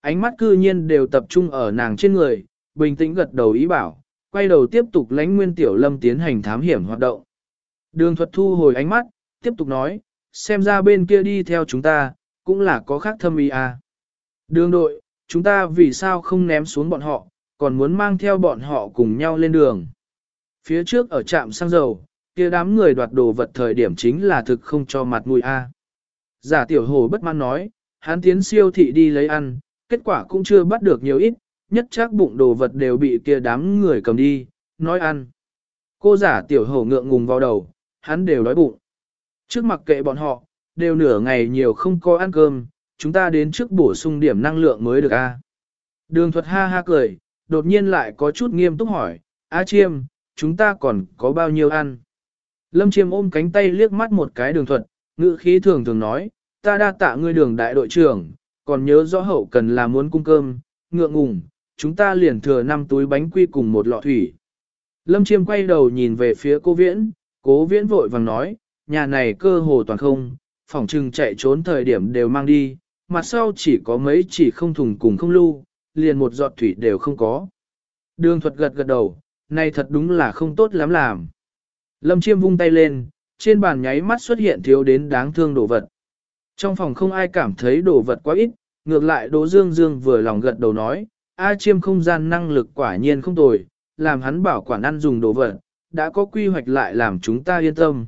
Ánh mắt cư nhiên đều tập trung ở nàng trên người, bình tĩnh gật đầu ý bảo, quay đầu tiếp tục lãnh Nguyên Tiểu Lâm tiến hành thám hiểm hoạt động. Đường thuật thu hồi ánh mắt, tiếp tục nói, xem ra bên kia đi theo chúng ta, cũng là có khác thâm ý à. Đường đội, chúng ta vì sao không ném xuống bọn họ, còn muốn mang theo bọn họ cùng nhau lên đường. Phía trước ở trạm xăng dầu, kia đám người đoạt đồ vật thời điểm chính là thực không cho mặt mũi a. Giả tiểu hồ bất mãn nói, hắn tiến siêu thị đi lấy ăn, kết quả cũng chưa bắt được nhiều ít, nhất chắc bụng đồ vật đều bị kia đám người cầm đi, nói ăn. Cô giả tiểu hổ ngượng ngùng vào đầu, hắn đều đói bụng. Trước mặc kệ bọn họ, đều nửa ngày nhiều không có ăn cơm, chúng ta đến trước bổ sung điểm năng lượng mới được a. Đường thuật ha ha cười, đột nhiên lại có chút nghiêm túc hỏi, A chiêm, chúng ta còn có bao nhiêu ăn? Lâm chiêm ôm cánh tay liếc mắt một cái đường thuật, ngữ khí thường thường nói, ta đa tạ ngươi đường đại đội trưởng, còn nhớ rõ hậu cần là muốn cung cơm, ngượng ngùng, chúng ta liền thừa năm túi bánh quy cùng một lọ thủy. Lâm chiêm quay đầu nhìn về phía cô viễn, cố viễn vội vàng nói, nhà này cơ hồ toàn không, phòng trừng chạy trốn thời điểm đều mang đi, mặt sau chỉ có mấy chỉ không thùng cùng không lưu, liền một giọt thủy đều không có. Đường thuật gật gật đầu, này thật đúng là không tốt lắm làm. Lâm chiêm vung tay lên, trên bàn nháy mắt xuất hiện thiếu đến đáng thương đồ vật. Trong phòng không ai cảm thấy đồ vật quá ít, ngược lại Đỗ Dương Dương vừa lòng gật đầu nói, A chiêm không gian năng lực quả nhiên không tồi, làm hắn bảo quản ăn dùng đồ vật, đã có quy hoạch lại làm chúng ta yên tâm.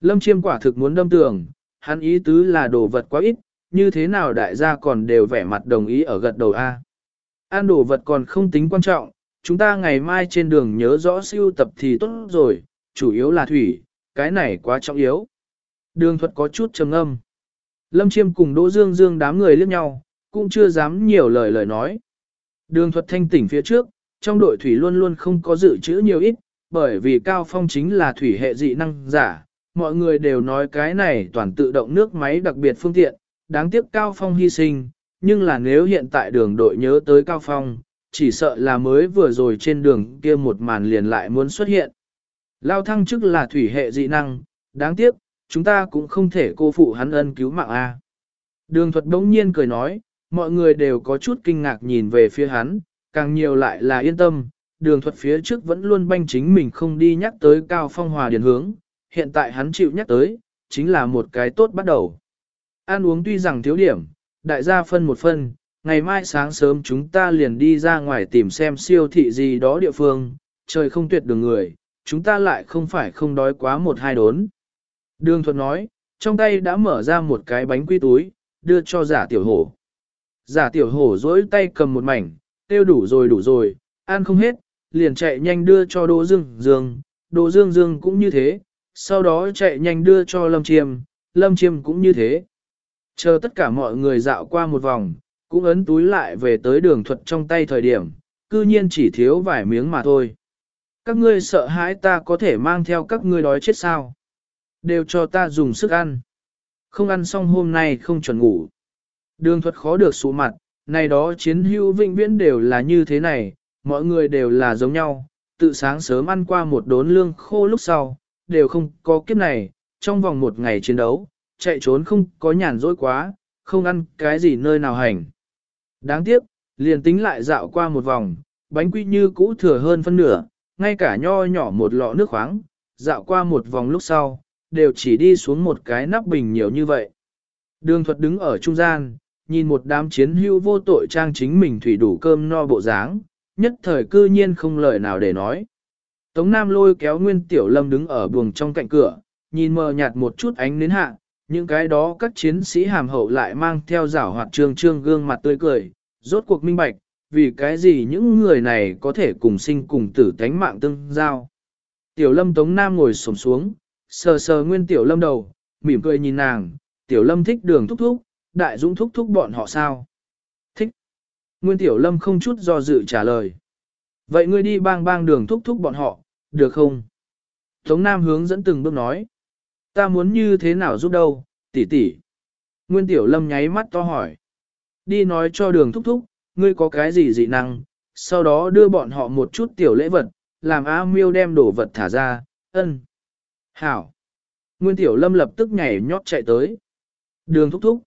Lâm chiêm quả thực muốn đâm tường, hắn ý tứ là đồ vật quá ít, như thế nào đại gia còn đều vẻ mặt đồng ý ở gật đầu A. Ăn đồ vật còn không tính quan trọng, chúng ta ngày mai trên đường nhớ rõ siêu tập thì tốt rồi, chủ yếu là thủy, cái này quá trọng yếu. Đường thuật có chút trầm âm. Lâm Chiêm cùng Đỗ Dương Dương đám người liếc nhau, cũng chưa dám nhiều lời lời nói. Đường thuật thanh tỉnh phía trước, trong đội thủy luôn luôn không có dự trữ nhiều ít, bởi vì Cao Phong chính là thủy hệ dị năng giả. Mọi người đều nói cái này toàn tự động nước máy đặc biệt phương tiện, đáng tiếc Cao Phong hy sinh, nhưng là nếu hiện tại đường đội nhớ tới Cao Phong, chỉ sợ là mới vừa rồi trên đường kia một màn liền lại muốn xuất hiện. Lao thăng chức là thủy hệ dị năng, đáng tiếc, chúng ta cũng không thể cô phụ hắn ân cứu mạng A. Đường thuật đống nhiên cười nói, mọi người đều có chút kinh ngạc nhìn về phía hắn, càng nhiều lại là yên tâm, đường thuật phía trước vẫn luôn banh chính mình không đi nhắc tới cao phong hòa điền hướng, hiện tại hắn chịu nhắc tới, chính là một cái tốt bắt đầu. Ăn uống tuy rằng thiếu điểm, đại gia phân một phân, ngày mai sáng sớm chúng ta liền đi ra ngoài tìm xem siêu thị gì đó địa phương, trời không tuyệt đường người, chúng ta lại không phải không đói quá một hai đốn. Đường thuật nói, trong tay đã mở ra một cái bánh quy túi, đưa cho giả tiểu hổ. Giả tiểu hổ dối tay cầm một mảnh, tiêu đủ rồi đủ rồi, ăn không hết, liền chạy nhanh đưa cho Đỗ Dương Dương, Đỗ Dương Dương cũng như thế, sau đó chạy nhanh đưa cho Lâm Chiêm, Lâm Chiêm cũng như thế. Chờ tất cả mọi người dạo qua một vòng, cũng ấn túi lại về tới đường thuật trong tay thời điểm, cư nhiên chỉ thiếu vài miếng mà thôi. Các ngươi sợ hãi ta có thể mang theo các ngươi đói chết sao? Đều cho ta dùng sức ăn. Không ăn xong hôm nay không chuẩn ngủ. Đường thuật khó được sụ mặt, này đó chiến hữu vĩnh viễn đều là như thế này, mọi người đều là giống nhau, tự sáng sớm ăn qua một đốn lương khô lúc sau, đều không có kiếp này, trong vòng một ngày chiến đấu, chạy trốn không có nhàn rỗi quá, không ăn cái gì nơi nào hành. Đáng tiếc, liền tính lại dạo qua một vòng, bánh quy như cũ thừa hơn phân nửa, ngay cả nho nhỏ một lọ nước khoáng, dạo qua một vòng lúc sau, đều chỉ đi xuống một cái nắp bình nhiều như vậy. Đường thuật đứng ở trung gian, nhìn một đám chiến hữu vô tội trang chính mình thủy đủ cơm no bộ dáng, nhất thời cư nhiên không lời nào để nói. Tống Nam lôi kéo Nguyên Tiểu Lâm đứng ở buồng trong cạnh cửa, nhìn mờ nhạt một chút ánh nến hạ, những cái đó các chiến sĩ hàm hậu lại mang theo rảo hoạt trương trương gương mặt tươi cười, rốt cuộc minh bạch, vì cái gì những người này có thể cùng sinh cùng tử tánh mạng tương giao. Tiểu lâm Tống Nam ngồi xổm xuống, sờ sờ nguyên tiểu lâm đầu, mỉm cười nhìn nàng, tiểu lâm thích đường thúc thúc, đại dũng thúc thúc bọn họ sao? Thích. Nguyên tiểu lâm không chút do dự trả lời. Vậy ngươi đi bang bang đường thúc thúc bọn họ, được không? Tống Nam hướng dẫn từng bước nói. Ta muốn như thế nào giúp đâu, tỷ tỷ. Nguyên Tiểu Lâm nháy mắt to hỏi. Đi nói cho đường thúc thúc, ngươi có cái gì dị năng, sau đó đưa bọn họ một chút tiểu lễ vật, làm A miêu đem đồ vật thả ra, ân. Hảo. Nguyên Tiểu Lâm lập tức nhảy nhót chạy tới. Đường thúc thúc.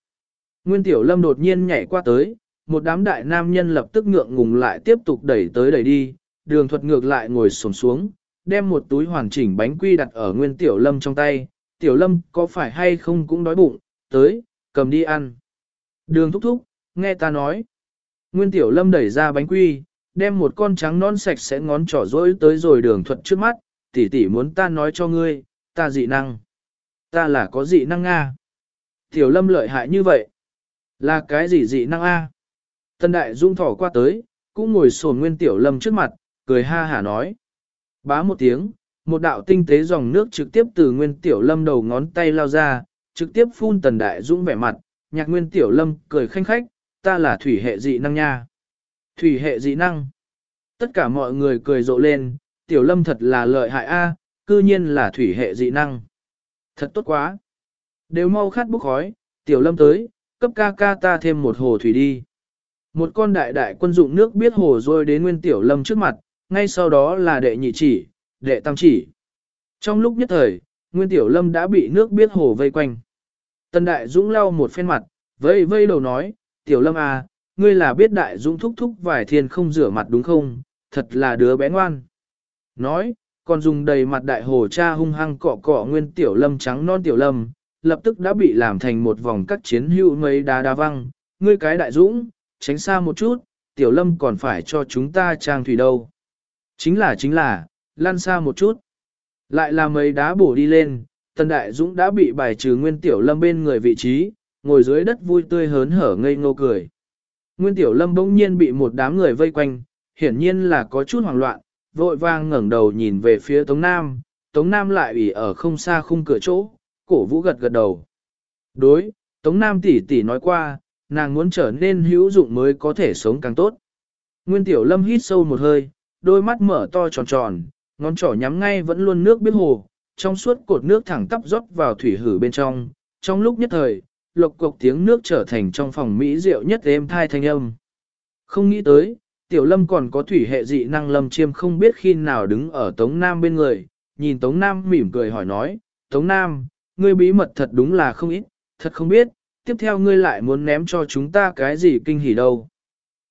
Nguyên Tiểu Lâm đột nhiên nhảy qua tới, một đám đại nam nhân lập tức ngượng ngùng lại tiếp tục đẩy tới đẩy đi, đường thuật ngược lại ngồi xổm xuống, đem một túi hoàn chỉnh bánh quy đặt ở nguyên tiểu lâm trong tay, tiểu lâm có phải hay không cũng đói bụng, tới, cầm đi ăn. Đường thúc thúc, nghe ta nói. Nguyên tiểu lâm đẩy ra bánh quy, đem một con trắng non sạch sẽ ngón trỏ rỗi tới rồi đường thuật trước mắt, tỷ tỷ muốn ta nói cho ngươi, ta dị năng. Ta là có dị năng Nga. Tiểu lâm lợi hại như vậy. Là cái gì dị năng A? Tân đại dung thỏ qua tới, cũng ngồi sồn nguyên tiểu lâm trước mặt, cười ha hả nói. Bá một tiếng, một đạo tinh tế dòng nước trực tiếp từ nguyên tiểu lâm đầu ngón tay lao ra, trực tiếp phun tần đại dũng vẻ mặt, nhạc nguyên tiểu lâm cười khanh khách, ta là thủy hệ dị năng nha. Thủy hệ dị năng. Tất cả mọi người cười rộ lên, tiểu lâm thật là lợi hại a, cư nhiên là thủy hệ dị năng. Thật tốt quá. Đều mau khát bốc khói, tiểu lâm tới, cấp ca ca ta thêm một hồ thủy đi. Một con đại đại quân dụng nước biết hồ rồi đến nguyên tiểu lâm trước mặt, ngay sau đó là đệ nhị chỉ, đệ tam chỉ. Trong lúc nhất thời, nguyên tiểu lâm đã bị nước biết hồ vây quanh. tân đại dũng lau một phen mặt, vây vây đầu nói, tiểu lâm à, ngươi là biết đại dũng thúc thúc vài thiên không rửa mặt đúng không, thật là đứa bé ngoan. Nói, còn dùng đầy mặt đại hồ cha hung hăng cọ cọ nguyên tiểu lâm trắng non tiểu lâm, lập tức đã bị làm thành một vòng các chiến hữu mấy đá đá văng, ngươi cái đại dũng, tránh xa một chút, tiểu lâm còn phải cho chúng ta trang thủy đâu. Chính là chính là, lan xa một chút. Lại là mấy đá bổ đi lên, tần đại dũng đã bị bài trừ nguyên tiểu lâm bên người vị trí, ngồi dưới đất vui tươi hớn hở ngây ngô cười. Nguyên tiểu lâm bỗng nhiên bị một đám người vây quanh, hiển nhiên là có chút hoảng loạn, vội vang ngẩng đầu nhìn về phía Tống Nam, Tống Nam lại ủy ở không xa khung cửa chỗ, cổ vũ gật gật đầu. Đối, Tống Nam tỷ tỷ nói qua, nàng muốn trở nên hữu dụng mới có thể sống càng tốt. Nguyên Tiểu Lâm hít sâu một hơi, đôi mắt mở to tròn tròn, ngón trỏ nhắm ngay vẫn luôn nước biết hồ, trong suốt cột nước thẳng tắp rót vào thủy hử bên trong, trong lúc nhất thời, lộc cộc tiếng nước trở thành trong phòng mỹ rượu nhất êm thai thanh âm. Không nghĩ tới, Tiểu Lâm còn có thủy hệ dị năng Lâm Chiêm không biết khi nào đứng ở Tống Nam bên người, nhìn Tống Nam mỉm cười hỏi nói, Tống Nam, ngươi bí mật thật đúng là không ít, thật không biết, tiếp theo ngươi lại muốn ném cho chúng ta cái gì kinh hỉ đâu.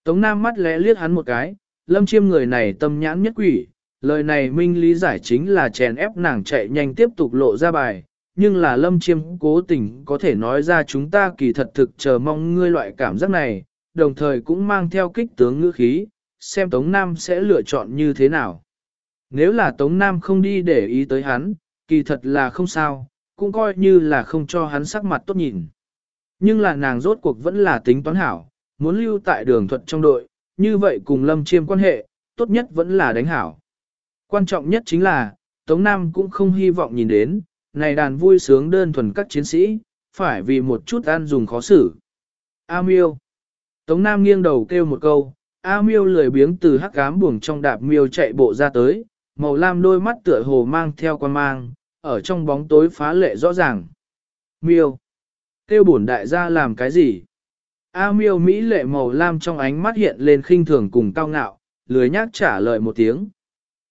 Tống Nam mắt lẽ liếc hắn một cái, Lâm Chiêm người này tâm nhãn nhất quỷ, lời này minh lý giải chính là chèn ép nàng chạy nhanh tiếp tục lộ ra bài, nhưng là Lâm Chiêm cố tình có thể nói ra chúng ta kỳ thật thực chờ mong ngươi loại cảm giác này, đồng thời cũng mang theo kích tướng ngữ khí, xem Tống Nam sẽ lựa chọn như thế nào. Nếu là Tống Nam không đi để ý tới hắn, kỳ thật là không sao, cũng coi như là không cho hắn sắc mặt tốt nhìn. Nhưng là nàng rốt cuộc vẫn là tính toán hảo, muốn lưu tại đường thuật trong đội, như vậy cùng Lâm Chiêm quan hệ, tốt nhất vẫn là đánh hảo. Quan trọng nhất chính là, Tống Nam cũng không hy vọng nhìn đến, này đàn vui sướng đơn thuần các chiến sĩ, phải vì một chút ăn dùng khó xử. A miêu. Tống Nam nghiêng đầu kêu một câu, A miêu lười biếng từ hắc cám buồng trong đạp miêu chạy bộ ra tới, màu lam đôi mắt tựa hồ mang theo quan mang, ở trong bóng tối phá lệ rõ ràng. Miêu. Kêu bổn đại gia làm cái gì? A miêu Mỹ lệ màu lam trong ánh mắt hiện lên khinh thường cùng cao ngạo, lười nhác trả lời một tiếng.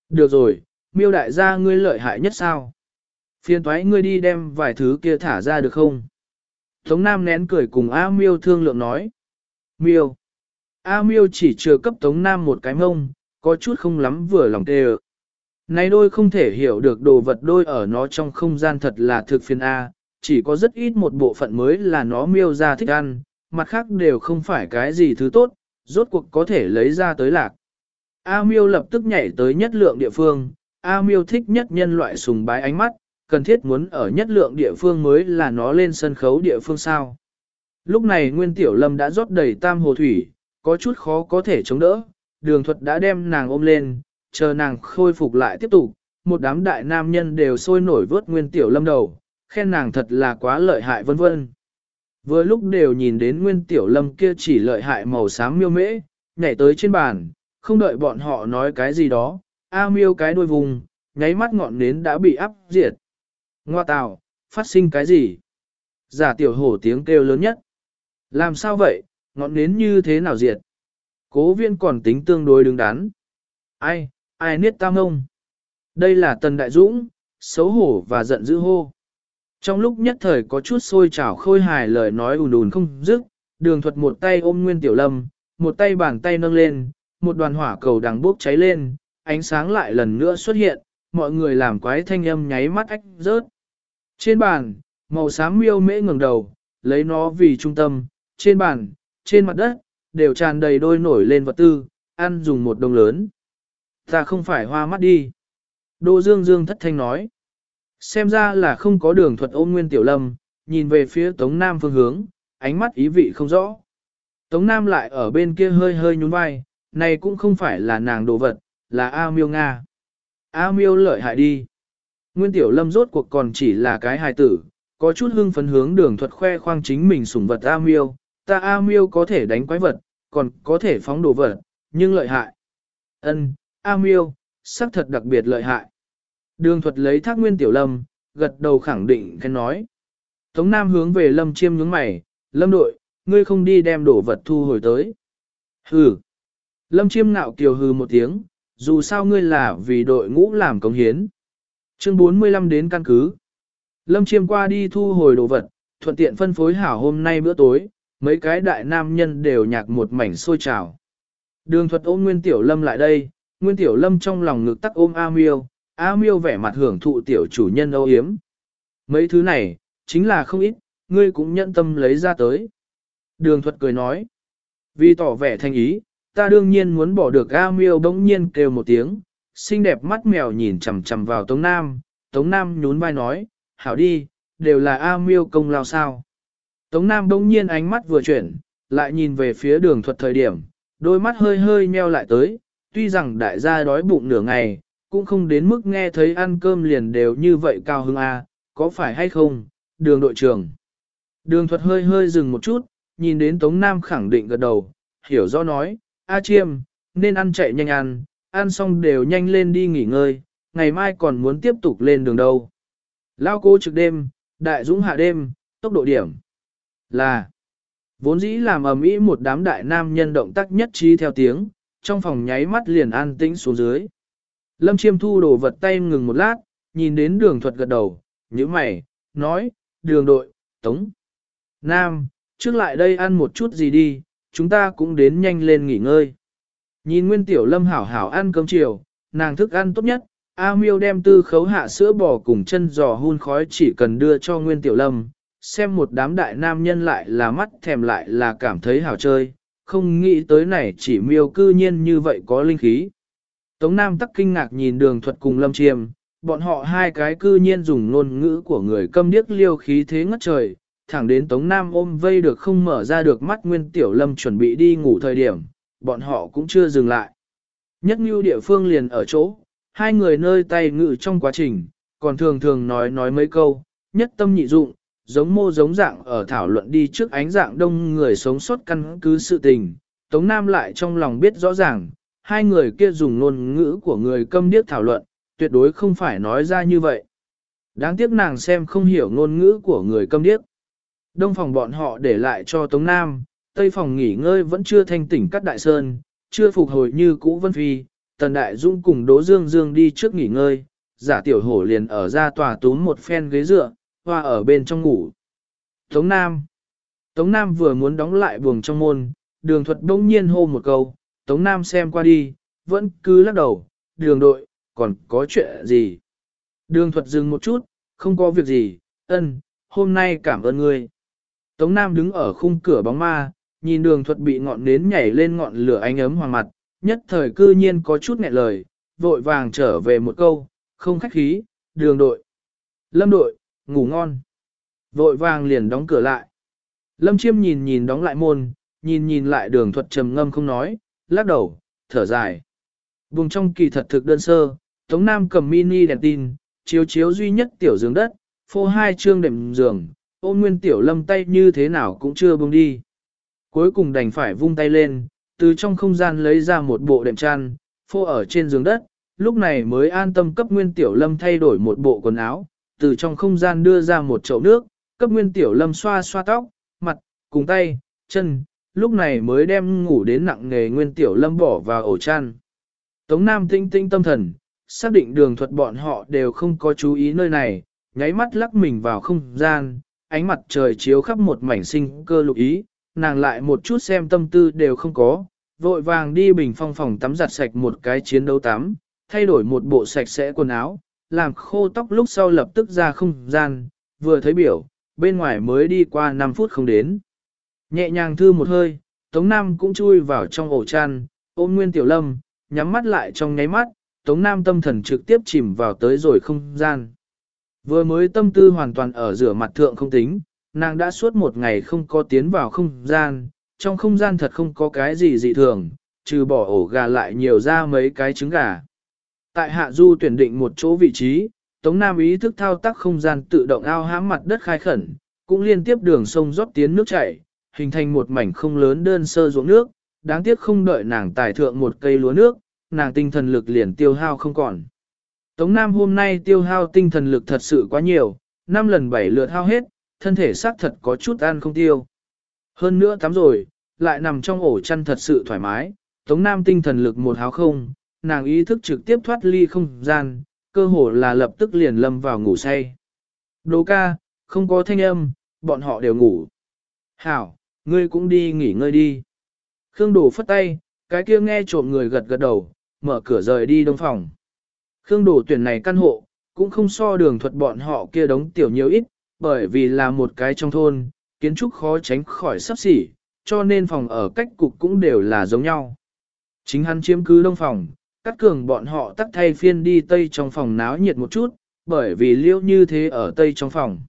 Được rồi, miêu đại gia ngươi lợi hại nhất sao? Phiên thoái ngươi đi đem vài thứ kia thả ra được không? Tống Nam nén cười cùng A miêu thương lượng nói. Miêu. A miêu chỉ chưa cấp Tống Nam một cái mông, có chút không lắm vừa lòng tê Này đôi không thể hiểu được đồ vật đôi ở nó trong không gian thật là thực phiền A, chỉ có rất ít một bộ phận mới là nó miêu ra thích ăn, mặt khác đều không phải cái gì thứ tốt, rốt cuộc có thể lấy ra tới lạc. A miêu lập tức nhảy tới nhất lượng địa phương, A miêu thích nhất nhân loại sùng bái ánh mắt, cần thiết muốn ở nhất lượng địa phương mới là nó lên sân khấu địa phương sao. Lúc này Nguyên Tiểu Lâm đã rót đầy tam hồ thủy, có chút khó có thể chống đỡ, đường thuật đã đem nàng ôm lên, chờ nàng khôi phục lại tiếp tục, một đám đại nam nhân đều sôi nổi vớt Nguyên Tiểu Lâm đầu, khen nàng thật là quá lợi hại vân vân. Vừa lúc đều nhìn đến Nguyên Tiểu Lâm kia chỉ lợi hại màu xám miêu mễ, nhảy tới trên bàn, không đợi bọn họ nói cái gì đó, A miêu cái đuôi vùng, nháy mắt ngọn nến đã bị áp diệt. Ngoa tào, phát sinh cái gì? Giả tiểu hổ tiếng kêu lớn nhất. Làm sao vậy, ngọn nến như thế nào diệt? Cố viên còn tính tương đối đứng đắn. Ai, ai niết tam ông? Đây là Tần Đại Dũng, xấu hổ và giận dữ hô. Trong lúc nhất thời có chút sôi trào khôi hài lời nói ùn ùn không dứt, đường thuật một tay ôm Nguyên Tiểu Lâm, một tay bàn tay nâng lên, một đoàn hỏa cầu đang bốc cháy lên, ánh sáng lại lần nữa xuất hiện, mọi người làm quái thanh âm nháy mắt ách rớt. Trên bàn, màu xám miêu mễ ngẩng đầu, lấy nó vì trung tâm, trên bàn, trên mặt đất, đều tràn đầy đôi nổi lên vật tư, ăn dùng một đồng lớn. Ta không phải hoa mắt đi. Đô Dương Dương thất thanh nói. Xem ra là không có đường thuật ôn nguyên tiểu lâm, nhìn về phía Tống Nam phương hướng, ánh mắt ý vị không rõ. Tống Nam lại ở bên kia hơi hơi nhún vai, này cũng không phải là nàng đồ vật, là A miêu Nga. A miêu lợi hại đi. Nguyên tiểu lâm rốt cuộc còn chỉ là cái hài tử, có chút hưng phấn hướng đường thuật khoe khoang chính mình sủng vật A miêu, ta A miêu có thể đánh quái vật, còn có thể phóng đồ vật, nhưng lợi hại. Ân, A miêu, xác thật đặc biệt lợi hại. Đường thuật lấy thác nguyên tiểu lâm, gật đầu khẳng định khen nói. Tống Nam hướng về lâm chiêm nhướng mày, lâm đội, ngươi không đi đem đồ vật thu hồi tới. Hừ. Lâm chiêm nạo kiều hừ một tiếng, dù sao ngươi là vì đội ngũ làm công hiến. Chương 45 đến căn cứ. Lâm chiêm qua đi thu hồi đồ vật, thuận tiện phân phối hảo hôm nay bữa tối, mấy cái đại nam nhân đều nhạc một mảnh sôi trào. Đường thuật ôm Nguyên Tiểu Lâm lại đây, Nguyên Tiểu Lâm trong lòng ngực tắc ôm A Miêu, A Miêu vẻ mặt hưởng thụ tiểu chủ nhân âu yếm. Mấy thứ này, chính là không ít, ngươi cũng nhận tâm lấy ra tới. Đường thuật cười nói, vì tỏ vẻ thành ý, ta đương nhiên muốn bỏ được A Miêu bỗng nhiên kêu một tiếng, xinh đẹp mắt mèo nhìn chằm chằm vào Tống Nam, Tống Nam nhún vai nói, hảo đi, đều là A Miêu công lao sao. Tống Nam đông nhiên ánh mắt vừa chuyển, lại nhìn về phía đường thuật thời điểm, đôi mắt hơi hơi nheo lại tới, tuy rằng đại gia đói bụng nửa ngày, cũng không đến mức nghe thấy ăn cơm liền đều như vậy cao hứng A, có phải hay không, đường đội trưởng. Đường thuật hơi hơi dừng một chút, nhìn đến Tống Nam khẳng định gật đầu, hiểu rõ nói, A chiêm, nên ăn chạy nhanh ăn, ăn xong đều nhanh lên đi nghỉ ngơi, ngày mai còn muốn tiếp tục lên đường đâu. Lao cô trực đêm, đại dũng hạ đêm, tốc độ điểm. Là, vốn dĩ làm ầm ĩ một đám đại nam nhân động tác nhất trí theo tiếng, trong phòng nháy mắt liền an tĩnh xuống dưới. Lâm chiêm thu đồ vật tay ngừng một lát, nhìn đến đường thuật gật đầu, nhíu mày, nói, đường đội, tống. Nam, trước lại đây ăn một chút gì đi, chúng ta cũng đến nhanh lên nghỉ ngơi. Nhìn Nguyên Tiểu Lâm hảo hảo ăn cơm chiều, nàng thức ăn tốt nhất, A Miêu đem tư khấu hạ sữa bò cùng chân giò hun khói chỉ cần đưa cho Nguyên Tiểu Lâm, xem một đám đại nam nhân lại là mắt thèm lại là cảm thấy hào chơi, không nghĩ tới này chỉ miêu cư nhiên như vậy có linh khí. Tống Nam tắc kinh ngạc nhìn đường thuật cùng Lâm Chiêm, bọn họ hai cái cư nhiên dùng ngôn ngữ của người câm điếc liêu khí thế ngất trời, thẳng đến Tống Nam ôm vây được không mở ra được mắt Nguyên Tiểu Lâm chuẩn bị đi ngủ thời điểm, bọn họ cũng chưa dừng lại. Nhất như địa phương liền ở chỗ, hai người nơi tay ngự trong quá trình, còn thường thường nói nói mấy câu, nhất tâm nhị dụng, giống mô giống dạng ở thảo luận đi trước ánh dạng đông người sống sót căn cứ sự tình. Tống Nam lại trong lòng biết rõ ràng, hai người kia dùng ngôn ngữ của người câm điếc thảo luận, tuyệt đối không phải nói ra như vậy. Đáng tiếc nàng xem không hiểu ngôn ngữ của người câm điếc. Đông phòng bọn họ để lại cho Tống Nam, Tây phòng nghỉ ngơi vẫn chưa thanh tỉnh cắt đại sơn, chưa phục hồi như cũ Vân Phi, Tần Đại Dung cùng Đỗ Dương Dương đi trước nghỉ ngơi, giả tiểu hổ liền ở ra tòa túm một phen ghế dựa, hoa ở bên trong ngủ. Tống Nam Tống Nam vừa muốn đóng lại buồng trong môn, đường thuật đông nhiên hô một câu, Tống Nam xem qua đi, vẫn cứ lắc đầu, đường đội, còn có chuyện gì? Đường thuật dừng một chút, không có việc gì, ân, hôm nay cảm ơn ngươi. Tống Nam đứng ở khung cửa bóng ma, nhìn đường thuật bị ngọn nến nhảy lên ngọn lửa ánh ấm hoàng mặt, nhất thời cư nhiên có chút nghẹn lời, vội vàng trở về một câu, không khách khí, đường đội. Lâm đội, ngủ ngon. Vội vàng liền đóng cửa lại. Lâm chiêm nhìn nhìn đóng lại môn, nhìn nhìn lại đường thuật trầm ngâm không nói, lắc đầu, thở dài. Vùng trong kỳ thật thực đơn sơ, Tống Nam cầm mini đèn tin, chiếu chiếu duy nhất tiểu giường đất, phô hai trương đệm giường, ôm nguyên tiểu lâm tay như thế nào cũng chưa buông đi. Cuối cùng đành phải vung tay lên, từ trong không gian lấy ra một bộ đệm chăn, phô ở trên giường đất, lúc này mới an tâm cấp nguyên tiểu lâm thay đổi một bộ quần áo, từ trong không gian đưa ra một chậu nước, cấp nguyên tiểu lâm xoa xoa tóc, mặt, cùng tay, chân, lúc này mới đem ngủ đến nặng nghề nguyên tiểu lâm bỏ vào ổ chăn. Tống Nam tinh tinh tâm thần, xác định đường thuật bọn họ đều không có chú ý nơi này, nháy mắt lắc mình vào không gian, ánh mặt trời chiếu khắp một mảnh sinh cơ lục ý, nàng lại một chút xem tâm tư đều không có, vội vàng đi bình phong phòng tắm giặt sạch một cái chiến đấu tắm, thay đổi một bộ sạch sẽ quần áo, làm khô tóc lúc sau lập tức ra không gian, vừa thấy biểu, bên ngoài mới đi qua 5 phút không đến. Nhẹ nhàng thư một hơi, Tống Nam cũng chui vào trong ổ chăn, ôm Nguyên Tiểu Lâm, nhắm mắt lại trong nháy mắt, Tống Nam tâm thần trực tiếp chìm vào tới rồi không gian. Vừa mới tâm tư hoàn toàn ở rửa mặt thượng không tính, nàng đã suốt một ngày không có tiến vào không gian, trong không gian thật không có cái gì dị thường, trừ bỏ ổ gà lại nhiều ra mấy cái trứng gà. Tại hạ du tuyển định một chỗ vị trí, Tống Nam ý thức thao tác không gian tự động ao hãm mặt đất khai khẩn, cũng liên tiếp đường sông rót tiến nước chảy, hình thành một mảnh không lớn đơn sơ ruộng nước, đáng tiếc không đợi nàng tài thượng một cây lúa nước, nàng tinh thần lực liền tiêu hao không còn. Tống Nam hôm nay tiêu hao tinh thần lực thật sự quá nhiều, 5 lần 7 lượt hao hết, thân thể xác thật có chút ăn không tiêu. Hơn nữa tắm rồi, lại nằm trong ổ chăn thật sự thoải mái, Tống Nam tinh thần lực một háo không, nàng ý thức trực tiếp thoát ly không gian, cơ hồ là lập tức liền lâm vào ngủ say. Đô ca, không có thanh âm, bọn họ đều ngủ. Hảo, ngươi cũng đi nghỉ ngơi đi. Khương Đồ phất tay, cái kia nghe trộm người gật gật đầu, mở cửa rời đi đông phòng. Khương Đồ tuyển này căn hộ, cũng không so đường thuật bọn họ kia đóng tiểu nhiều ít, bởi vì là một cái trong thôn, kiến trúc khó tránh khỏi sắp xỉ, cho nên phòng ở cách cục cũng đều là giống nhau. Chính hắn chiếm cứ đông phòng, cắt cường bọn họ tắt thay phiên đi tây trong phòng náo nhiệt một chút, bởi vì liêu như thế ở tây trong phòng.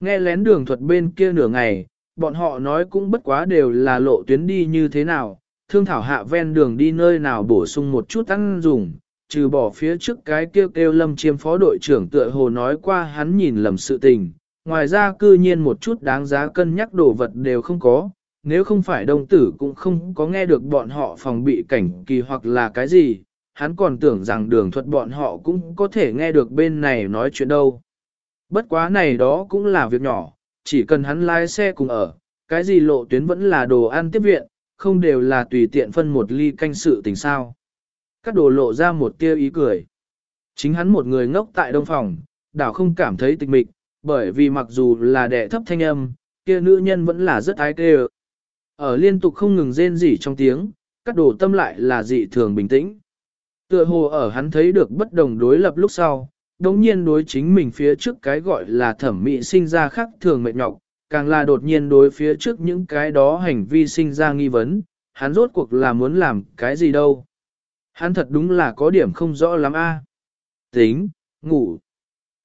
Nghe lén đường thuật bên kia nửa ngày, bọn họ nói cũng bất quá đều là lộ tuyến đi như thế nào, thương thảo hạ ven đường đi nơi nào bổ sung một chút ăn dùng, trừ bỏ phía trước cái kêu kêu lâm chiêm phó đội trưởng tựa hồ nói qua hắn nhìn lầm sự tình, ngoài ra cư nhiên một chút đáng giá cân nhắc đồ vật đều không có, nếu không phải đông tử cũng không có nghe được bọn họ phòng bị cảnh kỳ hoặc là cái gì, hắn còn tưởng rằng đường thuật bọn họ cũng có thể nghe được bên này nói chuyện đâu. Bất quá này đó cũng là việc nhỏ, chỉ cần hắn lái xe cùng ở, cái gì lộ tuyến vẫn là đồ ăn tiếp viện, không đều là tùy tiện phân một ly canh sự tình sao. Các đồ lộ ra một tia ý cười. Chính hắn một người ngốc tại đông phòng, đảo không cảm thấy tịch mịch, bởi vì mặc dù là đệ thấp thanh âm, kia nữ nhân vẫn là rất ái kê Ở liên tục không ngừng rên rỉ trong tiếng, các đồ tâm lại là dị thường bình tĩnh. Tựa hồ ở hắn thấy được bất đồng đối lập lúc sau, đống nhiên đối chính mình phía trước cái gọi là thẩm mỹ sinh ra khác thường mệt nhọc, càng là đột nhiên đối phía trước những cái đó hành vi sinh ra nghi vấn, hắn rốt cuộc là muốn làm cái gì đâu. Hắn thật đúng là có điểm không rõ lắm a. Tính, ngủ.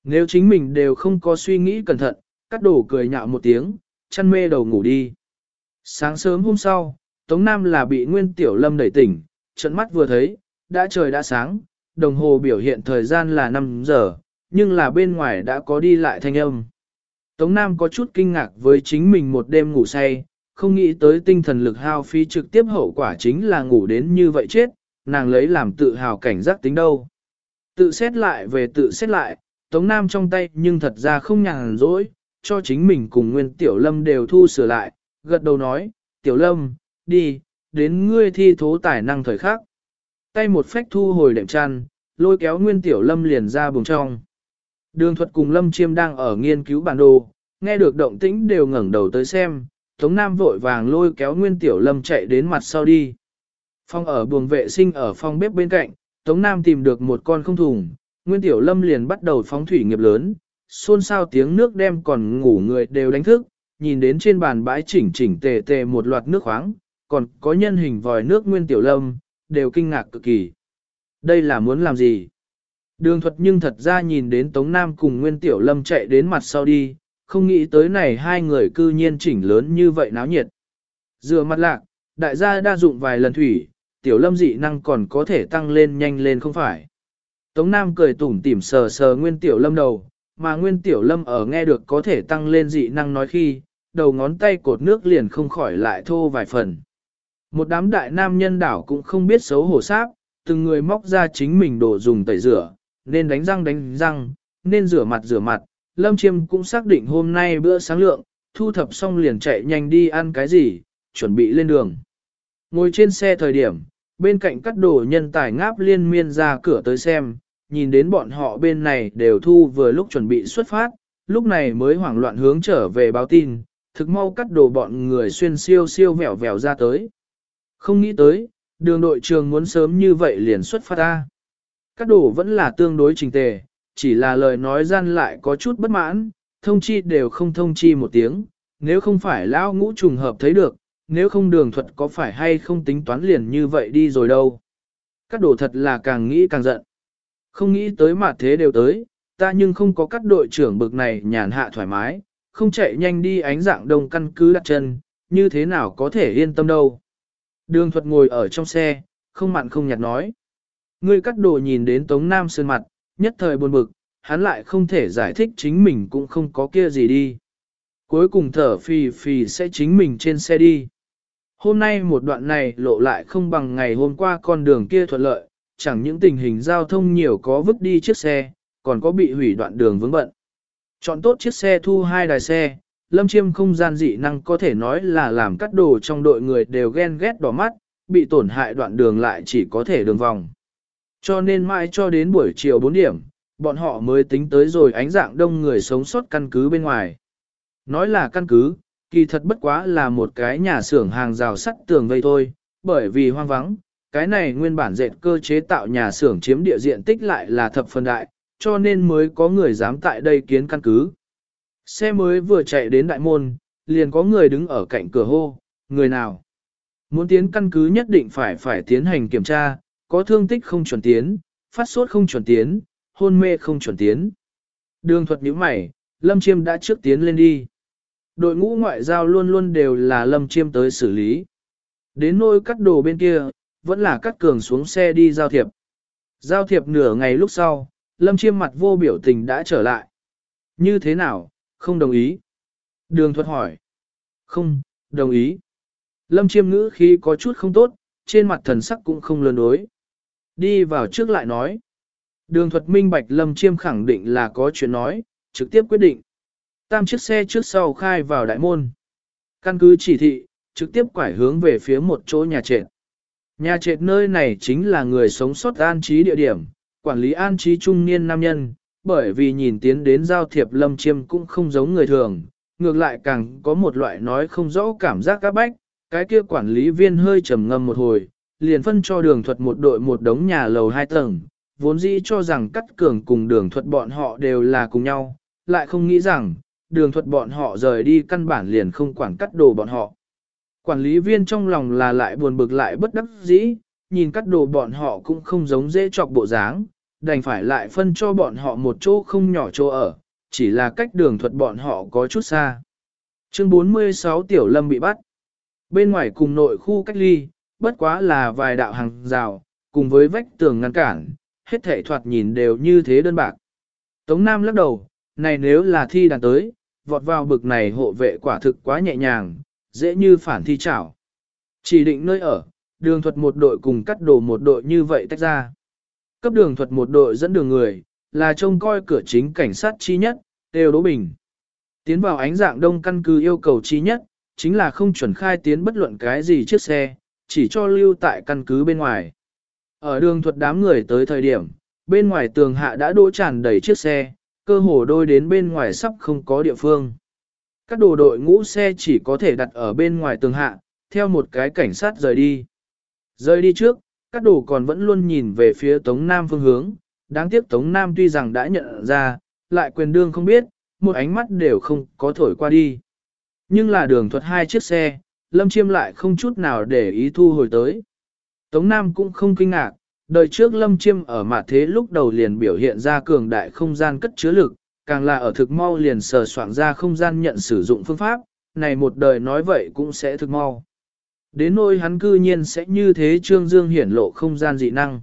Nếu chính mình đều không có suy nghĩ cẩn thận, cắt đổ cười nhạo một tiếng, chăn mê đầu ngủ đi. Sáng sớm hôm sau, Tống Nam là bị Nguyên Tiểu Lâm đẩy tỉnh, trận mắt vừa thấy, đã trời đã sáng, đồng hồ biểu hiện thời gian là 5 giờ, nhưng là bên ngoài đã có đi lại thanh âm. Tống Nam có chút kinh ngạc với chính mình một đêm ngủ say, không nghĩ tới tinh thần lực hao phí trực tiếp hậu quả chính là ngủ đến như vậy chết, nàng lấy làm tự hào cảnh giác tính đâu. Tự xét lại về tự xét lại, Tống Nam trong tay nhưng thật ra không nhàn rỗi, cho chính mình cùng Nguyên Tiểu Lâm đều thu sửa lại, gật đầu nói, Tiểu Lâm, đi, đến ngươi thi thố tài năng thời khắc. Tay một phách thu hồi đệm chăn, lôi kéo Nguyên Tiểu Lâm liền ra buồng trong. Đường thuật cùng Lâm Chiêm đang ở nghiên cứu bản đồ, nghe được động tĩnh đều ngẩng đầu tới xem, Tống Nam vội vàng lôi kéo Nguyên Tiểu Lâm chạy đến mặt sau đi. Phong ở buồng vệ sinh ở phòng bếp bên cạnh, Tống Nam tìm được một con không thùng, Nguyên Tiểu Lâm liền bắt đầu phóng thủy nghiệp lớn, xôn xao tiếng nước đem còn ngủ người đều đánh thức, nhìn đến trên bàn bãi chỉnh chỉnh tề tề một loạt nước khoáng, còn có nhân hình vòi nước Nguyên Tiểu Lâm, đều kinh ngạc cực kỳ. Đây là muốn làm gì? Đường thuật nhưng thật ra nhìn đến Tống Nam cùng Nguyên Tiểu Lâm chạy đến mặt sau đi, không nghĩ tới này hai người cư nhiên chỉnh lớn như vậy náo nhiệt. Dựa mặt lạc, đại gia đa dụng vài lần thủy, Tiểu Lâm dị năng còn có thể tăng lên nhanh lên không phải. Tống Nam cười tủm tỉm sờ sờ Nguyên Tiểu Lâm đầu, mà Nguyên Tiểu Lâm ở nghe được có thể tăng lên dị năng nói khi, đầu ngón tay cột nước liền không khỏi lại thô vài phần. Một đám đại nam nhân đảo cũng không biết xấu hổ sáp, từng người móc ra chính mình đồ dùng tẩy rửa, nên đánh răng đánh răng, nên rửa mặt rửa mặt. Lâm Chiêm cũng xác định hôm nay bữa sáng lượng, thu thập xong liền chạy nhanh đi ăn cái gì, chuẩn bị lên đường. Ngồi trên xe thời điểm, bên cạnh các đồ nhân tài ngáp liên miên ra cửa tới xem, nhìn đến bọn họ bên này đều thu vừa lúc chuẩn bị xuất phát, lúc này mới hoảng loạn hướng trở về báo tin, thực mau cắt đồ bọn người xuyên siêu siêu vẹo vẹo ra tới. Không nghĩ tới, đường đội trường muốn sớm như vậy liền xuất phát ra. Các đồ vẫn là tương đối trình tề, chỉ là lời nói gian lại có chút bất mãn, thông chi đều không thông chi một tiếng, nếu không phải lão ngũ trùng hợp thấy được, nếu không đường thuật có phải hay không tính toán liền như vậy đi rồi đâu. Các đồ thật là càng nghĩ càng giận. Không nghĩ tới mà thế đều tới, ta nhưng không có các đội trưởng bực này nhàn hạ thoải mái, không chạy nhanh đi ánh dạng đông căn cứ đặt chân, như thế nào có thể yên tâm đâu. Đường thuật ngồi ở trong xe, không mặn không nhạt nói. Ngươi cắt đồ nhìn đến Tống Nam Sơn mặt, nhất thời buồn bực, hắn lại không thể giải thích chính mình cũng không có kia gì đi. Cuối cùng thở phì phì sẽ chính mình trên xe đi. Hôm nay một đoạn này lộ lại không bằng ngày hôm qua con đường kia thuận lợi, chẳng những tình hình giao thông nhiều có vứt đi chiếc xe, còn có bị hủy đoạn đường vướng bận. Chọn tốt chiếc xe thu hai đài xe, lâm chiêm không gian dị năng có thể nói là làm cắt đồ trong đội người đều ghen ghét đỏ mắt, bị tổn hại đoạn đường lại chỉ có thể đường vòng. Cho nên mãi cho đến buổi chiều 4 điểm, bọn họ mới tính tới rồi ánh dạng đông người sống sót căn cứ bên ngoài. Nói là căn cứ, kỳ thật bất quá là một cái nhà xưởng hàng rào sắt tường vây thôi, bởi vì hoang vắng, cái này nguyên bản dệt cơ chế tạo nhà xưởng chiếm địa diện tích lại là thập phần đại, cho nên mới có người dám tại đây kiến căn cứ. Xe mới vừa chạy đến đại môn, liền có người đứng ở cạnh cửa hô, người nào? Muốn tiến căn cứ nhất định phải phải tiến hành kiểm tra, có thương tích không chuẩn tiến, phát sốt không chuẩn tiến, hôn mê không chuẩn tiến. Đường thuật nhíu mày, Lâm Chiêm đã trước tiến lên đi. Đội ngũ ngoại giao luôn luôn đều là Lâm Chiêm tới xử lý. Đến nôi cắt đồ bên kia, vẫn là cắt cường xuống xe đi giao thiệp. Giao thiệp nửa ngày lúc sau, Lâm Chiêm mặt vô biểu tình đã trở lại. Như thế nào, không đồng ý? Đường thuật hỏi. Không, đồng ý. Lâm Chiêm ngữ khí có chút không tốt, trên mặt thần sắc cũng không lơn đối. Đi vào trước lại nói. Đường thuật minh bạch Lâm Chiêm khẳng định là có chuyện nói, trực tiếp quyết định. Tam chiếc xe trước sau khai vào đại môn. Căn cứ chỉ thị, trực tiếp quải hướng về phía một chỗ nhà trệt. Nhà trệt nơi này chính là người sống sót an trí địa điểm, quản lý an trí trung niên nam nhân, bởi vì nhìn tiến đến giao thiệp lâm chiêm cũng không giống người thường, ngược lại càng có một loại nói không rõ cảm giác các bách, cái kia quản lý viên hơi trầm ngâm một hồi, liền phân cho đường thuật một đội một đống nhà lầu hai tầng, vốn dĩ cho rằng cắt cường cùng đường thuật bọn họ đều là cùng nhau, lại không nghĩ rằng, đường thuật bọn họ rời đi căn bản liền không quản cắt đồ bọn họ. Quản lý viên trong lòng là lại buồn bực lại bất đắc dĩ, nhìn cắt đồ bọn họ cũng không giống dễ chọc bộ dáng, đành phải lại phân cho bọn họ một chỗ không nhỏ chỗ ở, chỉ là cách đường thuật bọn họ có chút xa. Chương 46 Tiểu Lâm bị bắt. Bên ngoài cùng nội khu cách ly, bất quá là vài đạo hàng rào, cùng với vách tường ngăn cản, hết thảy thoạt nhìn đều như thế đơn bạc. Tống Nam lắc đầu, này nếu là thi đàn tới, vọt vào bực này hộ vệ quả thực quá nhẹ nhàng, dễ như phản thi chảo. Chỉ định nơi ở, đường thuật một đội cùng cắt đồ một đội như vậy tách ra. Cấp đường thuật một đội dẫn đường người, là trông coi cửa chính cảnh sát chi nhất, đều đố bình. Tiến vào ánh dạng đông căn cứ yêu cầu chi nhất, chính là không chuẩn khai tiến bất luận cái gì chiếc xe, chỉ cho lưu tại căn cứ bên ngoài. Ở đường thuật đám người tới thời điểm, bên ngoài tường hạ đã đỗ tràn đầy chiếc xe, cơ hồ đôi đến bên ngoài sắp không có địa phương. Các đồ đội ngũ xe chỉ có thể đặt ở bên ngoài tường hạ, theo một cái cảnh sát rời đi. Rời đi trước, các đồ còn vẫn luôn nhìn về phía Tống Nam phương hướng, đáng tiếc Tống Nam tuy rằng đã nhận ra, lại quyền đương không biết, một ánh mắt đều không có thổi qua đi. Nhưng là đường thuật hai chiếc xe, Lâm Chiêm lại không chút nào để ý thu hồi tới. Tống Nam cũng không kinh ngạc, đời trước Lâm Chiêm ở mặt thế lúc đầu liền biểu hiện ra cường đại không gian cất chứa lực, càng là ở thực mau liền sờ soạn ra không gian nhận sử dụng phương pháp, này một đời nói vậy cũng sẽ thực mau. Đến nỗi hắn cư nhiên sẽ như thế Trương Dương hiển lộ không gian dị năng.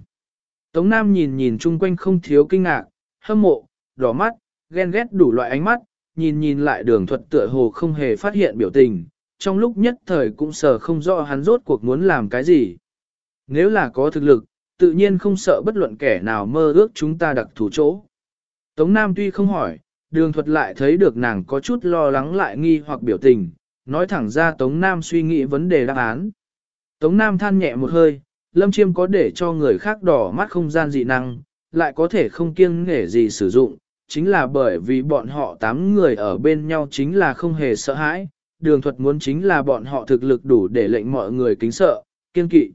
Tống Nam nhìn nhìn chung quanh không thiếu kinh ngạc, hâm mộ, đỏ mắt, ghen ghét đủ loại ánh mắt, nhìn nhìn lại đường thuật tựa hồ không hề phát hiện biểu tình, trong lúc nhất thời cũng sờ không rõ hắn rốt cuộc muốn làm cái gì. Nếu là có thực lực, tự nhiên không sợ bất luận kẻ nào mơ ước chúng ta đặc thủ chỗ. Tống Nam tuy không hỏi, đường thuật lại thấy được nàng có chút lo lắng lại nghi hoặc biểu tình, nói thẳng ra Tống Nam suy nghĩ vấn đề đáp án. Tống Nam than nhẹ một hơi, Lâm Chiêm có để cho người khác đỏ mắt không gian dị năng, lại có thể không kiêng nghể gì sử dụng, chính là bởi vì bọn họ tám người ở bên nhau chính là không hề sợ hãi, đường thuật muốn chính là bọn họ thực lực đủ để lệnh mọi người kính sợ, kiên kỵ.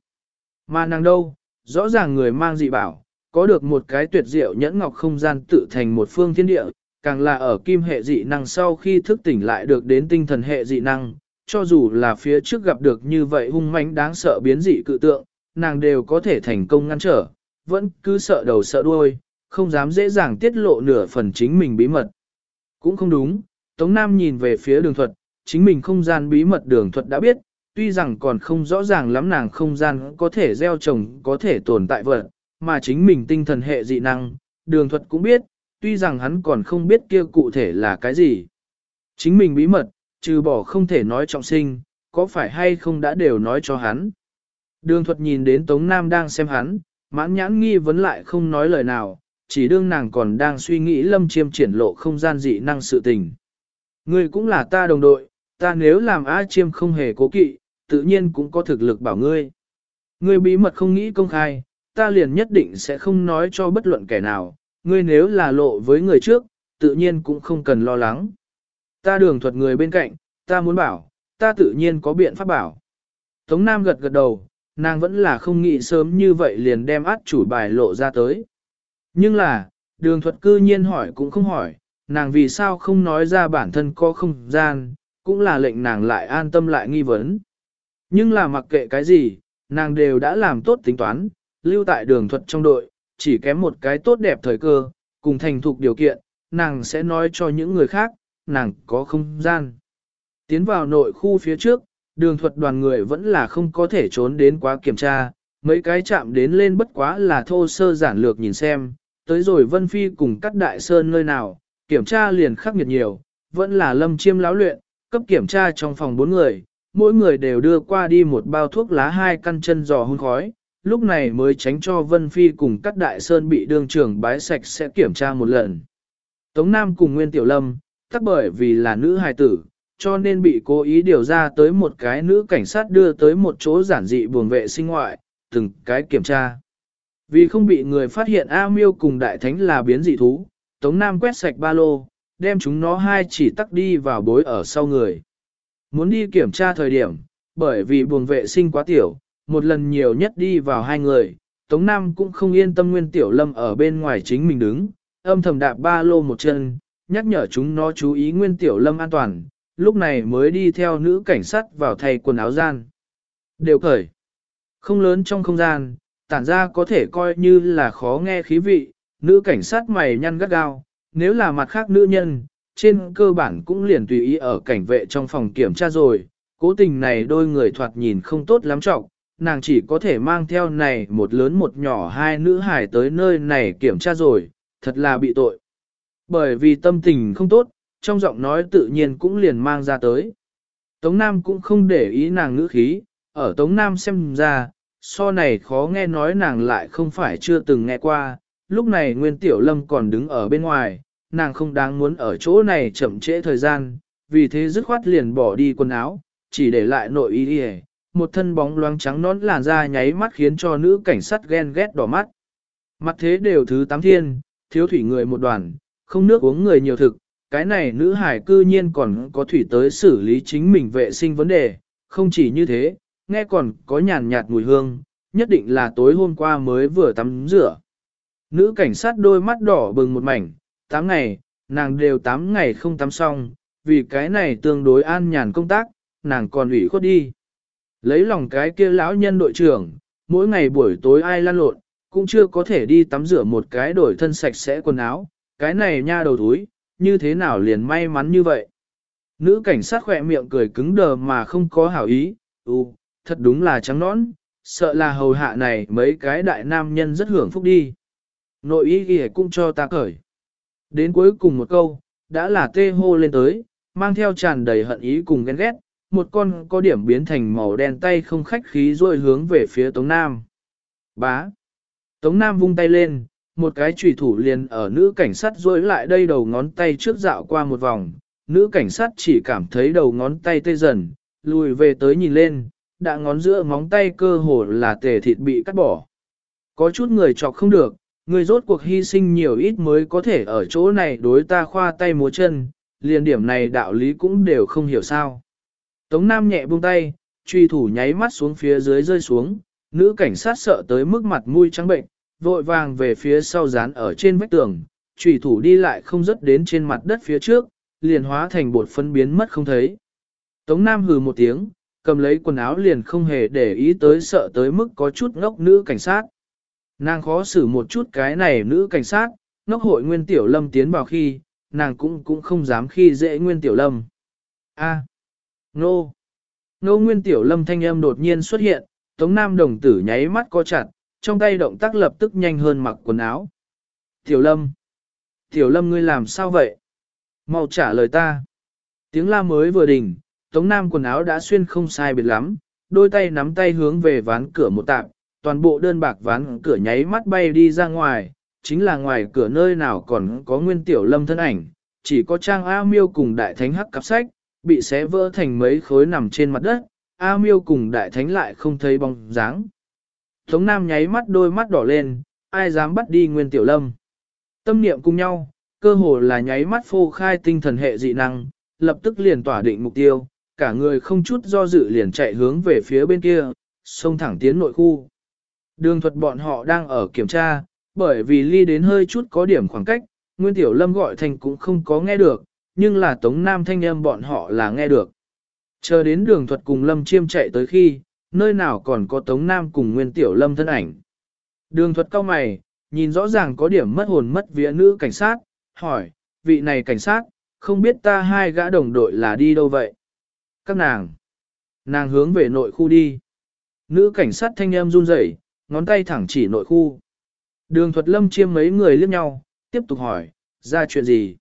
Mà nàng đâu, rõ ràng người mang dị bảo, có được một cái tuyệt diệu nhẫn ngọc không gian tự thành một phương thiên địa, càng là ở kim hệ dị năng sau khi thức tỉnh lại được đến tinh thần hệ dị năng, cho dù là phía trước gặp được như vậy hung mãnh đáng sợ biến dị cự tượng, nàng đều có thể thành công ngăn trở, vẫn cứ sợ đầu sợ đuôi, không dám dễ dàng tiết lộ nửa phần chính mình bí mật. Cũng không đúng, Tống Nam nhìn về phía đường thuật, chính mình không gian bí mật đường thuật đã biết, tuy rằng còn không rõ ràng lắm nàng không gian có thể gieo trồng có thể tồn tại vật, mà chính mình tinh thần hệ dị năng, đường thuật cũng biết, tuy rằng hắn còn không biết kia cụ thể là cái gì. Chính mình bí mật, trừ bỏ không thể nói trọng sinh, có phải hay không đã đều nói cho hắn. Đường thuật nhìn đến Tống Nam đang xem hắn, mãn nhãn nghi vấn lại không nói lời nào, chỉ đương nàng còn đang suy nghĩ lâm chiêm triển lộ không gian dị năng sự tình. Ngươi cũng là ta đồng đội, ta nếu làm A chiêm không hề cố kỵ, tự nhiên cũng có thực lực bảo ngươi. Ngươi bí mật không nghĩ công khai, ta liền nhất định sẽ không nói cho bất luận kẻ nào, ngươi nếu là lộ với người trước, tự nhiên cũng không cần lo lắng. Ta đường thuật người bên cạnh, ta muốn bảo, ta tự nhiên có biện pháp bảo. Tống Nam gật gật đầu, nàng vẫn là không nghĩ sớm như vậy liền đem át chủ bài lộ ra tới. Nhưng là, đường thuật cư nhiên hỏi cũng không hỏi, nàng vì sao không nói ra bản thân có không gian, cũng là lệnh nàng lại an tâm lại nghi vấn. Nhưng là mặc kệ cái gì, nàng đều đã làm tốt tính toán, lưu tại đường thuật trong đội, chỉ kém một cái tốt đẹp thời cơ, cùng thành thục điều kiện, nàng sẽ nói cho những người khác, nàng có không gian. Tiến vào nội khu phía trước, đường thuật đoàn người vẫn là không có thể trốn đến quá kiểm tra, mấy cái chạm đến lên bất quá là thô sơ giản lược nhìn xem, tới rồi Vân Phi cùng cắt đại sơn nơi nào, kiểm tra liền khắc nghiệt nhiều, vẫn là lâm chiêm láo luyện, cấp kiểm tra trong phòng bốn người, mỗi người đều đưa qua đi một bao thuốc lá hai căn chân giò hun khói, lúc này mới tránh cho Vân Phi cùng các đại sơn bị đương trưởng bái sạch sẽ kiểm tra một lần. Tống Nam cùng Nguyên Tiểu Lâm, tắc bởi vì là nữ hài tử, cho nên bị cố ý điều ra tới một cái nữ cảnh sát đưa tới một chỗ giản dị buồng vệ sinh ngoại, từng cái kiểm tra. Vì không bị người phát hiện A Miêu cùng Đại Thánh là biến dị thú, Tống Nam quét sạch ba lô, đem chúng nó hai chỉ tắc đi vào bối ở sau người. Muốn đi kiểm tra thời điểm, bởi vì buồng vệ sinh quá tiểu, một lần nhiều nhất đi vào hai người, Tống Nam cũng không yên tâm Nguyên Tiểu Lâm ở bên ngoài chính mình đứng, âm thầm đạp ba lô một chân, nhắc nhở chúng nó chú ý Nguyên Tiểu Lâm an toàn, lúc này mới đi theo nữ cảnh sát vào thay quần áo gian. Đều cởi. Không lớn trong không gian, tản ra có thể coi như là khó nghe khí vị, nữ cảnh sát mày nhăn gắt gao, nếu là mặt khác nữ nhân, trên cơ bản cũng liền tùy ý ở cảnh vệ trong phòng kiểm tra rồi, cố tình này đôi người thoạt nhìn không tốt lắm trọng, nàng chỉ có thể mang theo này một lớn một nhỏ hai nữ hải tới nơi này kiểm tra rồi, thật là bị tội. Bởi vì tâm tình không tốt, trong giọng nói tự nhiên cũng liền mang ra tới. Tống Nam cũng không để ý nàng ngữ khí, ở Tống Nam xem ra, so này khó nghe nói nàng lại không phải chưa từng nghe qua, lúc này Nguyên Tiểu Lâm còn đứng ở bên ngoài, nàng không đáng muốn ở chỗ này chậm trễ thời gian, vì thế dứt khoát liền bỏ đi quần áo, chỉ để lại nội y đi một thân bóng loáng trắng nón làn da nháy mắt khiến cho nữ cảnh sát ghen ghét đỏ mắt. Mặt thế đều thứ tám thiên, thiếu thủy người một đoàn, không nước uống người nhiều thực, cái này nữ hải cư nhiên còn có thủy tới xử lý chính mình vệ sinh vấn đề, không chỉ như thế, nghe còn có nhàn nhạt mùi hương, nhất định là tối hôm qua mới vừa tắm rửa. Nữ cảnh sát đôi mắt đỏ bừng một mảnh, tám ngày, nàng đều tám ngày không tắm xong, vì cái này tương đối an nhàn công tác, nàng còn ủy khuất đi. Lấy lòng cái kia lão nhân đội trưởng, mỗi ngày buổi tối ai lăn lộn, cũng chưa có thể đi tắm rửa một cái đổi thân sạch sẽ quần áo, cái này nha đầu túi, như thế nào liền may mắn như vậy. Nữ cảnh sát khỏe miệng cười cứng đờ mà không có hảo ý, ừ, thật đúng là trắng nõn, sợ là hầu hạ này mấy cái đại nam nhân rất hưởng phúc đi. Nội ý ghi cũng cho ta cởi. Đến cuối cùng một câu, đã là tê hô lên tới, mang theo tràn đầy hận ý cùng ghen ghét, một con có điểm biến thành màu đen tay không khách khí rồi hướng về phía Tống Nam. Bá. Tống Nam vung tay lên, một cái trùy thủ liền ở nữ cảnh sát rối lại đây đầu ngón tay trước dạo qua một vòng. Nữ cảnh sát chỉ cảm thấy đầu ngón tay tê dần, lùi về tới nhìn lên, đã ngón giữa móng tay cơ hồ là tề thịt bị cắt bỏ. Có chút người chọc không được, người rốt cuộc hy sinh nhiều ít mới có thể ở chỗ này đối ta khoa tay múa chân, liền điểm này đạo lý cũng đều không hiểu sao. Tống Nam nhẹ buông tay, truy thủ nháy mắt xuống phía dưới rơi xuống, nữ cảnh sát sợ tới mức mặt mũi trắng bệnh, vội vàng về phía sau dán ở trên vách tường, truy thủ đi lại không rớt đến trên mặt đất phía trước, liền hóa thành bột phân biến mất không thấy. Tống Nam hừ một tiếng, cầm lấy quần áo liền không hề để ý tới sợ tới mức có chút ngốc nữ cảnh sát. Nàng khó xử một chút cái này nữ cảnh sát, ngốc hội Nguyên Tiểu Lâm tiến vào khi, nàng cũng cũng không dám khi dễ Nguyên Tiểu Lâm. A. Nô. Nô Nguyên Tiểu Lâm thanh âm đột nhiên xuất hiện, Tống Nam đồng tử nháy mắt co chặt, trong tay động tác lập tức nhanh hơn mặc quần áo. Tiểu Lâm. Tiểu Lâm ngươi làm sao vậy? Mau trả lời ta. Tiếng la mới vừa đỉnh, Tống Nam quần áo đã xuyên không sai biệt lắm, đôi tay nắm tay hướng về ván cửa một tạm, toàn bộ đơn bạc ván cửa nháy mắt bay đi ra ngoài, chính là ngoài cửa nơi nào còn có nguyên tiểu lâm thân ảnh, chỉ có trang A miêu cùng đại thánh hắc cặp sách, bị xé vỡ thành mấy khối nằm trên mặt đất, A miêu cùng đại thánh lại không thấy bóng dáng. Tống Nam nháy mắt đôi mắt đỏ lên, ai dám bắt đi nguyên tiểu lâm. Tâm niệm cùng nhau, cơ hồ là nháy mắt phô khai tinh thần hệ dị năng, lập tức liền tỏa định mục tiêu, cả người không chút do dự liền chạy hướng về phía bên kia, xông thẳng tiến nội khu. Đường thuật bọn họ đang ở kiểm tra, bởi vì ly đến hơi chút có điểm khoảng cách, Nguyên Tiểu Lâm gọi thành cũng không có nghe được, nhưng là Tống Nam thanh âm bọn họ là nghe được. Chờ đến đường thuật cùng Lâm Chiêm chạy tới khi, nơi nào còn có Tống Nam cùng Nguyên Tiểu Lâm thân ảnh. Đường thuật cao mày, nhìn rõ ràng có điểm mất hồn mất vía nữ cảnh sát, hỏi, vị này cảnh sát, không biết ta hai gã đồng đội là đi đâu vậy? Các nàng, nàng hướng về nội khu đi. Nữ cảnh sát thanh em run rẩy, ngón tay thẳng chỉ nội khu. Đường thuật lâm chiêm mấy người liếc nhau, tiếp tục hỏi, ra chuyện gì?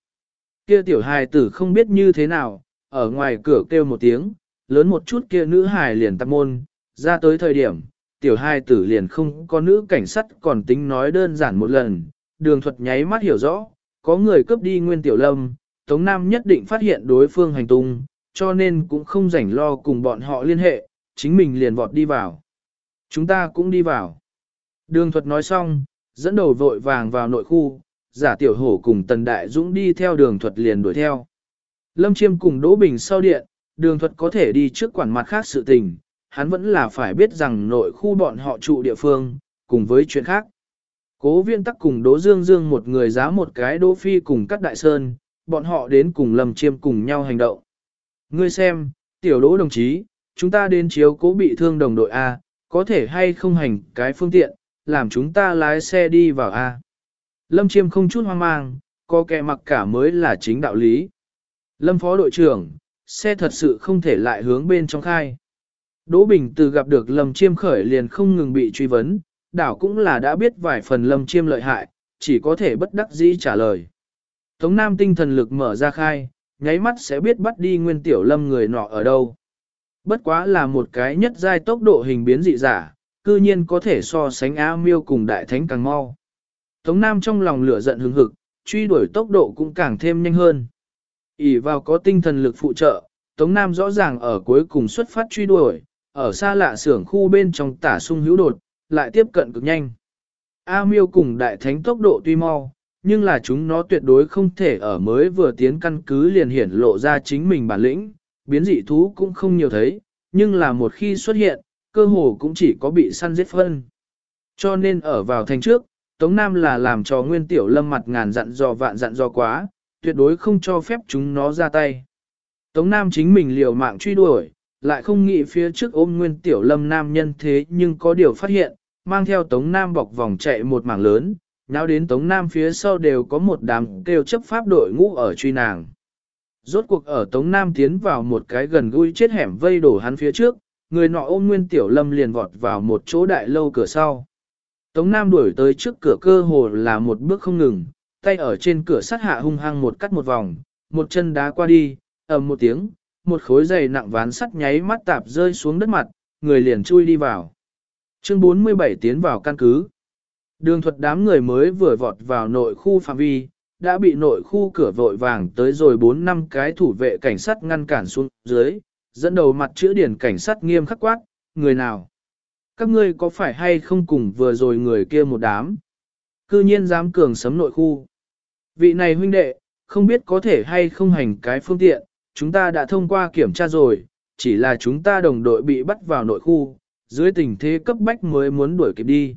Kia tiểu hài tử không biết như thế nào, ở ngoài cửa kêu một tiếng, lớn một chút kia nữ hài liền tạp môn, ra tới thời điểm, tiểu hài tử liền không có nữ cảnh sát còn tính nói đơn giản một lần, đường thuật nháy mắt hiểu rõ, có người cướp đi nguyên tiểu lâm, Tống Nam nhất định phát hiện đối phương hành tung, cho nên cũng không rảnh lo cùng bọn họ liên hệ, chính mình liền vọt đi vào. Chúng ta cũng đi vào. Đường thuật nói xong, dẫn đầu vội vàng vào nội khu, giả tiểu hổ cùng tần đại dũng đi theo đường thuật liền đuổi theo. Lâm chiêm cùng Đỗ Bình sau điện, đường thuật có thể đi trước quản mặt khác sự tình, hắn vẫn là phải biết rằng nội khu bọn họ trụ địa phương, cùng với chuyện khác. Cố viên tắc cùng Đỗ Dương Dương một người giá một cái Đỗ Phi cùng các đại sơn, bọn họ đến cùng Lâm Chiêm cùng nhau hành động. Ngươi xem, tiểu Đỗ đồng chí, chúng ta đến chiếu cố bị thương đồng đội A, có thể hay không hành cái phương tiện, làm chúng ta lái xe đi vào A. Lâm Chiêm không chút hoang mang, có kẻ mặc cả mới là chính đạo lý. Lâm Phó đội trưởng, xe thật sự không thể lại hướng bên trong khai. Đỗ Bình từ gặp được Lâm Chiêm khởi liền không ngừng bị truy vấn, đảo cũng là đã biết vài phần Lâm Chiêm lợi hại, chỉ có thể bất đắc dĩ trả lời. Tống Nam tinh thần lực mở ra khai, nháy mắt sẽ biết bắt đi nguyên tiểu lâm người nọ ở đâu. Bất quá là một cái nhất giai tốc độ hình biến dị giả, cư nhiên có thể so sánh A miêu cùng đại thánh càng mau. Tống Nam trong lòng lửa giận hứng hực, truy đuổi tốc độ cũng càng thêm nhanh hơn. ỉ vào có tinh thần lực phụ trợ, Tống Nam rõ ràng ở cuối cùng xuất phát truy đuổi, ở xa lạ xưởng khu bên trong tả sung hữu đột, lại tiếp cận cực nhanh. A miêu cùng đại thánh tốc độ tuy mau, nhưng là chúng nó tuyệt đối không thể ở mới vừa tiến căn cứ liền hiển lộ ra chính mình bản lĩnh, biến dị thú cũng không nhiều thấy, nhưng là một khi xuất hiện, cơ hồ cũng chỉ có bị săn giết phân. Cho nên ở vào thành trước, Tống Nam là làm cho nguyên tiểu lâm mặt ngàn dặn dò vạn dặn dò quá, tuyệt đối không cho phép chúng nó ra tay. Tống Nam chính mình liều mạng truy đuổi, lại không nghĩ phía trước ôm nguyên tiểu lâm nam nhân thế nhưng có điều phát hiện, mang theo Tống Nam bọc vòng chạy một mảng lớn, nháo đến Tống Nam phía sau đều có một đám kêu chấp pháp đội ngũ ở truy nàng. Rốt cuộc ở Tống Nam tiến vào một cái gần gũi chết hẻm vây đổ hắn phía trước, người nọ ôm nguyên tiểu lâm liền vọt vào một chỗ đại lâu cửa sau. Tống Nam đuổi tới trước cửa cơ hồ là một bước không ngừng, tay ở trên cửa sắt hạ hung hăng một cắt một vòng, một chân đá qua đi, ầm một tiếng, một khối dày nặng ván sắt nháy mắt tạp rơi xuống đất mặt, người liền chui đi vào. Chương 47 tiến vào căn cứ. Đường thuật đám người mới vừa vọt vào nội khu phạm vi, đã bị nội khu cửa vội vàng tới rồi 4 năm cái thủ vệ cảnh sát ngăn cản xuống dưới, dẫn đầu mặt chữ điển cảnh sát nghiêm khắc quát, người nào? Các ngươi có phải hay không cùng vừa rồi người kia một đám? Cư nhiên dám cường sấm nội khu. Vị này huynh đệ, không biết có thể hay không hành cái phương tiện, chúng ta đã thông qua kiểm tra rồi, chỉ là chúng ta đồng đội bị bắt vào nội khu, dưới tình thế cấp bách mới muốn đuổi kịp đi.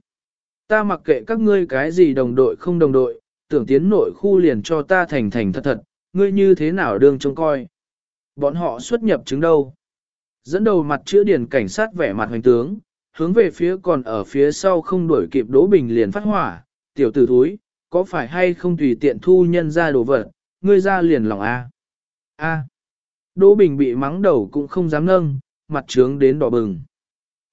Ta mặc kệ các ngươi cái gì đồng đội không đồng đội, tưởng tiến nội khu liền cho ta thành thành thật thật, ngươi như thế nào đương trông coi. Bọn họ xuất nhập chứng đâu. Dẫn đầu mặt chữa điển cảnh sát vẻ mặt hoành tướng, hướng về phía còn ở phía sau không đuổi kịp Đỗ Bình liền phát hỏa, tiểu tử thúi, có phải hay không tùy tiện thu nhân ra đồ vật, ngươi ra liền lòng A. A. Đỗ Bình bị mắng đầu cũng không dám nâng, mặt trướng đến đỏ bừng.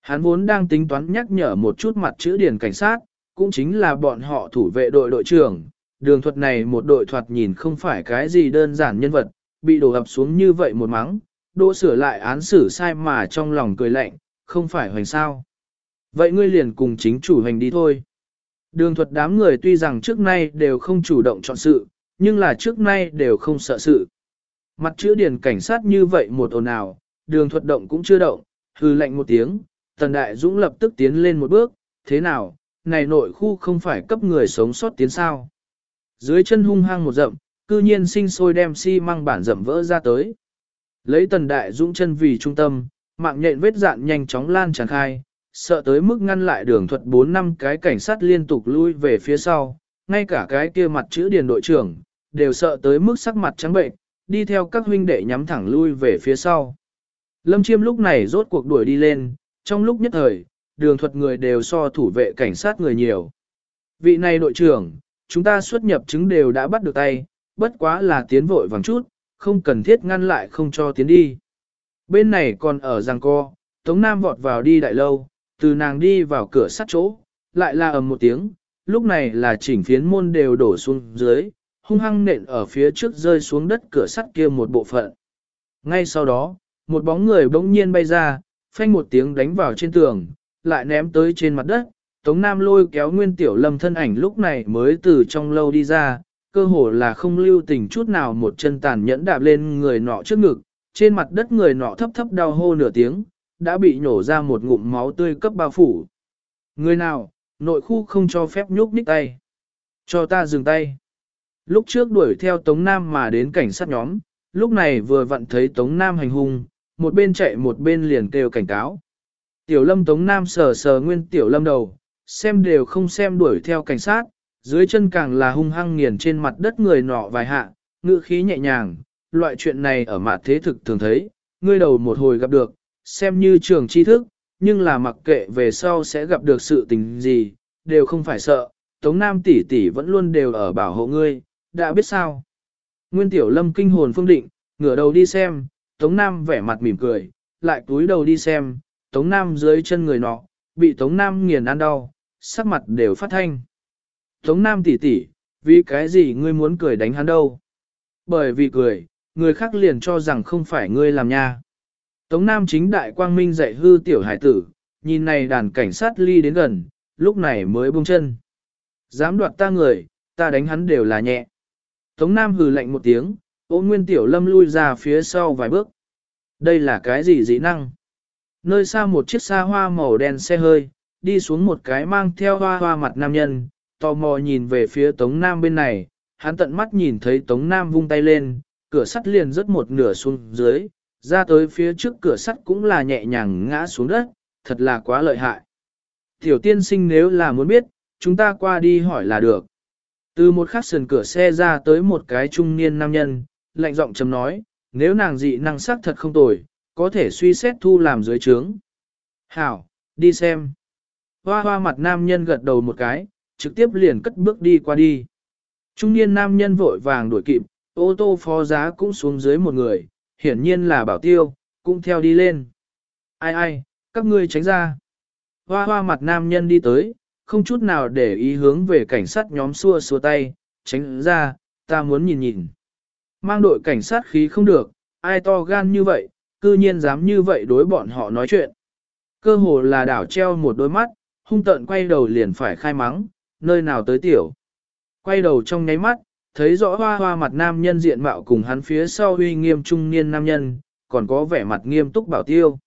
Hắn vốn đang tính toán nhắc nhở một chút mặt chữ điển cảnh sát, cũng chính là bọn họ thủ vệ đội đội trưởng. Đường thuật này một đội thoạt nhìn không phải cái gì đơn giản nhân vật, bị đổ ập xuống như vậy một mắng, đỗ sửa lại án xử sai mà trong lòng cười lạnh, không phải hoành sao. Vậy ngươi liền cùng chính chủ hành đi thôi. Đường thuật đám người tuy rằng trước nay đều không chủ động chọn sự, nhưng là trước nay đều không sợ sự. Mặt chữ điển cảnh sát như vậy một ồn ào, đường thuật động cũng chưa động, hư lạnh một tiếng, tần đại dũng lập tức tiến lên một bước, thế nào, này nội khu không phải cấp người sống sót tiến sao. Dưới chân hung hăng một rậm, cư nhiên sinh sôi đem xi si măng bản rậm vỡ ra tới. Lấy tần đại dũng chân vì trung tâm, mạng nhện vết dạn nhanh chóng lan tràn khai, sợ tới mức ngăn lại đường thuật 4 năm cái cảnh sát liên tục lui về phía sau, ngay cả cái kia mặt chữ điền đội trưởng, đều sợ tới mức sắc mặt trắng bệnh, đi theo các huynh đệ nhắm thẳng lui về phía sau. Lâm Chiêm lúc này rốt cuộc đuổi đi lên, trong lúc nhất thời, đường thuật người đều so thủ vệ cảnh sát người nhiều. Vị này đội trưởng, chúng ta xuất nhập chứng đều đã bắt được tay, bất quá là tiến vội vàng chút, không cần thiết ngăn lại không cho tiến đi. Bên này còn ở giang co, Tống Nam vọt vào đi đại lâu, từ nàng đi vào cửa sắt chỗ, lại là ầm một tiếng, lúc này là chỉnh phiến môn đều đổ xuống dưới, hung hăng nện ở phía trước rơi xuống đất cửa sắt kia một bộ phận. Ngay sau đó, một bóng người bỗng nhiên bay ra, phanh một tiếng đánh vào trên tường, lại ném tới trên mặt đất. Tống Nam lôi kéo Nguyên Tiểu Lâm thân ảnh lúc này mới từ trong lâu đi ra, cơ hồ là không lưu tình chút nào một chân tàn nhẫn đạp lên người nọ trước ngực, trên mặt đất người nọ thấp thấp đau hô nửa tiếng, đã bị nổ ra một ngụm máu tươi cấp bao phủ. Người nào, nội khu không cho phép nhúc nhích tay. Cho ta dừng tay. Lúc trước đuổi theo Tống Nam mà đến cảnh sát nhóm, lúc này vừa vặn thấy Tống Nam hành hung, một bên chạy một bên liền kêu cảnh cáo. Tiểu lâm Tống Nam sờ sờ nguyên tiểu lâm đầu, xem đều không xem đuổi theo cảnh sát, dưới chân càng là hung hăng nghiền trên mặt đất người nọ vài hạ, ngữ khí nhẹ nhàng, loại chuyện này ở mặt thế thực thường thấy, ngươi đầu một hồi gặp được, xem như trường tri thức, nhưng là mặc kệ về sau sẽ gặp được sự tình gì, đều không phải sợ, Tống Nam tỷ tỷ vẫn luôn đều ở bảo hộ ngươi, đã biết sao. Nguyên Tiểu Lâm kinh hồn phương định, ngửa đầu đi xem, Tống Nam vẻ mặt mỉm cười, lại túi đầu đi xem, Tống Nam dưới chân người nọ, bị Tống Nam nghiền ăn đau, sắc mặt đều phát thanh. Tống Nam tỷ tỷ, vì cái gì ngươi muốn cười đánh hắn đâu? Bởi vì cười, người khác liền cho rằng không phải ngươi làm nha. Tống Nam chính đại quang minh dạy hư tiểu hải tử, nhìn này đàn cảnh sát ly đến gần, lúc này mới buông chân. Dám đoạt ta người, ta đánh hắn đều là nhẹ. Tống Nam hừ lạnh một tiếng, ôn nguyên tiểu lâm lui ra phía sau vài bước. Đây là cái gì dĩ năng? Nơi xa một chiếc xa hoa màu đen xe hơi, đi xuống một cái mang theo hoa hoa mặt nam nhân, tò mò nhìn về phía Tống Nam bên này, hắn tận mắt nhìn thấy Tống Nam vung tay lên, cửa sắt liền rớt một nửa xuống dưới, ra tới phía trước cửa sắt cũng là nhẹ nhàng ngã xuống đất, thật là quá lợi hại. Tiểu tiên sinh nếu là muốn biết, chúng ta qua đi hỏi là được. Từ một khắc sườn cửa xe ra tới một cái trung niên nam nhân, lạnh giọng chấm nói, nếu nàng dị năng sắc thật không tồi, có thể suy xét thu làm dưới trướng. Hảo, đi xem. Hoa hoa mặt nam nhân gật đầu một cái, trực tiếp liền cất bước đi qua đi. Trung niên nam nhân vội vàng đuổi kịp, ô tô phó giá cũng xuống dưới một người, hiển nhiên là bảo tiêu, cũng theo đi lên. Ai ai, các ngươi tránh ra. Hoa hoa mặt nam nhân đi tới, không chút nào để ý hướng về cảnh sát nhóm xua xua tay, tránh ra, ta muốn nhìn nhìn. Mang đội cảnh sát khí không được, ai to gan như vậy, cư nhiên dám như vậy đối bọn họ nói chuyện. Cơ hồ là đảo treo một đôi mắt, hung tợn quay đầu liền phải khai mắng, nơi nào tới tiểu. Quay đầu trong nháy mắt, thấy rõ hoa hoa mặt nam nhân diện mạo cùng hắn phía sau uy nghiêm trung niên nam nhân, còn có vẻ mặt nghiêm túc bảo tiêu.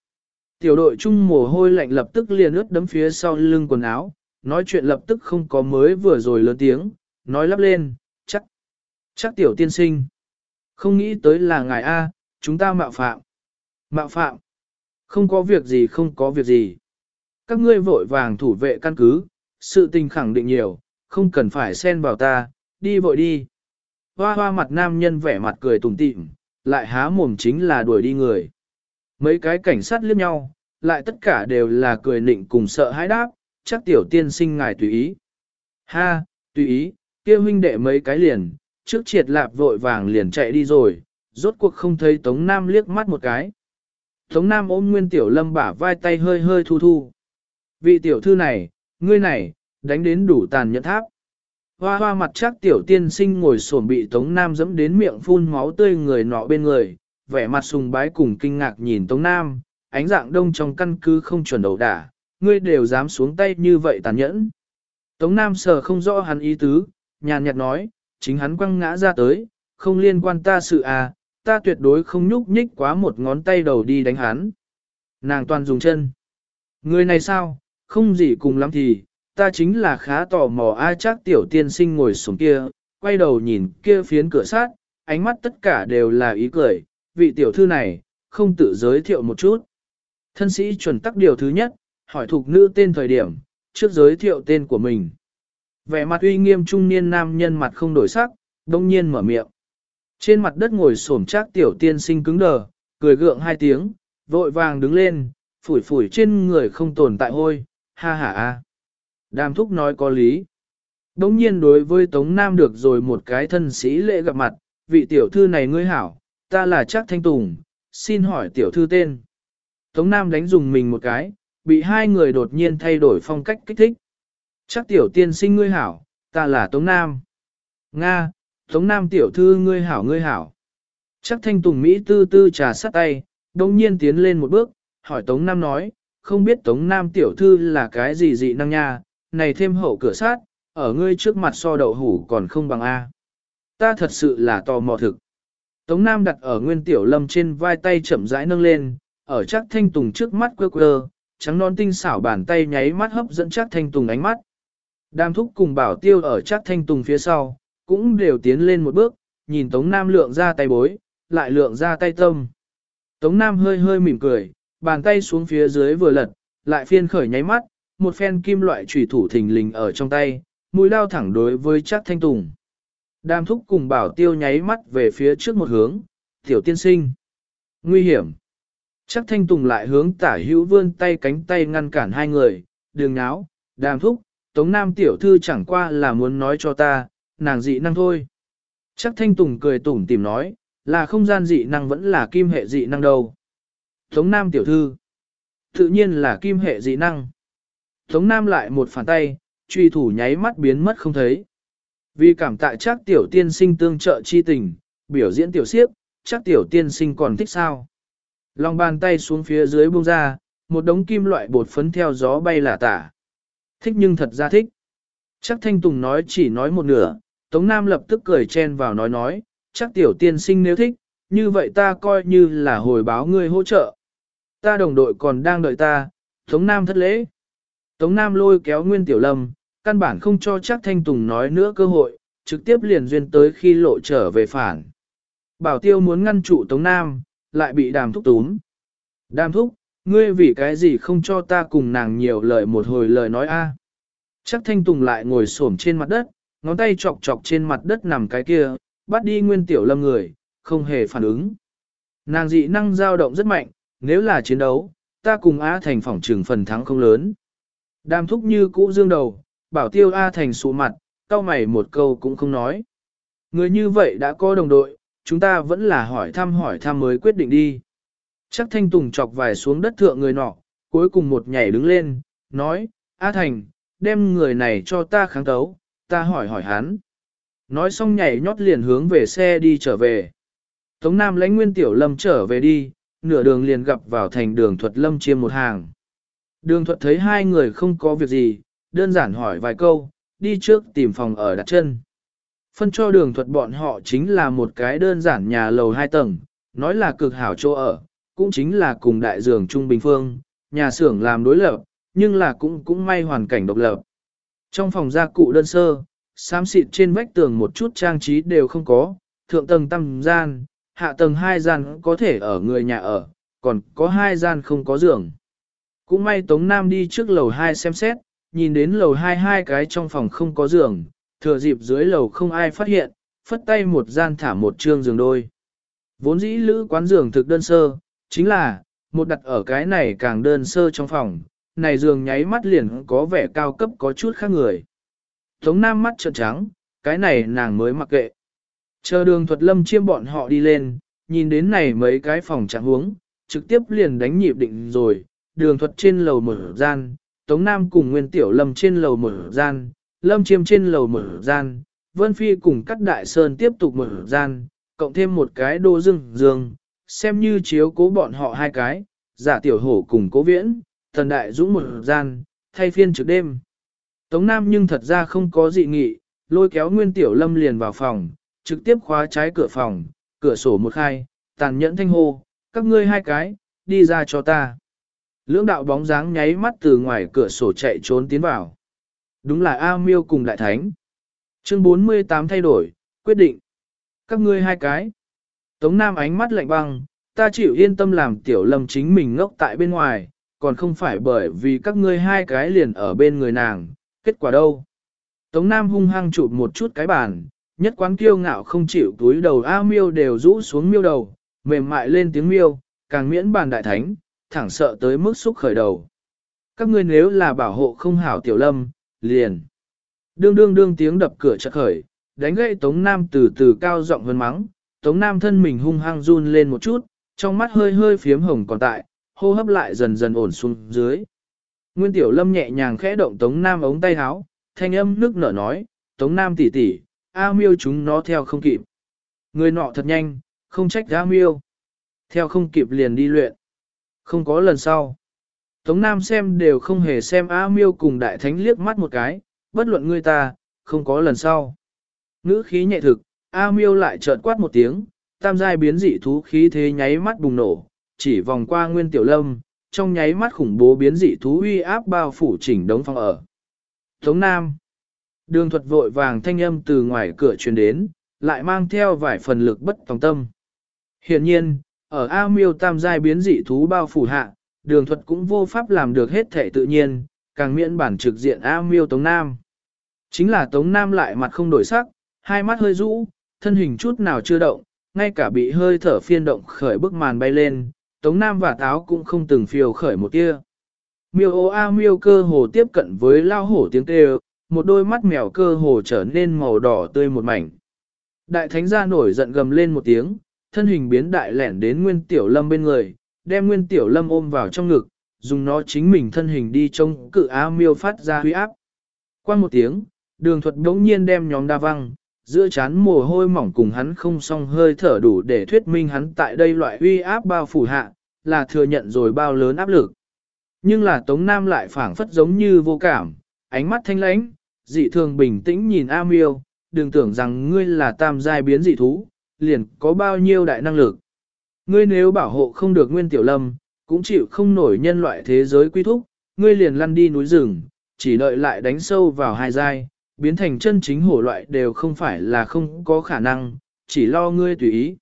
Tiểu đội trung mồ hôi lạnh lập tức liền ướt đấm phía sau lưng quần áo, nói chuyện lập tức không có mới vừa rồi lớn tiếng, nói lắp lên, chắc, chắc tiểu tiên sinh. Không nghĩ tới là ngài A, chúng ta mạo phạm. Mạo phạm, Không có việc gì không có việc gì. Các ngươi vội vàng thủ vệ căn cứ, sự tình khẳng định nhiều, không cần phải xen vào ta, đi vội đi. Hoa hoa mặt nam nhân vẻ mặt cười tủm tỉm, lại há mồm chính là đuổi đi người. Mấy cái cảnh sát liếc nhau, lại tất cả đều là cười nịnh cùng sợ hãi đáp, chắc tiểu tiên sinh ngài tùy ý. Ha, tùy ý, kia huynh đệ mấy cái liền, trước triệt lạp vội vàng liền chạy đi rồi, rốt cuộc không thấy Tống Nam liếc mắt một cái. Tống Nam ôm Nguyên Tiểu Lâm bả vai tay hơi hơi thu thu. Vị tiểu thư này, ngươi này, đánh đến đủ tàn nhẫn tháp. Hoa hoa mặt chắc tiểu tiên sinh ngồi xổm bị Tống Nam dẫm đến miệng phun máu tươi người nọ bên người, vẻ mặt sùng bái cùng kinh ngạc nhìn Tống Nam, ánh dạng đông trong căn cứ không chuẩn đầu đả, ngươi đều dám xuống tay như vậy tàn nhẫn. Tống Nam sờ không rõ hắn ý tứ, nhàn nhạt nói, chính hắn quăng ngã ra tới, không liên quan ta sự à, ta tuyệt đối không nhúc nhích quá một ngón tay đầu đi đánh hắn. Nàng toàn dùng chân. Người này sao, không gì cùng lắm thì, ta chính là khá tò mò ai chắc tiểu tiên sinh ngồi xuống kia, quay đầu nhìn kia phiến cửa sát, ánh mắt tất cả đều là ý cười, vị tiểu thư này, không tự giới thiệu một chút. Thân sĩ chuẩn tắc điều thứ nhất, hỏi thuộc nữ tên thời điểm, trước giới thiệu tên của mình. Vẻ mặt uy nghiêm trung niên nam nhân mặt không đổi sắc, đông nhiên mở miệng. Trên mặt đất ngồi xổm chắc tiểu tiên sinh cứng đờ, cười gượng hai tiếng, vội vàng đứng lên, phủi phủi trên người không tồn tại hôi, ha ha a. Đàm thúc nói có lý. Đống nhiên đối với Tống Nam được rồi một cái thân sĩ lễ gặp mặt, vị tiểu thư này ngươi hảo, ta là Trác thanh tùng, xin hỏi tiểu thư tên. Tống Nam đánh dùng mình một cái, bị hai người đột nhiên thay đổi phong cách kích thích. Chắc tiểu tiên sinh ngươi hảo, ta là Tống Nam. Nga, Tống Nam tiểu thư ngươi hảo ngươi hảo. Chắc thanh tùng Mỹ tư tư trà sắt tay, đồng nhiên tiến lên một bước, hỏi Tống Nam nói, không biết Tống Nam tiểu thư là cái gì dị năng nha, này thêm hậu cửa sát, ở ngươi trước mặt so đậu hủ còn không bằng A. Ta thật sự là tò mò thực. Tống Nam đặt ở nguyên tiểu lâm trên vai tay chậm rãi nâng lên, ở chắc thanh tùng trước mắt quơ quơ, trắng non tinh xảo bàn tay nháy mắt hấp dẫn chắc thanh tùng ánh mắt. Đàm thúc cùng bảo tiêu ở chắc thanh tùng phía sau, cũng đều tiến lên một bước, nhìn Tống Nam lượng ra tay bối, lại lượng ra tay tâm. Tống Nam hơi hơi mỉm cười, bàn tay xuống phía dưới vừa lật, lại phiên khởi nháy mắt, một phen kim loại trùy thủ thình lình ở trong tay, mũi lao thẳng đối với chắc thanh tùng. Đàm thúc cùng bảo tiêu nháy mắt về phía trước một hướng, tiểu tiên sinh. Nguy hiểm. Chắc thanh tùng lại hướng tả hữu vươn tay cánh tay ngăn cản hai người, đường náo, đàm thúc, tống nam tiểu thư chẳng qua là muốn nói cho ta, nàng dị năng thôi. Chắc thanh tùng cười tủm tìm nói, là không gian dị năng vẫn là kim hệ dị năng đâu. Tống nam tiểu thư, tự nhiên là kim hệ dị năng. Tống nam lại một phản tay, truy thủ nháy mắt biến mất không thấy. Vì cảm tạ chắc tiểu tiên sinh tương trợ chi tình, biểu diễn tiểu siếp, chắc tiểu tiên sinh còn thích sao. Lòng bàn tay xuống phía dưới buông ra, một đống kim loại bột phấn theo gió bay là tả. Thích nhưng thật ra thích. Chắc Thanh Tùng nói chỉ nói một nửa, Tống Nam lập tức cười chen vào nói nói, chắc tiểu tiên sinh nếu thích, như vậy ta coi như là hồi báo ngươi hỗ trợ. Ta đồng đội còn đang đợi ta, Tống Nam thất lễ. Tống Nam lôi kéo Nguyên Tiểu Lâm, căn bản không cho chắc Thanh Tùng nói nữa cơ hội, trực tiếp liền duyên tới khi lộ trở về phản. Bảo Tiêu muốn ngăn trụ Tống Nam, lại bị đàm thúc túm. Đàm thúc, ngươi vì cái gì không cho ta cùng nàng nhiều lời một hồi lời nói a? Chắc Thanh Tùng lại ngồi xổm trên mặt đất, ngón tay chọc chọc trên mặt đất nằm cái kia, bắt đi Nguyên Tiểu Lâm người, không hề phản ứng. Nàng dị năng dao động rất mạnh, nếu là chiến đấu, ta cùng A Thành phỏng trường phần thắng không lớn. Đàm thúc như cũ dương đầu, bảo tiêu A Thành sụ mặt, cao mày một câu cũng không nói. Người như vậy đã có đồng đội, chúng ta vẫn là hỏi thăm hỏi thăm mới quyết định đi. Chắc thanh tùng chọc vài xuống đất thượng người nọ, cuối cùng một nhảy đứng lên, nói, A Thành, đem người này cho ta kháng tấu, ta hỏi hỏi hắn. Nói xong nhảy nhót liền hướng về xe đi trở về. Tống Nam lãnh nguyên tiểu lâm trở về đi, nửa đường liền gặp vào thành đường thuật lâm chiêm một hàng. Đường thuật thấy hai người không có việc gì, đơn giản hỏi vài câu, đi trước tìm phòng ở đặt chân. Phân cho đường thuật bọn họ chính là một cái đơn giản nhà lầu hai tầng, nói là cực hảo chỗ ở, cũng chính là cùng đại dường Trung Bình Phương, nhà xưởng làm đối lập, nhưng là cũng cũng may hoàn cảnh độc lập. Trong phòng gia cụ đơn sơ, xám xịt trên vách tường một chút trang trí đều không có, thượng tầng tăm gian, hạ tầng hai gian có thể ở người nhà ở, còn có hai gian không có giường. Cũng may Tống Nam đi trước lầu 2 xem xét, nhìn đến lầu 2 hai cái trong phòng không có giường, thừa dịp dưới lầu không ai phát hiện, phất tay một gian thả một trương giường đôi. Vốn dĩ lữ quán giường thực đơn sơ, chính là, một đặt ở cái này càng đơn sơ trong phòng, này giường nháy mắt liền có vẻ cao cấp có chút khác người. Tống Nam mắt trợn trắng, cái này nàng mới mặc kệ. Chờ đường thuật lâm chiêm bọn họ đi lên, nhìn đến này mấy cái phòng trạng huống, trực tiếp liền đánh nhịp định rồi, đường thuật trên lầu mở gian, Tống Nam cùng Nguyên Tiểu Lâm trên lầu mở gian, Lâm chiêm trên lầu mở gian, Vân Phi cùng các đại sơn tiếp tục mở gian, cộng thêm một cái đô dương dương, xem như chiếu cố bọn họ hai cái, giả tiểu hổ cùng cố viễn, thần đại dũng mở gian, thay phiên trực đêm. Tống Nam nhưng thật ra không có dị nghị, lôi kéo Nguyên Tiểu Lâm liền vào phòng, trực tiếp khóa trái cửa phòng, cửa sổ một khai, tàn nhẫn thanh hô, các ngươi hai cái, đi ra cho ta. Lưỡng đạo bóng dáng nháy mắt từ ngoài cửa sổ chạy trốn tiến vào. Đúng là A Miêu cùng Đại Thánh. Chương 48 thay đổi, quyết định. Các ngươi hai cái. Tống Nam ánh mắt lạnh băng, ta chịu yên tâm làm tiểu lâm chính mình ngốc tại bên ngoài, còn không phải bởi vì các ngươi hai cái liền ở bên người nàng, kết quả đâu. Tống Nam hung hăng chụp một chút cái bàn, nhất quán kiêu ngạo không chịu túi đầu A miêu đều rũ xuống miêu đầu, mềm mại lên tiếng miêu, càng miễn bàn đại thánh, thẳng sợ tới mức xúc khởi đầu. Các ngươi nếu là bảo hộ không hảo tiểu lâm, liền. Đương đương đương tiếng đập cửa chợt khởi, đánh gậy Tống Nam từ từ cao giọng hơn mắng, Tống Nam thân mình hung hăng run lên một chút, trong mắt hơi hơi phiếm hồng còn tại, hô hấp lại dần dần ổn xuống dưới. Nguyên Tiểu Lâm nhẹ nhàng khẽ động Tống Nam ống tay áo, thanh âm nước nở nói, Tống Nam tỷ tỷ, A miêu chúng nó theo không kịp. Người nọ thật nhanh, không trách A miêu. Theo không kịp liền đi luyện. Không có lần sau. Tống Nam xem đều không hề xem A miêu cùng đại thánh liếc mắt một cái, bất luận người ta, không có lần sau. Ngữ khí nhẹ thực, A miêu lại chợt quát một tiếng, tam giai biến dị thú khí thế nháy mắt bùng nổ, chỉ vòng qua nguyên tiểu lâm, trong nháy mắt khủng bố biến dị thú uy áp bao phủ chỉnh đống phòng ở. Tống Nam Đường thuật vội vàng thanh âm từ ngoài cửa truyền đến, lại mang theo vài phần lực bất tòng tâm. Hiện nhiên, ở A miêu tam giai biến dị thú bao phủ hạ, đường thuật cũng vô pháp làm được hết thể tự nhiên, càng miễn bản trực diện A miêu Tống Nam. Chính là Tống Nam lại mặt không đổi sắc, hai mắt hơi rũ, thân hình chút nào chưa động, ngay cả bị hơi thở phiên động khởi bức màn bay lên, Tống Nam và Táo cũng không từng phiêu khởi một tia. Miêu ô a miêu cơ hồ tiếp cận với lao hổ tiếng kêu, một đôi mắt mèo cơ hồ trở nên màu đỏ tươi một mảnh. Đại thánh gia nổi giận gầm lên một tiếng, thân hình biến đại lẻn đến nguyên tiểu lâm bên người, đem nguyên tiểu lâm ôm vào trong ngực, dùng nó chính mình thân hình đi trông cự á miêu phát ra huy áp. Qua một tiếng, đường thuật đống nhiên đem nhóm đa văng, giữa chán mồ hôi mỏng cùng hắn không song hơi thở đủ để thuyết minh hắn tại đây loại uy áp bao phủ hạ, là thừa nhận rồi bao lớn áp lực. Nhưng là Tống Nam lại phảng phất giống như vô cảm, ánh mắt thanh lãnh, dị thường bình tĩnh nhìn A Miêu, đừng tưởng rằng ngươi là tam giai biến dị thú, liền có bao nhiêu đại năng lực. Ngươi nếu bảo hộ không được nguyên tiểu lâm, cũng chịu không nổi nhân loại thế giới quy thúc, ngươi liền lăn đi núi rừng, chỉ đợi lại đánh sâu vào hai giai, biến thành chân chính hổ loại đều không phải là không có khả năng, chỉ lo ngươi tùy ý.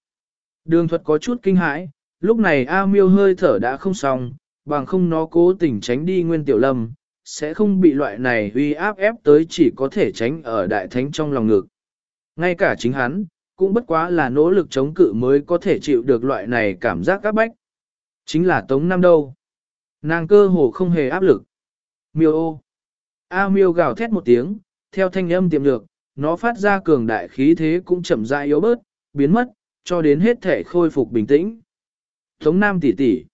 Đường thuật có chút kinh hãi, lúc này A miêu hơi thở đã không xong, bằng không nó cố tình tránh đi nguyên tiểu lâm, sẽ không bị loại này uy áp ép tới chỉ có thể tránh ở đại thánh trong lòng ngực. Ngay cả chính hắn, cũng bất quá là nỗ lực chống cự mới có thể chịu được loại này cảm giác các bách. Chính là Tống Nam đâu. Nàng cơ hồ không hề áp lực. Miêu ô. A miêu gào thét một tiếng, theo thanh âm tiềm lược, nó phát ra cường đại khí thế cũng chậm rãi yếu bớt, biến mất, cho đến hết thể khôi phục bình tĩnh. Tống Nam tỷ tỷ,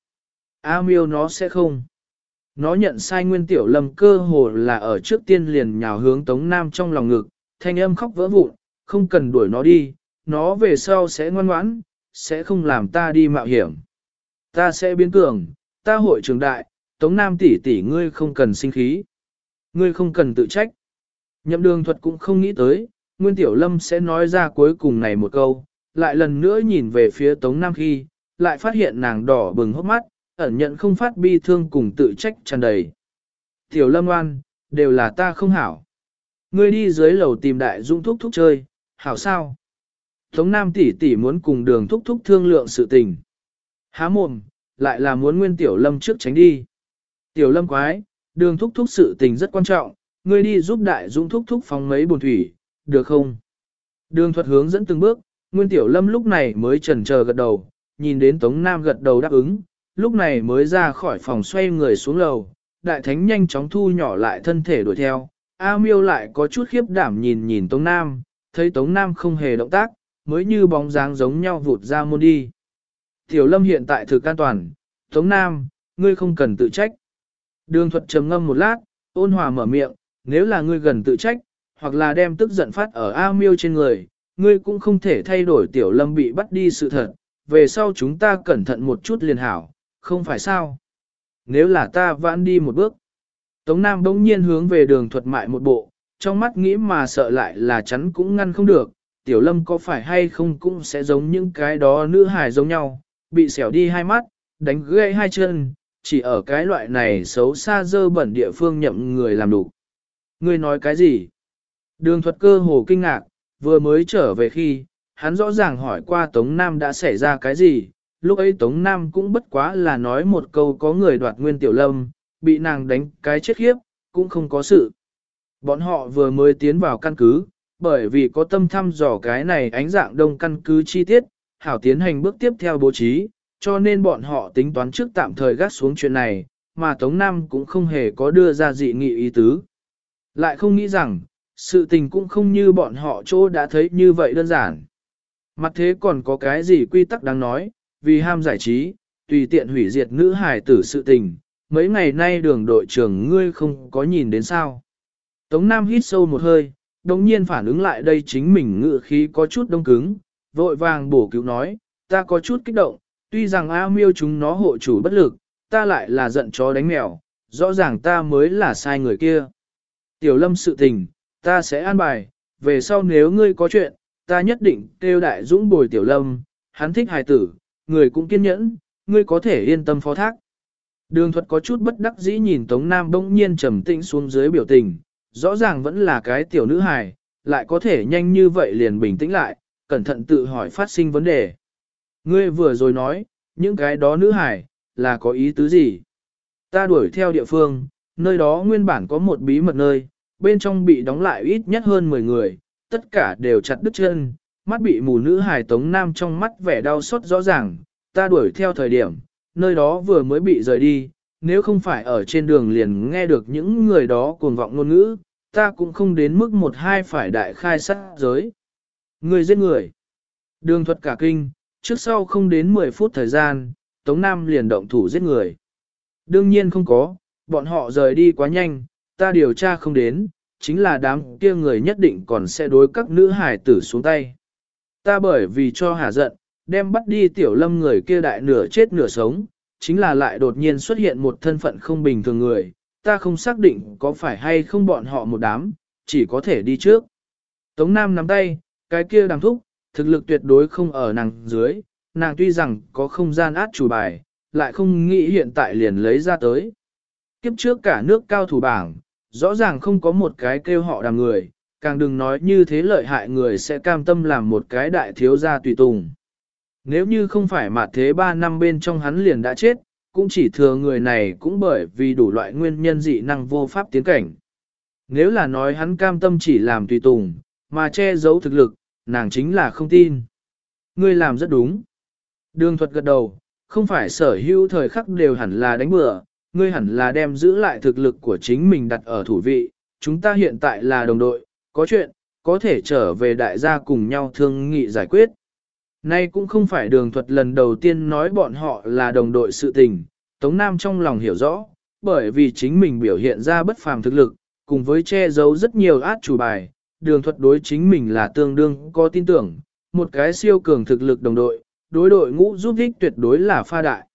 A miêu nó sẽ không. Nó nhận sai nguyên tiểu lâm cơ hồ là ở trước tiên liền nhào hướng Tống Nam trong lòng ngực, thanh âm khóc vỡ vụn, không cần đuổi nó đi, nó về sau sẽ ngoan ngoãn, sẽ không làm ta đi mạo hiểm. Ta sẽ biến cường, ta hội trường đại, Tống Nam tỷ tỷ ngươi không cần sinh khí. Ngươi không cần tự trách. Nhậm đường thuật cũng không nghĩ tới, Nguyên Tiểu Lâm sẽ nói ra cuối cùng này một câu, lại lần nữa nhìn về phía Tống Nam khi, lại phát hiện nàng đỏ bừng hốc mắt, ẩn nhận không phát bi thương cùng tự trách tràn đầy. Tiểu Lâm oan, đều là ta không hảo. Ngươi đi dưới lầu tìm đại dung thúc thúc chơi, hảo sao? Tống Nam tỷ tỷ muốn cùng đường thúc thúc thương lượng sự tình. Há mồm, lại là muốn nguyên tiểu lâm trước tránh đi. Tiểu lâm quái, đường thúc thúc sự tình rất quan trọng, ngươi đi giúp đại dũng thúc thúc phóng mấy bồn thủy, được không? Đường thuật hướng dẫn từng bước, nguyên tiểu lâm lúc này mới chần chờ gật đầu, nhìn đến Tống Nam gật đầu đáp ứng, lúc này mới ra khỏi phòng xoay người xuống lầu, đại thánh nhanh chóng thu nhỏ lại thân thể đuổi theo, A miêu lại có chút khiếp đảm nhìn nhìn Tống Nam, thấy Tống Nam không hề động tác, mới như bóng dáng giống nhau vụt ra môn đi. Tiểu lâm hiện tại thực an toàn, Tống Nam, ngươi không cần tự trách. Đường thuật trầm ngâm một lát, ôn hòa mở miệng, nếu là ngươi gần tự trách, hoặc là đem tức giận phát ở A miêu trên người, ngươi cũng không thể thay đổi tiểu lâm bị bắt đi sự thật, về sau chúng ta cẩn thận một chút liền hảo, không phải sao? Nếu là ta vãn đi một bước, Tống Nam bỗng nhiên hướng về đường thuật mại một bộ, trong mắt nghĩ mà sợ lại là chắn cũng ngăn không được, tiểu lâm có phải hay không cũng sẽ giống những cái đó nữ hài giống nhau, bị xẻo đi hai mắt, đánh gãy hai chân, chỉ ở cái loại này xấu xa dơ bẩn địa phương nhậm người làm đủ. Ngươi nói cái gì? Đường thuật cơ hồ kinh ngạc, vừa mới trở về khi, hắn rõ ràng hỏi qua Tống Nam đã xảy ra cái gì, lúc ấy Tống Nam cũng bất quá là nói một câu có người đoạt nguyên tiểu lâm, bị nàng đánh cái chết khiếp, cũng không có sự. Bọn họ vừa mới tiến vào căn cứ, bởi vì có tâm thăm dò cái này ánh dạng đông căn cứ chi tiết, hảo tiến hành bước tiếp theo bố trí, cho nên bọn họ tính toán trước tạm thời gác xuống chuyện này, mà Tống Nam cũng không hề có đưa ra dị nghị ý tứ. Lại không nghĩ rằng, sự tình cũng không như bọn họ chỗ đã thấy như vậy đơn giản. Mặt thế còn có cái gì quy tắc đáng nói, vì ham giải trí, tùy tiện hủy diệt nữ hài tử sự tình, mấy ngày nay đường đội trưởng ngươi không có nhìn đến sao. Tống Nam hít sâu một hơi, đồng nhiên phản ứng lại đây chính mình ngự khí có chút đông cứng, vội vàng bổ cứu nói, ta có chút kích động, tuy rằng A miêu chúng nó hộ chủ bất lực, ta lại là giận chó đánh mèo, rõ ràng ta mới là sai người kia. Tiểu lâm sự tình, ta sẽ an bài, về sau nếu ngươi có chuyện, ta nhất định kêu đại dũng bồi tiểu lâm, hắn thích hài tử, người cũng kiên nhẫn, ngươi có thể yên tâm phó thác. Đường thuật có chút bất đắc dĩ nhìn Tống Nam bỗng nhiên trầm tĩnh xuống dưới biểu tình, rõ ràng vẫn là cái tiểu nữ hài, lại có thể nhanh như vậy liền bình tĩnh lại, cẩn thận tự hỏi phát sinh vấn đề. Ngươi vừa rồi nói, những cái đó nữ hài, là có ý tứ gì? Ta đuổi theo địa phương, nơi đó nguyên bản có một bí mật nơi, bên trong bị đóng lại ít nhất hơn 10 người, tất cả đều chặt đứt chân, mắt bị mù nữ hài tống nam trong mắt vẻ đau xót rõ ràng, ta đuổi theo thời điểm, nơi đó vừa mới bị rời đi, nếu không phải ở trên đường liền nghe được những người đó cuồng vọng ngôn ngữ, ta cũng không đến mức một hai phải đại khai sát giới. Người giết người. Đường thuật cả kinh, trước sau không đến 10 phút thời gian, Tống Nam liền động thủ giết người. Đương nhiên không có, bọn họ rời đi quá nhanh, ta điều tra không đến, chính là đám kia người nhất định còn sẽ đối các nữ hải tử xuống tay. Ta bởi vì cho hà giận, đem bắt đi tiểu lâm người kia đại nửa chết nửa sống, chính là lại đột nhiên xuất hiện một thân phận không bình thường người, ta không xác định có phải hay không bọn họ một đám, chỉ có thể đi trước. Tống Nam nắm tay, cái kia đằng thúc, thực lực tuyệt đối không ở nàng dưới, nàng tuy rằng có không gian át chủ bài, lại không nghĩ hiện tại liền lấy ra tới. Kiếp trước cả nước cao thủ bảng, rõ ràng không có một cái kêu họ đàm người, càng đừng nói như thế lợi hại người sẽ cam tâm làm một cái đại thiếu gia tùy tùng. Nếu như không phải mà thế ba năm bên trong hắn liền đã chết, cũng chỉ thừa người này cũng bởi vì đủ loại nguyên nhân dị năng vô pháp tiến cảnh. Nếu là nói hắn cam tâm chỉ làm tùy tùng, mà che giấu thực lực, nàng chính là không tin. Ngươi làm rất đúng. Đường thuật gật đầu, không phải sở hữu thời khắc đều hẳn là đánh bừa, ngươi hẳn là đem giữ lại thực lực của chính mình đặt ở thủ vị, chúng ta hiện tại là đồng đội, có chuyện, có thể trở về đại gia cùng nhau thương nghị giải quyết. Nay cũng không phải đường thuật lần đầu tiên nói bọn họ là đồng đội sự tình, Tống Nam trong lòng hiểu rõ, bởi vì chính mình biểu hiện ra bất phàm thực lực, cùng với che giấu rất nhiều át chủ bài, đường thuật đối chính mình là tương đương có tin tưởng, một cái siêu cường thực lực đồng đội, đối đội ngũ giúp ích tuyệt đối là pha đại.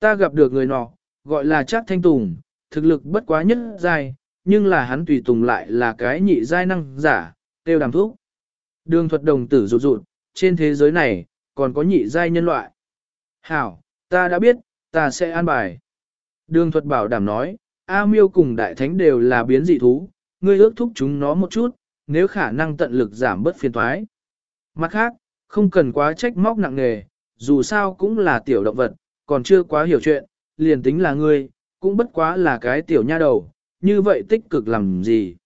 Ta gặp được người nọ, gọi là Trác thanh tùng, thực lực bất quá nhất giai, nhưng là hắn tùy tùng lại là cái nhị giai năng giả, tiêu đàm thuốc. Đường thuật đồng tử rụt rụt, trên thế giới này, còn có nhị giai nhân loại. Hảo, ta đã biết, ta sẽ an bài. Đường thuật bảo đảm nói, A miêu cùng đại thánh đều là biến dị thú, ngươi ước thúc chúng nó một chút, nếu khả năng tận lực giảm bớt phiền toái. Mặt khác, không cần quá trách móc nặng nề, dù sao cũng là tiểu động vật, còn chưa quá hiểu chuyện, liền tính là ngươi, cũng bất quá là cái tiểu nha đầu, như vậy tích cực làm gì.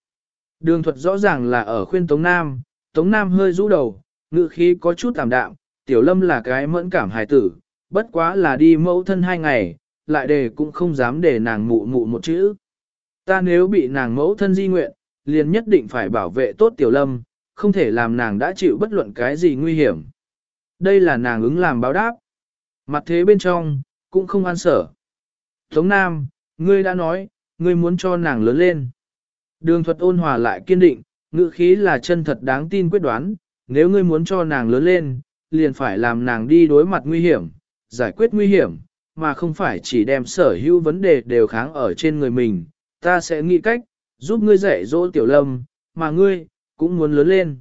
Đường thuật rõ ràng là ở khuyên Tống Nam, Tống Nam hơi rũ đầu, ngự khí có chút tạm đạm, tiểu lâm là cái mẫn cảm hài tử, bất quá là đi mẫu thân hai ngày, lại đề cũng không dám để nàng mụ mụ một chữ. Ta nếu bị nàng mẫu thân di nguyện, liền nhất định phải bảo vệ tốt tiểu lâm, không thể làm nàng đã chịu bất luận cái gì nguy hiểm. Đây là nàng ứng làm báo đáp. Mặt thế bên trong, cũng không an sở. Tống Nam, ngươi đã nói, ngươi muốn cho nàng lớn lên. Đường thuật ôn hòa lại kiên định, ngữ khí là chân thật đáng tin quyết đoán, nếu ngươi muốn cho nàng lớn lên, liền phải làm nàng đi đối mặt nguy hiểm, giải quyết nguy hiểm, mà không phải chỉ đem sở hữu vấn đề đều kháng ở trên người mình. Ta sẽ nghĩ cách, giúp ngươi dạy dỗ tiểu lâm, mà ngươi, cũng muốn lớn lên.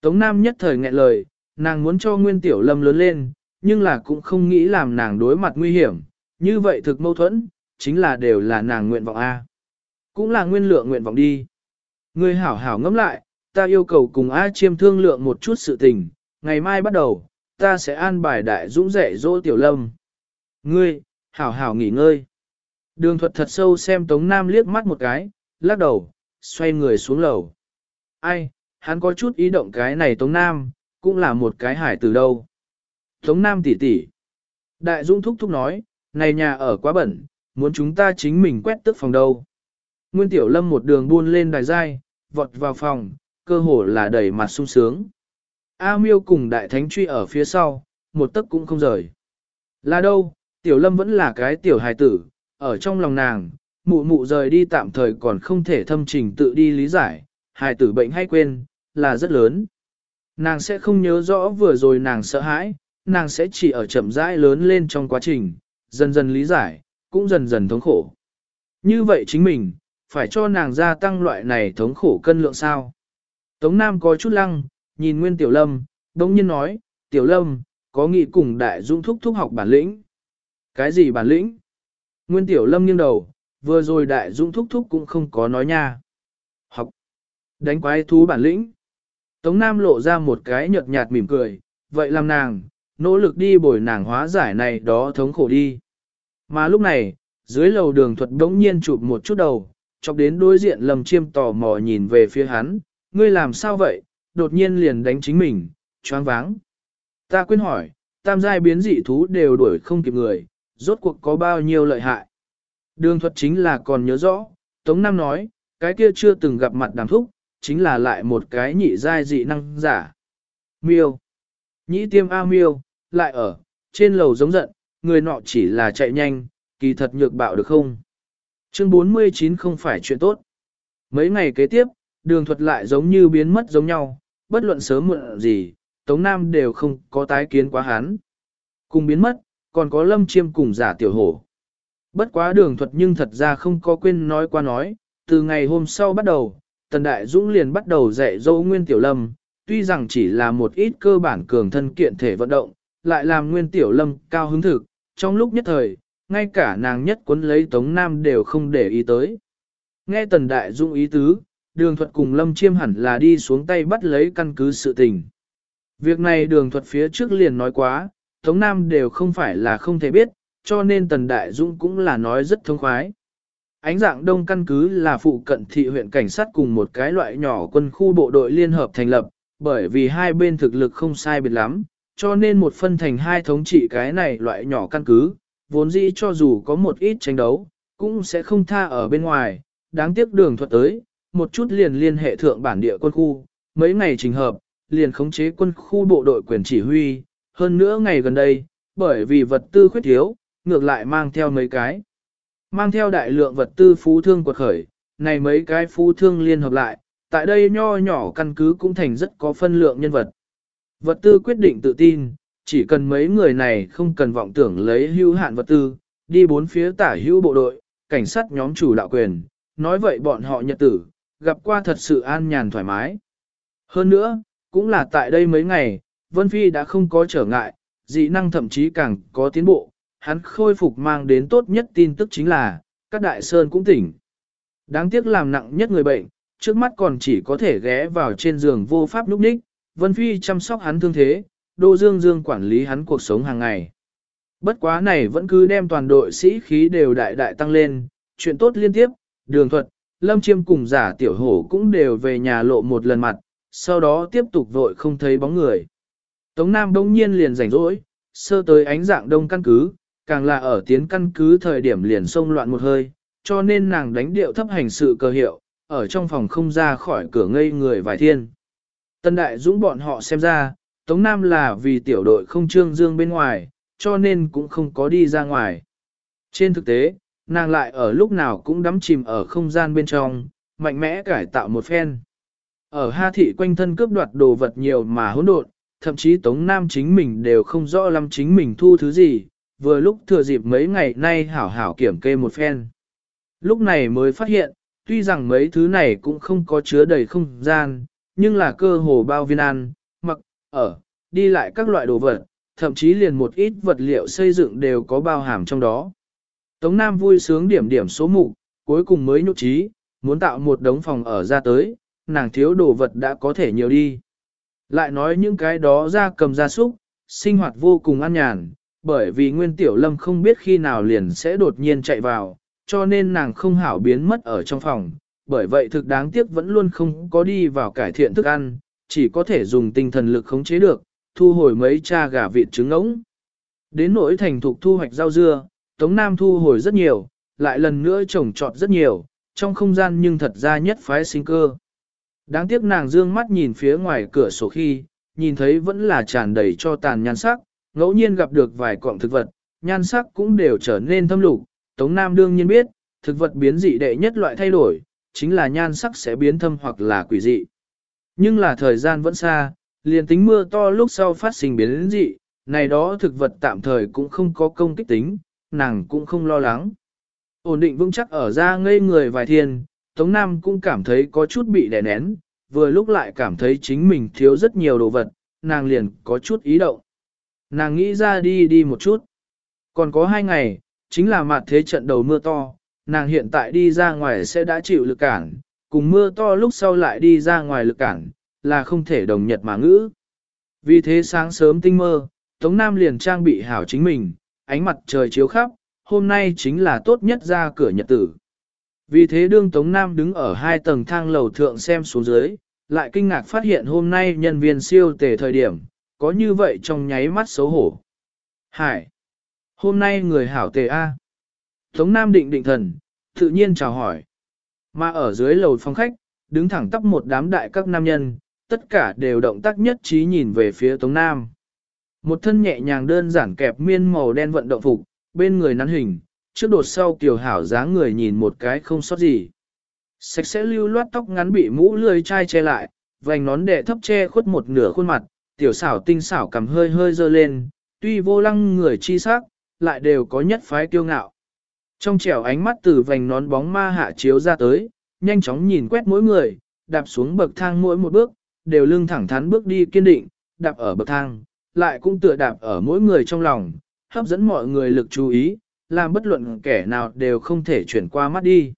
Tống Nam nhất thời nghẹn lời, nàng muốn cho nguyên tiểu lâm lớn lên, nhưng là cũng không nghĩ làm nàng đối mặt nguy hiểm, như vậy thực mâu thuẫn, chính là đều là nàng nguyện vọng A. Cũng là nguyên lượng nguyện vọng đi. Ngươi hảo hảo ngẫm lại, ta yêu cầu cùng A chiêm thương lượng một chút sự tình, ngày mai bắt đầu, ta sẽ an bài đại dũng dạy dỗ tiểu lâm. Ngươi, hảo hảo nghỉ ngơi. Đường thuật thật sâu xem Tống Nam liếc mắt một cái, lắc đầu, xoay người xuống lầu. Ai, hắn có chút ý động cái này Tống Nam, cũng là một cái hải từ đâu. Tống Nam tỷ tỷ. Đại Dũng thúc thúc nói, này nhà ở quá bẩn, muốn chúng ta chính mình quét tức phòng đâu. Nguyên Tiểu Lâm một đường buôn lên đài dai, vọt vào phòng, cơ hồ là đầy mặt sung sướng. A miêu cùng đại thánh truy ở phía sau, một tấc cũng không rời. Là đâu, Tiểu Lâm vẫn là cái tiểu hài tử, ở trong lòng nàng, mụ mụ rời đi tạm thời còn không thể thâm trình tự đi lý giải, hài tử bệnh hay quên, là rất lớn. Nàng sẽ không nhớ rõ vừa rồi nàng sợ hãi, nàng sẽ chỉ ở chậm rãi lớn lên trong quá trình, dần dần lý giải, cũng dần dần thống khổ. Như vậy chính mình, phải cho nàng gia tăng loại này thống khổ cân lượng sao. Tống Nam có chút lăng, nhìn Nguyên Tiểu Lâm, đống nhiên nói, Tiểu Lâm, có nghị cùng đại dũng thúc thúc học bản lĩnh. Cái gì bản lĩnh? Nguyên Tiểu Lâm nghiêng đầu, vừa rồi đại dũng thúc thúc cũng không có nói nha. Học. Đánh quái thú bản lĩnh. Tống Nam lộ ra một cái nhợt nhạt mỉm cười, vậy làm nàng, nỗ lực đi bồi nàng hóa giải này đó thống khổ đi. Mà lúc này, dưới lầu đường thuật đống nhiên chụp một chút đầu, chọc đến đối diện lầm chiêm tò mò nhìn về phía hắn, ngươi làm sao vậy, đột nhiên liền đánh chính mình, choáng váng. Ta quên hỏi, tam giai biến dị thú đều đuổi không kịp người, rốt cuộc có bao nhiêu lợi hại. Đường thuật chính là còn nhớ rõ, Tống Nam nói, cái kia chưa từng gặp mặt đàm thúc, chính là lại một cái nhị giai dị năng giả. Miêu. Nhĩ tiêm A miêu, lại ở, trên lầu giống giận, người nọ chỉ là chạy nhanh, kỳ thật nhược bạo được không? Chương 49 không phải chuyện tốt. Mấy ngày kế tiếp, đường thuật lại giống như biến mất giống nhau, bất luận sớm muộn gì, Tống Nam đều không có tái kiến quá hắn. Cùng biến mất, còn có lâm chiêm cùng giả tiểu hổ. Bất quá đường thuật nhưng thật ra không có quên nói qua nói, từ ngày hôm sau bắt đầu, Tần Đại Dũng liền bắt đầu dạy dỗ Nguyên Tiểu Lâm, tuy rằng chỉ là một ít cơ bản cường thân kiện thể vận động, lại làm Nguyên Tiểu Lâm cao hứng thực, trong lúc nhất thời, ngay cả nàng nhất cuốn lấy Tống Nam đều không để ý tới. Nghe Tần Đại Dũng ý tứ, đường thuật cùng Lâm Chiêm hẳn là đi xuống tay bắt lấy căn cứ sự tình. Việc này đường thuật phía trước liền nói quá, Tống Nam đều không phải là không thể biết, cho nên Tần Đại Dũng cũng là nói rất thông khoái. Ánh dạng đông căn cứ là phụ cận thị huyện cảnh sát cùng một cái loại nhỏ quân khu bộ đội liên hợp thành lập, bởi vì hai bên thực lực không sai biệt lắm, cho nên một phân thành hai thống trị cái này loại nhỏ căn cứ, vốn dĩ cho dù có một ít tranh đấu, cũng sẽ không tha ở bên ngoài, đáng tiếc đường thuật tới, một chút liền liên hệ thượng bản địa quân khu, mấy ngày trình hợp, liền khống chế quân khu bộ đội quyền chỉ huy, hơn nữa ngày gần đây, bởi vì vật tư khuyết thiếu, ngược lại mang theo mấy cái. Mang theo đại lượng vật tư phú thương quật khởi, này mấy cái phú thương liên hợp lại, tại đây nho nhỏ căn cứ cũng thành rất có phân lượng nhân vật. Vật tư quyết định tự tin, chỉ cần mấy người này không cần vọng tưởng lấy hữu hạn vật tư, đi bốn phía tả hữu bộ đội, cảnh sát nhóm chủ đạo quyền, nói vậy bọn họ nhật tử, gặp qua thật sự an nhàn thoải mái. Hơn nữa, cũng là tại đây mấy ngày, Vân Phi đã không có trở ngại, dị năng thậm chí càng có tiến bộ, hắn khôi phục mang đến tốt nhất tin tức chính là, các đại sơn cũng tỉnh. Đáng tiếc làm nặng nhất người bệnh, trước mắt còn chỉ có thể ghé vào trên giường vô pháp lúc ních, Vân Phi chăm sóc hắn thương thế, Đô Dương Dương quản lý hắn cuộc sống hàng ngày. Bất quá này vẫn cứ đem toàn đội sĩ khí đều đại đại tăng lên, chuyện tốt liên tiếp, đường thuật, lâm chiêm cùng giả tiểu hổ cũng đều về nhà lộ một lần mặt, sau đó tiếp tục vội không thấy bóng người. Tống Nam đông nhiên liền rảnh rỗi, sơ tới ánh dạng đông căn cứ, càng là ở tiến căn cứ thời điểm liền xông loạn một hơi, cho nên nàng đánh điệu thấp hành sự cơ hiệu, ở trong phòng không ra khỏi cửa ngây người vài thiên. Tân đại dũng bọn họ xem ra, Tống Nam là vì tiểu đội không trương dương bên ngoài, cho nên cũng không có đi ra ngoài. Trên thực tế, nàng lại ở lúc nào cũng đắm chìm ở không gian bên trong, mạnh mẽ cải tạo một phen. Ở Ha Thị quanh thân cướp đoạt đồ vật nhiều mà hỗn độn, thậm chí Tống Nam chính mình đều không rõ lắm chính mình thu thứ gì, vừa lúc thừa dịp mấy ngày nay hảo hảo kiểm kê một phen. Lúc này mới phát hiện, tuy rằng mấy thứ này cũng không có chứa đầy không gian, nhưng là cơ hồ bao viên ăn, mặc, ở, đi lại các loại đồ vật, thậm chí liền một ít vật liệu xây dựng đều có bao hàm trong đó. Tống Nam vui sướng điểm điểm số mục, cuối cùng mới nhục trí, muốn tạo một đống phòng ở ra tới, nàng thiếu đồ vật đã có thể nhiều đi. Lại nói những cái đó ra cầm ra súc, sinh hoạt vô cùng an nhàn, bởi vì Nguyên Tiểu Lâm không biết khi nào liền sẽ đột nhiên chạy vào, cho nên nàng không hảo biến mất ở trong phòng, bởi vậy thực đáng tiếc vẫn luôn không có đi vào cải thiện thức ăn, chỉ có thể dùng tinh thần lực khống chế được, thu hồi mấy cha gà vịt trứng ống. Đến nỗi thành thục thu hoạch rau dưa, Tống Nam thu hồi rất nhiều, lại lần nữa trồng trọt rất nhiều, trong không gian nhưng thật ra nhất phái sinh cơ. Đáng tiếc nàng dương mắt nhìn phía ngoài cửa sổ khi, nhìn thấy vẫn là tràn đầy cho tàn nhan sắc, ngẫu nhiên gặp được vài cọng thực vật, nhan sắc cũng đều trở nên thâm lục. Tống Nam đương nhiên biết, thực vật biến dị đệ nhất loại thay đổi, chính là nhan sắc sẽ biến thâm hoặc là quỷ dị. Nhưng là thời gian vẫn xa, liền tính mưa to lúc sau phát sinh biến dị, này đó thực vật tạm thời cũng không có công kích tính, nàng cũng không lo lắng. Ổn định vững chắc ở ra ngây người vài thiên, Tống Nam cũng cảm thấy có chút bị đè nén, vừa lúc lại cảm thấy chính mình thiếu rất nhiều đồ vật, nàng liền có chút ý động. Nàng nghĩ ra đi đi một chút. Còn có hai ngày, chính là mặt thế trận đầu mưa to, nàng hiện tại đi ra ngoài sẽ đã chịu lực cản, cùng mưa to lúc sau lại đi ra ngoài lực cản, là không thể đồng nhật mà ngữ. Vì thế sáng sớm tinh mơ, Tống Nam liền trang bị hảo chính mình, ánh mặt trời chiếu khắp, hôm nay chính là tốt nhất ra cửa nhật tử. Vì thế đương Tống Nam đứng ở hai tầng thang lầu thượng xem xuống dưới, lại kinh ngạc phát hiện hôm nay nhân viên siêu tề thời điểm, có như vậy trong nháy mắt xấu hổ. Hải! Hôm nay người hảo tề A. Tống Nam định định thần, tự nhiên chào hỏi. Mà ở dưới lầu phòng khách, đứng thẳng tắp một đám đại các nam nhân, tất cả đều động tác nhất trí nhìn về phía Tống Nam. Một thân nhẹ nhàng đơn giản kẹp miên màu đen vận động phục, bên người nắn hình, trước đột sau tiểu hảo dáng người nhìn một cái không sót gì. Sạch sẽ lưu loát tóc ngắn bị mũ lươi chai che lại, vành nón đệ thấp che khuất một nửa khuôn mặt, tiểu xảo tinh xảo cầm hơi hơi dơ lên, tuy vô lăng người chi sắc, lại đều có nhất phái kiêu ngạo. Trong trẻo ánh mắt từ vành nón bóng ma hạ chiếu ra tới, nhanh chóng nhìn quét mỗi người, đạp xuống bậc thang mỗi một bước, đều lưng thẳng thắn bước đi kiên định, đạp ở bậc thang, lại cũng tựa đạp ở mỗi người trong lòng, hấp dẫn mọi người lực chú ý, làm bất luận kẻ nào đều không thể chuyển qua mắt đi.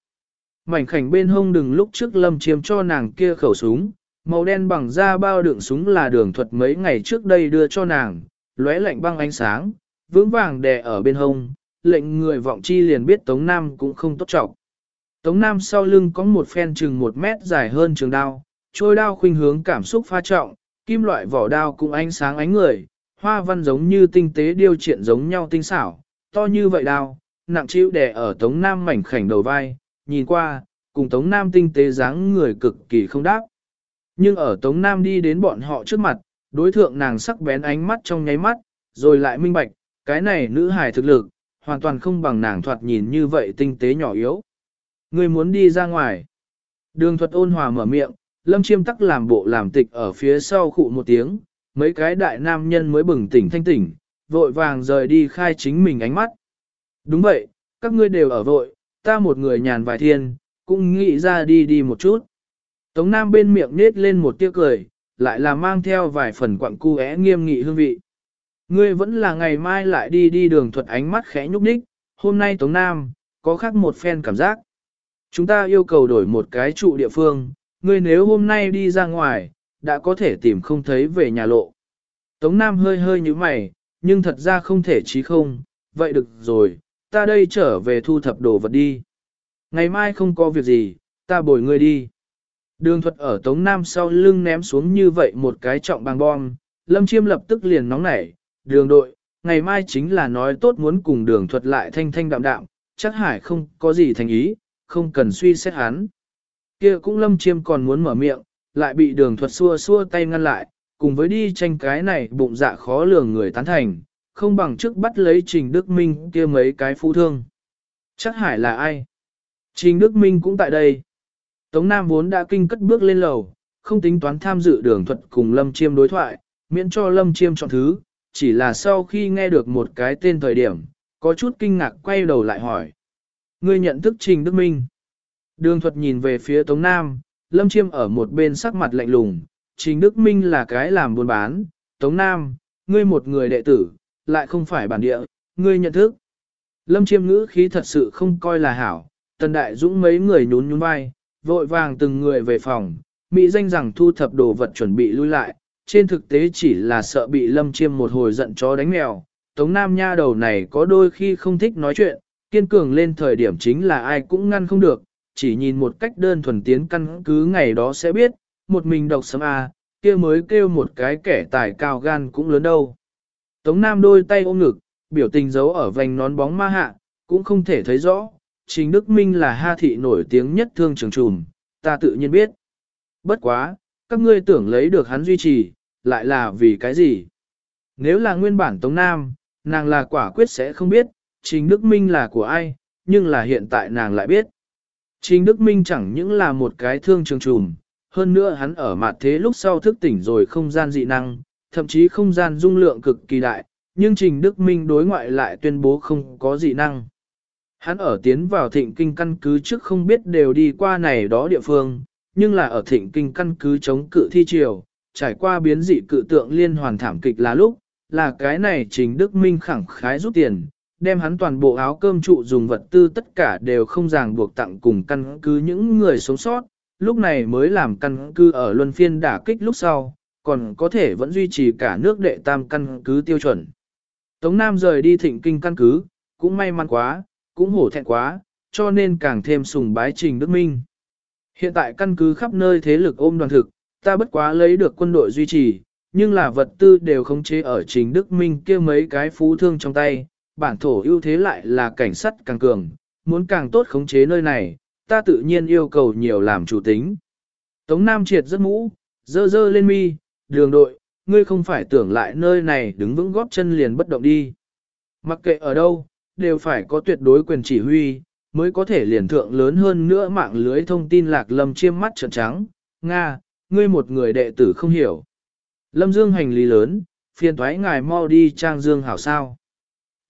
Mảnh khảnh bên hông đừng lúc trước lâm chiếm cho nàng kia khẩu súng, màu đen bằng da bao đựng súng là đường thuật mấy ngày trước đây đưa cho nàng, lóe lạnh băng ánh sáng, vững vàng đè ở bên hông, lệnh người vọng chi liền biết Tống Nam cũng không tốt trọng. Tống Nam sau lưng có một phen chừng một mét dài hơn trường đao, trôi đao khuynh hướng cảm xúc pha trọng, kim loại vỏ đao cũng ánh sáng ánh người, hoa văn giống như tinh tế điêu triện giống nhau tinh xảo, to như vậy đao, nặng chịu đè ở Tống Nam mảnh khảnh đầu vai, nhìn qua, cùng Tống Nam tinh tế dáng người cực kỳ không đáp. Nhưng ở Tống Nam đi đến bọn họ trước mặt, đối thượng nàng sắc bén ánh mắt trong nháy mắt, rồi lại minh bạch, cái này nữ hài thực lực, hoàn toàn không bằng nàng thoạt nhìn như vậy tinh tế nhỏ yếu. Người muốn đi ra ngoài. Đường thuật ôn hòa mở miệng, lâm chiêm tắc làm bộ làm tịch ở phía sau khụ một tiếng, mấy cái đại nam nhân mới bừng tỉnh thanh tỉnh, vội vàng rời đi khai chính mình ánh mắt. Đúng vậy, các ngươi đều ở vội, ta một người nhàn vài thiên, cũng nghĩ ra đi đi một chút. Tống Nam bên miệng nết lên một tiếng cười, lại là mang theo vài phần quặng cu é nghiêm nghị hương vị. Ngươi vẫn là ngày mai lại đi đi đường thuật ánh mắt khẽ nhúc nhích, hôm nay Tống Nam, có khác một phen cảm giác. Chúng ta yêu cầu đổi một cái trụ địa phương, ngươi nếu hôm nay đi ra ngoài, đã có thể tìm không thấy về nhà lộ. Tống Nam hơi hơi như mày, nhưng thật ra không thể chí không, vậy được rồi, ta đây trở về thu thập đồ vật đi. Ngày mai không có việc gì, ta bồi ngươi đi. Đường thuật ở Tống Nam sau lưng ném xuống như vậy một cái trọng bằng bom, Lâm Chiêm lập tức liền nóng nảy, đường đội, ngày mai chính là nói tốt muốn cùng đường thuật lại thanh thanh đạm đạm, chắc hải không có gì thành ý, không cần suy xét hắn kia cũng Lâm Chiêm còn muốn mở miệng, lại bị đường thuật xua xua tay ngăn lại, cùng với đi tranh cái này bụng dạ khó lường người tán thành, không bằng trước bắt lấy Trình Đức Minh kia mấy cái phú thương. Chắc hải là ai? Trình Đức Minh cũng tại đây. Tống Nam vốn đã kinh cất bước lên lầu, không tính toán tham dự đường thuật cùng Lâm Chiêm đối thoại, miễn cho Lâm Chiêm chọn thứ, chỉ là sau khi nghe được một cái tên thời điểm, có chút kinh ngạc quay đầu lại hỏi. Ngươi nhận thức Trình Đức Minh. Đường thuật nhìn về phía Tống Nam, Lâm Chiêm ở một bên sắc mặt lạnh lùng, Trình Đức Minh là cái làm buôn bán, Tống Nam, ngươi một người đệ tử, lại không phải bản địa, ngươi nhận thức. Lâm Chiêm ngữ khí thật sự không coi là hảo, Tần Đại Dũng mấy người nhún nhún vai, vội vàng từng người về phòng, Mỹ danh rằng thu thập đồ vật chuẩn bị lui lại, trên thực tế chỉ là sợ bị Lâm Chiêm một hồi giận chó đánh mèo. Tống Nam nha đầu này có đôi khi không thích nói chuyện, kiên cường lên thời điểm chính là ai cũng ngăn không được, chỉ nhìn một cách đơn thuần tiến căn cứ ngày đó sẽ biết, một mình độc sấm A, kia mới kêu một cái kẻ tài cao gan cũng lớn đâu. Tống Nam đôi tay ôm ngực, biểu tình giấu ở vành nón bóng ma hạ, cũng không thể thấy rõ, Trình Đức Minh là ha thị nổi tiếng nhất thương trường trùm, ta tự nhiên biết. Bất quá, các ngươi tưởng lấy được hắn duy trì, lại là vì cái gì? Nếu là nguyên bản Tống Nam, nàng là quả quyết sẽ không biết, Trình Đức Minh là của ai, nhưng là hiện tại nàng lại biết. Trình Đức Minh chẳng những là một cái thương trường trùm, hơn nữa hắn ở mặt thế lúc sau thức tỉnh rồi không gian dị năng, thậm chí không gian dung lượng cực kỳ đại, nhưng Trình Đức Minh đối ngoại lại tuyên bố không có dị năng. Hắn ở tiến vào thịnh kinh căn cứ trước không biết đều đi qua này đó địa phương, nhưng là ở thịnh kinh căn cứ chống cự thi triều, trải qua biến dị cự tượng liên hoàn thảm kịch là lúc, là cái này Trình Đức Minh khẳng khái rút tiền, đem hắn toàn bộ áo cơm trụ dùng vật tư tất cả đều không ràng buộc tặng cùng căn cứ những người sống sót, lúc này mới làm căn cứ ở luân phiên đả kích lúc sau, còn có thể vẫn duy trì cả nước đệ tam căn cứ tiêu chuẩn. Tống Nam rời đi thịnh kinh căn cứ, cũng may mắn quá, cũng hổ thẹn quá, cho nên càng thêm sùng bái Trình Đức Minh. Hiện tại căn cứ khắp nơi thế lực ôm đoàn thực, ta bất quá lấy được quân đội duy trì, nhưng là vật tư đều khống chế ở Trình Đức Minh kia mấy cái phú thương trong tay, bản thổ ưu thế lại là cảnh sát càng cường, muốn càng tốt khống chế nơi này, ta tự nhiên yêu cầu nhiều làm chủ tính. Tống Nam triệt rất mũ, dơ dơ lên mi, đường đội, ngươi không phải tưởng lại nơi này đứng vững góp chân liền bất động đi. Mặc kệ ở đâu, đều phải có tuyệt đối quyền chỉ huy, mới có thể liền thượng lớn hơn nữa mạng lưới thông tin lạc lâm chiêm mắt trợn trắng. Nga, ngươi một người đệ tử không hiểu. Lâm Dương hành lý lớn, phiền thoái ngài mau đi trang dương hảo sao.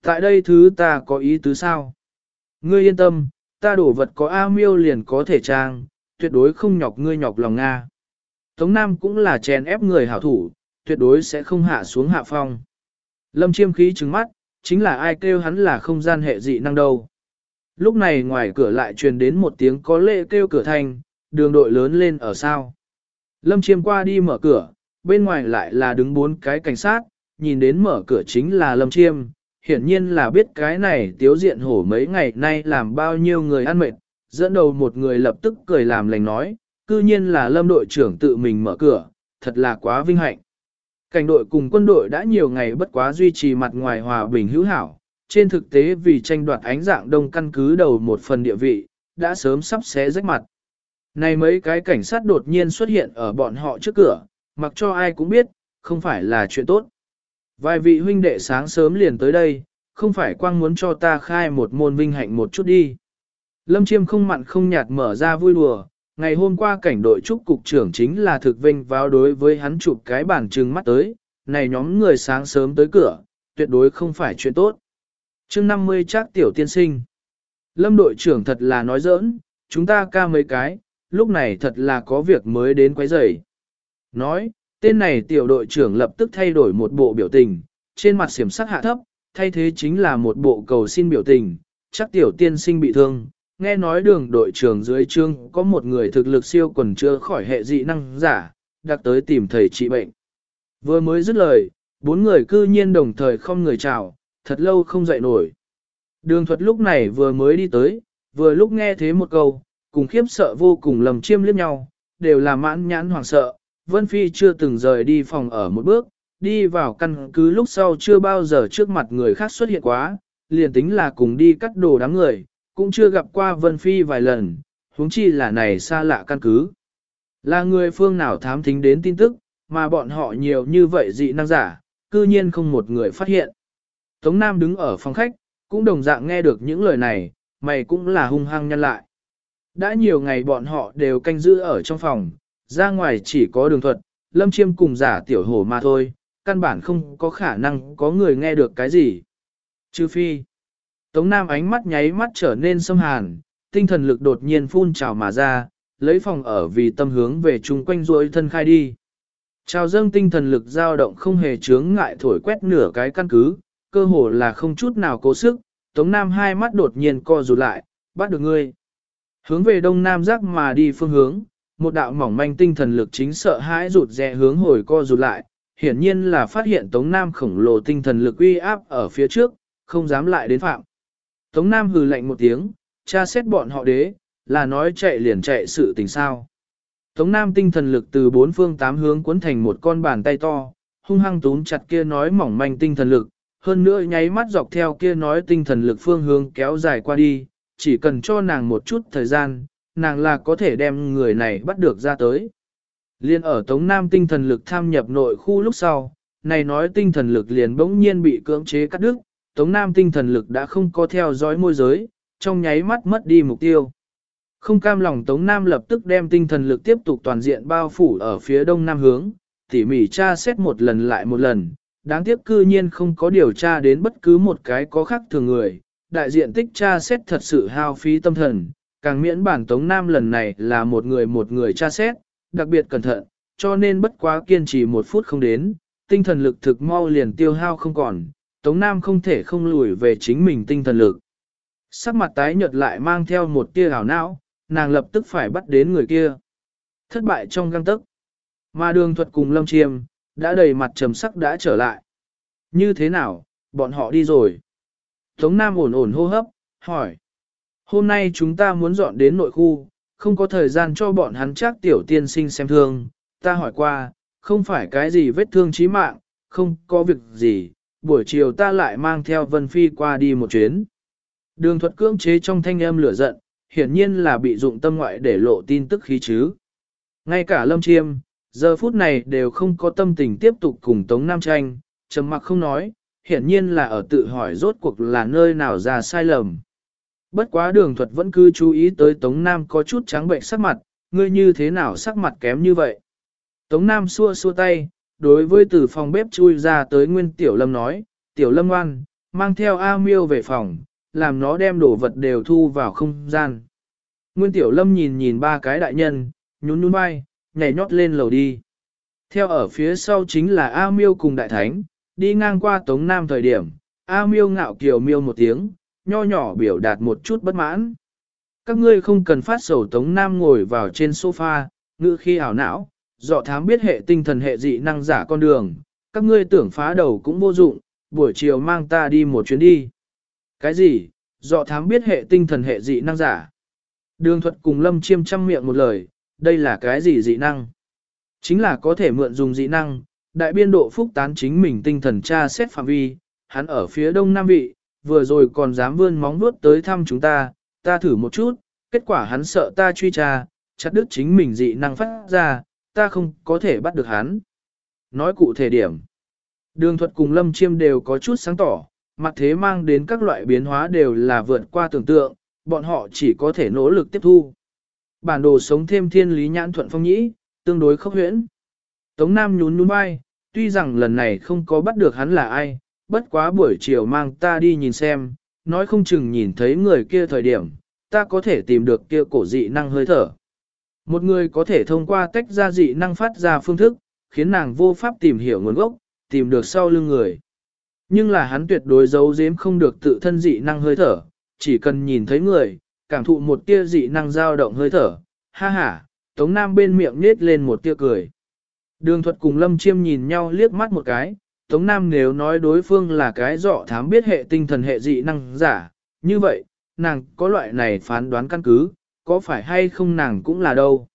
Tại đây thứ ta có ý tứ sao? Ngươi yên tâm, ta đổ vật có A miêu liền có thể trang, tuyệt đối không nhọc ngươi nhọc lòng Nga. Tống Nam cũng là chèn ép người hảo thủ, tuyệt đối sẽ không hạ xuống hạ phong. Lâm chiêm khí trứng mắt, chính là ai kêu hắn là không gian hệ dị năng đâu. Lúc này ngoài cửa lại truyền đến một tiếng có lệ kêu cửa thành, đường đội lớn lên ở sao. Lâm chiêm qua đi mở cửa, bên ngoài lại là đứng bốn cái cảnh sát, nhìn đến mở cửa chính là Lâm chiêm, hiển nhiên là biết cái này tiếu diện hổ mấy ngày nay làm bao nhiêu người ăn mệt, dẫn đầu một người lập tức cười làm lành nói, cư nhiên là Lâm đội trưởng tự mình mở cửa, thật là quá vinh hạnh. Cảnh đội cùng quân đội đã nhiều ngày bất quá duy trì mặt ngoài hòa bình hữu hảo, trên thực tế vì tranh đoạt ánh dạng đông căn cứ đầu một phần địa vị, đã sớm sắp xé rách mặt. Này mấy cái cảnh sát đột nhiên xuất hiện ở bọn họ trước cửa, mặc cho ai cũng biết, không phải là chuyện tốt. Vài vị huynh đệ sáng sớm liền tới đây, không phải quang muốn cho ta khai một môn vinh hạnh một chút đi. Lâm Chiêm không mặn không nhạt mở ra vui đùa, ngày hôm qua cảnh đội trúc cục trưởng chính là thực vinh vào đối với hắn chụp cái bản trừng mắt tới, này nhóm người sáng sớm tới cửa, tuyệt đối không phải chuyện tốt. chương 50 chắc tiểu tiên sinh. Lâm đội trưởng thật là nói giỡn, chúng ta ca mấy cái, lúc này thật là có việc mới đến quấy rầy. Nói, tên này tiểu đội trưởng lập tức thay đổi một bộ biểu tình, trên mặt xiểm sắc hạ thấp, thay thế chính là một bộ cầu xin biểu tình, chắc tiểu tiên sinh bị thương, nghe nói đường đội trưởng dưới trương có một người thực lực siêu quần chưa khỏi hệ dị năng giả, đặc tới tìm thầy trị bệnh. Vừa mới dứt lời, bốn người cư nhiên đồng thời không người chào, thật lâu không dậy nổi. Đường thuật lúc này vừa mới đi tới, vừa lúc nghe thế một câu, cùng khiếp sợ vô cùng lầm chiêm liếc nhau, đều là mãn nhãn hoảng sợ. Vân Phi chưa từng rời đi phòng ở một bước, đi vào căn cứ lúc sau chưa bao giờ trước mặt người khác xuất hiện quá, liền tính là cùng đi cắt đồ đám người, cũng chưa gặp qua Vân Phi vài lần, huống chi là này xa lạ căn cứ. Là người phương nào thám thính đến tin tức, mà bọn họ nhiều như vậy dị năng giả, cư nhiên không một người phát hiện. Tống Nam đứng ở phòng khách, cũng đồng dạng nghe được những lời này, mày cũng là hung hăng nhân lại. Đã nhiều ngày bọn họ đều canh giữ ở trong phòng, ra ngoài chỉ có đường thuật, lâm chiêm cùng giả tiểu hổ mà thôi, căn bản không có khả năng có người nghe được cái gì. Trừ phi, Tống Nam ánh mắt nháy mắt trở nên sâm hàn, tinh thần lực đột nhiên phun trào mà ra, lấy phòng ở vì tâm hướng về chung quanh ruôi thân khai đi. Trào dâng tinh thần lực dao động không hề chướng ngại thổi quét nửa cái căn cứ, cơ hồ là không chút nào cố sức, Tống Nam hai mắt đột nhiên co rụt lại, bắt được ngươi. Hướng về đông nam giác mà đi phương hướng, một đạo mỏng manh tinh thần lực chính sợ hãi rụt rè hướng hồi co rụt lại, hiển nhiên là phát hiện Tống Nam khổng lồ tinh thần lực uy áp ở phía trước, không dám lại đến phạm. Tống Nam hừ lạnh một tiếng, tra xét bọn họ đế, là nói chạy liền chạy sự tình sao. Tống Nam tinh thần lực từ bốn phương tám hướng cuốn thành một con bàn tay to, hung hăng túm chặt kia nói mỏng manh tinh thần lực, hơn nữa nháy mắt dọc theo kia nói tinh thần lực phương hướng kéo dài qua đi, chỉ cần cho nàng một chút thời gian, nàng là có thể đem người này bắt được ra tới. Liên ở Tống Nam tinh thần lực tham nhập nội khu lúc sau, này nói tinh thần lực liền bỗng nhiên bị cưỡng chế cắt đứt, Tống Nam tinh thần lực đã không có theo dõi môi giới, trong nháy mắt mất đi mục tiêu. Không cam lòng Tống Nam lập tức đem tinh thần lực tiếp tục toàn diện bao phủ ở phía đông nam hướng, tỉ mỉ tra xét một lần lại một lần, đáng tiếc cư nhiên không có điều tra đến bất cứ một cái có khác thường người, đại diện tích tra xét thật sự hao phí tâm thần, càng miễn bản Tống Nam lần này là một người một người tra xét, đặc biệt cẩn thận, cho nên bất quá kiên trì một phút không đến, tinh thần lực thực mau liền tiêu hao không còn, Tống Nam không thể không lùi về chính mình tinh thần lực. Sắc mặt tái nhợt lại mang theo một tia ảo não, nàng lập tức phải bắt đến người kia. Thất bại trong găng tức. Mà đường thuật cùng lâm chiêm, đã đầy mặt trầm sắc đã trở lại. Như thế nào, bọn họ đi rồi. Tống Nam ổn ổn hô hấp, hỏi. Hôm nay chúng ta muốn dọn đến nội khu, không có thời gian cho bọn hắn chắc tiểu tiên sinh xem thương. Ta hỏi qua, không phải cái gì vết thương chí mạng, không có việc gì, buổi chiều ta lại mang theo Vân Phi qua đi một chuyến. Đường thuật cưỡng chế trong thanh âm lửa giận, hiển nhiên là bị dụng tâm ngoại để lộ tin tức khí chứ. Ngay cả Lâm Chiêm, giờ phút này đều không có tâm tình tiếp tục cùng Tống Nam tranh, trầm mặc không nói, hiển nhiên là ở tự hỏi rốt cuộc là nơi nào ra sai lầm. Bất quá đường thuật vẫn cứ chú ý tới Tống Nam có chút trắng bệnh sắc mặt, ngươi như thế nào sắc mặt kém như vậy. Tống Nam xua xua tay, đối với từ phòng bếp chui ra tới Nguyên Tiểu Lâm nói, Tiểu Lâm ngoan, mang theo A Miêu về phòng, làm nó đem đồ vật đều thu vào không gian. Nguyên Tiểu Lâm nhìn nhìn ba cái đại nhân, nhún nhún vai, nhảy nhót lên lầu đi. Theo ở phía sau chính là A Miêu cùng Đại Thánh, đi ngang qua Tống Nam thời điểm, A Miêu ngạo kiều miêu một tiếng, nho nhỏ biểu đạt một chút bất mãn. Các ngươi không cần phát sầu Tống Nam ngồi vào trên sofa, ngữ khi ảo não, dọ thám biết hệ tinh thần hệ dị năng giả con đường, các ngươi tưởng phá đầu cũng vô dụng, buổi chiều mang ta đi một chuyến đi. Cái gì? Dọ thám biết hệ tinh thần hệ dị năng giả. Đường thuật cùng lâm chiêm chăm miệng một lời, đây là cái gì dị năng? Chính là có thể mượn dùng dị năng, đại biên độ phúc tán chính mình tinh thần tra xét phạm vi, hắn ở phía đông nam vị, vừa rồi còn dám vươn móng vuốt tới thăm chúng ta, ta thử một chút, kết quả hắn sợ ta truy tra, chặt đứt chính mình dị năng phát ra, ta không có thể bắt được hắn. Nói cụ thể điểm, đường thuật cùng lâm chiêm đều có chút sáng tỏ, mặt thế mang đến các loại biến hóa đều là vượt qua tưởng tượng, bọn họ chỉ có thể nỗ lực tiếp thu. Bản đồ sống thêm thiên lý nhãn thuận phong nhĩ, tương đối khốc huyễn. Tống Nam nhún nhún vai, tuy rằng lần này không có bắt được hắn là ai, bất quá buổi chiều mang ta đi nhìn xem, nói không chừng nhìn thấy người kia thời điểm, ta có thể tìm được kia cổ dị năng hơi thở. Một người có thể thông qua tách ra dị năng phát ra phương thức, khiến nàng vô pháp tìm hiểu nguồn gốc, tìm được sau lưng người. Nhưng là hắn tuyệt đối giấu giếm không được tự thân dị năng hơi thở, chỉ cần nhìn thấy người, cảm thụ một tia dị năng dao động hơi thở, ha ha, Tống Nam bên miệng nết lên một tia cười. Đường thuật cùng Lâm Chiêm nhìn nhau liếc mắt một cái, Tống Nam nếu nói đối phương là cái dọ thám biết hệ tinh thần hệ dị năng giả, như vậy, nàng có loại này phán đoán căn cứ, có phải hay không nàng cũng là đâu.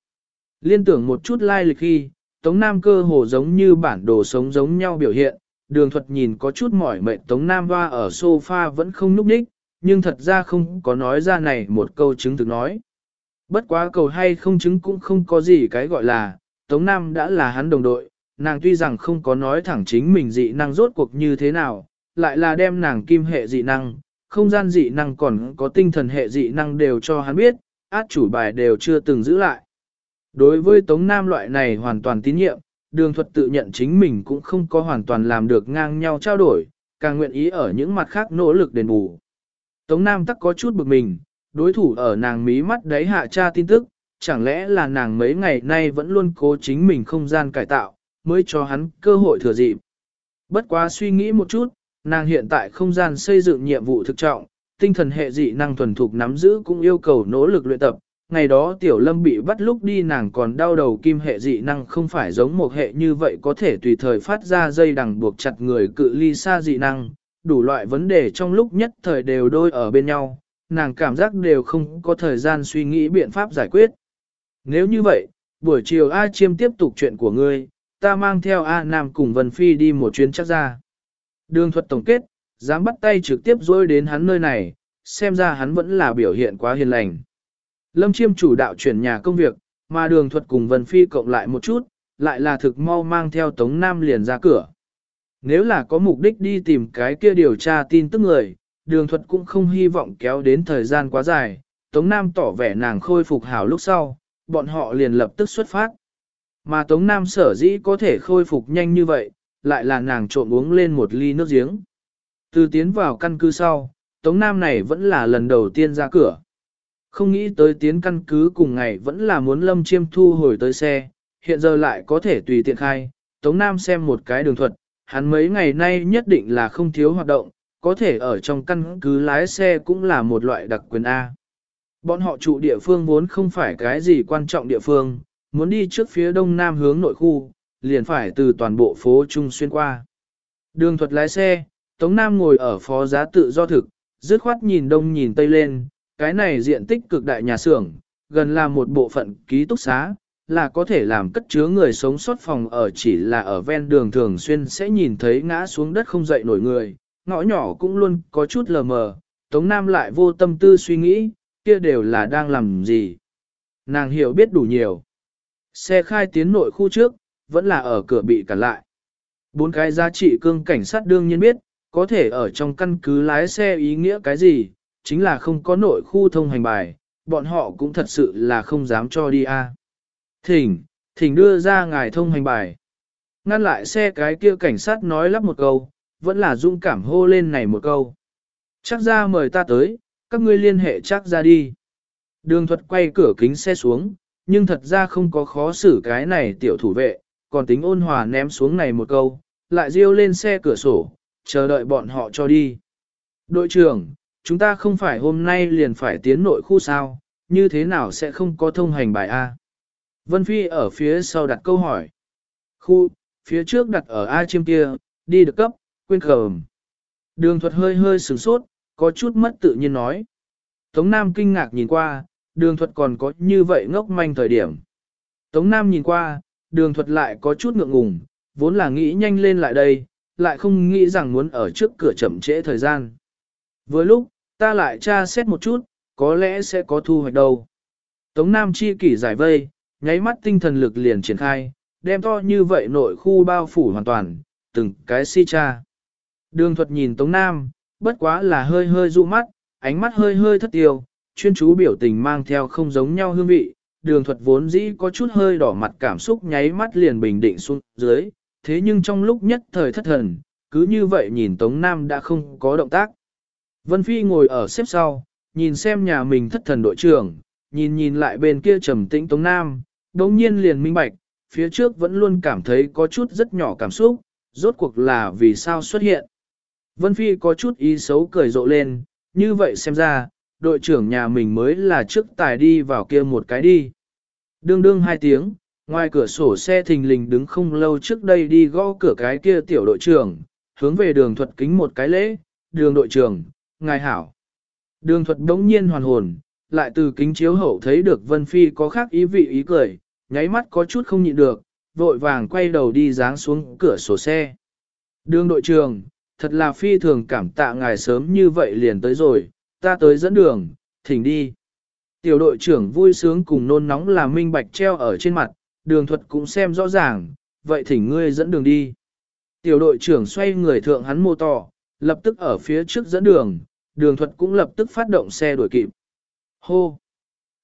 Liên tưởng một chút lai lịch khi, Tống Nam cơ hồ giống như bản đồ sống giống nhau biểu hiện, đường thuật nhìn có chút mỏi mệt Tống Nam hoa ở sofa vẫn không núp đích, nhưng thật ra không có nói ra này một câu chứng thực nói. Bất quá cầu hay không chứng cũng không có gì cái gọi là, Tống Nam đã là hắn đồng đội, nàng tuy rằng không có nói thẳng chính mình dị năng rốt cuộc như thế nào, lại là đem nàng kim hệ dị năng, không gian dị năng còn có tinh thần hệ dị năng đều cho hắn biết, át chủ bài đều chưa từng giữ lại. Đối với Tống Nam loại này hoàn toàn tín nhiệm, đường thuật tự nhận chính mình cũng không có hoàn toàn làm được ngang nhau trao đổi, càng nguyện ý ở những mặt khác nỗ lực đền bù. Tống Nam tắc có chút bực mình, đối thủ ở nàng mí mắt đấy hạ tra tin tức, chẳng lẽ là nàng mấy ngày nay vẫn luôn cố chính mình không gian cải tạo, mới cho hắn cơ hội thừa dịp. Bất quá suy nghĩ một chút, nàng hiện tại không gian xây dựng nhiệm vụ thực trọng, tinh thần hệ dị năng thuần thục nắm giữ cũng yêu cầu nỗ lực luyện tập. Ngày đó tiểu lâm bị bắt lúc đi nàng còn đau đầu kim hệ dị năng không phải giống một hệ như vậy có thể tùy thời phát ra dây đằng buộc chặt người cự ly xa dị năng, đủ loại vấn đề trong lúc nhất thời đều đôi ở bên nhau, nàng cảm giác đều không có thời gian suy nghĩ biện pháp giải quyết. Nếu như vậy, buổi chiều A Chiêm tiếp tục chuyện của ngươi, ta mang theo A Nam cùng Vân Phi đi một chuyến chắc ra. Đường thuật tổng kết, dám bắt tay trực tiếp dối đến hắn nơi này, xem ra hắn vẫn là biểu hiện quá hiền lành. Lâm Chiêm chủ đạo chuyển nhà công việc, mà đường thuật cùng Vân Phi cộng lại một chút, lại là thực mau mang theo Tống Nam liền ra cửa. Nếu là có mục đích đi tìm cái kia điều tra tin tức người, đường thuật cũng không hy vọng kéo đến thời gian quá dài, Tống Nam tỏ vẻ nàng khôi phục hảo lúc sau, bọn họ liền lập tức xuất phát. Mà Tống Nam sở dĩ có thể khôi phục nhanh như vậy, lại là nàng trộn uống lên một ly nước giếng. Từ tiến vào căn cứ sau, Tống Nam này vẫn là lần đầu tiên ra cửa. Không nghĩ tới tiến căn cứ cùng ngày vẫn là muốn lâm chiêm thu hồi tới xe, hiện giờ lại có thể tùy tiện khai. Tống Nam xem một cái đường thuật, hắn mấy ngày nay nhất định là không thiếu hoạt động, có thể ở trong căn cứ lái xe cũng là một loại đặc quyền A. Bọn họ trụ địa phương vốn không phải cái gì quan trọng địa phương, muốn đi trước phía đông nam hướng nội khu, liền phải từ toàn bộ phố Trung xuyên qua. Đường thuật lái xe, Tống Nam ngồi ở phó giá tự do thực, dứt khoát nhìn đông nhìn tây lên, cái này diện tích cực đại nhà xưởng, gần là một bộ phận ký túc xá, là có thể làm cất chứa người sống sót phòng ở chỉ là ở ven đường thường xuyên sẽ nhìn thấy ngã xuống đất không dậy nổi người, ngõ nhỏ cũng luôn có chút lờ mờ, Tống Nam lại vô tâm tư suy nghĩ, kia đều là đang làm gì. Nàng hiểu biết đủ nhiều. Xe khai tiến nội khu trước, vẫn là ở cửa bị cản lại. Bốn cái giá trị cương cảnh sát đương nhiên biết, có thể ở trong căn cứ lái xe ý nghĩa cái gì, chính là không có nội khu thông hành bài, bọn họ cũng thật sự là không dám cho đi a. Thỉnh, thỉnh đưa ra ngài thông hành bài. Ngăn lại xe cái kia cảnh sát nói lắp một câu, vẫn là dung cảm hô lên này một câu. Chắc ra mời ta tới, các ngươi liên hệ chắc ra đi. Đường thuật quay cửa kính xe xuống, nhưng thật ra không có khó xử cái này tiểu thủ vệ, còn tính ôn hòa ném xuống này một câu, lại riêu lên xe cửa sổ, chờ đợi bọn họ cho đi. Đội trưởng, chúng ta không phải hôm nay liền phải tiến nội khu sao, như thế nào sẽ không có thông hành bài A? Vân Phi ở phía sau đặt câu hỏi. Khu, phía trước đặt ở A chiêm kia, đi được cấp, quên khờm. Đường thuật hơi hơi sửng sốt, có chút mất tự nhiên nói. Tống Nam kinh ngạc nhìn qua, đường thuật còn có như vậy ngốc manh thời điểm. Tống Nam nhìn qua, đường thuật lại có chút ngượng ngùng, vốn là nghĩ nhanh lên lại đây, lại không nghĩ rằng muốn ở trước cửa chậm trễ thời gian. Với lúc, ta lại tra xét một chút, có lẽ sẽ có thu hoạch đâu. Tống Nam chi kỷ giải vây, nháy mắt tinh thần lực liền triển khai, đem to như vậy nội khu bao phủ hoàn toàn, từng cái si cha. Đường thuật nhìn Tống Nam, bất quá là hơi hơi dụ mắt, ánh mắt hơi hơi thất tiêu, chuyên chú biểu tình mang theo không giống nhau hương vị, đường thuật vốn dĩ có chút hơi đỏ mặt cảm xúc nháy mắt liền bình định xuống dưới, thế nhưng trong lúc nhất thời thất thần, cứ như vậy nhìn Tống Nam đã không có động tác. Vân Phi ngồi ở xếp sau, nhìn xem nhà mình thất thần đội trưởng, nhìn nhìn lại bên kia trầm tĩnh Tống Nam, đồng nhiên liền minh bạch, phía trước vẫn luôn cảm thấy có chút rất nhỏ cảm xúc, rốt cuộc là vì sao xuất hiện. Vân Phi có chút ý xấu cười rộ lên, như vậy xem ra, đội trưởng nhà mình mới là trước tài đi vào kia một cái đi. Đương đương hai tiếng, Ngoài cửa sổ xe thình lình đứng không lâu trước đây đi gõ cửa cái kia tiểu đội trưởng, hướng về đường thuật kính một cái lễ, đường đội trưởng, ngài hảo. Đường thuật đống nhiên hoàn hồn, lại từ kính chiếu hậu thấy được Vân Phi có khác ý vị ý cười, nháy mắt có chút không nhịn được, vội vàng quay đầu đi dáng xuống cửa sổ xe. Đường đội trưởng, thật là phi thường cảm tạ ngài sớm như vậy liền tới rồi, ta tới dẫn đường, thỉnh đi. Tiểu đội trưởng vui sướng cùng nôn nóng là minh bạch treo ở trên mặt, đường thuật cũng xem rõ ràng, vậy thỉnh ngươi dẫn đường đi. Tiểu đội trưởng xoay người thượng hắn mô tỏ, lập tức ở phía trước dẫn đường, đường thuật cũng lập tức phát động xe đuổi kịp. Hô!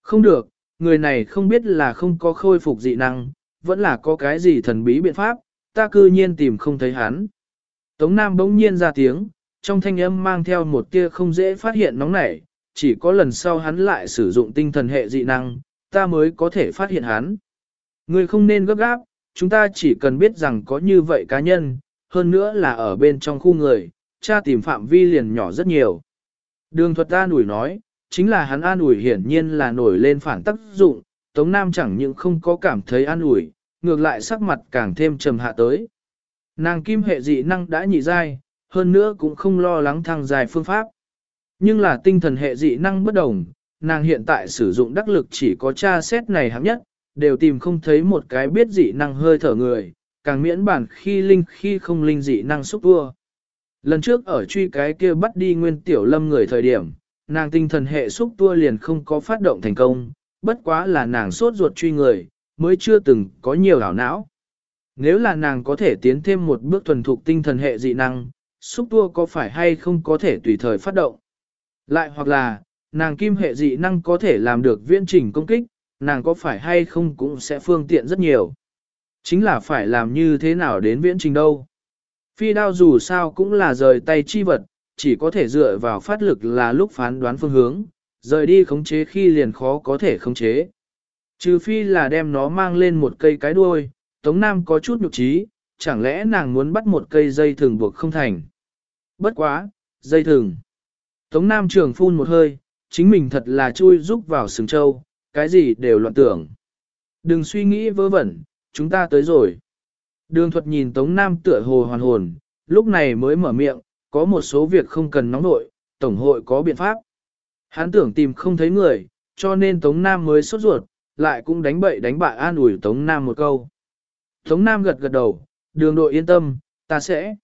Không được, người này không biết là không có khôi phục dị năng, vẫn là có cái gì thần bí biện pháp, ta cư nhiên tìm không thấy hắn. Tống Nam bỗng nhiên ra tiếng, trong thanh âm mang theo một tia không dễ phát hiện nóng nảy, chỉ có lần sau hắn lại sử dụng tinh thần hệ dị năng, ta mới có thể phát hiện hắn. Người không nên gấp gáp, chúng ta chỉ cần biết rằng có như vậy cá nhân, hơn nữa là ở bên trong khu người, cha tìm phạm vi liền nhỏ rất nhiều. Đường thuật an ủi nói, chính là hắn an ủi hiển nhiên là nổi lên phản tác dụng, Tống Nam chẳng những không có cảm thấy an ủi, ngược lại sắc mặt càng thêm trầm hạ tới. Nàng kim hệ dị năng đã nhị dai hơn nữa cũng không lo lắng thăng dài phương pháp. Nhưng là tinh thần hệ dị năng bất đồng, nàng hiện tại sử dụng đắc lực chỉ có tra xét này hạng nhất, đều tìm không thấy một cái biết dị năng hơi thở người, càng miễn bản khi linh khi không linh dị năng xúc vua. Lần trước ở truy cái kia bắt đi nguyên tiểu lâm người thời điểm, nàng tinh thần hệ xúc tua liền không có phát động thành công, bất quá là nàng sốt ruột truy người, mới chưa từng có nhiều ảo não. Nếu là nàng có thể tiến thêm một bước thuần thục tinh thần hệ dị năng, xúc tua có phải hay không có thể tùy thời phát động. Lại hoặc là, nàng kim hệ dị năng có thể làm được viễn trình công kích, nàng có phải hay không cũng sẽ phương tiện rất nhiều. Chính là phải làm như thế nào đến viễn trình đâu. Phi đao dù sao cũng là rời tay chi vật, chỉ có thể dựa vào phát lực là lúc phán đoán phương hướng, rời đi khống chế khi liền khó có thể khống chế. Trừ phi là đem nó mang lên một cây cái đuôi, Tống Nam có chút nhục trí, chẳng lẽ nàng muốn bắt một cây dây thường buộc không thành. Bất quá, dây thừng. Tống Nam trường phun một hơi, chính mình thật là chui rúc vào sừng châu, cái gì đều loạn tưởng. Đừng suy nghĩ vớ vẩn, chúng ta tới rồi. Đường thuật nhìn Tống Nam tựa hồ hoàn hồn, lúc này mới mở miệng, có một số việc không cần nóng nội, Tổng hội có biện pháp. Hắn tưởng tìm không thấy người, cho nên Tống Nam mới sốt ruột, lại cũng đánh bậy đánh bại an ủi Tống Nam một câu. Tống Nam gật gật đầu, đường đội yên tâm, ta sẽ.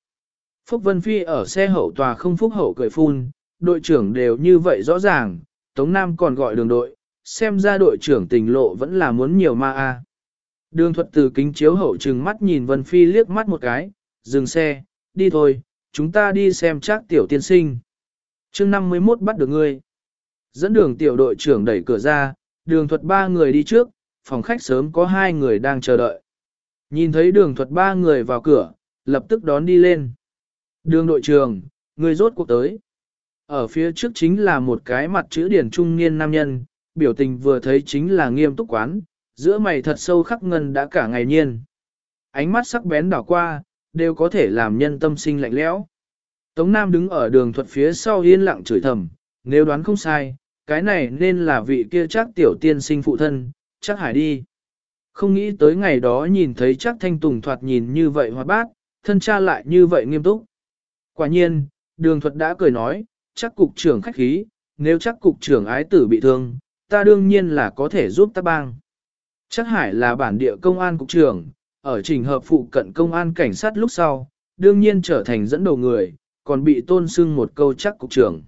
Phúc Vân Phi ở xe hậu tòa không phúc hậu cười phun, đội trưởng đều như vậy rõ ràng, Tống Nam còn gọi đường đội, xem ra đội trưởng tình lộ vẫn là muốn nhiều ma a. Đường thuật từ kính chiếu hậu trừng mắt nhìn Vân Phi liếc mắt một cái, dừng xe, đi thôi, chúng ta đi xem chắc tiểu tiên sinh. chương 51 bắt được ngươi. Dẫn đường tiểu đội trưởng đẩy cửa ra, đường thuật ba người đi trước, phòng khách sớm có hai người đang chờ đợi. Nhìn thấy đường thuật ba người vào cửa, lập tức đón đi lên. Đường đội trường người rốt cuộc tới. Ở phía trước chính là một cái mặt chữ điển trung niên nam nhân, biểu tình vừa thấy chính là nghiêm túc quán, giữa mày thật sâu khắc ngân đã cả ngày nhiên. Ánh mắt sắc bén đảo qua, đều có thể làm nhân tâm sinh lạnh lẽo. Tống Nam đứng ở đường thuật phía sau yên lặng chửi thầm, nếu đoán không sai, cái này nên là vị kia chắc tiểu tiên sinh phụ thân, chắc hải đi. Không nghĩ tới ngày đó nhìn thấy chắc thanh tùng thoạt nhìn như vậy hoa bát, thân cha lại như vậy nghiêm túc. Quả nhiên, đường thuật đã cười nói, chắc cục trưởng khách khí, nếu chắc cục trưởng ái tử bị thương, ta đương nhiên là có thể giúp ta bang. Chắc hải là bản địa công an cục trưởng, ở trình hợp phụ cận công an cảnh sát lúc sau, đương nhiên trở thành dẫn đầu người, còn bị tôn sưng một câu chắc cục trưởng.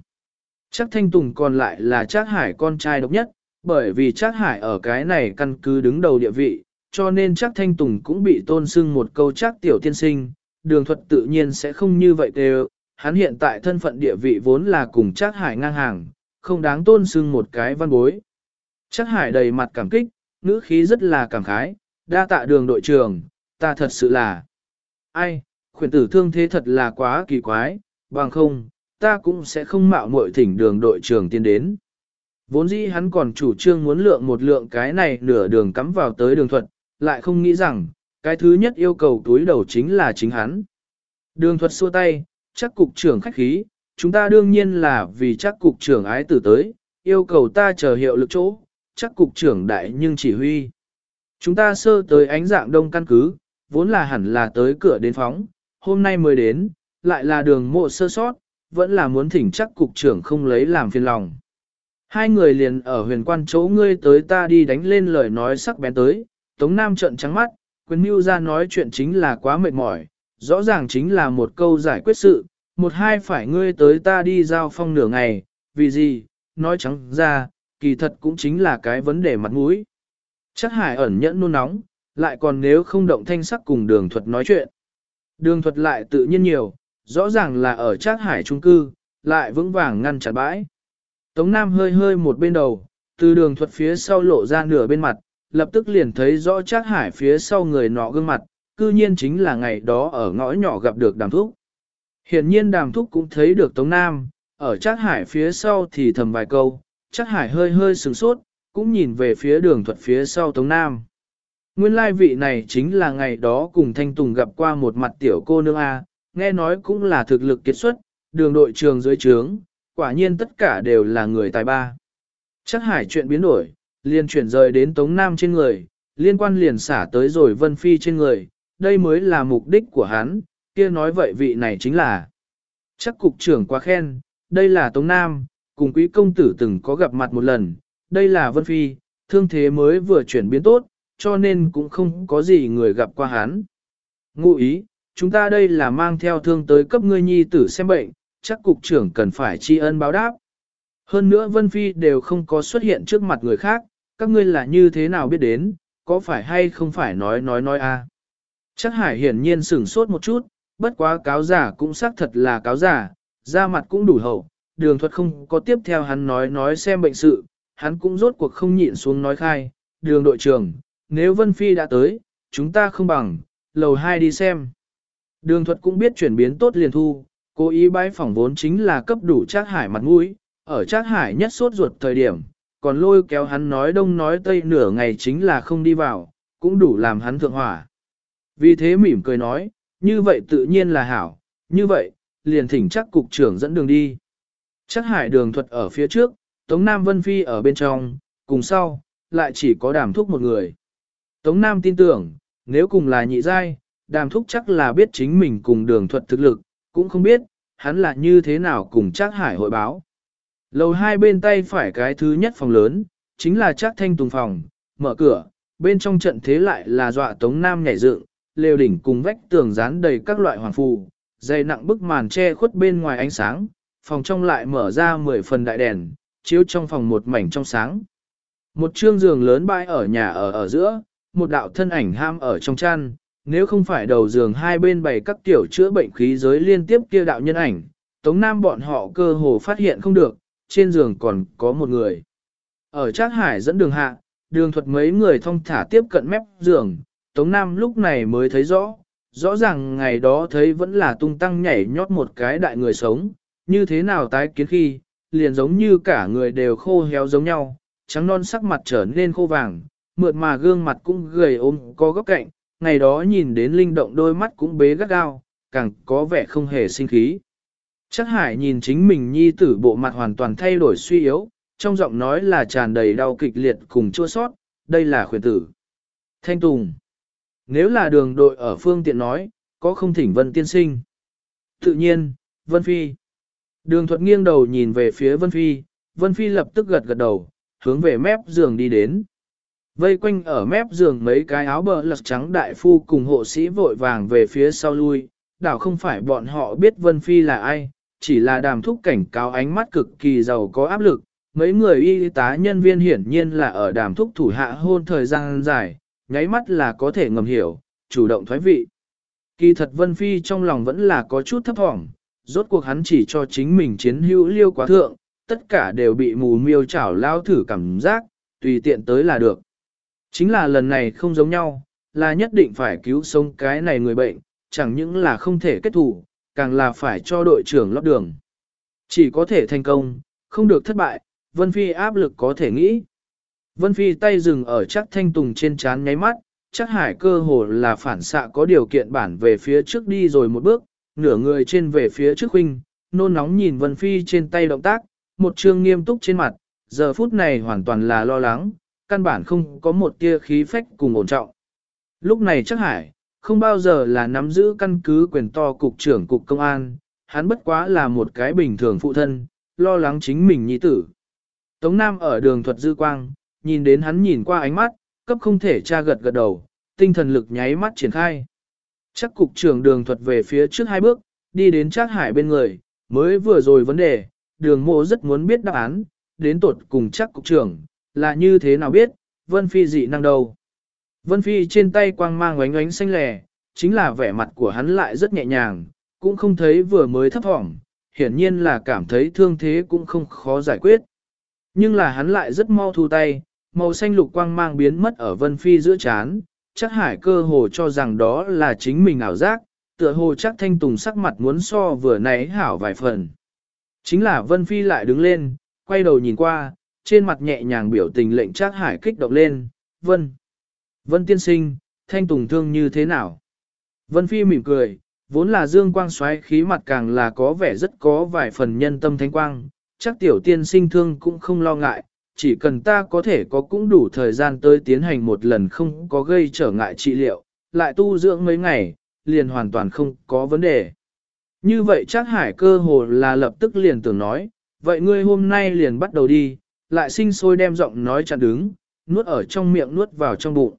Chắc Thanh Tùng còn lại là chắc hải con trai độc nhất, bởi vì chắc hải ở cái này căn cứ đứng đầu địa vị, cho nên chắc Thanh Tùng cũng bị tôn sưng một câu chắc tiểu tiên sinh, đường thuật tự nhiên sẽ không như vậy đều, hắn hiện tại thân phận địa vị vốn là cùng trác hải ngang hàng, không đáng tôn sưng một cái văn bối. trác hải đầy mặt cảm kích, ngữ khí rất là cảm khái, đa tạ đường đội trưởng, ta thật sự là... Ai, khuyển tử thương thế thật là quá kỳ quái, bằng không, ta cũng sẽ không mạo muội thỉnh đường đội trưởng tiến đến. Vốn dĩ hắn còn chủ trương muốn lượng một lượng cái này nửa đường cắm vào tới đường thuật, lại không nghĩ rằng, cái thứ nhất yêu cầu túi đầu chính là chính hắn. Đường thuật xua tay, chắc cục trưởng khách khí, chúng ta đương nhiên là vì chắc cục trưởng ái tử tới, yêu cầu ta chờ hiệu lực chỗ, chắc cục trưởng đại nhưng chỉ huy. Chúng ta sơ tới ánh dạng đông căn cứ, vốn là hẳn là tới cửa đến phóng, hôm nay mới đến, lại là đường mộ sơ sót, vẫn là muốn thỉnh chắc cục trưởng không lấy làm phiền lòng. Hai người liền ở huyền quan chỗ ngươi tới ta đi đánh lên lời nói sắc bén tới, Tống Nam trận trắng mắt, quyền mưu ra nói chuyện chính là quá mệt mỏi, rõ ràng chính là một câu giải quyết sự, một hai phải ngươi tới ta đi giao phong nửa ngày, vì gì, nói trắng ra, kỳ thật cũng chính là cái vấn đề mặt mũi. Chắc hải ẩn nhẫn nôn nóng, lại còn nếu không động thanh sắc cùng đường thuật nói chuyện. Đường thuật lại tự nhiên nhiều, rõ ràng là ở Trác Hải trung cư, lại vững vàng ngăn chặn bãi. Tống Nam hơi hơi một bên đầu, từ đường thuật phía sau lộ ra nửa bên mặt, lập tức liền thấy rõ Trác Hải phía sau người nọ gương mặt, cư nhiên chính là ngày đó ở ngõ nhỏ gặp được đàm thúc. Hiện nhiên đàm thúc cũng thấy được Tống Nam, ở Trác Hải phía sau thì thầm vài câu, Trác Hải hơi hơi sửng sốt, cũng nhìn về phía đường thuật phía sau Tống Nam. Nguyên lai vị này chính là ngày đó cùng Thanh Tùng gặp qua một mặt tiểu cô nương A, nghe nói cũng là thực lực kiệt xuất, đường đội trường dưới trướng, quả nhiên tất cả đều là người tài ba. Chắc hải chuyện biến đổi, liền chuyển rời đến Tống Nam trên người, liên quan liền xả tới rồi Vân Phi trên người, đây mới là mục đích của hắn, kia nói vậy vị này chính là. Chắc cục trưởng quá khen, đây là Tống Nam, cùng quý công tử từng có gặp mặt một lần, đây là Vân Phi, thương thế mới vừa chuyển biến tốt, cho nên cũng không có gì người gặp qua hắn. Ngụ ý, chúng ta đây là mang theo thương tới cấp ngươi nhi tử xem bệnh, chắc cục trưởng cần phải tri ân báo đáp. Hơn nữa Vân Phi đều không có xuất hiện trước mặt người khác, các ngươi là như thế nào biết đến, có phải hay không phải nói nói nói a? À. Chắc Hải hiển nhiên sửng sốt một chút, bất quá cáo giả cũng xác thật là cáo giả, da mặt cũng đủ hậu, đường thuật không có tiếp theo hắn nói nói xem bệnh sự, hắn cũng rốt cuộc không nhịn xuống nói khai, đường đội trưởng, nếu Vân Phi đã tới, chúng ta không bằng, lầu hai đi xem. Đường thuật cũng biết chuyển biến tốt liền thu, cố ý bái phỏng vốn chính là cấp đủ Trác Hải mặt mũi, ở Trác Hải nhất sốt ruột thời điểm, còn lôi kéo hắn nói đông nói tây nửa ngày chính là không đi vào, cũng đủ làm hắn thượng hỏa. Vì thế mỉm cười nói, như vậy tự nhiên là hảo, như vậy, liền thỉnh chắc cục trưởng dẫn đường đi. Chắc hải đường thuật ở phía trước, Tống Nam Vân Phi ở bên trong, cùng sau, lại chỉ có đàm thúc một người. Tống Nam tin tưởng, nếu cùng là nhị giai, đàm thúc chắc là biết chính mình cùng đường thuật thực lực, cũng không biết, hắn là như thế nào cùng chắc hải hội báo. Lầu hai bên tay phải cái thứ nhất phòng lớn, chính là chắc thanh tùng phòng, mở cửa, bên trong trận thế lại là dọa tống nam nhảy dựng, lều đỉnh cùng vách tường dán đầy các loại hoàng phù, dày nặng bức màn che khuất bên ngoài ánh sáng, phòng trong lại mở ra 10 phần đại đèn, chiếu trong phòng một mảnh trong sáng. Một trương giường lớn bãi ở nhà ở ở giữa, một đạo thân ảnh ham ở trong chăn, nếu không phải đầu giường hai bên bày các tiểu chữa bệnh khí giới liên tiếp kia đạo nhân ảnh, Tống Nam bọn họ cơ hồ phát hiện không được, trên giường còn có một người. Ở Trác Hải dẫn đường hạ, đường thuật mấy người thông thả tiếp cận mép giường, Tống Nam lúc này mới thấy rõ, rõ ràng ngày đó thấy vẫn là tung tăng nhảy nhót một cái đại người sống, như thế nào tái kiến khi, liền giống như cả người đều khô héo giống nhau, trắng non sắc mặt trở nên khô vàng, mượt mà gương mặt cũng gầy ôm có góc cạnh, ngày đó nhìn đến linh động đôi mắt cũng bế gắt gao, càng có vẻ không hề sinh khí. Chắc hải nhìn chính mình nhi tử bộ mặt hoàn toàn thay đổi suy yếu, trong giọng nói là tràn đầy đau kịch liệt cùng chua sót, đây là khuyến tử. Thanh Tùng. Nếu là đường đội ở phương tiện nói, có không thỉnh Vân tiên sinh. Tự nhiên, Vân Phi. Đường thuật nghiêng đầu nhìn về phía Vân Phi, Vân Phi lập tức gật gật đầu, hướng về mép giường đi đến. Vây quanh ở mép giường mấy cái áo bờ lật trắng đại phu cùng hộ sĩ vội vàng về phía sau lui, đảo không phải bọn họ biết Vân Phi là ai, chỉ là đàm thúc cảnh cáo ánh mắt cực kỳ giàu có áp lực. Mấy người y tá nhân viên hiển nhiên là ở đàm thúc thủ hạ hôn thời gian dài, nháy mắt là có thể ngầm hiểu, chủ động thoái vị. Kỳ thật Vân Phi trong lòng vẫn là có chút thấp thỏm, rốt cuộc hắn chỉ cho chính mình chiến hữu liêu quá thượng, tất cả đều bị mù miêu chảo lao thử cảm giác, tùy tiện tới là được. Chính là lần này không giống nhau, là nhất định phải cứu sống cái này người bệnh, chẳng những là không thể kết thủ, càng là phải cho đội trưởng lót đường. Chỉ có thể thành công, không được thất bại, Vân Phi áp lực có thể nghĩ. Vân Phi tay dừng ở chắc thanh tùng trên chán nháy mắt, chắc hải cơ hồ là phản xạ có điều kiện bản về phía trước đi rồi một bước, nửa người trên về phía trước huynh, nôn nóng nhìn Vân Phi trên tay động tác, một trương nghiêm túc trên mặt, giờ phút này hoàn toàn là lo lắng, căn bản không có một tia khí phách cùng ổn trọng. Lúc này chắc hải, không bao giờ là nắm giữ căn cứ quyền to cục trưởng cục công an, hắn bất quá là một cái bình thường phụ thân, lo lắng chính mình nhi tử. Tống Nam ở đường thuật dư quang, nhìn đến hắn nhìn qua ánh mắt, cấp không thể tra gật gật đầu, tinh thần lực nháy mắt triển khai. Chắc cục trưởng đường thuật về phía trước hai bước, đi đến Trác hải bên người, mới vừa rồi vấn đề, đường mộ rất muốn biết đáp án, đến tột cùng chắc cục trưởng, là như thế nào biết, Vân Phi dị năng đâu. Vân Phi trên tay quang mang oánh oánh xanh lẻ, chính là vẻ mặt của hắn lại rất nhẹ nhàng, cũng không thấy vừa mới thấp thỏm, hiển nhiên là cảm thấy thương thế cũng không khó giải quyết. Nhưng là hắn lại rất mau thu tay, màu xanh lục quang mang biến mất ở Vân Phi giữa chán, chắc hải cơ hồ cho rằng đó là chính mình ảo giác, tựa hồ chắc thanh tùng sắc mặt muốn so vừa nãy hảo vài phần. Chính là Vân Phi lại đứng lên, quay đầu nhìn qua, trên mặt nhẹ nhàng biểu tình lệnh chắc hải kích động lên, Vân. Vân tiên sinh, thanh tùng thương như thế nào? Vân Phi mỉm cười, vốn là dương quang xoáy khí mặt càng là có vẻ rất có vài phần nhân tâm thánh quang, chắc tiểu tiên sinh thương cũng không lo ngại, chỉ cần ta có thể có cũng đủ thời gian tới tiến hành một lần không có gây trở ngại trị liệu, lại tu dưỡng mấy ngày, liền hoàn toàn không có vấn đề. Như vậy chắc hải cơ hồ là lập tức liền tưởng nói, vậy ngươi hôm nay liền bắt đầu đi, lại sinh sôi đem giọng nói chặn đứng, nuốt ở trong miệng nuốt vào trong bụng.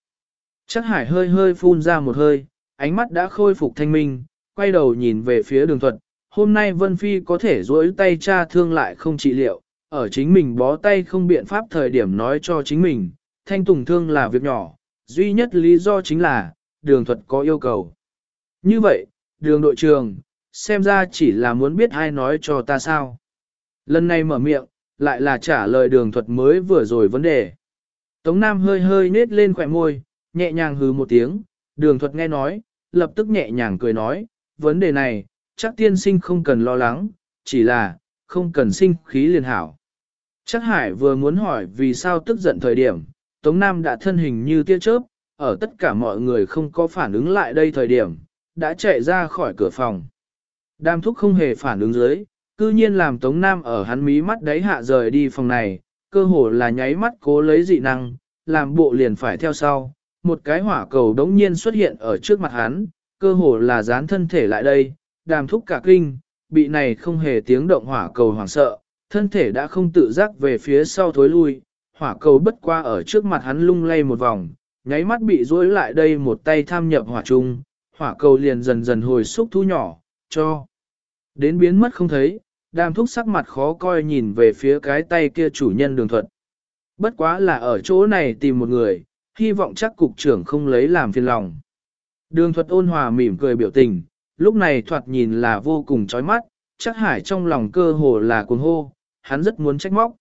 Chắc hải hơi hơi phun ra một hơi, ánh mắt đã khôi phục thanh minh, quay đầu nhìn về phía đường thuật. Hôm nay Vân Phi có thể rỗi tay cha thương lại không trị liệu, ở chính mình bó tay không biện pháp thời điểm nói cho chính mình, thanh tùng thương là việc nhỏ, duy nhất lý do chính là, đường thuật có yêu cầu. Như vậy, đường đội trường, xem ra chỉ là muốn biết ai nói cho ta sao. Lần này mở miệng, lại là trả lời đường thuật mới vừa rồi vấn đề. Tống Nam hơi hơi nết lên khỏe môi, nhẹ nhàng hừ một tiếng, đường thuật nghe nói, lập tức nhẹ nhàng cười nói, vấn đề này, chắc tiên sinh không cần lo lắng, chỉ là, không cần sinh khí liền hảo. Chắc Hải vừa muốn hỏi vì sao tức giận thời điểm, Tống Nam đã thân hình như tia chớp, ở tất cả mọi người không có phản ứng lại đây thời điểm, đã chạy ra khỏi cửa phòng. Đam thúc không hề phản ứng dưới, cư nhiên làm Tống Nam ở hắn mí mắt đấy hạ rời đi phòng này, cơ hồ là nháy mắt cố lấy dị năng, làm bộ liền phải theo sau. Một cái hỏa cầu đống nhiên xuất hiện ở trước mặt hắn, cơ hồ là dán thân thể lại đây, đàm thúc cả kinh, bị này không hề tiếng động hỏa cầu hoảng sợ, thân thể đã không tự giác về phía sau thối lui, hỏa cầu bất qua ở trước mặt hắn lung lay một vòng, nháy mắt bị rối lại đây một tay tham nhập hỏa trung, hỏa cầu liền dần dần hồi xúc thu nhỏ, cho. Đến biến mất không thấy, đàm thúc sắc mặt khó coi nhìn về phía cái tay kia chủ nhân đường thuật. Bất quá là ở chỗ này tìm một người, hy vọng chắc cục trưởng không lấy làm phiền lòng. Đường thuật ôn hòa mỉm cười biểu tình, lúc này thoạt nhìn là vô cùng chói mắt, chắc hải trong lòng cơ hồ là cuồng hô, hắn rất muốn trách móc.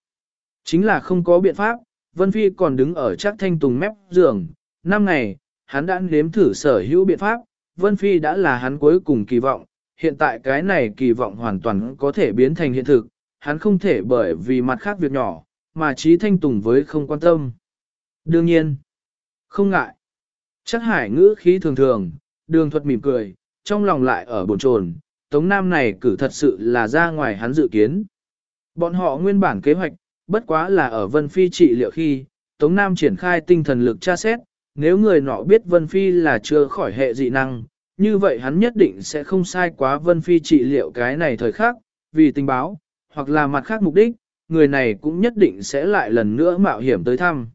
Chính là không có biện pháp, Vân Phi còn đứng ở chắc thanh tùng mép giường, năm ngày, hắn đã nếm thử sở hữu biện pháp, Vân Phi đã là hắn cuối cùng kỳ vọng, hiện tại cái này kỳ vọng hoàn toàn có thể biến thành hiện thực, hắn không thể bởi vì mặt khác việc nhỏ, mà trí thanh tùng với không quan tâm. Đương nhiên, không ngại. Chắc hải ngữ khí thường thường, đường thuật mỉm cười, trong lòng lại ở bồn chồn, Tống Nam này cử thật sự là ra ngoài hắn dự kiến. Bọn họ nguyên bản kế hoạch, bất quá là ở Vân Phi trị liệu khi, Tống Nam triển khai tinh thần lực tra xét, nếu người nọ biết Vân Phi là chưa khỏi hệ dị năng, như vậy hắn nhất định sẽ không sai quá Vân Phi trị liệu cái này thời khắc, vì tình báo, hoặc là mặt khác mục đích, người này cũng nhất định sẽ lại lần nữa mạo hiểm tới thăm.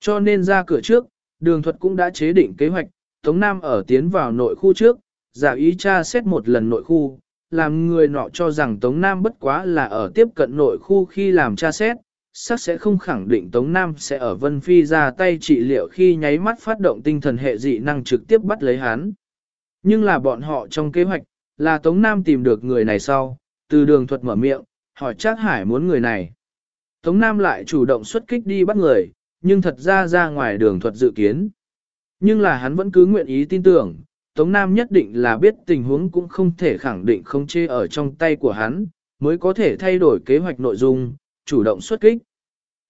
Cho nên ra cửa trước, đường thuật cũng đã chế định kế hoạch, Tống Nam ở tiến vào nội khu trước, giả ý tra xét một lần nội khu, làm người nọ cho rằng Tống Nam bất quá là ở tiếp cận nội khu khi làm tra xét, sắc sẽ không khẳng định Tống Nam sẽ ở Vân Phi ra tay trị liệu khi nháy mắt phát động tinh thần hệ dị năng trực tiếp bắt lấy hắn. Nhưng là bọn họ trong kế hoạch, là Tống Nam tìm được người này sau, từ đường thuật mở miệng, hỏi chắc Hải muốn người này. Tống Nam lại chủ động xuất kích đi bắt người, nhưng thật ra ra ngoài đường thuật dự kiến. Nhưng là hắn vẫn cứ nguyện ý tin tưởng, Tống Nam nhất định là biết tình huống cũng không thể khẳng định không chê ở trong tay của hắn, mới có thể thay đổi kế hoạch nội dung, chủ động xuất kích.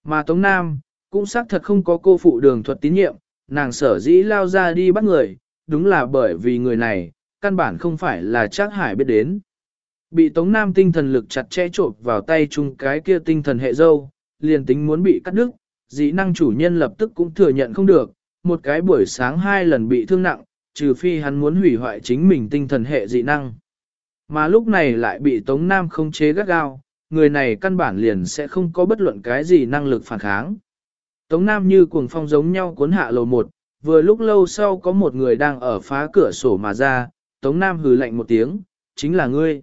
Mà Tống Nam, cũng xác thật không có cô phụ đường thuật tín nhiệm, nàng sở dĩ lao ra đi bắt người, đúng là bởi vì người này, căn bản không phải là Trác Hải biết đến. Bị Tống Nam tinh thần lực chặt chẽ trộp vào tay chung cái kia tinh thần hệ dâu, liền tính muốn bị cắt đứt, dị năng chủ nhân lập tức cũng thừa nhận không được, một cái buổi sáng hai lần bị thương nặng, trừ phi hắn muốn hủy hoại chính mình tinh thần hệ dị năng. Mà lúc này lại bị Tống Nam không chế gắt gao, người này căn bản liền sẽ không có bất luận cái gì năng lực phản kháng. Tống Nam như cuồng phong giống nhau cuốn hạ lầu một, vừa lúc lâu sau có một người đang ở phá cửa sổ mà ra, Tống Nam hừ lạnh một tiếng, chính là ngươi.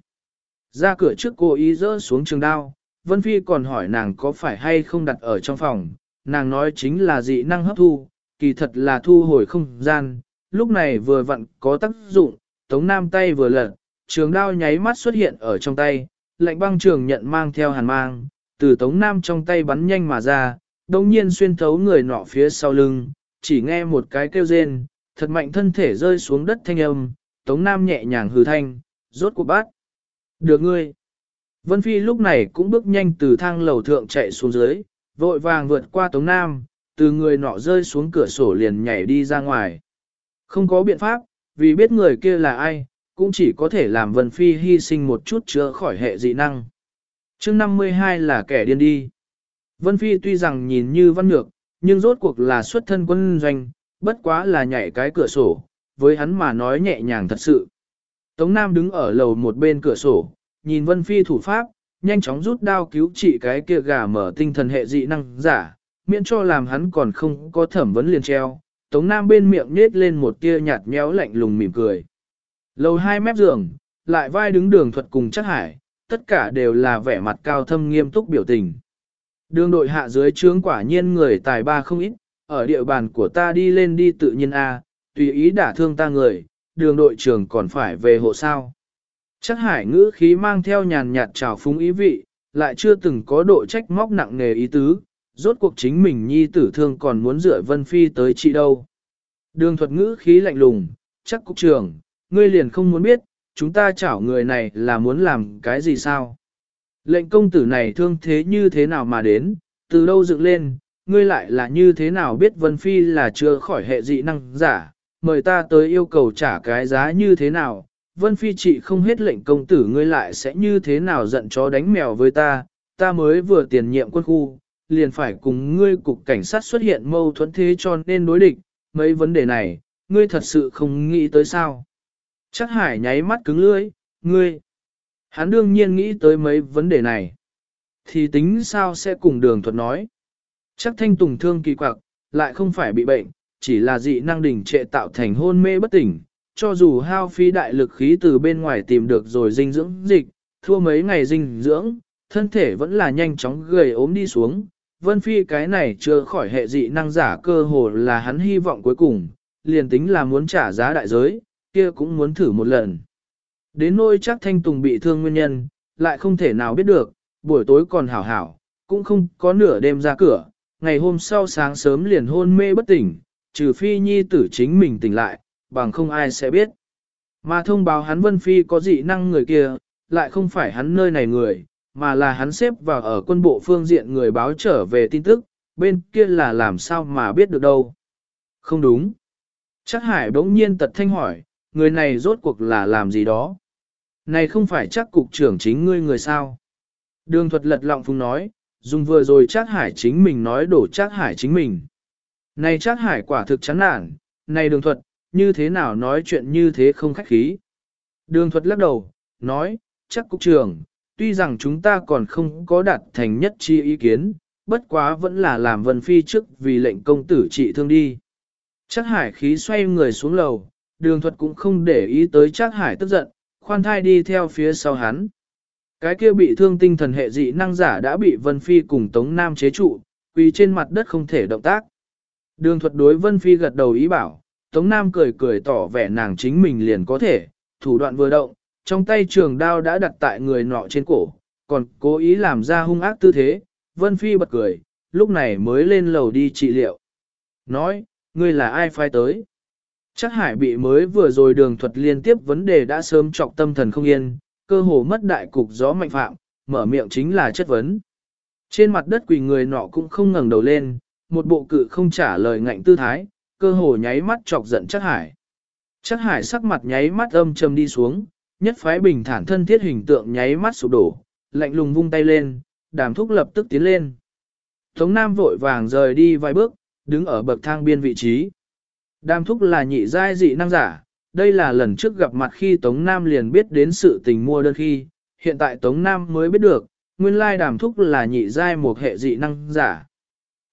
Ra cửa trước cô ý rỡ xuống trường đao, Vân Phi còn hỏi nàng có phải hay không đặt ở trong phòng, nàng nói chính là dị năng hấp thu, kỳ thật là thu hồi không gian, lúc này vừa vặn có tác dụng, Tống Nam tay vừa lật, trường đao nháy mắt xuất hiện ở trong tay, lạnh băng trường nhận mang theo hàn mang, từ Tống Nam trong tay bắn nhanh mà ra, đồng nhiên xuyên thấu người nọ phía sau lưng, chỉ nghe một cái kêu rên, thật mạnh thân thể rơi xuống đất thanh âm, Tống Nam nhẹ nhàng hừ thanh, rốt cuộc bát. Được ngươi. Vân Phi lúc này cũng bước nhanh từ thang lầu thượng chạy xuống dưới, vội vàng vượt qua Tống Nam, từ người nọ rơi xuống cửa sổ liền nhảy đi ra ngoài. Không có biện pháp, vì biết người kia là ai, cũng chỉ có thể làm Vân Phi hy sinh một chút chữa khỏi hệ dị năng. chương 52 là kẻ điên đi. Vân Phi tuy rằng nhìn như văn nhược, nhưng rốt cuộc là xuất thân quân doanh, bất quá là nhảy cái cửa sổ, với hắn mà nói nhẹ nhàng thật sự. Tống Nam đứng ở lầu một bên cửa sổ, nhìn Vân Phi thủ pháp, nhanh chóng rút đao cứu trị cái kia gà mở tinh thần hệ dị năng giả, miễn cho làm hắn còn không có thẩm vấn liền treo. Tống Nam bên miệng nết lên một tia nhạt méo lạnh lùng mỉm cười. Lầu hai mép giường, lại vai đứng đường thuật cùng chắc hải, tất cả đều là vẻ mặt cao thâm nghiêm túc biểu tình. Đường đội hạ dưới trướng quả nhiên người tài ba không ít, ở địa bàn của ta đi lên đi tự nhiên A, tùy ý đả thương ta người, đường đội trưởng còn phải về hộ sao. Chắc hải ngữ khí mang theo nhàn nhạt trào phúng ý vị, lại chưa từng có độ trách móc nặng nề ý tứ, rốt cuộc chính mình nhi tử thương còn muốn dựa Vân Phi tới chị đâu. Đường thuật ngữ khí lạnh lùng, chắc cục trưởng, ngươi liền không muốn biết, chúng ta chảo người này là muốn làm cái gì sao? Lệnh công tử này thương thế như thế nào mà đến, từ đâu dựng lên, ngươi lại là như thế nào biết Vân Phi là chưa khỏi hệ dị năng giả, mời ta tới yêu cầu trả cái giá như thế nào, Vân Phi chị không hết lệnh công tử ngươi lại sẽ như thế nào giận chó đánh mèo với ta, ta mới vừa tiền nhiệm quân khu, liền phải cùng ngươi cục cảnh sát xuất hiện mâu thuẫn thế cho nên đối địch, mấy vấn đề này, ngươi thật sự không nghĩ tới sao. Chắc hải nháy mắt cứng lưỡi, ngươi. Hắn đương nhiên nghĩ tới mấy vấn đề này. Thì tính sao sẽ cùng đường thuật nói. Chắc thanh tùng thương kỳ quặc, lại không phải bị bệnh, chỉ là dị năng đỉnh trệ tạo thành hôn mê bất tỉnh. Cho dù hao phí đại lực khí từ bên ngoài tìm được rồi dinh dưỡng dịch, thua mấy ngày dinh dưỡng, thân thể vẫn là nhanh chóng gầy ốm đi xuống. Vân Phi cái này chưa khỏi hệ dị năng giả cơ hồ là hắn hy vọng cuối cùng, liền tính là muốn trả giá đại giới, kia cũng muốn thử một lần. Đến nỗi chắc Thanh Tùng bị thương nguyên nhân, lại không thể nào biết được, buổi tối còn hảo hảo, cũng không có nửa đêm ra cửa, ngày hôm sau sáng sớm liền hôn mê bất tỉnh, trừ phi nhi tử chính mình tỉnh lại, bằng không ai sẽ biết. Mà thông báo hắn Vân Phi có dị năng người kia, lại không phải hắn nơi này người, mà là hắn xếp vào ở quân bộ phương diện người báo trở về tin tức, bên kia là làm sao mà biết được đâu. Không đúng. Chắc Hải bỗng nhiên tật thanh hỏi, người này rốt cuộc là làm gì đó. Này không phải chắc cục trưởng chính ngươi người sao. Đường thuật lật lọng phung nói, dùng vừa rồi chắc hải chính mình nói đổ chắc hải chính mình. Này chắc hải quả thực chán nản, này đường thuật, như thế nào nói chuyện như thế không khách khí. Đường thuật lắc đầu, nói, chắc cục trưởng, tuy rằng chúng ta còn không có đạt thành nhất chi ý kiến, bất quá vẫn là làm vân phi trước vì lệnh công tử trị thương đi. Chắc hải khí xoay người xuống lầu, đường thuật cũng không để ý tới chắc hải tức giận, khoan thai đi theo phía sau hắn. Cái kia bị thương tinh thần hệ dị năng giả đã bị Vân Phi cùng Tống Nam chế trụ, quỳ trên mặt đất không thể động tác. Đường thuật đối Vân Phi gật đầu ý bảo, Tống Nam cười cười tỏ vẻ nàng chính mình liền có thể, thủ đoạn vừa động, trong tay trường đao đã đặt tại người nọ trên cổ, còn cố ý làm ra hung ác tư thế, Vân Phi bật cười, lúc này mới lên lầu đi trị liệu. Nói, ngươi là ai phai tới? Chắc hải bị mới vừa rồi đường thuật liên tiếp vấn đề đã sớm trọc tâm thần không yên, cơ hồ mất đại cục gió mạnh phạm, mở miệng chính là chất vấn. Trên mặt đất quỳ người nọ cũng không ngẩng đầu lên, một bộ cự không trả lời ngạnh tư thái, cơ hồ nháy mắt chọc giận chắc hải. Chắc hải sắc mặt nháy mắt âm trầm đi xuống, nhất phái bình thản thân thiết hình tượng nháy mắt sụp đổ, lạnh lùng vung tay lên, đàm thúc lập tức tiến lên. Tống Nam vội vàng rời đi vài bước, đứng ở bậc thang biên vị trí. Đàm thúc là nhị giai dị năng giả, đây là lần trước gặp mặt khi Tống Nam liền biết đến sự tình mua đơn khi, hiện tại Tống Nam mới biết được, nguyên lai đàm thúc là nhị giai một hệ dị năng giả.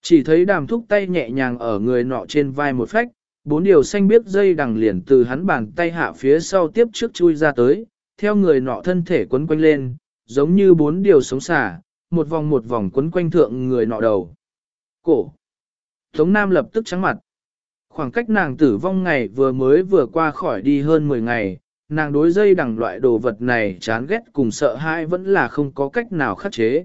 Chỉ thấy đàm thúc tay nhẹ nhàng ở người nọ trên vai một phách, bốn điều xanh biết dây đằng liền từ hắn bàn tay hạ phía sau tiếp trước chui ra tới, theo người nọ thân thể quấn quanh lên, giống như bốn điều sống xả, một vòng một vòng quấn quanh thượng người nọ đầu. Cổ. Tống Nam lập tức trắng mặt. Khoảng cách nàng tử vong ngày vừa mới vừa qua khỏi đi hơn 10 ngày, nàng đối dây đằng loại đồ vật này chán ghét cùng sợ hãi vẫn là không có cách nào khắc chế.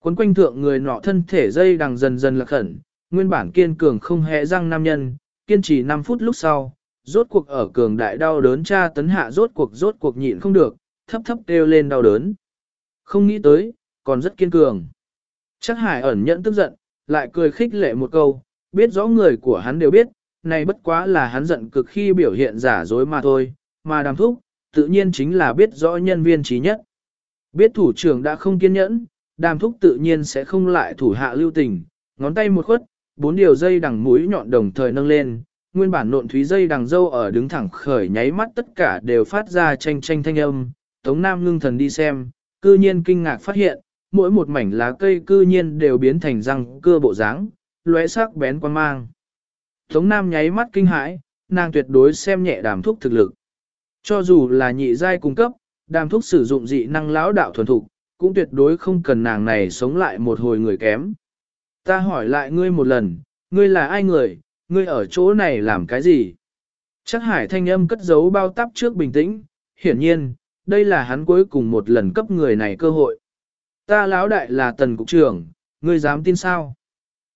Quấn quanh thượng người nọ thân thể dây đằng dần dần lạc khẩn, nguyên bản kiên cường không hề răng nam nhân, kiên trì 5 phút lúc sau, rốt cuộc ở cường đại đau đớn tra tấn hạ rốt cuộc rốt cuộc nhịn không được, thấp thấp kêu lên đau đớn. Không nghĩ tới, còn rất kiên cường. Chắc hải ẩn nhẫn tức giận, lại cười khích lệ một câu, biết rõ người của hắn đều biết, này bất quá là hắn giận cực khi biểu hiện giả dối mà thôi, mà đàm thúc, tự nhiên chính là biết rõ nhân viên trí nhất. Biết thủ trưởng đã không kiên nhẫn, đàm thúc tự nhiên sẽ không lại thủ hạ lưu tình, ngón tay một khuất, bốn điều dây đằng mũi nhọn đồng thời nâng lên, nguyên bản nộn thúy dây đằng dâu ở đứng thẳng khởi nháy mắt tất cả đều phát ra tranh tranh thanh âm, Tống Nam ngưng thần đi xem, cư nhiên kinh ngạc phát hiện, mỗi một mảnh lá cây cư nhiên đều biến thành răng cưa bộ dáng, lóe sắc bén quan mang. Tống Nam nháy mắt kinh hãi, nàng tuyệt đối xem nhẹ đàm thúc thực lực. Cho dù là nhị giai cung cấp, đàm thúc sử dụng dị năng lão đạo thuần thục, cũng tuyệt đối không cần nàng này sống lại một hồi người kém. Ta hỏi lại ngươi một lần, ngươi là ai người, ngươi ở chỗ này làm cái gì? Chắc hải thanh âm cất giấu bao tắp trước bình tĩnh, hiển nhiên, đây là hắn cuối cùng một lần cấp người này cơ hội. Ta lão đại là tần cục trưởng, ngươi dám tin sao?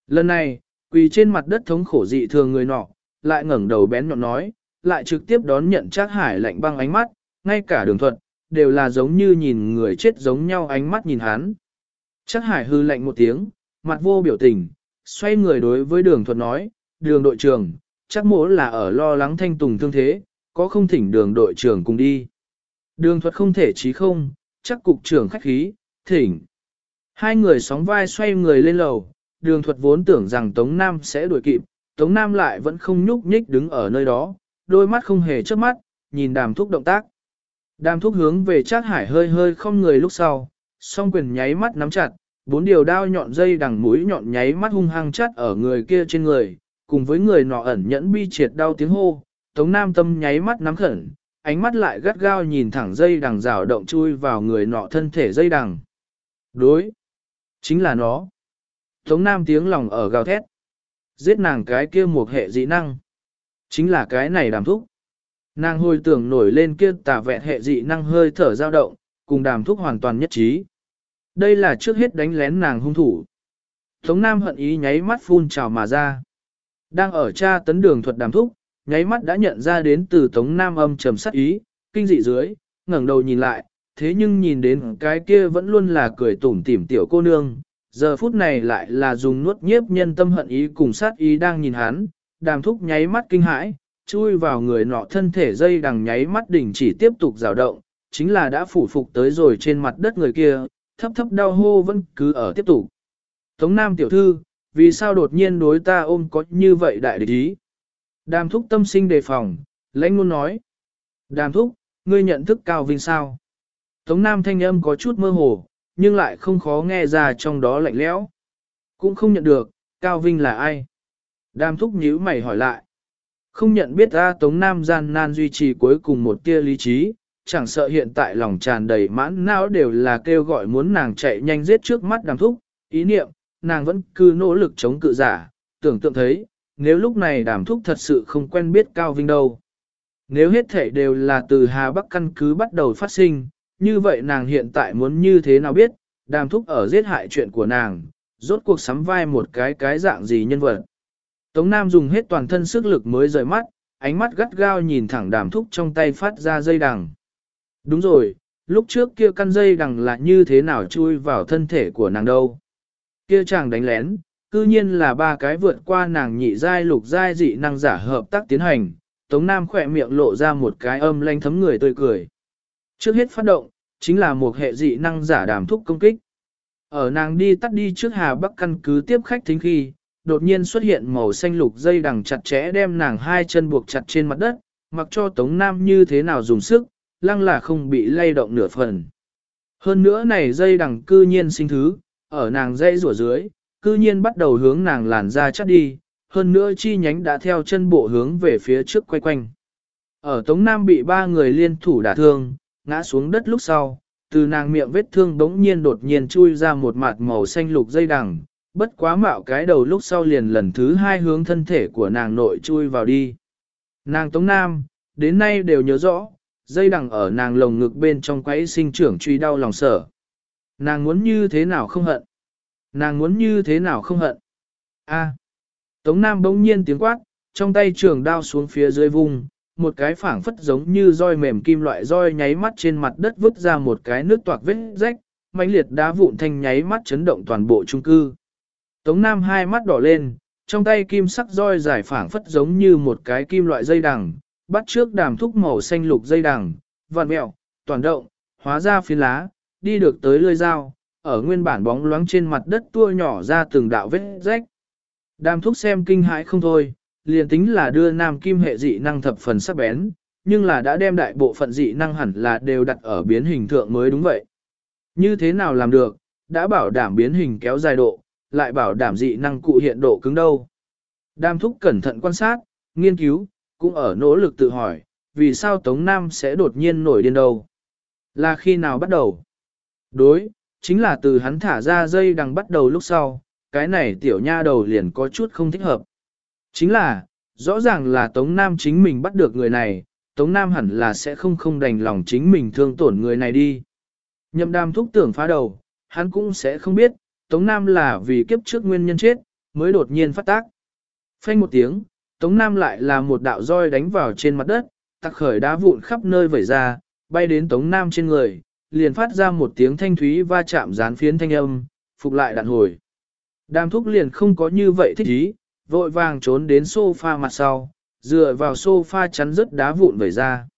Lần này, quỳ trên mặt đất thống khổ dị thường người nọ, lại ngẩng đầu bén nhọn nói, lại trực tiếp đón nhận Trác Hải lạnh băng ánh mắt, ngay cả đường thuận đều là giống như nhìn người chết giống nhau ánh mắt nhìn hắn. Chắc Hải hư lạnh một tiếng, mặt vô biểu tình, xoay người đối với đường thuật nói, đường đội trưởng, chắc mỗ là ở lo lắng thanh tùng thương thế, có không thỉnh đường đội trưởng cùng đi. Đường thuật không thể chí không, chắc cục trưởng khách khí, thỉnh. Hai người sóng vai xoay người lên lầu, đường thuật vốn tưởng rằng Tống Nam sẽ đuổi kịp, Tống Nam lại vẫn không nhúc nhích đứng ở nơi đó, đôi mắt không hề chớp mắt, nhìn đàm thúc động tác. Đàm thúc hướng về Trác Hải hơi hơi không người lúc sau, song quyền nháy mắt nắm chặt, bốn điều đao nhọn dây đằng mũi nhọn nháy mắt hung hăng chắt ở người kia trên người, cùng với người nọ ẩn nhẫn bi triệt đau tiếng hô, Tống Nam tâm nháy mắt nắm khẩn, ánh mắt lại gắt gao nhìn thẳng dây đằng rào động chui vào người nọ thân thể dây đằng. Đối, chính là nó. Tống Nam tiếng lòng ở gào thét. Giết nàng cái kia một hệ dị năng. Chính là cái này đàm thúc. Nàng hồi tưởng nổi lên kia tà vẹn hệ dị năng hơi thở dao động, cùng đàm thúc hoàn toàn nhất trí. Đây là trước hết đánh lén nàng hung thủ. Tống Nam hận ý nháy mắt phun trào mà ra. Đang ở tra tấn đường thuật đàm thúc, nháy mắt đã nhận ra đến từ Tống Nam âm trầm sắc ý, kinh dị dưới, ngẩng đầu nhìn lại, thế nhưng nhìn đến cái kia vẫn luôn là cười tủm tỉm tiểu cô nương, giờ phút này lại là dùng nuốt nhiếp nhân tâm hận ý cùng sát ý đang nhìn hắn, đàm thúc nháy mắt kinh hãi, chui vào người nọ thân thể dây đằng nháy mắt đỉnh chỉ tiếp tục rào động, chính là đã phủ phục tới rồi trên mặt đất người kia, thấp thấp đau hô vẫn cứ ở tiếp tục. Tống Nam tiểu thư, vì sao đột nhiên đối ta ôm có như vậy đại địch ý? Đàm thúc tâm sinh đề phòng, lãnh luôn nói. Đàm thúc, ngươi nhận thức Cao Vinh sao? Tống Nam thanh âm có chút mơ hồ, nhưng lại không khó nghe ra trong đó lạnh lẽo. Cũng không nhận được, Cao Vinh là ai? Đàm thúc nhíu mày hỏi lại. Không nhận biết ra Tống Nam gian nan duy trì cuối cùng một tia lý trí, chẳng sợ hiện tại lòng tràn đầy mãn não đều là kêu gọi muốn nàng chạy nhanh giết trước mắt đàm thúc, ý niệm, nàng vẫn cứ nỗ lực chống cự giả, tưởng tượng thấy, nếu lúc này đàm thúc thật sự không quen biết Cao Vinh đâu. Nếu hết thể đều là từ Hà Bắc căn cứ bắt đầu phát sinh, như vậy nàng hiện tại muốn như thế nào biết, đàm thúc ở giết hại chuyện của nàng, rốt cuộc sắm vai một cái cái dạng gì nhân vật. Tống Nam dùng hết toàn thân sức lực mới rời mắt, ánh mắt gắt gao nhìn thẳng đàm thúc trong tay phát ra dây đằng. Đúng rồi, lúc trước kia căn dây đằng là như thế nào chui vào thân thể của nàng đâu. Kia chàng đánh lén, cư nhiên là ba cái vượt qua nàng nhị giai lục giai dị năng giả hợp tác tiến hành, Tống Nam khỏe miệng lộ ra một cái âm lanh thấm người tươi cười. Trước hết phát động, chính là một hệ dị năng giả đàm thúc công kích. Ở nàng đi tắt đi trước Hà Bắc căn cứ tiếp khách thính khi, đột nhiên xuất hiện màu xanh lục dây đằng chặt chẽ đem nàng hai chân buộc chặt trên mặt đất, mặc cho Tống Nam như thế nào dùng sức, lăng là không bị lay động nửa phần. Hơn nữa này dây đằng cư nhiên sinh thứ, ở nàng dây rủa dưới, cư nhiên bắt đầu hướng nàng làn ra chắt đi, hơn nữa chi nhánh đã theo chân bộ hướng về phía trước quay quanh. Ở Tống Nam bị ba người liên thủ đả thương, ngã xuống đất lúc sau, từ nàng miệng vết thương đống nhiên đột nhiên chui ra một mặt màu xanh lục dây đằng, bất quá mạo cái đầu lúc sau liền lần thứ hai hướng thân thể của nàng nội chui vào đi. Nàng Tống Nam, đến nay đều nhớ rõ, dây đằng ở nàng lồng ngực bên trong quấy sinh trưởng truy đau lòng sở. Nàng muốn như thế nào không hận? Nàng muốn như thế nào không hận? A. Tống Nam bỗng nhiên tiếng quát, trong tay trường đao xuống phía dưới vùng, một cái phảng phất giống như roi mềm kim loại roi nháy mắt trên mặt đất vứt ra một cái nước toạc vết rách, mãnh liệt đá vụn thanh nháy mắt chấn động toàn bộ trung cư. Tống Nam hai mắt đỏ lên, trong tay kim sắc roi dài phảng phất giống như một cái kim loại dây đằng, bắt trước đàm thúc màu xanh lục dây đằng, vạn mẹo, toàn động, hóa ra phiến lá, đi được tới lưỡi dao, ở nguyên bản bóng loáng trên mặt đất tua nhỏ ra từng đạo vết rách. Đàm thúc xem kinh hãi không thôi, liền tính là đưa nam kim hệ dị năng thập phần sắc bén, nhưng là đã đem đại bộ phận dị năng hẳn là đều đặt ở biến hình thượng mới đúng vậy. Như thế nào làm được, đã bảo đảm biến hình kéo dài độ, lại bảo đảm dị năng cụ hiện độ cứng đâu. Đam thúc cẩn thận quan sát, nghiên cứu, cũng ở nỗ lực tự hỏi, vì sao Tống Nam sẽ đột nhiên nổi điên đâu. Là khi nào bắt đầu? Đối, chính là từ hắn thả ra dây đằng bắt đầu lúc sau, cái này tiểu nha đầu liền có chút không thích hợp. Chính là, rõ ràng là Tống Nam chính mình bắt được người này, Tống Nam hẳn là sẽ không không đành lòng chính mình thương tổn người này đi. Nhậm đam thúc tưởng phá đầu, hắn cũng sẽ không biết, Tống Nam là vì kiếp trước nguyên nhân chết, mới đột nhiên phát tác. Phanh một tiếng, Tống Nam lại là một đạo roi đánh vào trên mặt đất, tặc khởi đá vụn khắp nơi vẩy ra, bay đến Tống Nam trên người, liền phát ra một tiếng thanh thúy va chạm dán phiến thanh âm, phục lại đạn hồi. Đàm thúc liền không có như vậy thích ý, vội vàng trốn đến sofa mặt sau, dựa vào sofa chắn rớt đá vụn vẩy ra.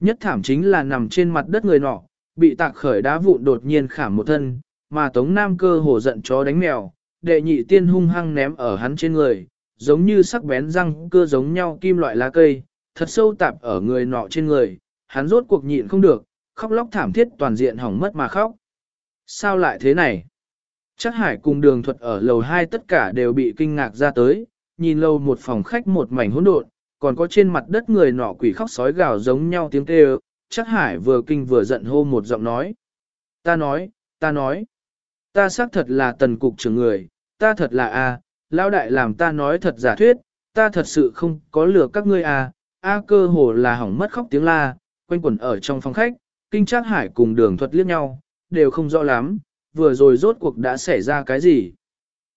Nhất thảm chính là nằm trên mặt đất người nọ, bị tạc khởi đá vụn đột nhiên khảm một thân, mà Tống Nam cơ hồ giận chó đánh mèo, đệ nhị tiên hung hăng ném ở hắn trên người, giống như sắc bén răng cơ giống nhau kim loại lá cây, thật sâu tạp ở người nọ trên người, hắn rốt cuộc nhịn không được, khóc lóc thảm thiết toàn diện hỏng mất mà khóc. Sao lại thế này? Chắc hải cùng đường thuật ở lầu 2 tất cả đều bị kinh ngạc ra tới, nhìn lâu một phòng khách một mảnh hỗn độn, còn có trên mặt đất người nọ quỷ khóc sói gào giống nhau tiếng kêu, chắc hải vừa kinh vừa giận hô một giọng nói. Ta nói, ta nói, ta xác thật là tần cục trưởng người, ta thật là a, lão đại làm ta nói thật giả thuyết, ta thật sự không có lừa các ngươi a, a cơ hồ là hỏng mất khóc tiếng la, quanh quẩn ở trong phòng khách, kinh trác hải cùng đường thuật liếc nhau, đều không rõ lắm, vừa rồi rốt cuộc đã xảy ra cái gì.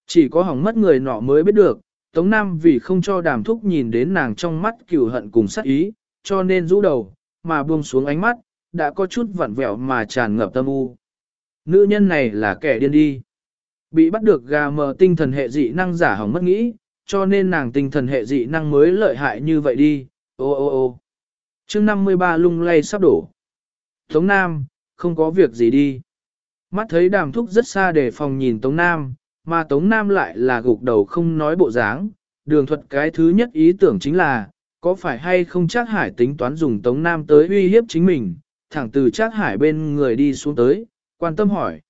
Chỉ có hỏng mất người nọ mới biết được, Tống Nam vì không cho đàm thúc nhìn đến nàng trong mắt cửu hận cùng sát ý, cho nên rũ đầu, mà buông xuống ánh mắt, đã có chút vặn vẹo mà tràn ngập tâm u. Nữ nhân này là kẻ điên đi. Bị bắt được gà mờ tinh thần hệ dị năng giả hỏng mất nghĩ, cho nên nàng tinh thần hệ dị năng mới lợi hại như vậy đi, ô ô ô. chương 53 lung lay sắp đổ. Tống Nam, không có việc gì đi. Mắt thấy đàm thúc rất xa để phòng nhìn Tống Nam, mà Tống Nam lại là gục đầu không nói bộ dáng. Đường thuật cái thứ nhất ý tưởng chính là, có phải hay không chắc hải tính toán dùng Tống Nam tới uy hiếp chính mình, thẳng từ chắc hải bên người đi xuống tới, quan tâm hỏi.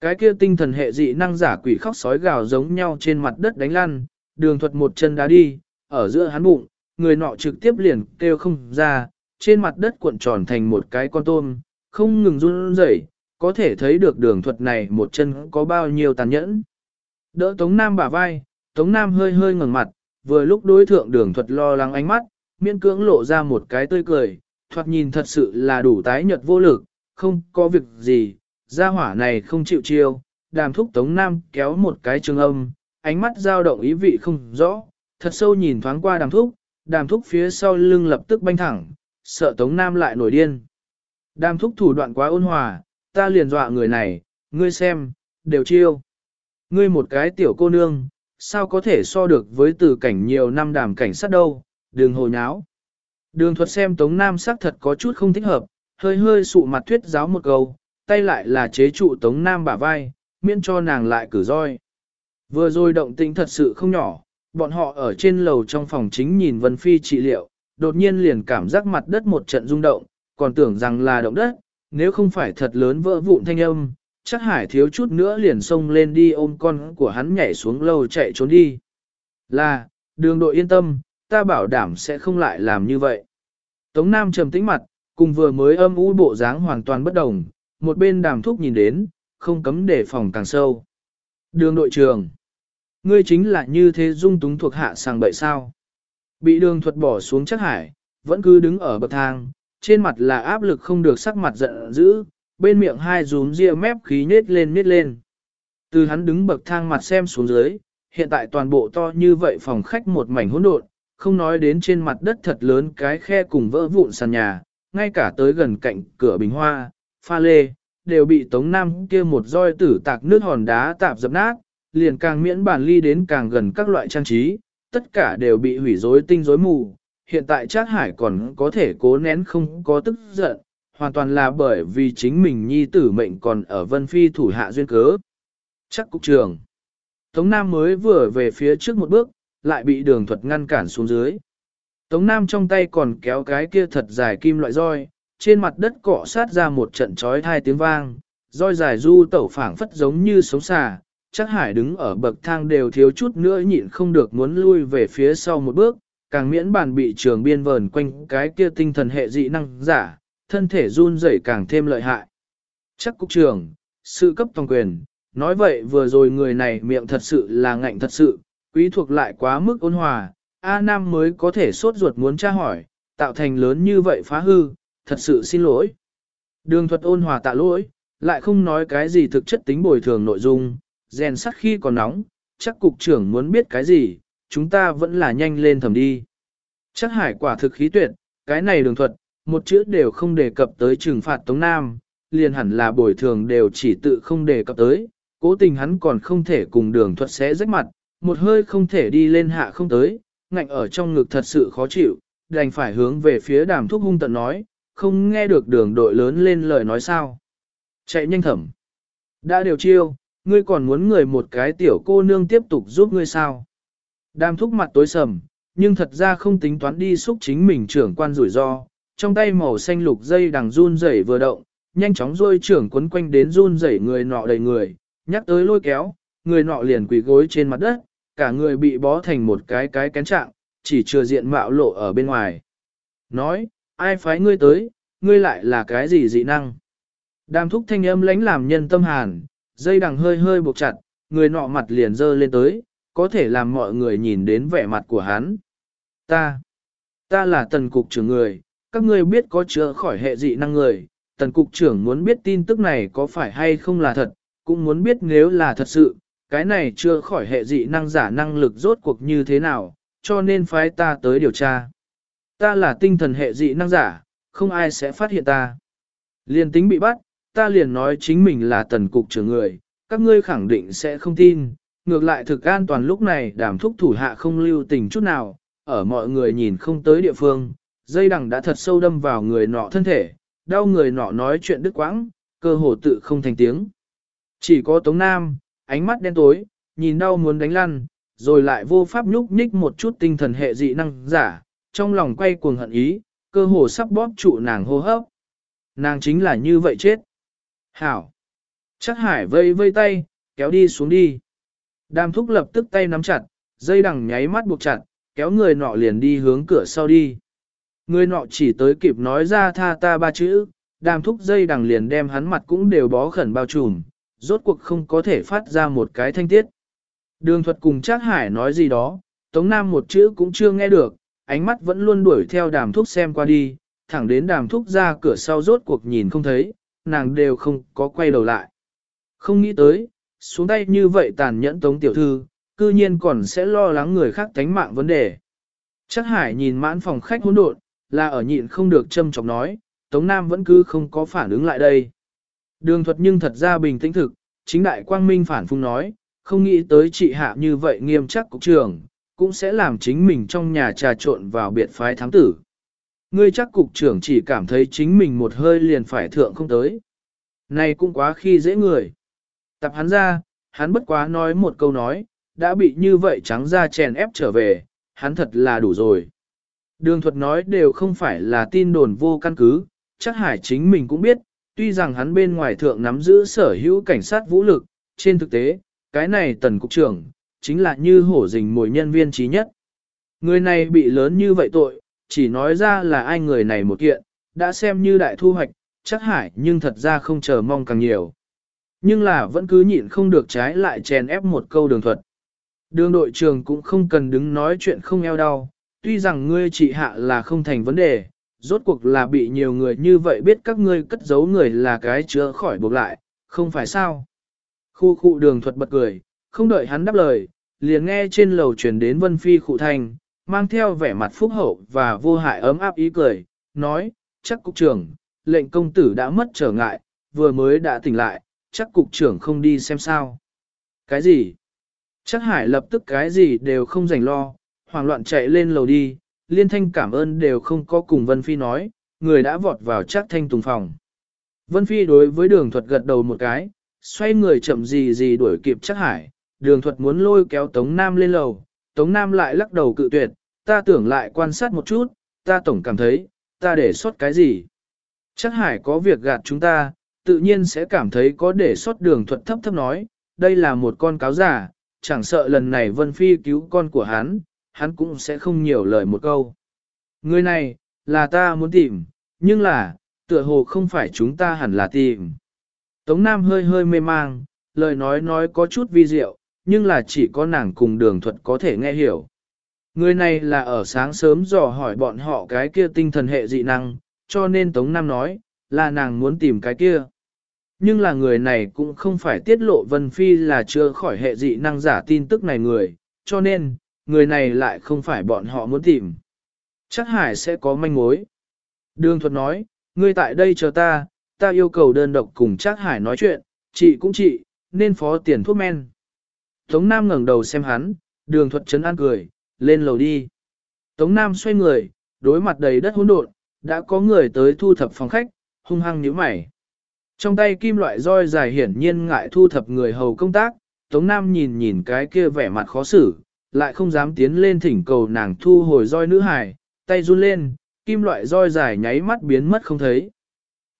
Cái kia tinh thần hệ dị năng giả quỷ khóc sói gào giống nhau trên mặt đất đánh lăn, đường thuật một chân đá đi, ở giữa hắn bụng, người nọ trực tiếp liền kêu không ra, trên mặt đất cuộn tròn thành một cái con tôm, không ngừng run rẩy, có thể thấy được đường thuật này một chân có bao nhiêu tàn nhẫn. Đỡ Tống Nam bả vai, Tống Nam hơi hơi ngẩng mặt, vừa lúc đối thượng đường thuật lo lắng ánh mắt, miễn cưỡng lộ ra một cái tươi cười, thoạt nhìn thật sự là đủ tái nhợt vô lực, không có việc gì, gia hỏa này không chịu chiêu, đàm thúc Tống Nam kéo một cái trường âm, ánh mắt dao động ý vị không rõ, thật sâu nhìn thoáng qua đàm thúc, đàm thúc phía sau lưng lập tức banh thẳng, sợ Tống Nam lại nổi điên. Đàm thúc thủ đoạn quá ôn hòa, ta liền dọa người này, ngươi xem, đều chiêu. Ngươi một cái tiểu cô nương, sao có thể so được với từ cảnh nhiều năm đàm cảnh sát đâu, đường hồ nháo. Đường thuật xem Tống Nam sắc thật có chút không thích hợp, hơi hơi sụ mặt thuyết giáo một câu, tay lại là chế trụ Tống Nam bả vai, miễn cho nàng lại cử roi. Vừa rồi động tĩnh thật sự không nhỏ, bọn họ ở trên lầu trong phòng chính nhìn Vân Phi trị liệu, đột nhiên liền cảm giác mặt đất một trận rung động, còn tưởng rằng là động đất, nếu không phải thật lớn vỡ vụn thanh âm, chắc hải thiếu chút nữa liền xông lên đi ôm con của hắn nhảy xuống lầu chạy trốn đi. Là, đường đội yên tâm, ta bảo đảm sẽ không lại làm như vậy. Tống Nam trầm tĩnh mặt, cùng vừa mới âm u bộ dáng hoàn toàn bất đồng, một bên đàm thúc nhìn đến, không cấm để phòng càng sâu. Đường đội trưởng, ngươi chính là như thế dung túng thuộc hạ sàng bậy sao. Bị đường thuật bỏ xuống chắc hải, vẫn cứ đứng ở bậc thang, trên mặt là áp lực không được sắc mặt giận dữ, bên miệng hai rúm ria mép khí nết lên nết lên. Từ hắn đứng bậc thang mặt xem xuống dưới, hiện tại toàn bộ to như vậy phòng khách một mảnh hỗn độn, không nói đến trên mặt đất thật lớn cái khe cùng vỡ vụn sàn nhà, ngay cả tới gần cạnh cửa bình hoa, pha lê, đều bị Tống Nam kia một roi tử tạc nước hòn đá tạp dập nát, liền càng miễn bản ly đến càng gần các loại trang trí, tất cả đều bị hủy rối tinh rối mù. Hiện tại Trác Hải còn có thể cố nén không có tức giận, hoàn toàn là bởi vì chính mình nhi tử mệnh còn ở Vân Phi thủ hạ duyên cớ. Chắc cục trường. Tống Nam mới vừa về phía trước một bước, lại bị đường thuật ngăn cản xuống dưới. Tống Nam trong tay còn kéo cái kia thật dài kim loại roi, trên mặt đất cọ sát ra một trận trói thai tiếng vang, roi dài du tẩu phảng phất giống như sống xà, chắc hải đứng ở bậc thang đều thiếu chút nữa nhịn không được muốn lui về phía sau một bước, càng miễn bàn bị trường biên vờn quanh cái kia tinh thần hệ dị năng giả, thân thể run rẩy càng thêm lợi hại. Chắc cục trường, sự cấp toàn quyền, nói vậy vừa rồi người này miệng thật sự là ngạnh thật sự, quý thuộc lại quá mức ôn hòa, A Nam mới có thể sốt ruột muốn tra hỏi, tạo thành lớn như vậy phá hư, thật sự xin lỗi. Đường thuật ôn hòa tạ lỗi, lại không nói cái gì thực chất tính bồi thường nội dung, rèn sắt khi còn nóng, chắc cục trưởng muốn biết cái gì, chúng ta vẫn là nhanh lên thầm đi. Chắc hải quả thực khí tuyệt, cái này đường thuật, một chữ đều không đề cập tới trừng phạt Tống Nam, liền hẳn là bồi thường đều chỉ tự không đề cập tới, cố tình hắn còn không thể cùng đường thuật sẽ rách mặt, một hơi không thể đi lên hạ không tới, ngạnh ở trong ngực thật sự khó chịu, đành phải hướng về phía đàm thuốc hung tận nói, không nghe được đường đội lớn lên lời nói sao. Chạy nhanh thẩm. Đã điều chiêu, ngươi còn muốn người một cái tiểu cô nương tiếp tục giúp ngươi sao. Đàm thúc mặt tối sầm, nhưng thật ra không tính toán đi xúc chính mình trưởng quan rủi ro, trong tay màu xanh lục dây đằng run rẩy vừa động, nhanh chóng rôi trưởng quấn quanh đến run rẩy người nọ đầy người, nhắc tới lôi kéo, người nọ liền quỳ gối trên mặt đất, cả người bị bó thành một cái cái kén trạng, chỉ chưa diện mạo lộ ở bên ngoài. Nói, ai phái ngươi tới, ngươi lại là cái gì dị năng? Đàm thúc thanh âm lãnh làm nhân tâm hàn, dây đằng hơi hơi buộc chặt, người nọ mặt liền dơ lên tới, có thể làm mọi người nhìn đến vẻ mặt của hắn. Ta, ta là tần cục trưởng người, các ngươi biết có chữa khỏi hệ dị năng người, tần cục trưởng muốn biết tin tức này có phải hay không là thật, cũng muốn biết nếu là thật sự, cái này chưa khỏi hệ dị năng giả năng lực rốt cuộc như thế nào, cho nên phái ta tới điều tra. Ta là tinh thần hệ dị năng giả, không ai sẽ phát hiện ta. Liên tính bị bắt, ta liền nói chính mình là tần cục trưởng người, các ngươi khẳng định sẽ không tin. Ngược lại thực an toàn lúc này đảm thúc thủ hạ không lưu tình chút nào, ở mọi người nhìn không tới địa phương, dây đằng đã thật sâu đâm vào người nọ thân thể, đau người nọ nói chuyện đứt quãng, cơ hồ tự không thành tiếng. Chỉ có Tống Nam, ánh mắt đen tối, nhìn đau muốn đánh lăn, rồi lại vô pháp nhúc nhích một chút tinh thần hệ dị năng giả, trong lòng quay cuồng hận ý, cơ hồ sắp bóp trụ nàng hô hấp. Nàng chính là như vậy chết. Hảo. Chắc hải vây vây tay, kéo đi xuống đi. Đàm thúc lập tức tay nắm chặt, dây đằng nháy mắt buộc chặt, kéo người nọ liền đi hướng cửa sau đi. Người nọ chỉ tới kịp nói ra tha ta ba chữ, đàm thúc dây đằng liền đem hắn mặt cũng đều bó khẩn bao trùm, rốt cuộc không có thể phát ra một cái thanh tiết. Đường thuật cùng Trác Hải nói gì đó, Tống Nam một chữ cũng chưa nghe được, ánh mắt vẫn luôn đuổi theo đàm thúc xem qua đi, thẳng đến đàm thúc ra cửa sau rốt cuộc nhìn không thấy, nàng đều không có quay đầu lại. Không nghĩ tới, xuống tay như vậy tàn nhẫn Tống Tiểu Thư, cư nhiên còn sẽ lo lắng người khác tánh mạng vấn đề. Chắc Hải nhìn mãn phòng khách hỗn độn, là ở nhịn không được châm chọc nói, Tống Nam vẫn cứ không có phản ứng lại đây. Đường thuật nhưng thật ra bình tĩnh thực, chính đại quang minh phản phung nói, không nghĩ tới chị hạ như vậy nghiêm chắc cục trưởng, cũng sẽ làm chính mình trong nhà trà trộn vào biệt phái thám tử. Ngươi chắc cục trưởng chỉ cảm thấy chính mình một hơi liền phải thượng không tới. Này cũng quá khi dễ người. Tập hắn ra, hắn bất quá nói một câu nói, đã bị như vậy trắng ra chèn ép trở về, hắn thật là đủ rồi. Đường thuật nói đều không phải là tin đồn vô căn cứ, chắc hải chính mình cũng biết, tuy rằng hắn bên ngoài thượng nắm giữ sở hữu cảnh sát vũ lực, trên thực tế, cái này tần cục trưởng, chính là như hổ rình mồi nhân viên trí nhất. Người này bị lớn như vậy tội, chỉ nói ra là ai người này một kiện, đã xem như đại thu hoạch, chắc hải nhưng thật ra không chờ mong càng nhiều. Nhưng là vẫn cứ nhịn không được trái lại chèn ép một câu đường thuật. Đường đội trường cũng không cần đứng nói chuyện không eo đau, tuy rằng ngươi trị hạ là không thành vấn đề, rốt cuộc là bị nhiều người như vậy biết các ngươi cất giấu người là cái chứa khỏi buộc lại, không phải sao. Khu khu đường thuật bật cười, không đợi hắn đáp lời, liền nghe trên lầu truyền đến Vân Phi khụ thành, mang theo vẻ mặt phúc hậu và vô hại ấm áp ý cười, nói, chắc cục trưởng, lệnh công tử đã mất trở ngại, vừa mới đã tỉnh lại, chắc cục trưởng không đi xem sao. Cái gì? Chắc hải lập tức cái gì đều không rảnh lo, hoảng loạn chạy lên lầu đi, liên thanh cảm ơn đều không có cùng Vân Phi nói, người đã vọt vào chắc thanh tùng phòng. Vân Phi đối với đường thuật gật đầu một cái, xoay người chậm gì gì đuổi kịp chắc hải, đường thuật muốn lôi kéo Tống Nam lên lầu, Tống Nam lại lắc đầu cự tuyệt, ta tưởng lại quan sát một chút, ta tổng cảm thấy, ta để sót cái gì. Chắc hải có việc gạt chúng ta, tự nhiên sẽ cảm thấy có để sót đường thuật thấp thấp nói, đây là một con cáo giả, chẳng sợ lần này Vân Phi cứu con của hắn, hắn cũng sẽ không nhiều lời một câu. Người này, là ta muốn tìm, nhưng là, tựa hồ không phải chúng ta hẳn là tìm. Tống Nam hơi hơi mê mang, lời nói nói có chút vi diệu, nhưng là chỉ có nàng cùng đường thuật có thể nghe hiểu. Người này là ở sáng sớm dò hỏi bọn họ cái kia tinh thần hệ dị năng, cho nên Tống Nam nói, là nàng muốn tìm cái kia. Nhưng là người này cũng không phải tiết lộ Vân Phi là chưa khỏi hệ dị năng giả tin tức này người, cho nên, người này lại không phải bọn họ muốn tìm. Chắc Hải sẽ có manh mối. Đường thuật nói, ngươi tại đây chờ ta, ta yêu cầu đơn độc cùng Chắc Hải nói chuyện, chị cũng chị, nên phó tiền thuốc men. Tống Nam ngẩng đầu xem hắn, đường thuật chấn an cười, lên lầu đi. Tống Nam xoay người, đối mặt đầy đất hỗn độn, đã có người tới thu thập phòng khách, hung hăng nhíu mày. Trong tay kim loại roi dài hiển nhiên ngại thu thập người hầu công tác, Tống Nam nhìn nhìn cái kia vẻ mặt khó xử, lại không dám tiến lên thỉnh cầu nàng thu hồi roi nữ hải, tay run lên, kim loại roi dài nháy mắt biến mất không thấy.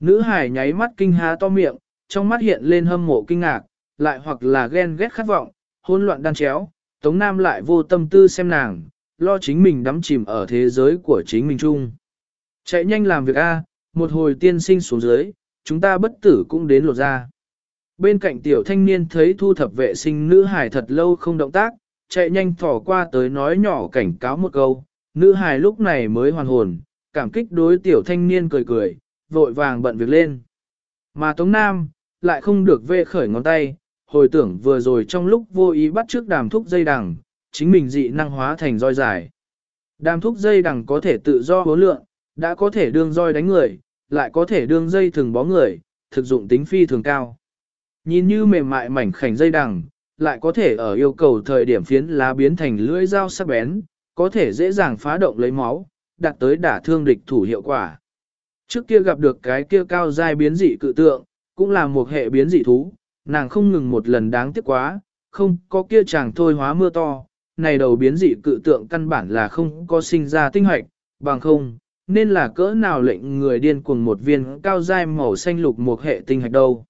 Nữ hải nháy mắt kinh há to miệng, trong mắt hiện lên hâm mộ kinh ngạc, lại hoặc là ghen ghét khát vọng, hỗn loạn đan chéo, Tống Nam lại vô tâm tư xem nàng, lo chính mình đắm chìm ở thế giới của chính mình chung. Chạy nhanh làm việc A, một hồi tiên sinh xuống dưới, chúng ta bất tử cũng đến lột ra. Bên cạnh tiểu thanh niên thấy thu thập vệ sinh nữ hải thật lâu không động tác, chạy nhanh thỏ qua tới nói nhỏ cảnh cáo một câu, nữ hải lúc này mới hoàn hồn, cảm kích đối tiểu thanh niên cười cười, vội vàng bận việc lên. Mà Tống Nam, lại không được vê khởi ngón tay, hồi tưởng vừa rồi trong lúc vô ý bắt trước đàm thúc dây đằng, chính mình dị năng hóa thành roi dài. Đàm thúc dây đằng có thể tự do hố lượng, đã có thể đương roi đánh người, lại có thể đương dây thường bó người, thực dụng tính phi thường cao. Nhìn như mềm mại mảnh khảnh dây đằng, lại có thể ở yêu cầu thời điểm phiến lá biến thành lưỡi dao sắc bén, có thể dễ dàng phá động lấy máu, đạt tới đả thương địch thủ hiệu quả. Trước kia gặp được cái kia cao giai biến dị cự tượng, cũng là một hệ biến dị thú, nàng không ngừng một lần đáng tiếc quá, không có kia chàng thôi hóa mưa to, này đầu biến dị cự tượng căn bản là không có sinh ra tinh hoạch, bằng không, nên là cỡ nào lệnh người điên cuồng một viên cao dai màu xanh lục một hệ tinh hạch đâu.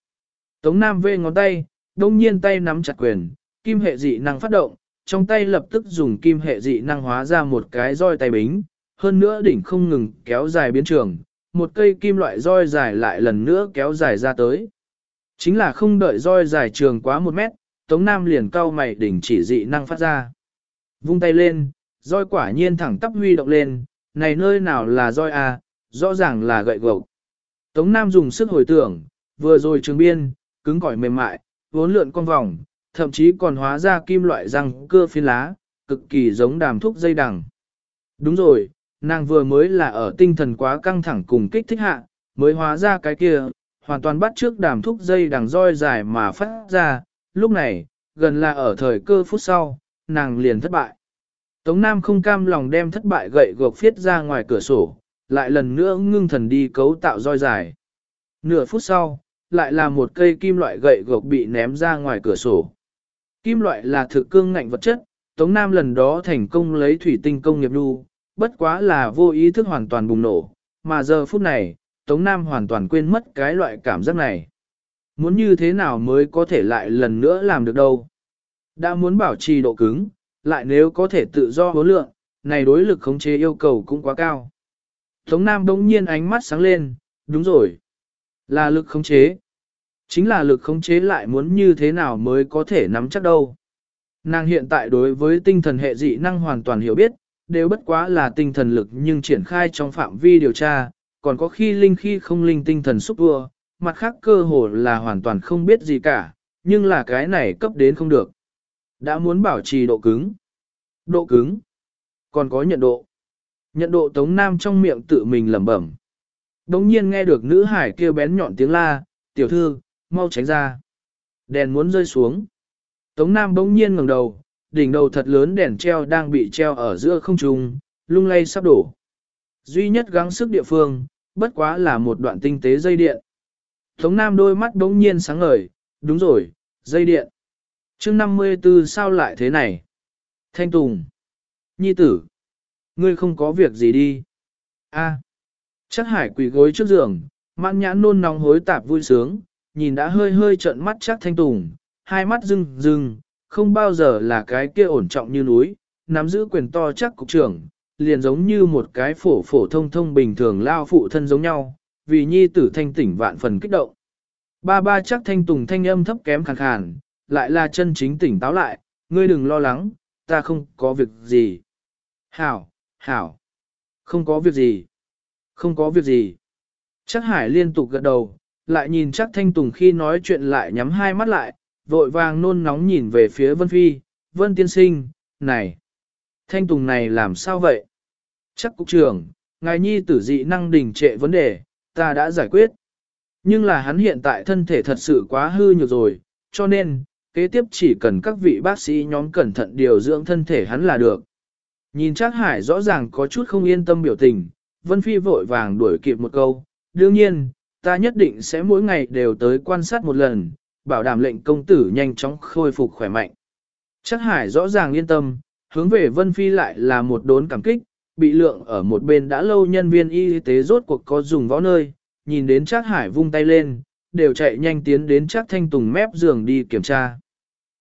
Tống Nam vê ngón tay, đông nhiên tay nắm chặt quyền, kim hệ dị năng phát động, trong tay lập tức dùng kim hệ dị năng hóa ra một cái roi tay bính, hơn nữa đỉnh không ngừng kéo dài biến trường, một cây kim loại roi dài lại lần nữa kéo dài ra tới. Chính là không đợi roi dài trường quá một mét, Tống Nam liền cau mày đỉnh chỉ dị năng phát ra. Vung tay lên, roi quả nhiên thẳng tắp huy động lên, này nơi nào là roi à, rõ ràng là gậy gộc. Tống Nam dùng sức hồi tưởng, vừa rồi trường biên, cứng cỏi mềm mại, vốn lượn con vòng, thậm chí còn hóa ra kim loại răng cưa phiến lá, cực kỳ giống đàm thuốc dây đằng. Đúng rồi, nàng vừa mới là ở tinh thần quá căng thẳng cùng kích thích hạ, mới hóa ra cái kia, hoàn toàn bắt trước đàm thúc dây đằng roi dài mà phát ra, lúc này, gần là ở thời cơ phút sau, nàng liền thất bại. Tống Nam không cam lòng đem thất bại gậy gộc phiết ra ngoài cửa sổ, lại lần nữa ngưng thần đi cấu tạo roi dài. Nửa phút sau, lại là một cây kim loại gậy gộc bị ném ra ngoài cửa sổ. Kim loại là thực cương ngạnh vật chất, Tống Nam lần đó thành công lấy thủy tinh công nghiệp đu, bất quá là vô ý thức hoàn toàn bùng nổ, mà giờ phút này, Tống Nam hoàn toàn quên mất cái loại cảm giác này. Muốn như thế nào mới có thể lại lần nữa làm được đâu. Đã muốn bảo trì độ cứng, lại nếu có thể tự do hối lượng, này đối lực khống chế yêu cầu cũng quá cao. Tống Nam đông nhiên ánh mắt sáng lên, đúng rồi. Là lực khống chế. Chính là lực khống chế lại muốn như thế nào mới có thể nắm chắc đâu. Nàng hiện tại đối với tinh thần hệ dị năng hoàn toàn hiểu biết, đều bất quá là tinh thần lực nhưng triển khai trong phạm vi điều tra, còn có khi linh khi không linh tinh thần xúc vua, mặt khác cơ hồ là hoàn toàn không biết gì cả, nhưng là cái này cấp đến không được. Đã muốn bảo trì độ cứng. Độ cứng. Còn có nhận độ. Nhận độ Tống Nam trong miệng tự mình lẩm bẩm. Đống nhiên nghe được nữ hải kêu bén nhọn tiếng la, tiểu thư, mau tránh ra. Đèn muốn rơi xuống. Tống Nam bỗng nhiên ngẩng đầu, đỉnh đầu thật lớn đèn treo đang bị treo ở giữa không trung, lung lay sắp đổ. Duy nhất gắng sức địa phương, bất quá là một đoạn tinh tế dây điện. Tống Nam đôi mắt đống nhiên sáng ngời, đúng rồi, dây điện. chương 54 sao lại thế này? Thanh Tùng. Nhi tử. Ngươi không có việc gì đi. a Chắc hải quỳ gối trước giường, mãn nhãn nôn nóng hối tạp vui sướng, nhìn đã hơi hơi trợn mắt chắc Thanh Tùng, hai mắt rưng rưng, không bao giờ là cái kia ổn trọng như núi, nắm giữ quyền to chắc cục trưởng, liền giống như một cái phổ phổ thông thông bình thường lao phụ thân giống nhau, vì nhi tử thanh tỉnh vạn phần kích động. Ba ba chắc thanh tùng thanh âm thấp kém khàn khàn, lại là chân chính tỉnh táo lại, ngươi đừng lo lắng, ta không có việc gì. Hảo, hảo, không có việc gì, không có việc gì. Chắc hải liên tục gật đầu, lại nhìn chắc thanh tùng khi nói chuyện lại nhắm hai mắt lại, vội vàng nôn nóng nhìn về phía Vân Phi, Vân Tiên Sinh, này, thanh tùng này làm sao vậy? Chắc cục trưởng, ngài nhi tử dị năng đình trệ vấn đề, ta đã giải quyết. Nhưng là hắn hiện tại thân thể thật sự quá hư nhược rồi, cho nên, kế tiếp chỉ cần các vị bác sĩ nhóm cẩn thận điều dưỡng thân thể hắn là được. Nhìn chắc Hải rõ ràng có chút không yên tâm biểu tình, Vân Phi vội vàng đuổi kịp một câu, đương nhiên, ta nhất định sẽ mỗi ngày đều tới quan sát một lần, bảo đảm lệnh công tử nhanh chóng khôi phục khỏe mạnh. chắc Hải rõ ràng yên tâm, hướng về Vân Phi lại là một đốn cảm kích, bị lượng ở một bên đã lâu nhân viên y tế rốt cuộc có dùng võ nơi, nhìn đến Trác Hải vung tay lên, đều chạy nhanh tiến đến Trác Thanh Tùng mép giường đi kiểm tra.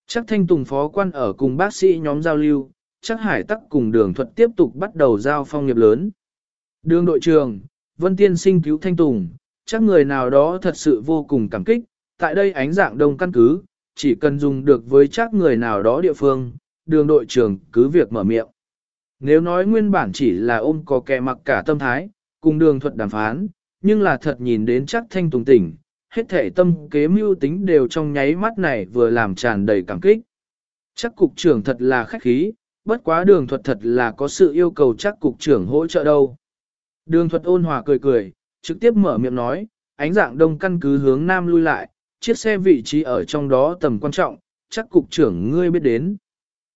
Trác Thanh Tùng phó quan ở cùng bác sĩ nhóm giao lưu, Trác Hải tắc cùng đường thuật tiếp tục bắt đầu giao phong nghiệp lớn. Đường đội trưởng, Vân Tiên sinh cứu Thanh Tùng, chắc người nào đó thật sự vô cùng cảm kích, tại đây ánh dạng đông căn cứ, chỉ cần dùng được với chắc người nào đó địa phương, đường đội trưởng cứ việc mở miệng. Nếu nói nguyên bản chỉ là ôm có kẻ mặc cả tâm thái, cùng đường thuật đàm phán, nhưng là thật nhìn đến chắc thanh tùng tỉnh, hết thể tâm kế mưu tính đều trong nháy mắt này vừa làm tràn đầy cảm kích. Chắc cục trưởng thật là khách khí, bất quá đường thuật thật là có sự yêu cầu chắc cục trưởng hỗ trợ đâu. Đường thuật ôn hòa cười cười, trực tiếp mở miệng nói, ánh dạng đông căn cứ hướng nam lui lại, chiếc xe vị trí ở trong đó tầm quan trọng, chắc cục trưởng ngươi biết đến.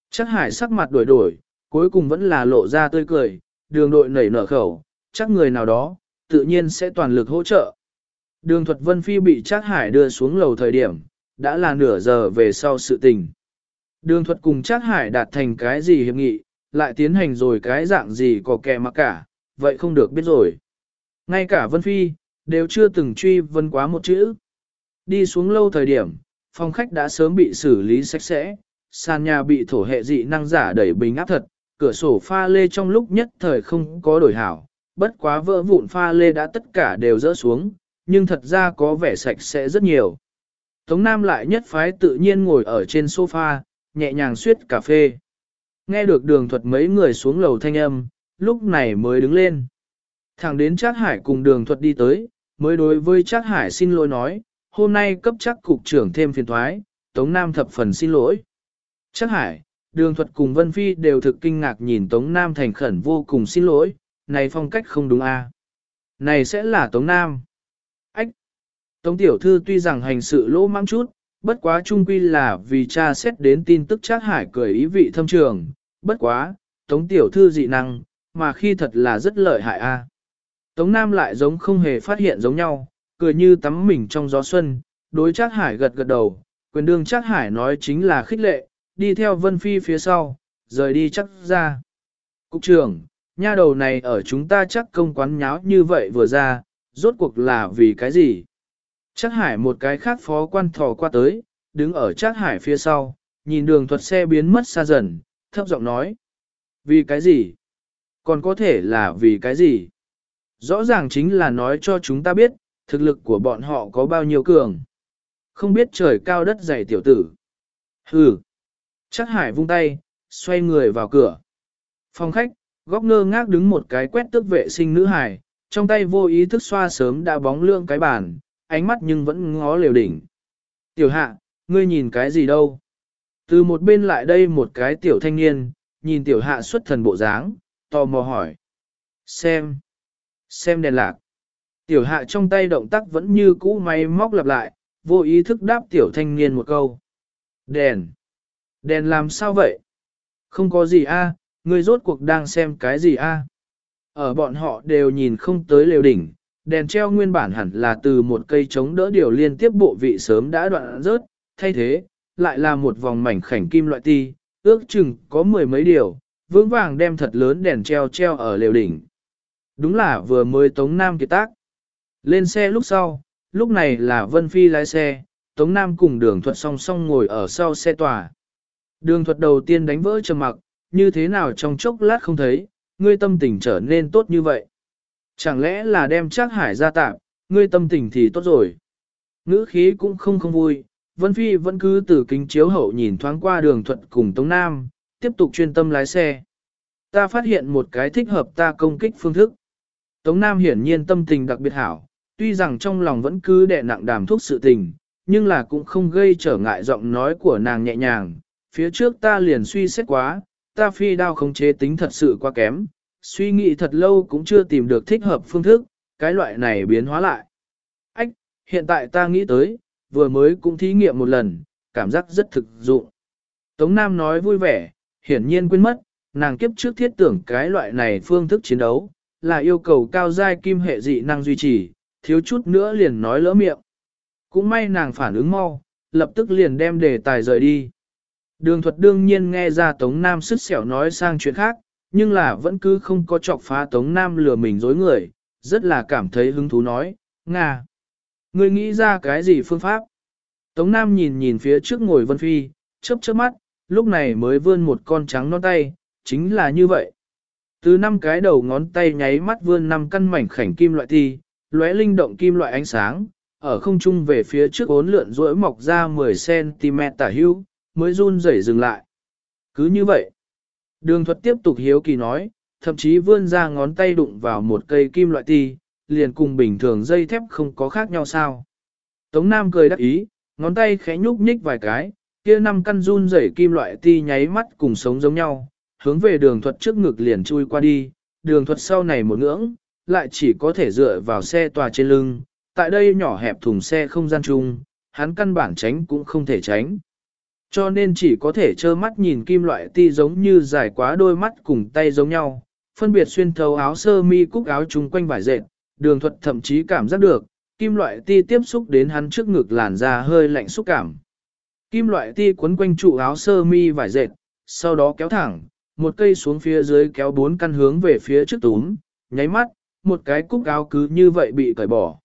Chắc hải sắc mặt đổi đổi, cuối cùng vẫn là lộ ra tươi cười, đường đội nảy nở khẩu, chắc người nào đó, tự nhiên sẽ toàn lực hỗ trợ. Đường thuật vân phi bị chắc hải đưa xuống lầu thời điểm, đã là nửa giờ về sau sự tình. Đường thuật cùng chắc hải đạt thành cái gì hiệp nghị, lại tiến hành rồi cái dạng gì có kẻ mà cả, vậy không được biết rồi. Ngay cả vân phi, đều chưa từng truy vân quá một chữ. Đi xuống lâu thời điểm, phòng khách đã sớm bị xử lý sạch sẽ, sàn nhà bị thổ hệ dị năng giả đẩy bình áp thật, cửa sổ pha lê trong lúc nhất thời không có đổi hảo, bất quá vỡ vụn pha lê đã tất cả đều rỡ xuống, nhưng thật ra có vẻ sạch sẽ rất nhiều. Tống Nam lại nhất phái tự nhiên ngồi ở trên sofa, nhẹ nhàng suyết cà phê. Nghe được đường thuật mấy người xuống lầu thanh âm, lúc này mới đứng lên. Thẳng đến Trác Hải cùng đường thuật đi tới, mới đối với Trác Hải xin lỗi nói, hôm nay cấp chắc cục trưởng thêm phiền thoái, Tống Nam thập phần xin lỗi. Trác Hải, đường thuật cùng Vân Phi đều thực kinh ngạc nhìn Tống Nam thành khẩn vô cùng xin lỗi, này phong cách không đúng a à? Này sẽ là Tống Nam. Ách! Tống Tiểu Thư tuy rằng hành sự lỗ mang chút, bất quá trung quy là vì cha xét đến tin tức Trác Hải cười ý vị thâm trường, bất quá, Tống Tiểu Thư dị năng, mà khi thật là rất lợi hại a Tống Nam lại giống không hề phát hiện giống nhau, cười như tắm mình trong gió xuân, đối Trác Hải gật gật đầu, quyền đương Trác Hải nói chính là khích lệ, đi theo Vân Phi phía sau, rời đi chắc ra. Cục trưởng, nha đầu này ở chúng ta chắc công quán nháo như vậy vừa ra, rốt cuộc là vì cái gì? Chắc Hải một cái khác phó quan thò qua tới, đứng ở Chắc Hải phía sau, nhìn đường thuật xe biến mất xa dần, thấp giọng nói. Vì cái gì? Còn có thể là vì cái gì? Rõ ràng chính là nói cho chúng ta biết, thực lực của bọn họ có bao nhiêu cường. Không biết trời cao đất dày tiểu tử. Hừ. Chắc hải vung tay, xoay người vào cửa. Phòng khách, góc ngơ ngác đứng một cái quét tước vệ sinh nữ hải, trong tay vô ý thức xoa sớm đã bóng lượng cái bàn, ánh mắt nhưng vẫn ngó liều đỉnh. Tiểu hạ, ngươi nhìn cái gì đâu? Từ một bên lại đây một cái tiểu thanh niên, nhìn tiểu hạ xuất thần bộ dáng, tò mò hỏi. Xem. Xem đèn lạc. Tiểu hạ trong tay động tác vẫn như cũ máy móc lặp lại, vô ý thức đáp tiểu thanh niên một câu. Đèn. Đèn làm sao vậy? Không có gì a, ngươi rốt cuộc đang xem cái gì a? Ở bọn họ đều nhìn không tới lều đỉnh, đèn treo nguyên bản hẳn là từ một cây chống đỡ điều liên tiếp bộ vị sớm đã đoạn rớt, thay thế, lại là một vòng mảnh khảnh kim loại ti, ước chừng có mười mấy điều, vững vàng đem thật lớn đèn treo treo ở lều đỉnh. Đúng là vừa mới Tống Nam kiệt tác. Lên xe lúc sau, lúc này là Vân Phi lái xe, Tống Nam cùng đường thuật song song ngồi ở sau xe tòa. Đường thuật đầu tiên đánh vỡ trầm mặc, như thế nào trong chốc lát không thấy, ngươi tâm tình trở nên tốt như vậy. Chẳng lẽ là đem chắc hải ra tạm, ngươi tâm tình thì tốt rồi. Ngữ khí cũng không không vui, Vân Phi vẫn cứ từ kính chiếu hậu nhìn thoáng qua đường thuật cùng Tống Nam, tiếp tục chuyên tâm lái xe. Ta phát hiện một cái thích hợp ta công kích phương thức. Tống Nam hiển nhiên tâm tình đặc biệt hảo, tuy rằng trong lòng vẫn cứ đè nặng đàm thuốc sự tình, nhưng là cũng không gây trở ngại giọng nói của nàng nhẹ nhàng. Phía trước ta liền suy xét quá, ta phi đao khống chế tính thật sự quá kém, suy nghĩ thật lâu cũng chưa tìm được thích hợp phương thức, cái loại này biến hóa lại. Ách, hiện tại ta nghĩ tới, vừa mới cũng thí nghiệm một lần, cảm giác rất thực dụng. Tống Nam nói vui vẻ, hiển nhiên quên mất, nàng kiếp trước thiết tưởng cái loại này phương thức chiến đấu, là yêu cầu cao giai kim hệ dị năng duy trì, thiếu chút nữa liền nói lỡ miệng. Cũng may nàng phản ứng mau, lập tức liền đem đề tài rời đi. Đường thuật đương nhiên nghe ra Tống Nam sứt xẻo nói sang chuyện khác, nhưng là vẫn cứ không có chọc phá Tống Nam lừa mình dối người, rất là cảm thấy hứng thú nói, Nga. Ngươi nghĩ ra cái gì phương pháp? Tống Nam nhìn nhìn phía trước ngồi Vân Phi, chớp chớp mắt, lúc này mới vươn một con trắng non tay, chính là như vậy. Từ năm cái đầu ngón tay nháy mắt vươn năm căn mảnh khảnh kim loại thi, lóe linh động kim loại ánh sáng, ở không trung về phía trước ốn lượn rỗi mọc ra 10cm tả hữu mới run rẩy dừng lại. Cứ như vậy, đường thuật tiếp tục hiếu kỳ nói, thậm chí vươn ra ngón tay đụng vào một cây kim loại ti, liền cùng bình thường dây thép không có khác nhau sao. Tống Nam cười đắc ý, ngón tay khẽ nhúc nhích vài cái, kia năm căn run rẩy kim loại ti nháy mắt cùng sống giống nhau, hướng về đường thuật trước ngực liền chui qua đi, đường thuật sau này một ngưỡng, lại chỉ có thể dựa vào xe tòa trên lưng, tại đây nhỏ hẹp thùng xe không gian chung, hắn căn bản tránh cũng không thể tránh. Cho nên chỉ có thể trơ mắt nhìn kim loại ti giống như dài quá đôi mắt cùng tay giống nhau, phân biệt xuyên thấu áo sơ mi cúc áo chung quanh vải dệt, đường thuật thậm chí cảm giác được, kim loại ti tiếp xúc đến hắn trước ngực làn da hơi lạnh xúc cảm. Kim loại ti quấn quanh trụ áo sơ mi vải dệt, sau đó kéo thẳng, một cây xuống phía dưới kéo bốn căn hướng về phía trước túm, nháy mắt, một cái cúc áo cứ như vậy bị cởi bỏ.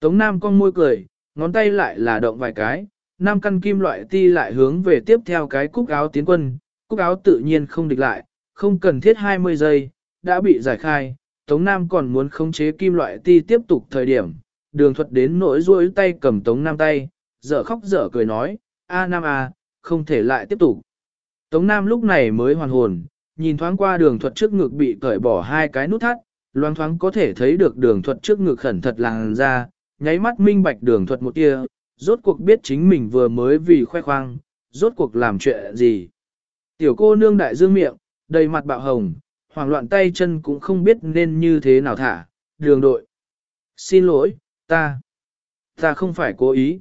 Tống Nam con môi cười, ngón tay lại là động vài cái, Nam căn kim loại ti lại hướng về tiếp theo cái cúc áo tiến quân, cúc áo tự nhiên không địch lại, không cần thiết 20 giây, đã bị giải khai, Tống Nam còn muốn khống chế kim loại ti tiếp tục thời điểm, đường thuật đến nỗi ruôi tay cầm Tống Nam tay, dở khóc dở cười nói, a Nam a, không thể lại tiếp tục. Tống Nam lúc này mới hoàn hồn, nhìn thoáng qua đường thuật trước ngực bị cởi bỏ hai cái nút thắt, loang thoáng có thể thấy được đường thuật trước ngực khẩn thật làng ra, nháy mắt minh bạch đường thuật một kia, rốt cuộc biết chính mình vừa mới vì khoe khoang, rốt cuộc làm chuyện gì. Tiểu cô nương đại dương miệng, đầy mặt bạo hồng, hoảng loạn tay chân cũng không biết nên như thế nào thả, đường đội. Xin lỗi, ta, ta không phải cố ý.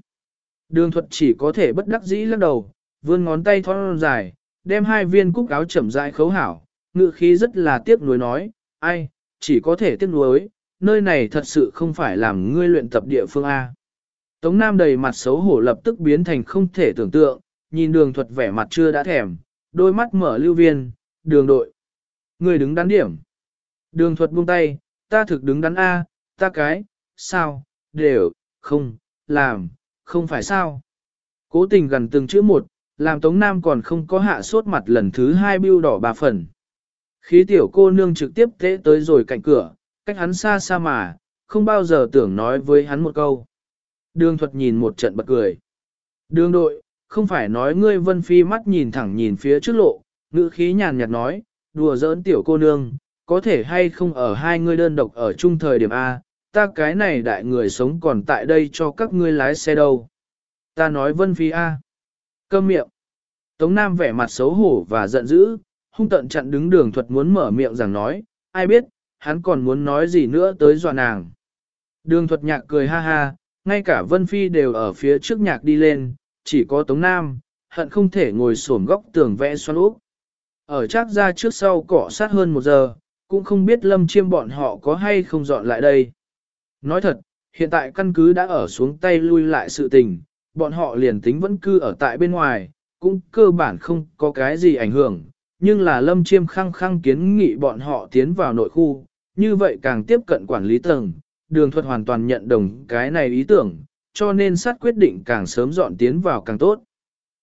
Đường thuật chỉ có thể bất đắc dĩ lắc đầu, vươn ngón tay thon dài, đem hai viên cúc áo chậm rãi khấu hảo, ngự khí rất là tiếc nuối nói, ai, chỉ có thể tiếc nuối, nơi này thật sự không phải làm ngươi luyện tập địa phương A. Tống Nam đầy mặt xấu hổ lập tức biến thành không thể tưởng tượng, nhìn đường thuật vẻ mặt chưa đã thèm, đôi mắt mở lưu viên, đường đội. Người đứng đắn điểm. Đường thuật buông tay, ta thực đứng đắn A, ta cái, sao, đều, không, làm, không phải sao. Cố tình gần từng chữ một, làm Tống Nam còn không có hạ sốt mặt lần thứ hai bưu đỏ bà phần. Khí tiểu cô nương trực tiếp tế tới rồi cạnh cửa, cách hắn xa xa mà, không bao giờ tưởng nói với hắn một câu. Đường thuật nhìn một trận bật cười. Đường đội, không phải nói ngươi vân phi mắt nhìn thẳng nhìn phía trước lộ, ngữ khí nhàn nhạt nói, đùa giỡn tiểu cô nương, có thể hay không ở hai ngươi đơn độc ở chung thời điểm A, ta cái này đại người sống còn tại đây cho các ngươi lái xe đâu. Ta nói vân phi A. Câm miệng. Tống Nam vẻ mặt xấu hổ và giận dữ, hung tận chặn đứng đường thuật muốn mở miệng rằng nói, ai biết, hắn còn muốn nói gì nữa tới dọa nàng. Đường thuật nhạc cười ha ha, ngay cả Vân Phi đều ở phía trước nhạc đi lên, chỉ có Tống Nam, hận không thể ngồi xổm góc tường vẽ xoắn úp. Ở chắc ra trước sau cỏ sát hơn một giờ, cũng không biết lâm chiêm bọn họ có hay không dọn lại đây. Nói thật, hiện tại căn cứ đã ở xuống tay lui lại sự tình, bọn họ liền tính vẫn cư ở tại bên ngoài, cũng cơ bản không có cái gì ảnh hưởng, nhưng là lâm chiêm khăng khăng kiến nghị bọn họ tiến vào nội khu, như vậy càng tiếp cận quản lý tầng, đường thuật hoàn toàn nhận đồng cái này ý tưởng, cho nên sát quyết định càng sớm dọn tiến vào càng tốt.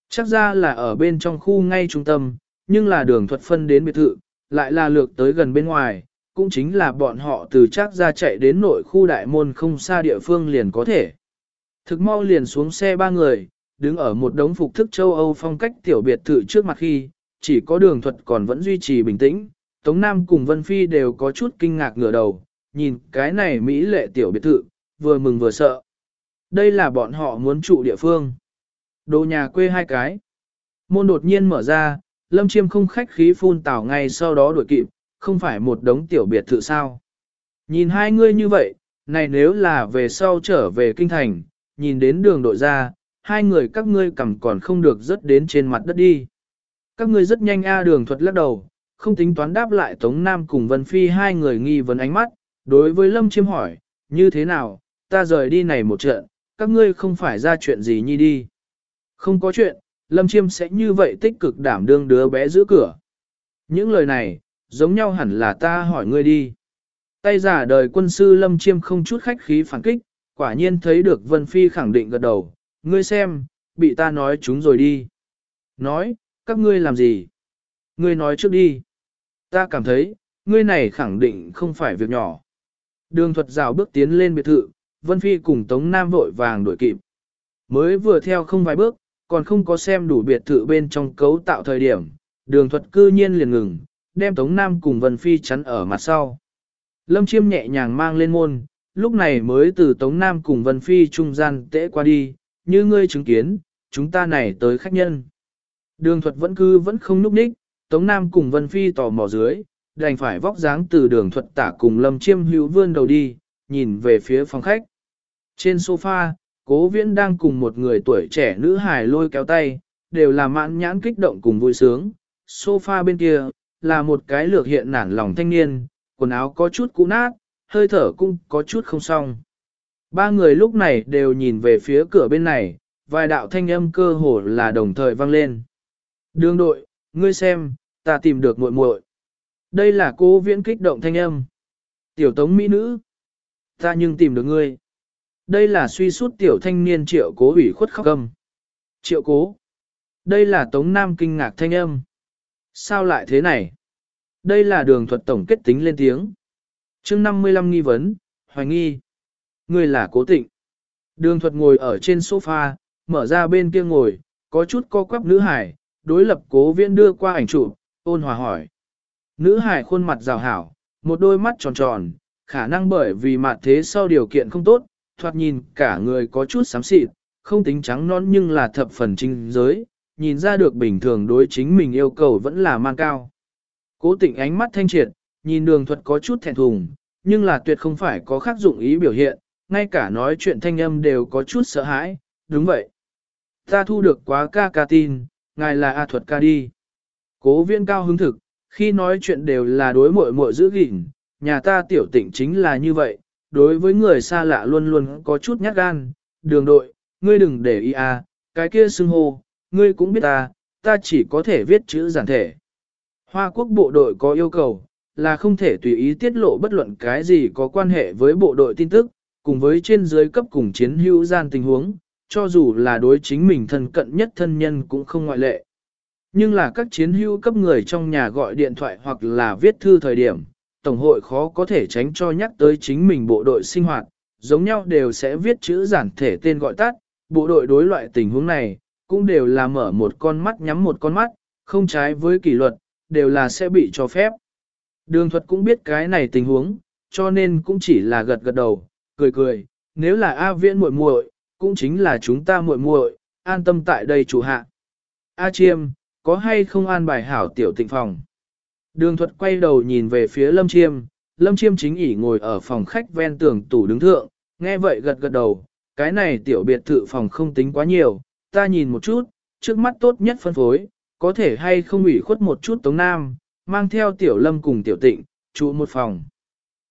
Chắc ra là ở bên trong khu ngay trung tâm, nhưng là đường thuật phân đến biệt thự, lại là lược tới gần bên ngoài, cũng chính là bọn họ từ chắc ra chạy đến nội khu đại môn không xa địa phương liền có thể. Thực mau liền xuống xe ba người, đứng ở một đống phục thức châu Âu phong cách tiểu biệt thự trước mặt khi, chỉ có đường thuật còn vẫn duy trì bình tĩnh, Tống Nam cùng Vân Phi đều có chút kinh ngạc ngửa đầu, nhìn cái này Mỹ lệ tiểu biệt thự, vừa mừng vừa sợ. Đây là bọn họ muốn trụ địa phương. Đồ nhà quê hai cái. Môn đột nhiên mở ra, Lâm Chiêm không khách khí phun tảo ngay sau đó đuổi kịp, không phải một đống tiểu biệt thự sao. Nhìn hai ngươi như vậy, này nếu là về sau trở về kinh thành, nhìn đến đường đội ra, hai người các ngươi cầm còn không được rớt đến trên mặt đất đi. Các ngươi rất nhanh a đường thuật lắc đầu, không tính toán đáp lại Tống Nam cùng Vân Phi hai người nghi vấn ánh mắt, đối với Lâm Chiêm hỏi, như thế nào, ta rời đi này một trận, các ngươi không phải ra chuyện gì nhi đi. Không có chuyện, Lâm Chiêm sẽ như vậy tích cực đảm đương đứa bé giữ cửa. Những lời này, giống nhau hẳn là ta hỏi ngươi đi. Tay giả đời quân sư Lâm Chiêm không chút khách khí phản kích, quả nhiên thấy được Vân Phi khẳng định gật đầu, ngươi xem, bị ta nói chúng rồi đi. Nói, các ngươi làm gì? Ngươi nói trước đi. Ta cảm thấy, ngươi này khẳng định không phải việc nhỏ. Đường thuật rào bước tiến lên biệt thự, Vân Phi cùng Tống Nam vội vàng đuổi kịp. Mới vừa theo không vài bước, còn không có xem đủ biệt thự bên trong cấu tạo thời điểm, đường thuật cư nhiên liền ngừng, đem Tống Nam cùng Vân Phi chắn ở mặt sau. Lâm Chiêm nhẹ nhàng mang lên môn, lúc này mới từ Tống Nam cùng Vân Phi trung gian tễ qua đi, như ngươi chứng kiến, chúng ta này tới khách nhân. Đường thuật vẫn cư vẫn không núp đích, Tống Nam cùng Vân Phi tò mò dưới, đành phải vóc dáng từ đường thuật tả cùng Lâm Chiêm hữu vươn đầu đi, nhìn về phía phòng khách. Trên sofa, cố viễn đang cùng một người tuổi trẻ nữ hài lôi kéo tay, đều là mãn nhãn kích động cùng vui sướng. Sofa bên kia, là một cái lược hiện nản lòng thanh niên, quần áo có chút cũ nát, hơi thở cũng có chút không xong. Ba người lúc này đều nhìn về phía cửa bên này, vài đạo thanh âm cơ hồ là đồng thời vang lên. Đường đội, ngươi xem, ta tìm được muội muội. Đây là cô viễn kích động thanh âm. Tiểu tống mỹ nữ. Ta nhưng tìm được ngươi. Đây là suy sút tiểu thanh niên triệu cố ủy khuất khóc âm. Triệu cố. Đây là tống nam kinh ngạc thanh âm. Sao lại thế này? Đây là đường thuật tổng kết tính lên tiếng. chương 55 nghi vấn, hoài nghi. Ngươi là cố tịnh. Đường thuật ngồi ở trên sofa, mở ra bên kia ngồi, có chút co quắp nữ hải, đối lập cố viễn đưa qua ảnh chụp, ôn hòa hỏi. Nữ hải khuôn mặt rào hảo, một đôi mắt tròn tròn, khả năng bởi vì mặt thế sau điều kiện không tốt, thoạt nhìn cả người có chút xám xịt, không tính trắng non nhưng là thập phần trinh giới, nhìn ra được bình thường đối chính mình yêu cầu vẫn là mang cao. Cố tịnh ánh mắt thanh triệt, nhìn đường thuật có chút thẹn thùng, nhưng là tuyệt không phải có khác dụng ý biểu hiện, ngay cả nói chuyện thanh âm đều có chút sợ hãi, đúng vậy. Ta thu được quá ca ca tin, ngài là A thuật ca đi. Cố viên cao hứng thực, khi nói chuyện đều là đối mội mội giữ gìn, nhà ta tiểu tịnh chính là như vậy, đối với người xa lạ luôn luôn có chút nhát gan, đường đội, ngươi đừng để ý à, cái kia xưng hô, ngươi cũng biết ta, ta chỉ có thể viết chữ giản thể. Hoa quốc bộ đội có yêu cầu, là không thể tùy ý tiết lộ bất luận cái gì có quan hệ với bộ đội tin tức, cùng với trên dưới cấp cùng chiến hữu gian tình huống, cho dù là đối chính mình thân cận nhất thân nhân cũng không ngoại lệ. Nhưng là các chiến hữu cấp người trong nhà gọi điện thoại hoặc là viết thư thời điểm, Tổng hội khó có thể tránh cho nhắc tới chính mình bộ đội sinh hoạt, giống nhau đều sẽ viết chữ giản thể tên gọi tắt, bộ đội đối loại tình huống này, cũng đều là mở một con mắt nhắm một con mắt, không trái với kỷ luật, đều là sẽ bị cho phép. Đường thuật cũng biết cái này tình huống, cho nên cũng chỉ là gật gật đầu, cười cười, nếu là A viễn muội muội, cũng chính là chúng ta muội muội, an tâm tại đây chủ hạ. A chiêm, có hay không an bài hảo tiểu tịnh phòng? Đường thuật quay đầu nhìn về phía lâm chiêm, lâm chiêm chính ỉ ngồi ở phòng khách ven tường tủ đứng thượng, nghe vậy gật gật đầu, cái này tiểu biệt thự phòng không tính quá nhiều, ta nhìn một chút, trước mắt tốt nhất phân phối, có thể hay không ủy khuất một chút Tống Nam, mang theo tiểu lâm cùng tiểu tịnh, trụ một phòng.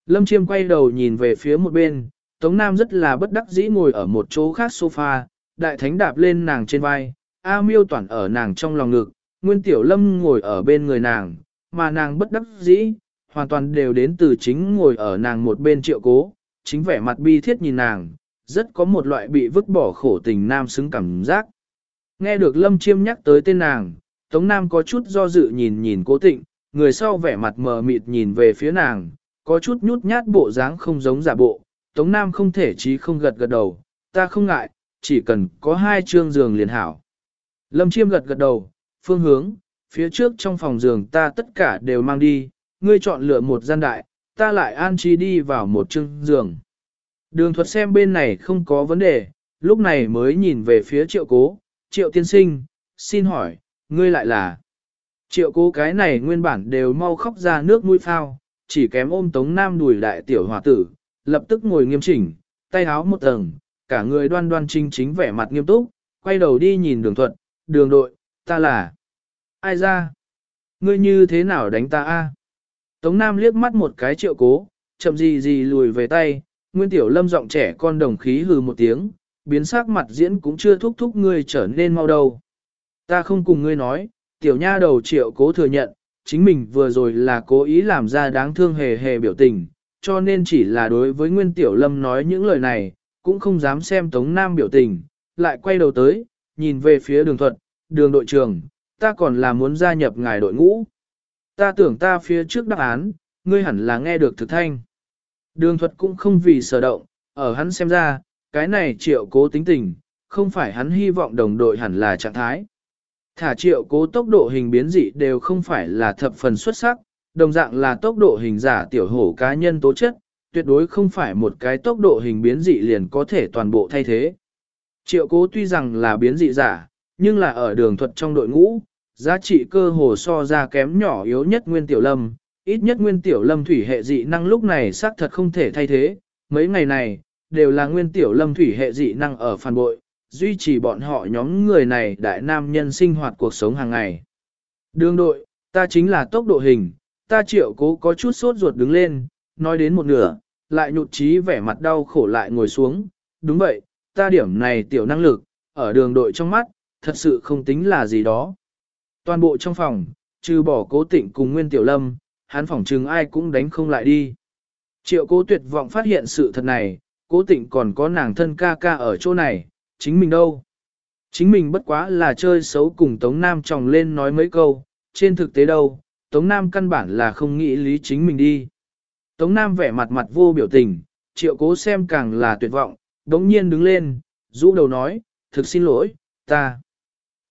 Lâm chiêm quay đầu nhìn về phía một bên, Tống Nam rất là bất đắc dĩ ngồi ở một chỗ khác sofa, đại thánh đạp lên nàng trên vai, A miêu toàn ở nàng trong lòng ngực, nguyên tiểu lâm ngồi ở bên người nàng, mà nàng bất đắc dĩ, hoàn toàn đều đến từ chính ngồi ở nàng một bên triệu cố, chính vẻ mặt bi thiết nhìn nàng, rất có một loại bị vứt bỏ khổ tình nam xứng cảm giác. Nghe được lâm chiêm nhắc tới tên nàng, Tống Nam có chút do dự nhìn nhìn cố tịnh, người sau vẻ mặt mờ mịt nhìn về phía nàng, có chút nhút nhát bộ dáng không giống giả bộ, Tống Nam không thể chí không gật gật đầu, ta không ngại, chỉ cần có hai chương giường liền hảo. Lâm Chiêm gật gật đầu, phương hướng, phía trước trong phòng giường ta tất cả đều mang đi, ngươi chọn lựa một gian đại, ta lại an trí đi vào một chương giường. Đường thuật xem bên này không có vấn đề, lúc này mới nhìn về phía triệu cố, triệu tiên sinh, xin hỏi, ngươi lại là. Triệu cố cái này nguyên bản đều mau khóc ra nước mũi phao, chỉ kém ôm tống nam đùi đại tiểu hòa tử, lập tức ngồi nghiêm chỉnh, tay háo một tầng, cả người đoan đoan chính chính vẻ mặt nghiêm túc, quay đầu đi nhìn đường thuận, đường đội, ta là. Ai ra? Ngươi như thế nào đánh ta a? Tống Nam liếc mắt một cái triệu cố, chậm gì gì lùi về tay, Nguyên Tiểu Lâm giọng trẻ con đồng khí hừ một tiếng, biến sắc mặt diễn cũng chưa thúc thúc ngươi trở nên mau đâu. Ta không cùng ngươi nói, Tiểu Nha đầu triệu cố thừa nhận, chính mình vừa rồi là cố ý làm ra đáng thương hề hề biểu tình, cho nên chỉ là đối với Nguyên Tiểu Lâm nói những lời này, cũng không dám xem Tống Nam biểu tình, lại quay đầu tới, nhìn về phía đường thuật, đường đội trưởng, ta còn là muốn gia nhập ngài đội ngũ. Ta tưởng ta phía trước đáp án, ngươi hẳn là nghe được thực thanh. Đường thuật cũng không vì sở động, ở hắn xem ra, cái này triệu cố tính tình, không phải hắn hy vọng đồng đội hẳn là trạng thái. Thả triệu cố tốc độ hình biến dị đều không phải là thập phần xuất sắc, đồng dạng là tốc độ hình giả tiểu hổ cá nhân tố chất, tuyệt đối không phải một cái tốc độ hình biến dị liền có thể toàn bộ thay thế. Triệu cố tuy rằng là biến dị giả, nhưng là ở đường thuật trong đội ngũ, giá trị cơ hồ so ra kém nhỏ yếu nhất nguyên tiểu lâm, ít nhất nguyên tiểu lâm thủy hệ dị năng lúc này xác thật không thể thay thế, mấy ngày này, đều là nguyên tiểu lâm thủy hệ dị năng ở phản bội, duy trì bọn họ nhóm người này đại nam nhân sinh hoạt cuộc sống hàng ngày. Đường đội, ta chính là tốc độ hình, ta triệu cố có chút sốt ruột đứng lên, nói đến một nửa, lại nhụt chí vẻ mặt đau khổ lại ngồi xuống, đúng vậy, ta điểm này tiểu năng lực, ở đường đội trong mắt, thật sự không tính là gì đó. Toàn bộ trong phòng, trừ bỏ cố tịnh cùng Nguyên Tiểu Lâm, hắn phòng chừng ai cũng đánh không lại đi. Triệu cố tuyệt vọng phát hiện sự thật này, cố tịnh còn có nàng thân ca ca ở chỗ này, chính mình đâu. Chính mình bất quá là chơi xấu cùng Tống Nam tròng lên nói mấy câu, trên thực tế đâu, Tống Nam căn bản là không nghĩ lý chính mình đi. Tống Nam vẻ mặt mặt vô biểu tình, triệu cố xem càng là tuyệt vọng, đống nhiên đứng lên, rũ đầu nói, thực xin lỗi, ta.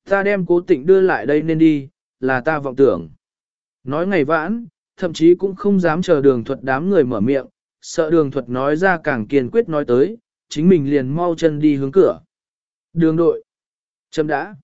Ta đem cố tịnh đưa lại đây nên đi, là ta vọng tưởng. Nói ngày vãn, thậm chí cũng không dám chờ đường thuật đám người mở miệng, sợ đường thuật nói ra càng kiên quyết nói tới, chính mình liền mau chân đi hướng cửa. Đường đội. Chấm đã.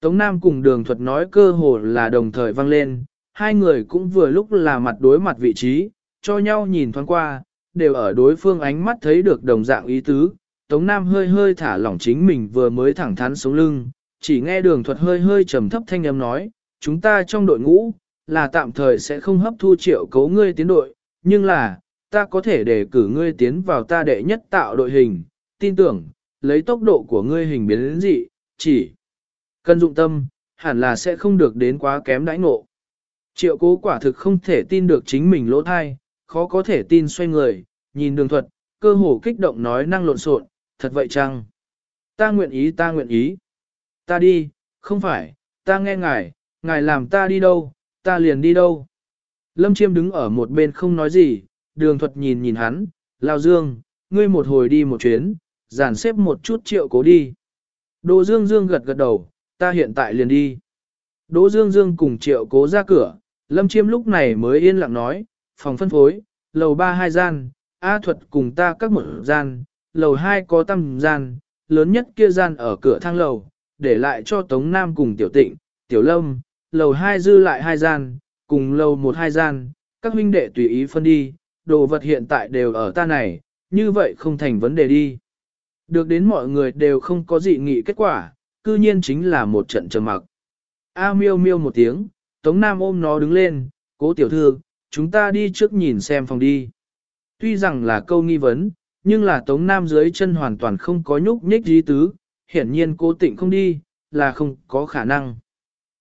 Tống Nam cùng đường thuật nói cơ hồ là đồng thời vang lên, hai người cũng vừa lúc là mặt đối mặt vị trí, cho nhau nhìn thoáng qua, đều ở đối phương ánh mắt thấy được đồng dạng ý tứ. Tống Nam hơi hơi thả lỏng chính mình vừa mới thẳng thắn sống lưng, chỉ nghe đường thuật hơi hơi trầm thấp thanh âm nói, chúng ta trong đội ngũ, là tạm thời sẽ không hấp thu triệu cấu ngươi tiến đội, nhưng là, ta có thể để cử ngươi tiến vào ta đệ nhất tạo đội hình, tin tưởng, lấy tốc độ của ngươi hình biến đến dị, chỉ cần dụng tâm, hẳn là sẽ không được đến quá kém đãi ngộ. Triệu cố quả thực không thể tin được chính mình lỗ thai, khó có thể tin xoay người, nhìn đường thuật, cơ hồ kích động nói năng lộn xộn, thật vậy chăng? Ta nguyện ý ta nguyện ý. Ta đi, không phải, ta nghe ngài, ngài làm ta đi đâu, ta liền đi đâu. Lâm Chiêm đứng ở một bên không nói gì, đường thuật nhìn nhìn hắn, Lao Dương, ngươi một hồi đi một chuyến, giản xếp một chút triệu cố đi. Đỗ Dương Dương gật gật đầu, ta hiện tại liền đi. Đỗ Dương Dương cùng triệu cố ra cửa, Lâm Chiêm lúc này mới yên lặng nói, phòng phân phối, lầu ba hai gian, A thuật cùng ta các một gian, lầu hai có tăm gian, lớn nhất kia gian ở cửa thang lầu, để lại cho Tống Nam cùng Tiểu Tịnh, Tiểu Lâm, lầu hai dư lại hai gian, cùng lầu một hai gian, các huynh đệ tùy ý phân đi, đồ vật hiện tại đều ở ta này, như vậy không thành vấn đề đi. Được đến mọi người đều không có dị nghị kết quả, cư nhiên chính là một trận trầm mặc. A miêu miêu một tiếng, Tống Nam ôm nó đứng lên, cố tiểu thư, chúng ta đi trước nhìn xem phòng đi. Tuy rằng là câu nghi vấn, nhưng là Tống Nam dưới chân hoàn toàn không có nhúc nhích gì tứ, hiển nhiên cố tịnh không đi, là không có khả năng.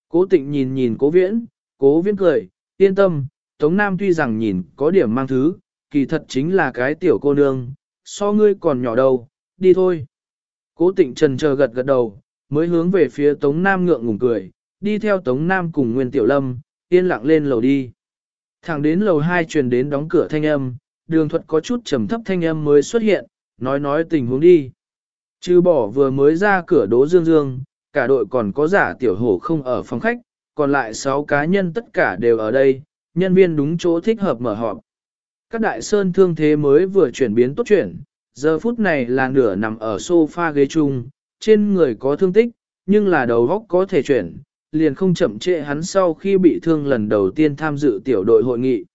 Cố tịnh nhìn nhìn cố viễn, cố viễn cười, yên tâm, Tống Nam tuy rằng nhìn có điểm mang thứ, kỳ thật chính là cái tiểu cô nương, so ngươi còn nhỏ đâu, đi thôi. Cố tịnh trần chờ gật gật đầu, mới hướng về phía Tống Nam ngượng ngùng cười, đi theo Tống Nam cùng Nguyên Tiểu Lâm, yên lặng lên lầu đi. Thẳng đến lầu 2 truyền đến đóng cửa thanh âm, đường thuật có chút trầm thấp thanh âm mới xuất hiện, nói nói tình huống đi. Trừ bỏ vừa mới ra cửa đố dương dương, cả đội còn có giả tiểu hổ không ở phòng khách, còn lại 6 cá nhân tất cả đều ở đây, nhân viên đúng chỗ thích hợp mở họp. Các đại sơn thương thế mới vừa chuyển biến tốt chuyển, giờ phút này là nửa nằm ở sofa ghế chung, trên người có thương tích, nhưng là đầu góc có thể chuyển, liền không chậm trễ hắn sau khi bị thương lần đầu tiên tham dự tiểu đội hội nghị.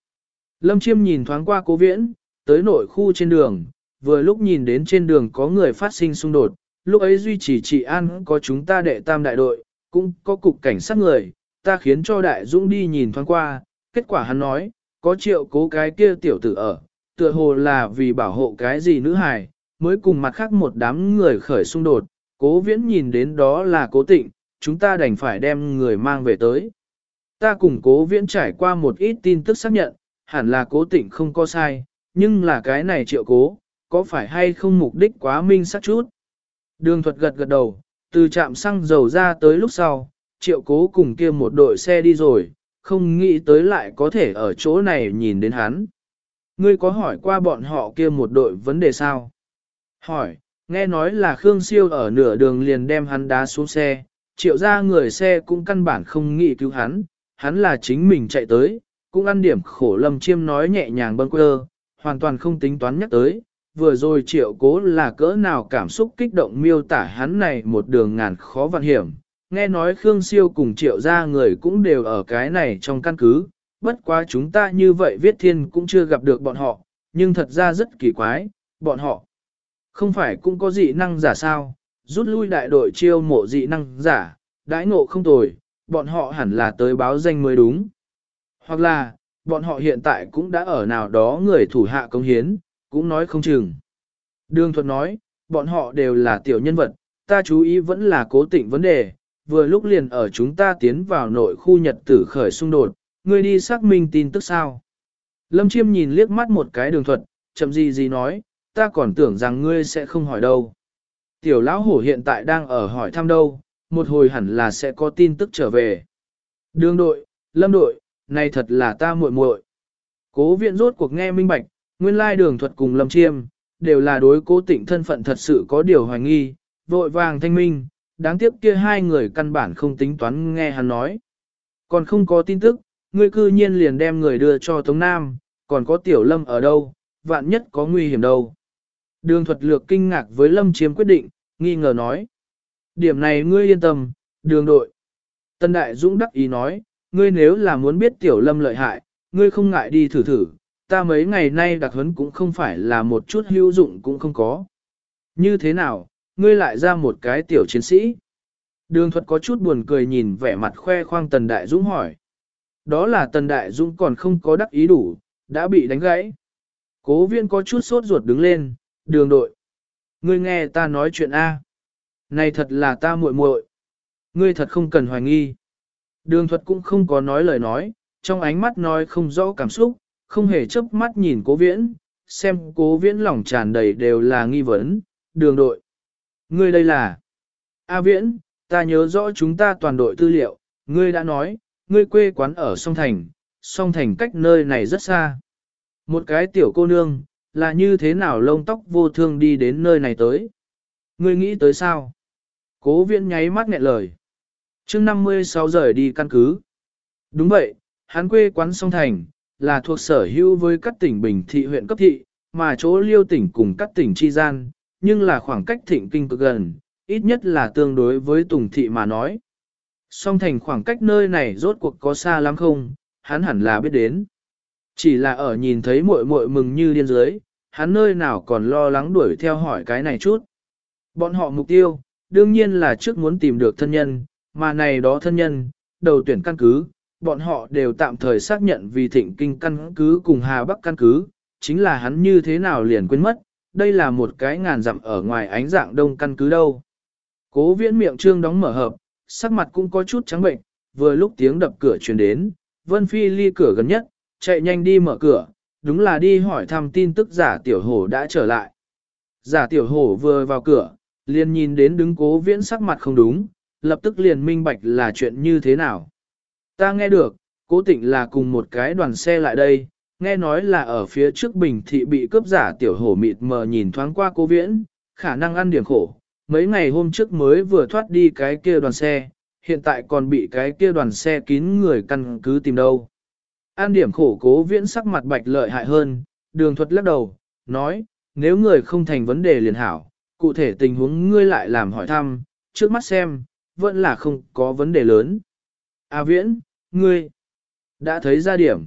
Lâm Chiêm nhìn thoáng qua cố viễn, tới nội khu trên đường, vừa lúc nhìn đến trên đường có người phát sinh xung đột, lúc ấy duy trì trị an có chúng ta đệ tam đại đội, cũng có cục cảnh sát người, ta khiến cho đại dũng đi nhìn thoáng qua, kết quả hắn nói, có triệu cố cái kia tiểu tử ở, tựa hồ là vì bảo hộ cái gì nữ hài, mới cùng mặt khác một đám người khởi xung đột, cố viễn nhìn đến đó là cố tịnh, chúng ta đành phải đem người mang về tới. Ta cùng cố viễn trải qua một ít tin tức xác nhận, hẳn là cố tịnh không có sai, nhưng là cái này triệu cố, có phải hay không mục đích quá minh sắc chút. Đường thuật gật gật đầu, từ trạm xăng dầu ra tới lúc sau, triệu cố cùng kia một đội xe đi rồi, không nghĩ tới lại có thể ở chỗ này nhìn đến hắn. Ngươi có hỏi qua bọn họ kia một đội vấn đề sao? Hỏi, nghe nói là Khương Siêu ở nửa đường liền đem hắn đá xuống xe, triệu ra người xe cũng căn bản không nghĩ cứu hắn, hắn là chính mình chạy tới, cũng ăn điểm khổ lâm chiêm nói nhẹ nhàng bâng quơ, hoàn toàn không tính toán nhắc tới, vừa rồi triệu cố là cỡ nào cảm xúc kích động miêu tả hắn này một đường ngàn khó vạn hiểm, nghe nói Khương Siêu cùng triệu gia người cũng đều ở cái này trong căn cứ, bất quá chúng ta như vậy viết thiên cũng chưa gặp được bọn họ, nhưng thật ra rất kỳ quái, bọn họ không phải cũng có dị năng giả sao, rút lui đại đội chiêu mộ dị năng giả, đãi ngộ không tồi, bọn họ hẳn là tới báo danh mới đúng. Hoặc là, bọn họ hiện tại cũng đã ở nào đó người thủ hạ công hiến, cũng nói không chừng. Đường thuật nói, bọn họ đều là tiểu nhân vật, ta chú ý vẫn là cố tịnh vấn đề, vừa lúc liền ở chúng ta tiến vào nội khu nhật tử khởi xung đột, ngươi đi xác minh tin tức sao. Lâm Chiêm nhìn liếc mắt một cái đường thuật, chậm gì gì nói, ta còn tưởng rằng ngươi sẽ không hỏi đâu. Tiểu lão hổ hiện tại đang ở hỏi thăm đâu, một hồi hẳn là sẽ có tin tức trở về. Đường đội, lâm đội, này thật là ta muội muội. Cố viện rốt cuộc nghe minh bạch, nguyên lai đường thuật cùng lâm chiêm, đều là đối cố tịnh thân phận thật sự có điều hoài nghi, vội vàng thanh minh, đáng tiếc kia hai người căn bản không tính toán nghe hắn nói. Còn không có tin tức, ngươi cư nhiên liền đem người đưa cho Tống Nam, còn có tiểu lâm ở đâu, vạn nhất có nguy hiểm đâu. Đường thuật lược kinh ngạc với lâm chiêm quyết định, nghi ngờ nói. Điểm này ngươi yên tâm, đường đội. Tân Đại Dũng đắc ý nói, ngươi nếu là muốn biết tiểu lâm lợi hại, ngươi không ngại đi thử thử, ta mấy ngày nay đặc huấn cũng không phải là một chút hữu dụng cũng không có. Như thế nào, ngươi lại ra một cái tiểu chiến sĩ? Đường thuật có chút buồn cười nhìn vẻ mặt khoe khoang Tần Đại Dũng hỏi. Đó là Tần Đại Dũng còn không có đắc ý đủ, đã bị đánh gãy. Cố viên có chút sốt ruột đứng lên, đường đội. Ngươi nghe ta nói chuyện A. Này thật là ta muội muội. Ngươi thật không cần hoài nghi. Đường thuật cũng không có nói lời nói, trong ánh mắt nói không rõ cảm xúc, không hề chớp mắt nhìn cố viễn, xem cố viễn lòng tràn đầy đều là nghi vấn, đường đội. Ngươi đây là... A viễn, ta nhớ rõ chúng ta toàn đội tư liệu, ngươi đã nói, ngươi quê quán ở Song Thành, Song Thành cách nơi này rất xa. Một cái tiểu cô nương, là như thế nào lông tóc vô thương đi đến nơi này tới? Ngươi nghĩ tới sao? Cố viễn nháy mắt nghẹn lời. Trước 56 giờ đi căn cứ. Đúng vậy, hắn quê quán Song Thành, là thuộc sở hữu với các tỉnh Bình Thị huyện cấp thị, mà chỗ liêu tỉnh cùng các tỉnh chi gian, nhưng là khoảng cách thịnh kinh cực gần, ít nhất là tương đối với Tùng Thị mà nói. Song thành khoảng cách nơi này rốt cuộc có xa lắm không, hắn hẳn là biết đến. Chỉ là ở nhìn thấy muội muội mừng như điên dưới, hắn nơi nào còn lo lắng đuổi theo hỏi cái này chút. Bọn họ mục tiêu, đương nhiên là trước muốn tìm được thân nhân, mà này đó thân nhân, đầu tuyển căn cứ, bọn họ đều tạm thời xác nhận vì thịnh kinh căn cứ cùng Hà Bắc căn cứ, chính là hắn như thế nào liền quên mất, đây là một cái ngàn dặm ở ngoài ánh dạng đông căn cứ đâu. Cố viễn miệng trương đóng mở hợp, sắc mặt cũng có chút trắng bệnh, vừa lúc tiếng đập cửa truyền đến, Vân Phi ly cửa gần nhất, chạy nhanh đi mở cửa, đúng là đi hỏi thăm tin tức giả tiểu hổ đã trở lại. Giả tiểu hổ vừa vào cửa, liền nhìn đến đứng cố viễn sắc mặt không đúng, lập tức liền minh bạch là chuyện như thế nào. Ta nghe được, cố tịnh là cùng một cái đoàn xe lại đây, nghe nói là ở phía trước bình thị bị cướp giả tiểu hổ mịt mờ nhìn thoáng qua cố viễn, khả năng ăn điểm khổ. Mấy ngày hôm trước mới vừa thoát đi cái kia đoàn xe, hiện tại còn bị cái kia đoàn xe kín người căn cứ tìm đâu. An điểm khổ cố viễn sắc mặt bạch lợi hại hơn, đường thuật lắc đầu, nói, nếu người không thành vấn đề liền hảo, cụ thể tình huống ngươi lại làm hỏi thăm, trước mắt xem, vẫn là không có vấn đề lớn. A viễn, ngươi, đã thấy ra điểm.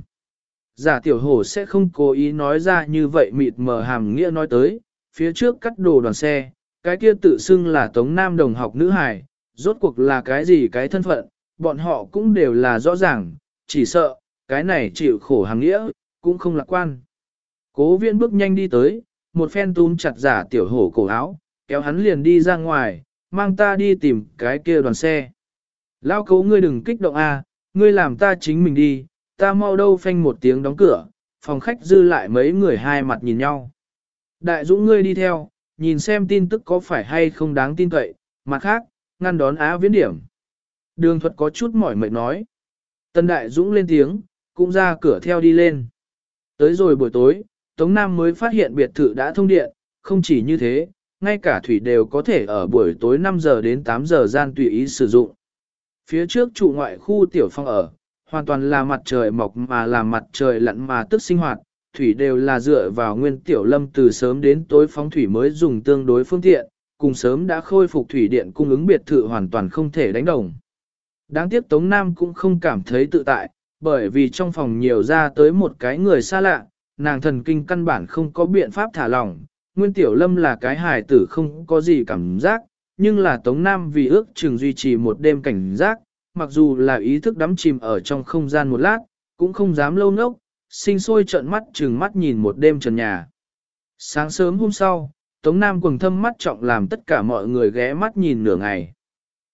Giả tiểu hổ sẽ không cố ý nói ra như vậy mịt mờ hàm nghĩa nói tới, phía trước cắt đồ đoàn xe, cái kia tự xưng là Tống Nam đồng học nữ hài, rốt cuộc là cái gì cái thân phận, bọn họ cũng đều là rõ ràng, chỉ sợ, cái này chịu khổ hàm nghĩa, cũng không lạc quan. Cố viễn bước nhanh đi tới, một phen túm chặt giả tiểu hổ cổ áo, kéo hắn liền đi ra ngoài, mang ta đi tìm cái kia đoàn xe. Lao cấu ngươi đừng kích động a, ngươi làm ta chính mình đi, ta mau đâu phanh một tiếng đóng cửa, phòng khách dư lại mấy người hai mặt nhìn nhau. Đại dũng ngươi đi theo, nhìn xem tin tức có phải hay không đáng tin cậy, mặt khác, ngăn đón á viễn điểm. Đường thuật có chút mỏi mệt nói. Tân đại dũng lên tiếng, cũng ra cửa theo đi lên. Tới rồi buổi tối, Tống Nam mới phát hiện biệt thự đã thông điện, không chỉ như thế, ngay cả thủy đều có thể ở buổi tối 5 giờ đến 8 giờ gian tùy ý sử dụng. Phía trước trụ ngoại khu tiểu phong ở, hoàn toàn là mặt trời mọc mà là mặt trời lặn mà tức sinh hoạt, thủy đều là dựa vào nguyên tiểu lâm từ sớm đến tối phóng thủy mới dùng tương đối phương tiện, cùng sớm đã khôi phục thủy điện cung ứng biệt thự hoàn toàn không thể đánh đồng. Đáng tiếc Tống Nam cũng không cảm thấy tự tại, bởi vì trong phòng nhiều ra tới một cái người xa lạ, nàng thần kinh căn bản không có biện pháp thả lỏng. Nguyên Tiểu Lâm là cái hài tử không có gì cảm giác, nhưng là Tống Nam vì ước chừng duy trì một đêm cảnh giác, mặc dù là ý thức đắm chìm ở trong không gian một lát, cũng không dám lâu ngốc, sinh sôi trợn mắt chừng mắt nhìn một đêm trần nhà. Sáng sớm hôm sau, Tống Nam quần thâm mắt trọng làm tất cả mọi người ghé mắt nhìn nửa ngày.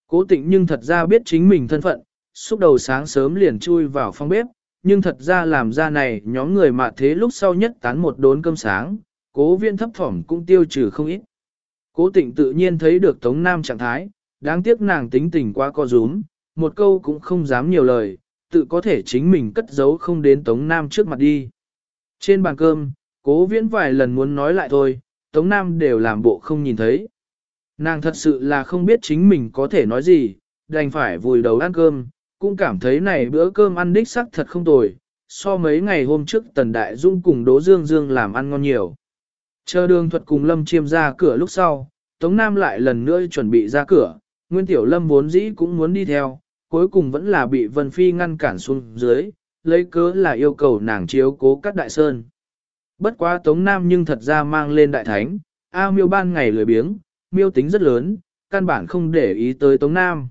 Cố tịnh nhưng thật ra biết chính mình thân phận, xúc đầu sáng sớm liền chui vào phòng bếp, nhưng thật ra làm ra này nhóm người mà thế lúc sau nhất tán một đốn cơm sáng, cố viên thấp thỏm cũng tiêu trừ không ít. Cố tịnh tự nhiên thấy được Tống Nam trạng thái, đáng tiếc nàng tính tình quá co rúm, một câu cũng không dám nhiều lời, tự có thể chính mình cất giấu không đến Tống Nam trước mặt đi. Trên bàn cơm, cố viễn vài lần muốn nói lại thôi, Tống Nam đều làm bộ không nhìn thấy. Nàng thật sự là không biết chính mình có thể nói gì, đành phải vùi đầu ăn cơm, cũng cảm thấy này bữa cơm ăn đích sắc thật không tồi, so mấy ngày hôm trước Tần Đại Dung cùng Đỗ Dương Dương làm ăn ngon nhiều. Chờ đường thuật cùng Lâm Chiêm ra cửa lúc sau, Tống Nam lại lần nữa chuẩn bị ra cửa, Nguyên Tiểu Lâm vốn dĩ cũng muốn đi theo, cuối cùng vẫn là bị Vân Phi ngăn cản xuống dưới, lấy cớ là yêu cầu nàng chiếu cố các đại sơn. Bất quá Tống Nam nhưng thật ra mang lên đại thánh, A miêu ban ngày lười biếng, miêu tính rất lớn, căn bản không để ý tới Tống Nam.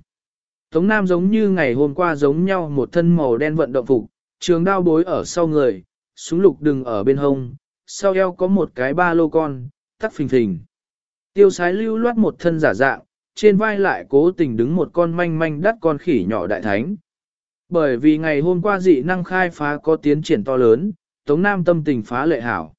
Tống Nam giống như ngày hôm qua giống nhau một thân màu đen vận động phục, trường đao bối ở sau người, súng lục đừng ở bên hông, sau eo có một cái ba lô con, tắc phình phình. Tiêu sái lưu loát một thân giả dạng, trên vai lại cố tình đứng một con manh manh đắt con khỉ nhỏ đại thánh. Bởi vì ngày hôm qua dị năng khai phá có tiến triển to lớn, Tống Nam tâm tình phá lệ hảo.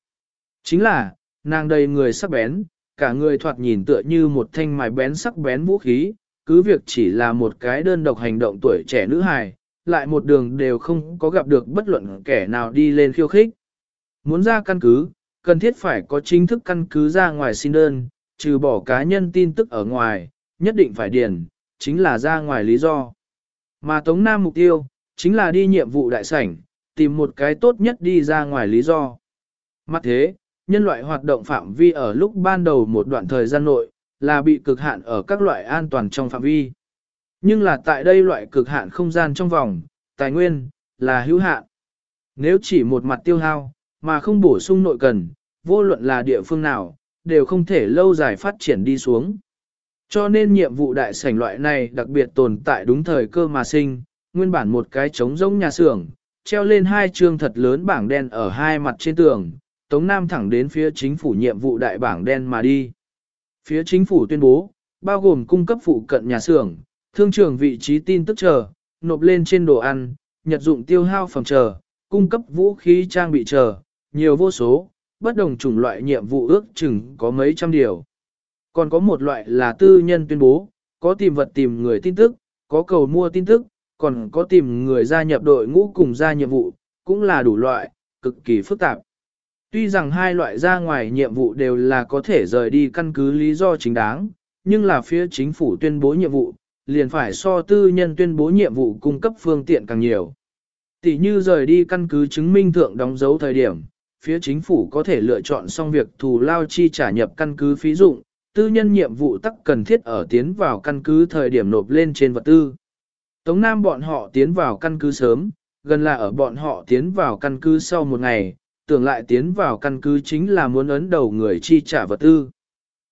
Chính là, nàng đầy người sắc bén, cả người thoạt nhìn tựa như một thanh mài bén sắc bén vũ khí, cứ việc chỉ là một cái đơn độc hành động tuổi trẻ nữ hài, lại một đường đều không có gặp được bất luận kẻ nào đi lên khiêu khích. Muốn ra căn cứ, cần thiết phải có chính thức căn cứ ra ngoài xin đơn, trừ bỏ cá nhân tin tức ở ngoài, nhất định phải điền, chính là ra ngoài lý do. Mà Tống Nam mục tiêu, chính là đi nhiệm vụ đại sảnh, tìm một cái tốt nhất đi ra ngoài lý do. Mặt thế, nhân loại hoạt động phạm vi ở lúc ban đầu một đoạn thời gian nội, là bị cực hạn ở các loại an toàn trong phạm vi. Nhưng là tại đây loại cực hạn không gian trong vòng, tài nguyên, là hữu hạn. Nếu chỉ một mặt tiêu hao, mà không bổ sung nội cần, vô luận là địa phương nào, đều không thể lâu dài phát triển đi xuống. Cho nên nhiệm vụ đại sảnh loại này đặc biệt tồn tại đúng thời cơ mà sinh, nguyên bản một cái trống rỗng nhà xưởng, treo lên hai chương thật lớn bảng đen ở hai mặt trên tường, Tống Nam thẳng đến phía chính phủ nhiệm vụ đại bảng đen mà đi. Phía chính phủ tuyên bố, bao gồm cung cấp phụ cận nhà xưởng, thương trường vị trí tin tức chờ, nộp lên trên đồ ăn, nhật dụng tiêu hao phẩm chờ, cung cấp vũ khí trang bị chờ, nhiều vô số, bất đồng chủng loại nhiệm vụ ước chừng có mấy trăm điều. Còn có một loại là tư nhân tuyên bố, có tìm vật tìm người tin tức, có cầu mua tin tức, còn có tìm người gia nhập đội ngũ cùng ra nhiệm vụ, cũng là đủ loại, cực kỳ phức tạp. Tuy rằng hai loại ra ngoài nhiệm vụ đều là có thể rời đi căn cứ lý do chính đáng, nhưng là phía chính phủ tuyên bố nhiệm vụ, liền phải so tư nhân tuyên bố nhiệm vụ cung cấp phương tiện càng nhiều. Tỷ như rời đi căn cứ chứng minh thượng đóng dấu thời điểm, phía chính phủ có thể lựa chọn xong việc thù lao chi trả nhập căn cứ phí dụng, tư nhân nhiệm vụ tắc cần thiết ở tiến vào căn cứ thời điểm nộp lên trên vật tư. Tống Nam bọn họ tiến vào căn cứ sớm, gần là ở bọn họ tiến vào căn cứ sau một ngày, tưởng lại tiến vào căn cứ chính là muốn ấn đầu người chi trả vật tư.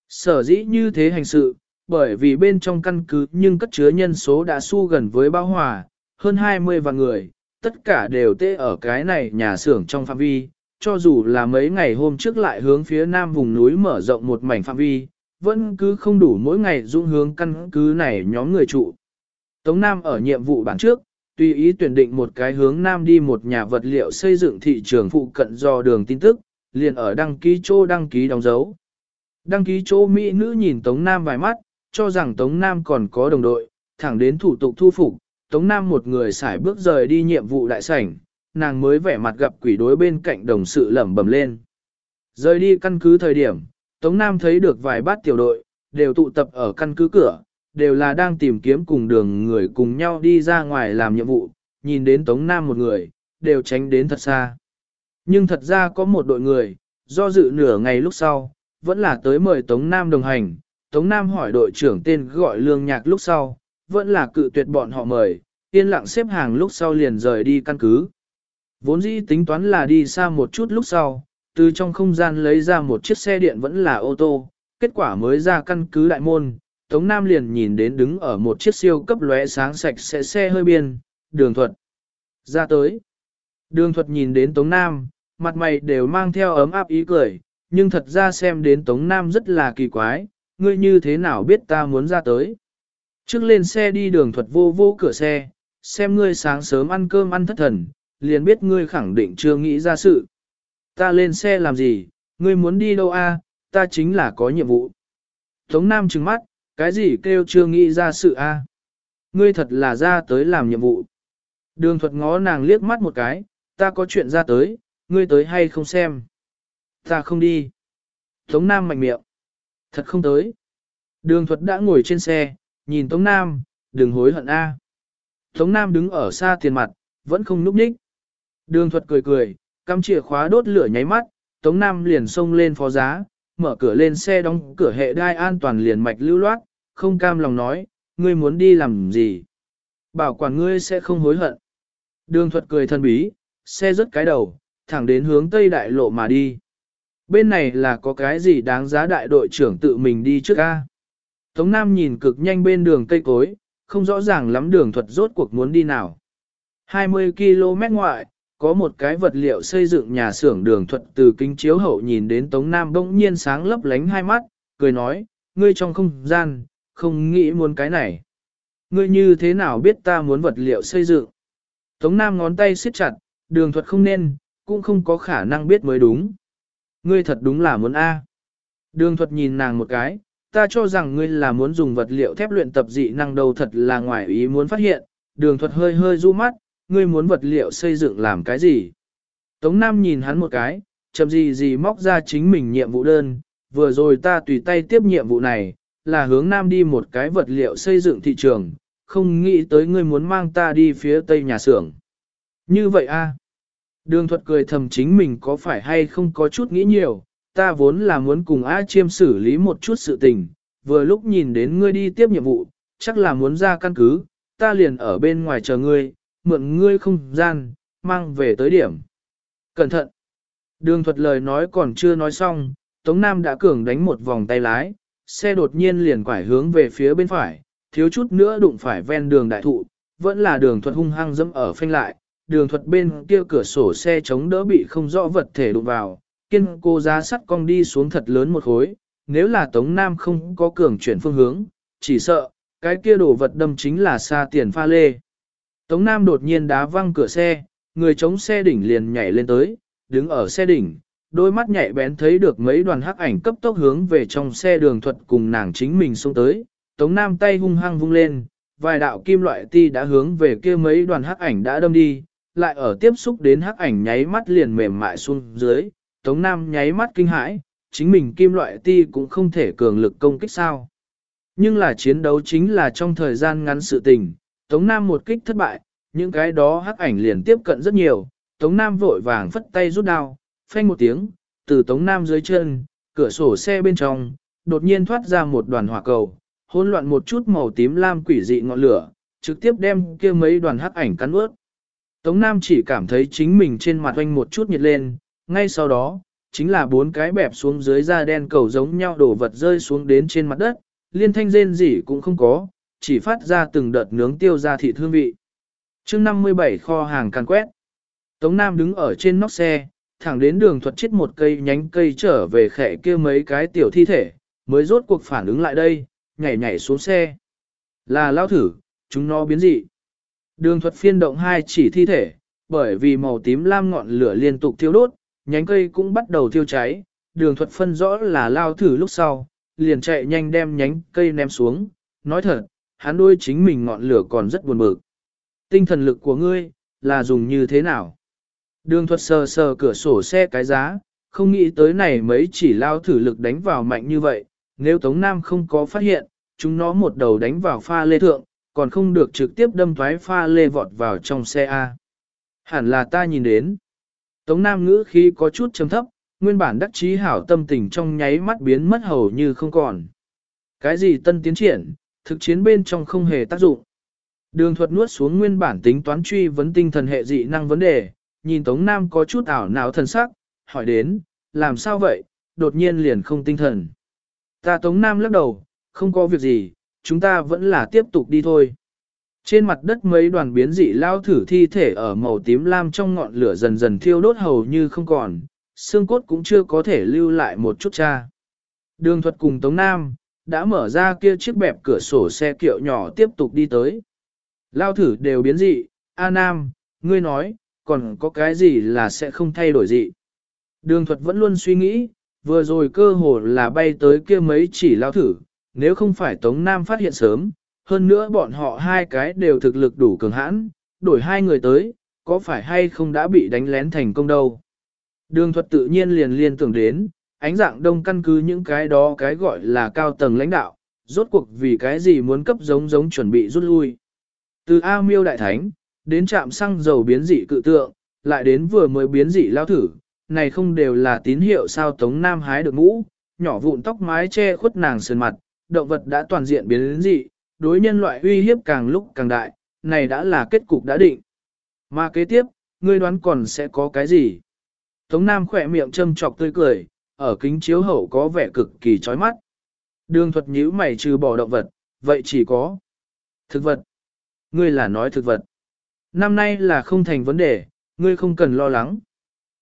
Sở dĩ như thế hành sự, bởi vì bên trong căn cứ nhưng cất chứa nhân số đã su gần với bao hòa, hơn 20 vạn người, tất cả đều tê ở cái này nhà xưởng trong phạm vi, cho dù là mấy ngày hôm trước lại hướng phía nam vùng núi mở rộng một mảnh phạm vi, vẫn cứ không đủ mỗi ngày dung hướng căn cứ này nhóm người trụ. Tống Nam ở nhiệm vụ bản trước, tùy ý tuyển định một cái hướng Nam đi một nhà vật liệu xây dựng thị trường phụ cận do đường tin tức, liền ở đăng ký chỗ đăng ký đóng dấu. Đăng ký chỗ Mỹ nữ nhìn Tống Nam vài mắt, cho rằng Tống Nam còn có đồng đội, thẳng đến thủ tục thu phục, Tống Nam một người xài bước rời đi nhiệm vụ đại sảnh, nàng mới vẻ mặt gặp quỷ đối bên cạnh đồng sự lẩm bẩm lên. Rời đi căn cứ thời điểm, Tống Nam thấy được vài bát tiểu đội, đều tụ tập ở căn cứ cửa, đều là đang tìm kiếm cùng đường người cùng nhau đi ra ngoài làm nhiệm vụ, nhìn đến Tống Nam một người, đều tránh đến thật xa. Nhưng thật ra có một đội người, do dự nửa ngày lúc sau, vẫn là tới mời Tống Nam đồng hành. Tống Nam hỏi đội trưởng tên gọi lương nhạc lúc sau, vẫn là cự tuyệt bọn họ mời, yên lặng xếp hàng lúc sau liền rời đi căn cứ. Vốn dĩ tính toán là đi xa một chút lúc sau, từ trong không gian lấy ra một chiếc xe điện vẫn là ô tô, kết quả mới ra căn cứ đại môn, Tống Nam liền nhìn đến đứng ở một chiếc siêu cấp lóe sáng sạch sẽ xe hơi biên, đường thuật. Ra tới. Đường thuật nhìn đến Tống Nam, mặt mày đều mang theo ấm áp ý cười, nhưng thật ra xem đến Tống Nam rất là kỳ quái, ngươi như thế nào biết ta muốn ra tới. Trước lên xe đi đường thuật vô vô cửa xe, xem ngươi sáng sớm ăn cơm ăn thất thần, liền biết ngươi khẳng định chưa nghĩ ra sự. Ta lên xe làm gì, ngươi muốn đi đâu a? ta chính là có nhiệm vụ. Tống Nam trừng mắt, cái gì kêu chưa nghĩ ra sự a? Ngươi thật là ra tới làm nhiệm vụ. Đường thuật ngó nàng liếc mắt một cái, ta có chuyện ra tới, ngươi tới hay không xem. Ta không đi. Tống Nam mạnh miệng. Thật không tới. Đường thuật đã ngồi trên xe, nhìn Tống Nam, đừng hối hận a. Tống Nam đứng ở xa tiền mặt, vẫn không núp nhích. Đường thuật cười cười, cắm chìa khóa đốt lửa nháy mắt, Tống Nam liền xông lên phó giá, mở cửa lên xe đóng cửa hệ đai an toàn liền mạch lưu loát, không cam lòng nói, ngươi muốn đi làm gì? Bảo quản ngươi sẽ không hối hận. Đường thuật cười thân bí, xe rớt cái đầu, thẳng đến hướng tây đại lộ mà đi. Bên này là có cái gì đáng giá đại đội trưởng tự mình đi trước a? Tống Nam nhìn cực nhanh bên đường cây cối, không rõ ràng lắm đường thuật rốt cuộc muốn đi nào. 20 km ngoại, có một cái vật liệu xây dựng nhà xưởng đường thuật từ kính chiếu hậu nhìn đến Tống Nam bỗng nhiên sáng lấp lánh hai mắt, cười nói, ngươi trong không gian, không nghĩ muốn cái này. Ngươi như thế nào biết ta muốn vật liệu xây dựng? Tống Nam ngón tay siết chặt, đường thuật không nên, cũng không có khả năng biết mới đúng. Ngươi thật đúng là muốn A. Đường thuật nhìn nàng một cái, ta cho rằng ngươi là muốn dùng vật liệu thép luyện tập dị năng đầu thật là ngoài ý muốn phát hiện, đường thuật hơi hơi du mắt, ngươi muốn vật liệu xây dựng làm cái gì? Tống Nam nhìn hắn một cái, chậm gì gì móc ra chính mình nhiệm vụ đơn, vừa rồi ta tùy tay tiếp nhiệm vụ này, là hướng Nam đi một cái vật liệu xây dựng thị trường, không nghĩ tới ngươi muốn mang ta đi phía tây nhà xưởng. Như vậy a Đường thuật cười thầm chính mình có phải hay không có chút nghĩ nhiều, ta vốn là muốn cùng A chiêm xử lý một chút sự tình, vừa lúc nhìn đến ngươi đi tiếp nhiệm vụ, chắc là muốn ra căn cứ, ta liền ở bên ngoài chờ ngươi, mượn ngươi không gian, mang về tới điểm. Cẩn thận! Đường thuật lời nói còn chưa nói xong, Tống Nam đã cường đánh một vòng tay lái, xe đột nhiên liền quải hướng về phía bên phải, thiếu chút nữa đụng phải ven đường đại thụ, vẫn là đường thuật hung hăng dẫm ở phanh lại, đường thuật bên kia cửa sổ xe chống đỡ bị không rõ vật thể đụng vào, kiên cô giá sắt cong đi xuống thật lớn một khối, nếu là Tống Nam không có cường chuyển phương hướng, chỉ sợ, cái kia đổ vật đâm chính là xa tiền pha lê. Tống Nam đột nhiên đá văng cửa xe, người chống xe đỉnh liền nhảy lên tới, đứng ở xe đỉnh, đôi mắt nhạy bén thấy được mấy đoàn hắc ảnh cấp tốc hướng về trong xe đường thuật cùng nàng chính mình xuống tới. Tống Nam tay hung hăng vung lên, vài đạo kim loại ti đã hướng về kia mấy đoàn hắc ảnh đã đâm đi, lại ở tiếp xúc đến hắc ảnh nháy mắt liền mềm mại xuống dưới. Tống Nam nháy mắt kinh hãi, chính mình kim loại ti cũng không thể cường lực công kích sao. Nhưng là chiến đấu chính là trong thời gian ngắn sự tình, Tống Nam một kích thất bại, những cái đó hắc ảnh liền tiếp cận rất nhiều, Tống Nam vội vàng phất tay rút đao, phanh một tiếng, từ Tống Nam dưới chân, cửa sổ xe bên trong, đột nhiên thoát ra một đoàn hỏa cầu, hỗn loạn một chút màu tím lam quỷ dị ngọn lửa, trực tiếp đem kia mấy đoàn hắc ảnh cắn ướt. Tống Nam chỉ cảm thấy chính mình trên mặt oanh một chút nhiệt lên, ngay sau đó, chính là bốn cái bẹp xuống dưới da đen cầu giống nhau đổ vật rơi xuống đến trên mặt đất, liên thanh rên gì cũng không có, chỉ phát ra từng đợt nướng tiêu ra thịt hương vị. chương 57 kho hàng càn quét. Tống Nam đứng ở trên nóc xe, thẳng đến đường thuật chết một cây nhánh cây trở về khẽ kia mấy cái tiểu thi thể, mới rốt cuộc phản ứng lại đây, nhảy nhảy xuống xe. Là lao thử, chúng nó biến dị. Đường thuật phiên động hai chỉ thi thể, bởi vì màu tím lam ngọn lửa liên tục thiêu đốt, nhánh cây cũng bắt đầu thiêu cháy, đường thuật phân rõ là lao thử lúc sau, liền chạy nhanh đem nhánh cây ném xuống, nói thật, hắn đôi chính mình ngọn lửa còn rất buồn bực. Tinh thần lực của ngươi, là dùng như thế nào? Đường thuật sờ sờ cửa sổ xe cái giá, không nghĩ tới này mấy chỉ lao thử lực đánh vào mạnh như vậy, nếu Tống Nam không có phát hiện, chúng nó một đầu đánh vào pha lê thượng, còn không được trực tiếp đâm thoái pha lê vọt vào trong xe A. Hẳn là ta nhìn đến. Tống Nam ngữ khí có chút trầm thấp, nguyên bản đắc chí hảo tâm tình trong nháy mắt biến mất hầu như không còn. Cái gì tân tiến triển, thực chiến bên trong không hề tác dụng. Đường thuật nuốt xuống nguyên bản tính toán truy vấn tinh thần hệ dị năng vấn đề, nhìn Tống Nam có chút ảo não thần sắc, hỏi đến, làm sao vậy, đột nhiên liền không tinh thần. Ta Tống Nam lắc đầu, không có việc gì, chúng ta vẫn là tiếp tục đi thôi. Trên mặt đất mấy đoàn biến dị lao thử thi thể ở màu tím lam trong ngọn lửa dần dần thiêu đốt hầu như không còn, xương cốt cũng chưa có thể lưu lại một chút cha. Đường thuật cùng Tống Nam, đã mở ra kia chiếc bẹp cửa sổ xe kiệu nhỏ tiếp tục đi tới. Lao thử đều biến dị, A Nam, ngươi nói, còn có cái gì là sẽ không thay đổi dị. Đường thuật vẫn luôn suy nghĩ, vừa rồi cơ hồ là bay tới kia mấy chỉ lao thử, nếu không phải Tống Nam phát hiện sớm, hơn nữa bọn họ hai cái đều thực lực đủ cường hãn, đổi hai người tới, có phải hay không đã bị đánh lén thành công đâu. Đường thuật tự nhiên liền liên tưởng đến, ánh dạng đông căn cứ những cái đó cái gọi là cao tầng lãnh đạo, rốt cuộc vì cái gì muốn cấp giống giống chuẩn bị rút lui. Từ A miêu đại thánh, đến trạm xăng dầu biến dị cự tượng, lại đến vừa mới biến dị lao thử, này không đều là tín hiệu sao Tống Nam hái được mũ, nhỏ vụn tóc mái che khuất nàng sườn mặt, động vật đã toàn diện biến dị, đối nhân loại uy hiếp càng lúc càng đại, này đã là kết cục đã định. Mà kế tiếp, ngươi đoán còn sẽ có cái gì? Tống Nam khỏe miệng châm chọc tươi cười, ở kính chiếu hậu có vẻ cực kỳ chói mắt. Đường thuật nhíu mày trừ bỏ động vật, vậy chỉ có thực vật. Ngươi là nói thực vật. Năm nay là không thành vấn đề, Ngươi không cần lo lắng.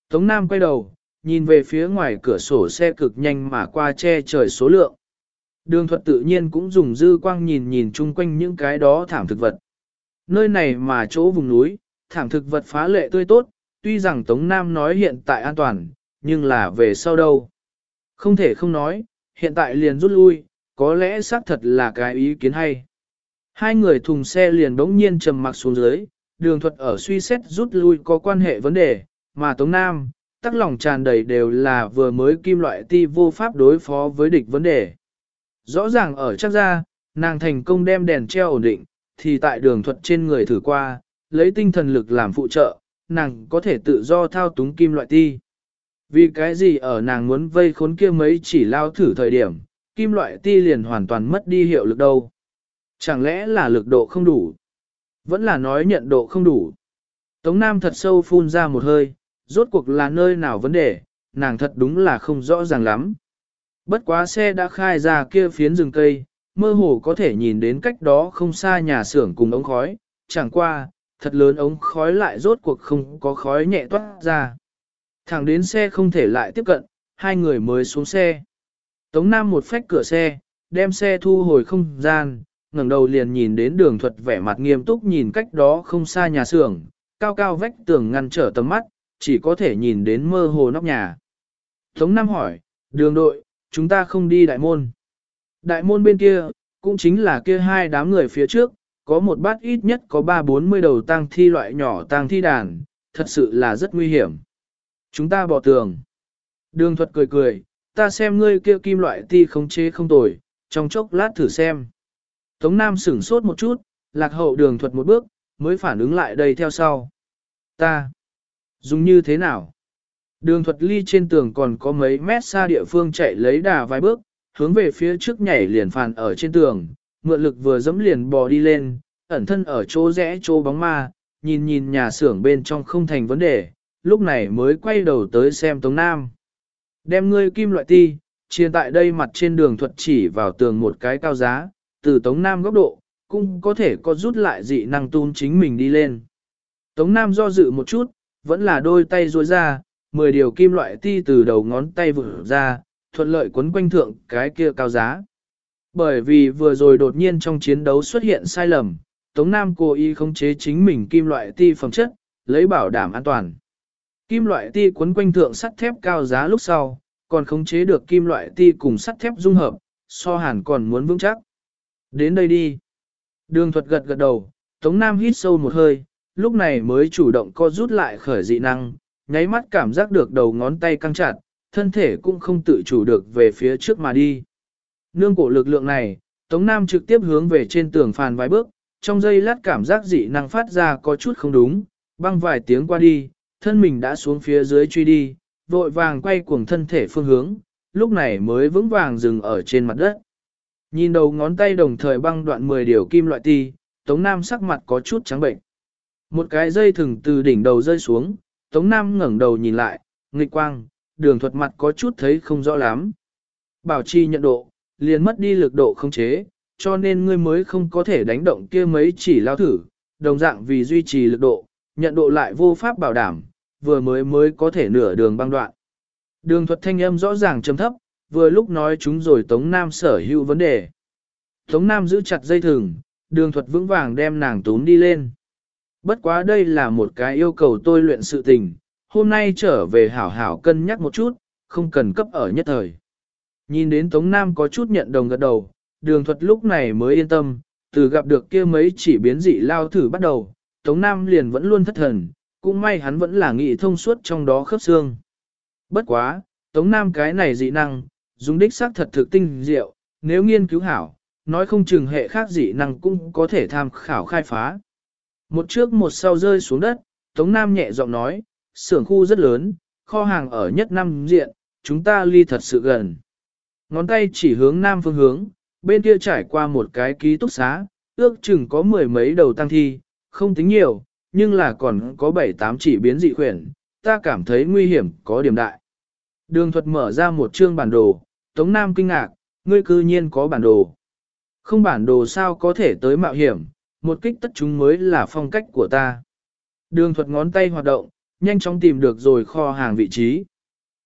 Tống Nam quay đầu, nhìn về phía ngoài cửa sổ xe cực nhanh mà qua che trời số lượng. Đường thuật tự nhiên cũng dùng dư quang nhìn nhìn chung quanh những cái đó thảm thực vật. Nơi này mà chỗ vùng núi, thảm thực vật phá lệ tươi tốt, tuy rằng Tống Nam nói hiện tại an toàn, nhưng là về sau đâu. Không thể không nói, hiện tại liền rút lui, có lẽ xác thật là cái ý kiến hay. Hai người thùng xe liền đống nhiên trầm mặc xuống dưới, đường thuật ở suy xét rút lui có quan hệ vấn đề, mà Tống Nam, tắc lòng tràn đầy đều là vừa mới kim loại ti vô pháp đối phó với địch vấn đề. Rõ ràng ở chắc ra, nàng thành công đem đèn treo ổn định, thì tại đường thuật trên người thử qua, lấy tinh thần lực làm phụ trợ, nàng có thể tự do thao túng kim loại ti. Vì cái gì ở nàng muốn vây khốn kia mấy chỉ lao thử thời điểm, kim loại ti liền hoàn toàn mất đi hiệu lực đâu. Chẳng lẽ là lực độ không đủ? Vẫn là nói nhận độ không đủ. Tống Nam thật sâu phun ra một hơi, rốt cuộc là nơi nào vấn đề, nàng thật đúng là không rõ ràng lắm. Bất quá xe đã khai ra kia phiến rừng cây, mơ hồ có thể nhìn đến cách đó không xa nhà xưởng cùng ống khói, chẳng qua, thật lớn ống khói lại rốt cuộc không có khói nhẹ toát ra. Thẳng đến xe không thể lại tiếp cận, hai người mới xuống xe. Tống Nam một phách cửa xe, đem xe thu hồi không gian, ngẩng đầu liền nhìn đến đường thuật vẻ mặt nghiêm túc nhìn cách đó không xa nhà xưởng, cao cao vách tường ngăn trở tầm mắt, chỉ có thể nhìn đến mơ hồ nóc nhà. Tống Nam hỏi, đường đội, chúng ta không đi đại môn. Đại môn bên kia, cũng chính là kia hai đám người phía trước, có một bát ít nhất có ba bốn mươi đầu tang thi loại nhỏ tang thi đàn, thật sự là rất nguy hiểm. Chúng ta bỏ tường. Đường thuật cười cười, ta xem ngươi kia kim loại ti không chế không tồi, trong chốc lát thử xem. Tống Nam sửng sốt một chút, lạc hậu đường thuật một bước, mới phản ứng lại đây theo sau. Ta, dùng như thế nào? Đường thuật ly trên tường còn có mấy mét xa địa phương chạy lấy đà vài bước, hướng về phía trước nhảy liền phàn ở trên tường, mượn lực vừa dẫm liền bò đi lên, ẩn thân ở chỗ rẽ chỗ bóng ma, nhìn nhìn nhà xưởng bên trong không thành vấn đề, lúc này mới quay đầu tới xem Tống Nam. Đem ngươi kim loại ti, chiên tại đây mặt trên đường thuật chỉ vào tường một cái cao giá, từ Tống Nam góc độ, cũng có thể có rút lại dị năng tun chính mình đi lên. Tống Nam do dự một chút, vẫn là đôi tay ruôi ra, 10 điều kim loại ti từ đầu ngón tay vừa ra, thuận lợi quấn quanh thượng cái kia cao giá. Bởi vì vừa rồi đột nhiên trong chiến đấu xuất hiện sai lầm, Tống Nam cố ý khống chế chính mình kim loại ti phẩm chất, lấy bảo đảm an toàn. Kim loại ti quấn quanh thượng sắt thép cao giá lúc sau, còn khống chế được kim loại ti cùng sắt thép dung hợp, so hàn còn muốn vững chắc. Đến đây đi. Đường thuật gật gật đầu, Tống Nam hít sâu một hơi, lúc này mới chủ động co rút lại khởi dị năng, nháy mắt cảm giác được đầu ngón tay căng chặt, thân thể cũng không tự chủ được về phía trước mà đi. Nương cổ lực lượng này, Tống Nam trực tiếp hướng về trên tường phàn vài bước, trong giây lát cảm giác dị năng phát ra có chút không đúng, băng vài tiếng qua đi, thân mình đã xuống phía dưới truy đi, vội vàng quay cuồng thân thể phương hướng, lúc này mới vững vàng dừng ở trên mặt đất. Nhìn đầu ngón tay đồng thời băng đoạn 10 điều kim loại ti, Tống Nam sắc mặt có chút trắng bệnh. Một cái dây thừng từ đỉnh đầu rơi xuống, Tống Nam ngẩng đầu nhìn lại, nghịch quang, đường thuật mặt có chút thấy không rõ lắm. Bảo chi nhận độ, liền mất đi lực độ không chế, cho nên ngươi mới không có thể đánh động kia mấy chỉ lao thử, đồng dạng vì duy trì lực độ, nhận độ lại vô pháp bảo đảm, vừa mới mới có thể nửa đường băng đoạn. Đường thuật thanh âm rõ ràng trầm thấp, vừa lúc nói chúng rồi Tống Nam sở hữu vấn đề. Tống Nam giữ chặt dây thừng, đường thuật vững vàng đem nàng tún đi lên. Bất quá đây là một cái yêu cầu tôi luyện sự tình, hôm nay trở về hảo hảo cân nhắc một chút, không cần cấp ở nhất thời. Nhìn đến Tống Nam có chút nhận đồng gật đầu, đường thuật lúc này mới yên tâm, từ gặp được kia mấy chỉ biến dị lao thử bắt đầu, Tống Nam liền vẫn luôn thất thần, cũng may hắn vẫn là nghị thông suốt trong đó khớp xương. Bất quá, Tống Nam cái này dị năng, dùng đích xác thật thực tinh diệu, nếu nghiên cứu hảo, nói không chừng hệ khác dị năng cũng có thể tham khảo khai phá. Một trước một sau rơi xuống đất, Tống Nam nhẹ giọng nói, xưởng khu rất lớn, kho hàng ở nhất năm diện, chúng ta ly thật sự gần. Ngón tay chỉ hướng nam phương hướng, bên kia trải qua một cái ký túc xá, ước chừng có mười mấy đầu tăng thi, không tính nhiều, nhưng là còn có bảy tám chỉ biến dị khuyển, ta cảm thấy nguy hiểm có điểm đại. Đường thuật mở ra một chương bản đồ, Tống Nam kinh ngạc, ngươi cư nhiên có bản đồ. Không bản đồ sao có thể tới mạo hiểm, một kích tất chúng mới là phong cách của ta. Đường thuật ngón tay hoạt động, nhanh chóng tìm được rồi kho hàng vị trí.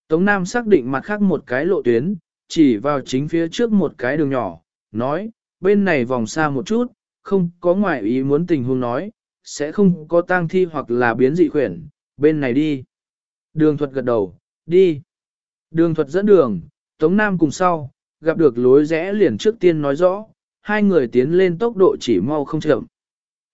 Tống Nam xác định mặt khác một cái lộ tuyến, chỉ vào chính phía trước một cái đường nhỏ, nói, bên này vòng xa một chút, không có ngoại ý muốn tình huống nói, sẽ không có tang thi hoặc là biến dị khuyển, bên này đi. Đường thuật gật đầu, đi. Đường thuật dẫn đường, Tống Nam cùng sau, gặp được lối rẽ liền trước tiên nói rõ, hai người tiến lên tốc độ chỉ mau không chậm.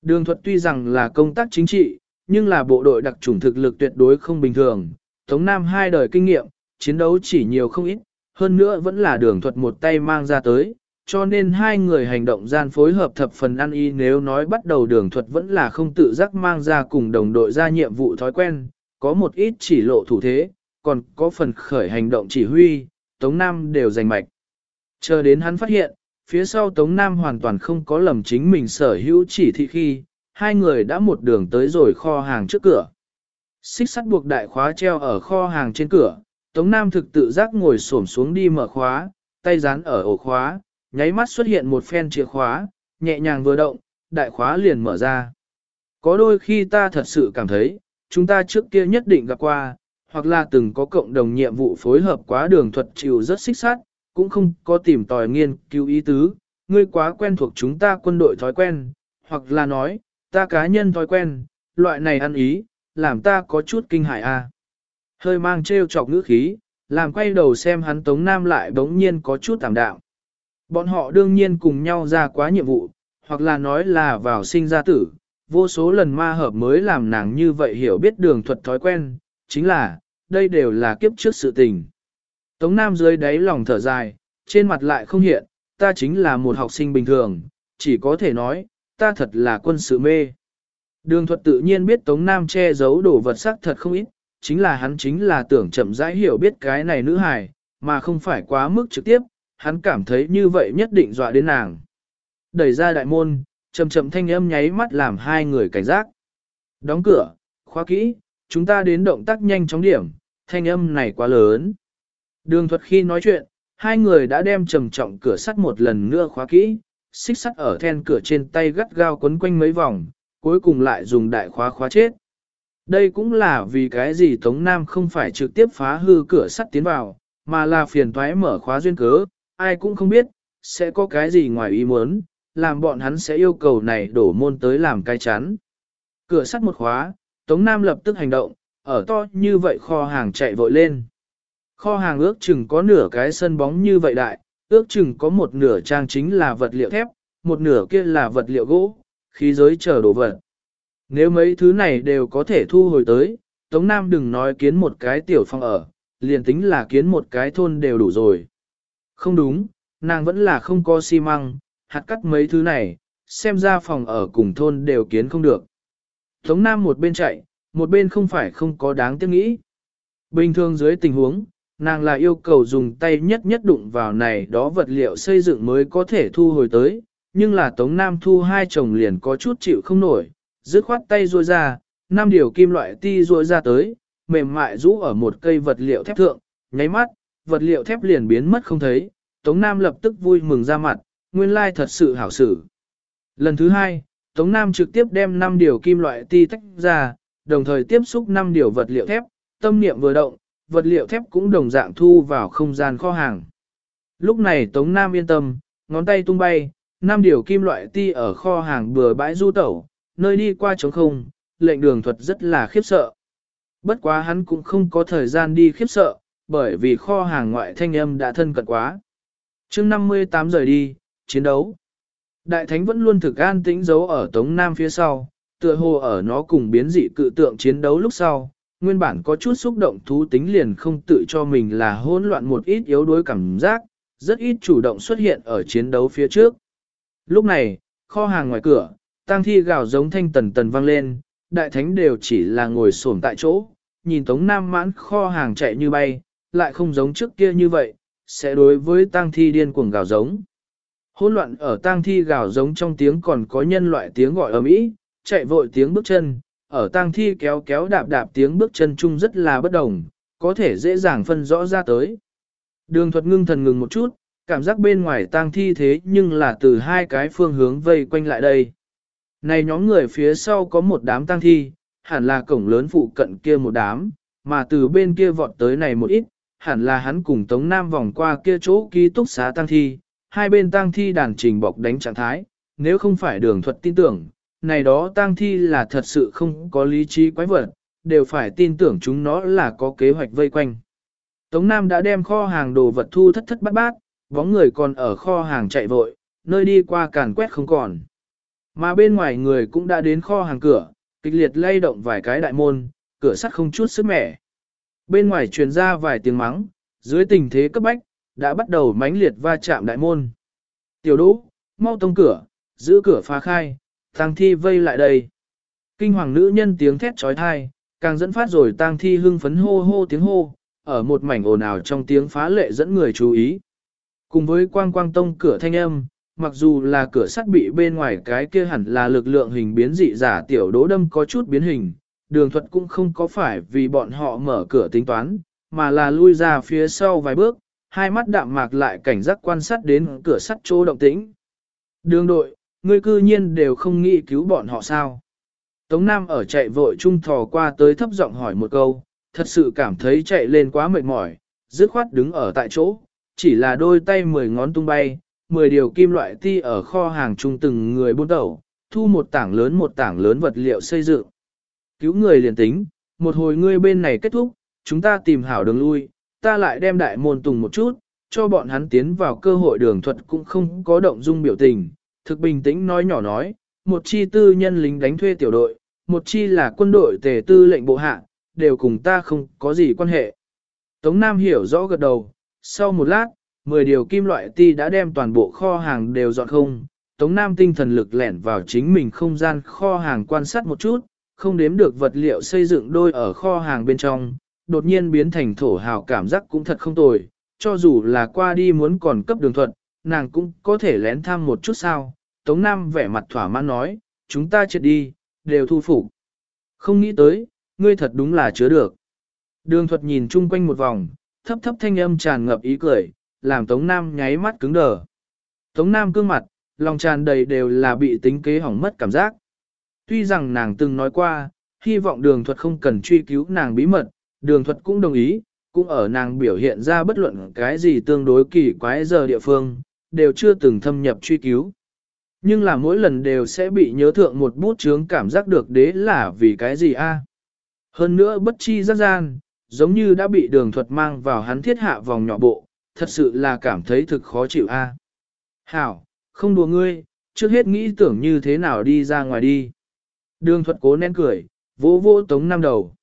Đường thuật tuy rằng là công tác chính trị, nhưng là bộ đội đặc trùng thực lực tuyệt đối không bình thường. Tống Nam hai đời kinh nghiệm, chiến đấu chỉ nhiều không ít, hơn nữa vẫn là đường thuật một tay mang ra tới, cho nên hai người hành động gian phối hợp thập phần ăn y nếu nói bắt đầu đường thuật vẫn là không tự giác mang ra cùng đồng đội ra nhiệm vụ thói quen, có một ít chỉ lộ thủ thế, còn có phần khởi hành động chỉ huy, Tống Nam đều giành mạch. Chờ đến hắn phát hiện, phía sau Tống Nam hoàn toàn không có lầm chính mình sở hữu chỉ thị khi, hai người đã một đường tới rồi kho hàng trước cửa. Xích sắt buộc đại khóa treo ở kho hàng trên cửa, Tống Nam thực tự giác ngồi xổm xuống đi mở khóa, tay dán ở ổ khóa, nháy mắt xuất hiện một phen chìa khóa, nhẹ nhàng vừa động, đại khóa liền mở ra. Có đôi khi ta thật sự cảm thấy, chúng ta trước kia nhất định gặp qua, hoặc là từng có cộng đồng nhiệm vụ phối hợp quá đường thuật chịu rất xích sát, cũng không có tìm tòi nghiên cứu ý tứ, ngươi quá quen thuộc chúng ta quân đội thói quen, hoặc là nói, ta cá nhân thói quen, loại này ăn ý, làm ta có chút kinh hại a. À. Hơi mang trêu chọc ngữ khí, làm quay đầu xem hắn Tống Nam lại bỗng nhiên có chút tạm đạo. Bọn họ đương nhiên cùng nhau ra quá nhiệm vụ, hoặc là nói là vào sinh ra tử, vô số lần ma hợp mới làm nàng như vậy hiểu biết đường thuật thói quen, chính là, đây đều là kiếp trước sự tình. Tống Nam dưới đáy lòng thở dài, trên mặt lại không hiện, ta chính là một học sinh bình thường, chỉ có thể nói, ta thật là quân sự mê. Đường thuật tự nhiên biết Tống Nam che giấu đồ vật sắc thật không ít, chính là hắn chính là tưởng chậm rãi hiểu biết cái này nữ hài, mà không phải quá mức trực tiếp, hắn cảm thấy như vậy nhất định dọa đến nàng. Đẩy ra đại môn, chậm chậm thanh âm nháy mắt làm hai người cảnh giác. Đóng cửa, khóa kỹ, chúng ta đến động tác nhanh chóng điểm, thanh âm này quá lớn. Đường thuật khi nói chuyện, hai người đã đem trầm trọng cửa sắt một lần nữa khóa kỹ, xích sắt ở then cửa trên tay gắt gao quấn quanh mấy vòng, cuối cùng lại dùng đại khóa khóa chết. Đây cũng là vì cái gì Tống Nam không phải trực tiếp phá hư cửa sắt tiến vào, mà là phiền toái mở khóa duyên cớ, ai cũng không biết, sẽ có cái gì ngoài ý muốn, làm bọn hắn sẽ yêu cầu này đổ môn tới làm cái chắn. Cửa sắt một khóa, Tống Nam lập tức hành động, ở to như vậy kho hàng chạy vội lên. Kho hàng ước chừng có nửa cái sân bóng như vậy đại, ước chừng có một nửa trang chính là vật liệu thép, một nửa kia là vật liệu gỗ, khí giới chờ đồ vật. Nếu mấy thứ này đều có thể thu hồi tới, Tống Nam đừng nói kiến một cái tiểu phong ở, liền tính là kiến một cái thôn đều đủ rồi. Không đúng, nàng vẫn là không có xi măng, hạt cắt mấy thứ này, xem ra phòng ở cùng thôn đều kiến không được. Tống Nam một bên chạy, một bên không phải không có đáng tiếc nghĩ. Bình thường dưới tình huống, nàng là yêu cầu dùng tay nhất nhất đụng vào này đó vật liệu xây dựng mới có thể thu hồi tới, nhưng là Tống Nam thu hai chồng liền có chút chịu không nổi, dứt khoát tay ruôi ra, năm điều kim loại ti ruôi ra tới, mềm mại rũ ở một cây vật liệu thép thượng, nháy mắt, vật liệu thép liền biến mất không thấy, Tống Nam lập tức vui mừng ra mặt, nguyên lai thật sự hảo xử. Lần thứ hai, Tống Nam trực tiếp đem 5 điều kim loại ti tách ra, đồng thời tiếp xúc 5 điều vật liệu thép, tâm niệm vừa động, vật liệu thép cũng đồng dạng thu vào không gian kho hàng. Lúc này Tống Nam yên tâm, ngón tay tung bay, 5 điều kim loại ti ở kho hàng bừa bãi du tẩu, nơi đi qua trống không, lệnh đường thuật rất là khiếp sợ. Bất quá hắn cũng không có thời gian đi khiếp sợ, bởi vì kho hàng ngoại thanh âm đã thân cận quá. chương 58 rời đi, chiến đấu. Đại thánh vẫn luôn thực an tĩnh giấu ở Tống Nam phía sau, tựa hồ ở nó cùng biến dị cự tượng chiến đấu lúc sau, nguyên bản có chút xúc động thú tính liền không tự cho mình là hỗn loạn một ít yếu đuối cảm giác, rất ít chủ động xuất hiện ở chiến đấu phía trước. Lúc này, kho hàng ngoài cửa, tang thi gào giống thanh tần tần vang lên, đại thánh đều chỉ là ngồi xổm tại chỗ, nhìn Tống Nam mãn kho hàng chạy như bay, lại không giống trước kia như vậy, sẽ đối với tang thi điên cuồng gào giống. Hỗn loạn ở tang thi gào giống trong tiếng còn có nhân loại tiếng gọi ầm ĩ, chạy vội tiếng bước chân, ở tang thi kéo kéo đạp đạp tiếng bước chân chung rất là bất đồng, có thể dễ dàng phân rõ ra tới. Đường thuật ngưng thần ngừng một chút, cảm giác bên ngoài tang thi thế nhưng là từ hai cái phương hướng vây quanh lại đây. Này nhóm người phía sau có một đám tang thi, hẳn là cổng lớn phụ cận kia một đám, mà từ bên kia vọt tới này một ít, hẳn là hắn cùng Tống Nam vòng qua kia chỗ ký túc xá tăng thi, hai bên tăng thi đàn trình bọc đánh trạng thái, nếu không phải đường thuật tin tưởng, này đó tăng thi là thật sự không có lý trí quái vật, đều phải tin tưởng chúng nó là có kế hoạch vây quanh. Tống Nam đã đem kho hàng đồ vật thu thất thất bát bát, bóng người còn ở kho hàng chạy vội, nơi đi qua càn quét không còn. Mà bên ngoài người cũng đã đến kho hàng cửa, kịch liệt lay động vài cái đại môn, cửa sắt không chút sức mẻ. Bên ngoài truyền ra vài tiếng mắng, dưới tình thế cấp bách, đã bắt đầu mãnh liệt va chạm đại môn. Tiểu đỗ, mau tông cửa, giữ cửa phá khai, tang thi vây lại đây. Kinh hoàng nữ nhân tiếng thét trói thai, càng dẫn phát rồi tang thi hưng phấn hô hô tiếng hô, ở một mảnh ồn ào trong tiếng phá lệ dẫn người chú ý. Cùng với quang quang tông cửa thanh âm, mặc dù là cửa sắt bị bên ngoài cái kia hẳn là lực lượng hình biến dị giả tiểu đỗ đâm có chút biến hình, đường thuật cũng không có phải vì bọn họ mở cửa tính toán, mà là lui ra phía sau vài bước, hai mắt đạm mạc lại cảnh giác quan sát đến cửa sắt chỗ động tĩnh. Đường đội, ngươi cư nhiên đều không nghĩ cứu bọn họ sao. Tống Nam ở chạy vội trung thò qua tới thấp giọng hỏi một câu, thật sự cảm thấy chạy lên quá mệt mỏi, dứt khoát đứng ở tại chỗ, chỉ là đôi tay mười ngón tung bay, mười điều kim loại ti ở kho hàng trung từng người buôn tẩu, thu một tảng lớn một tảng lớn vật liệu xây dựng. Cứu người liền tính, một hồi ngươi bên này kết thúc, chúng ta tìm hảo đường lui, ta lại đem đại môn tùng một chút, cho bọn hắn tiến vào cơ hội đường thuật cũng không có động dung biểu tình, thực bình tĩnh nói nhỏ nói, một chi tư nhân lính đánh thuê tiểu đội, một chi là quân đội tề tư lệnh bộ hạ, đều cùng ta không có gì quan hệ. Tống Nam hiểu rõ gật đầu, sau một lát, 10 điều kim loại ti đã đem toàn bộ kho hàng đều dọn không. Tống Nam tinh thần lực lẻn vào chính mình không gian kho hàng quan sát một chút, không đếm được vật liệu xây dựng đôi ở kho hàng bên trong, đột nhiên biến thành thổ hào cảm giác cũng thật không tồi, cho dù là qua đi muốn còn cấp đường thuận, nàng cũng có thể lén thăm một chút sao. Tống Nam vẻ mặt thỏa mãn nói, chúng ta chết đi, đều thu phục. Không nghĩ tới, ngươi thật đúng là chứa được. Đường thuật nhìn chung quanh một vòng, thấp thấp thanh âm tràn ngập ý cười, làm Tống Nam nháy mắt cứng đờ. Tống Nam cương mặt, lòng tràn đầy đều là bị tính kế hỏng mất cảm giác. Tuy rằng nàng từng nói qua, hy vọng đường thuật không cần truy cứu nàng bí mật, đường thuật cũng đồng ý, cũng ở nàng biểu hiện ra bất luận cái gì tương đối kỳ quái giờ địa phương, đều chưa từng thâm nhập truy cứu. Nhưng là mỗi lần đều sẽ bị nhớ thượng một bút chướng cảm giác được đế là vì cái gì a? Hơn nữa bất chi giác gian, giống như đã bị đường thuật mang vào hắn thiết hạ vòng nhỏ bộ, thật sự là cảm thấy thực khó chịu a. Hảo, không đùa ngươi, trước hết nghĩ tưởng như thế nào đi ra ngoài đi. Đường thuật cố nén cười, vỗ vỗ tống Nam đầu.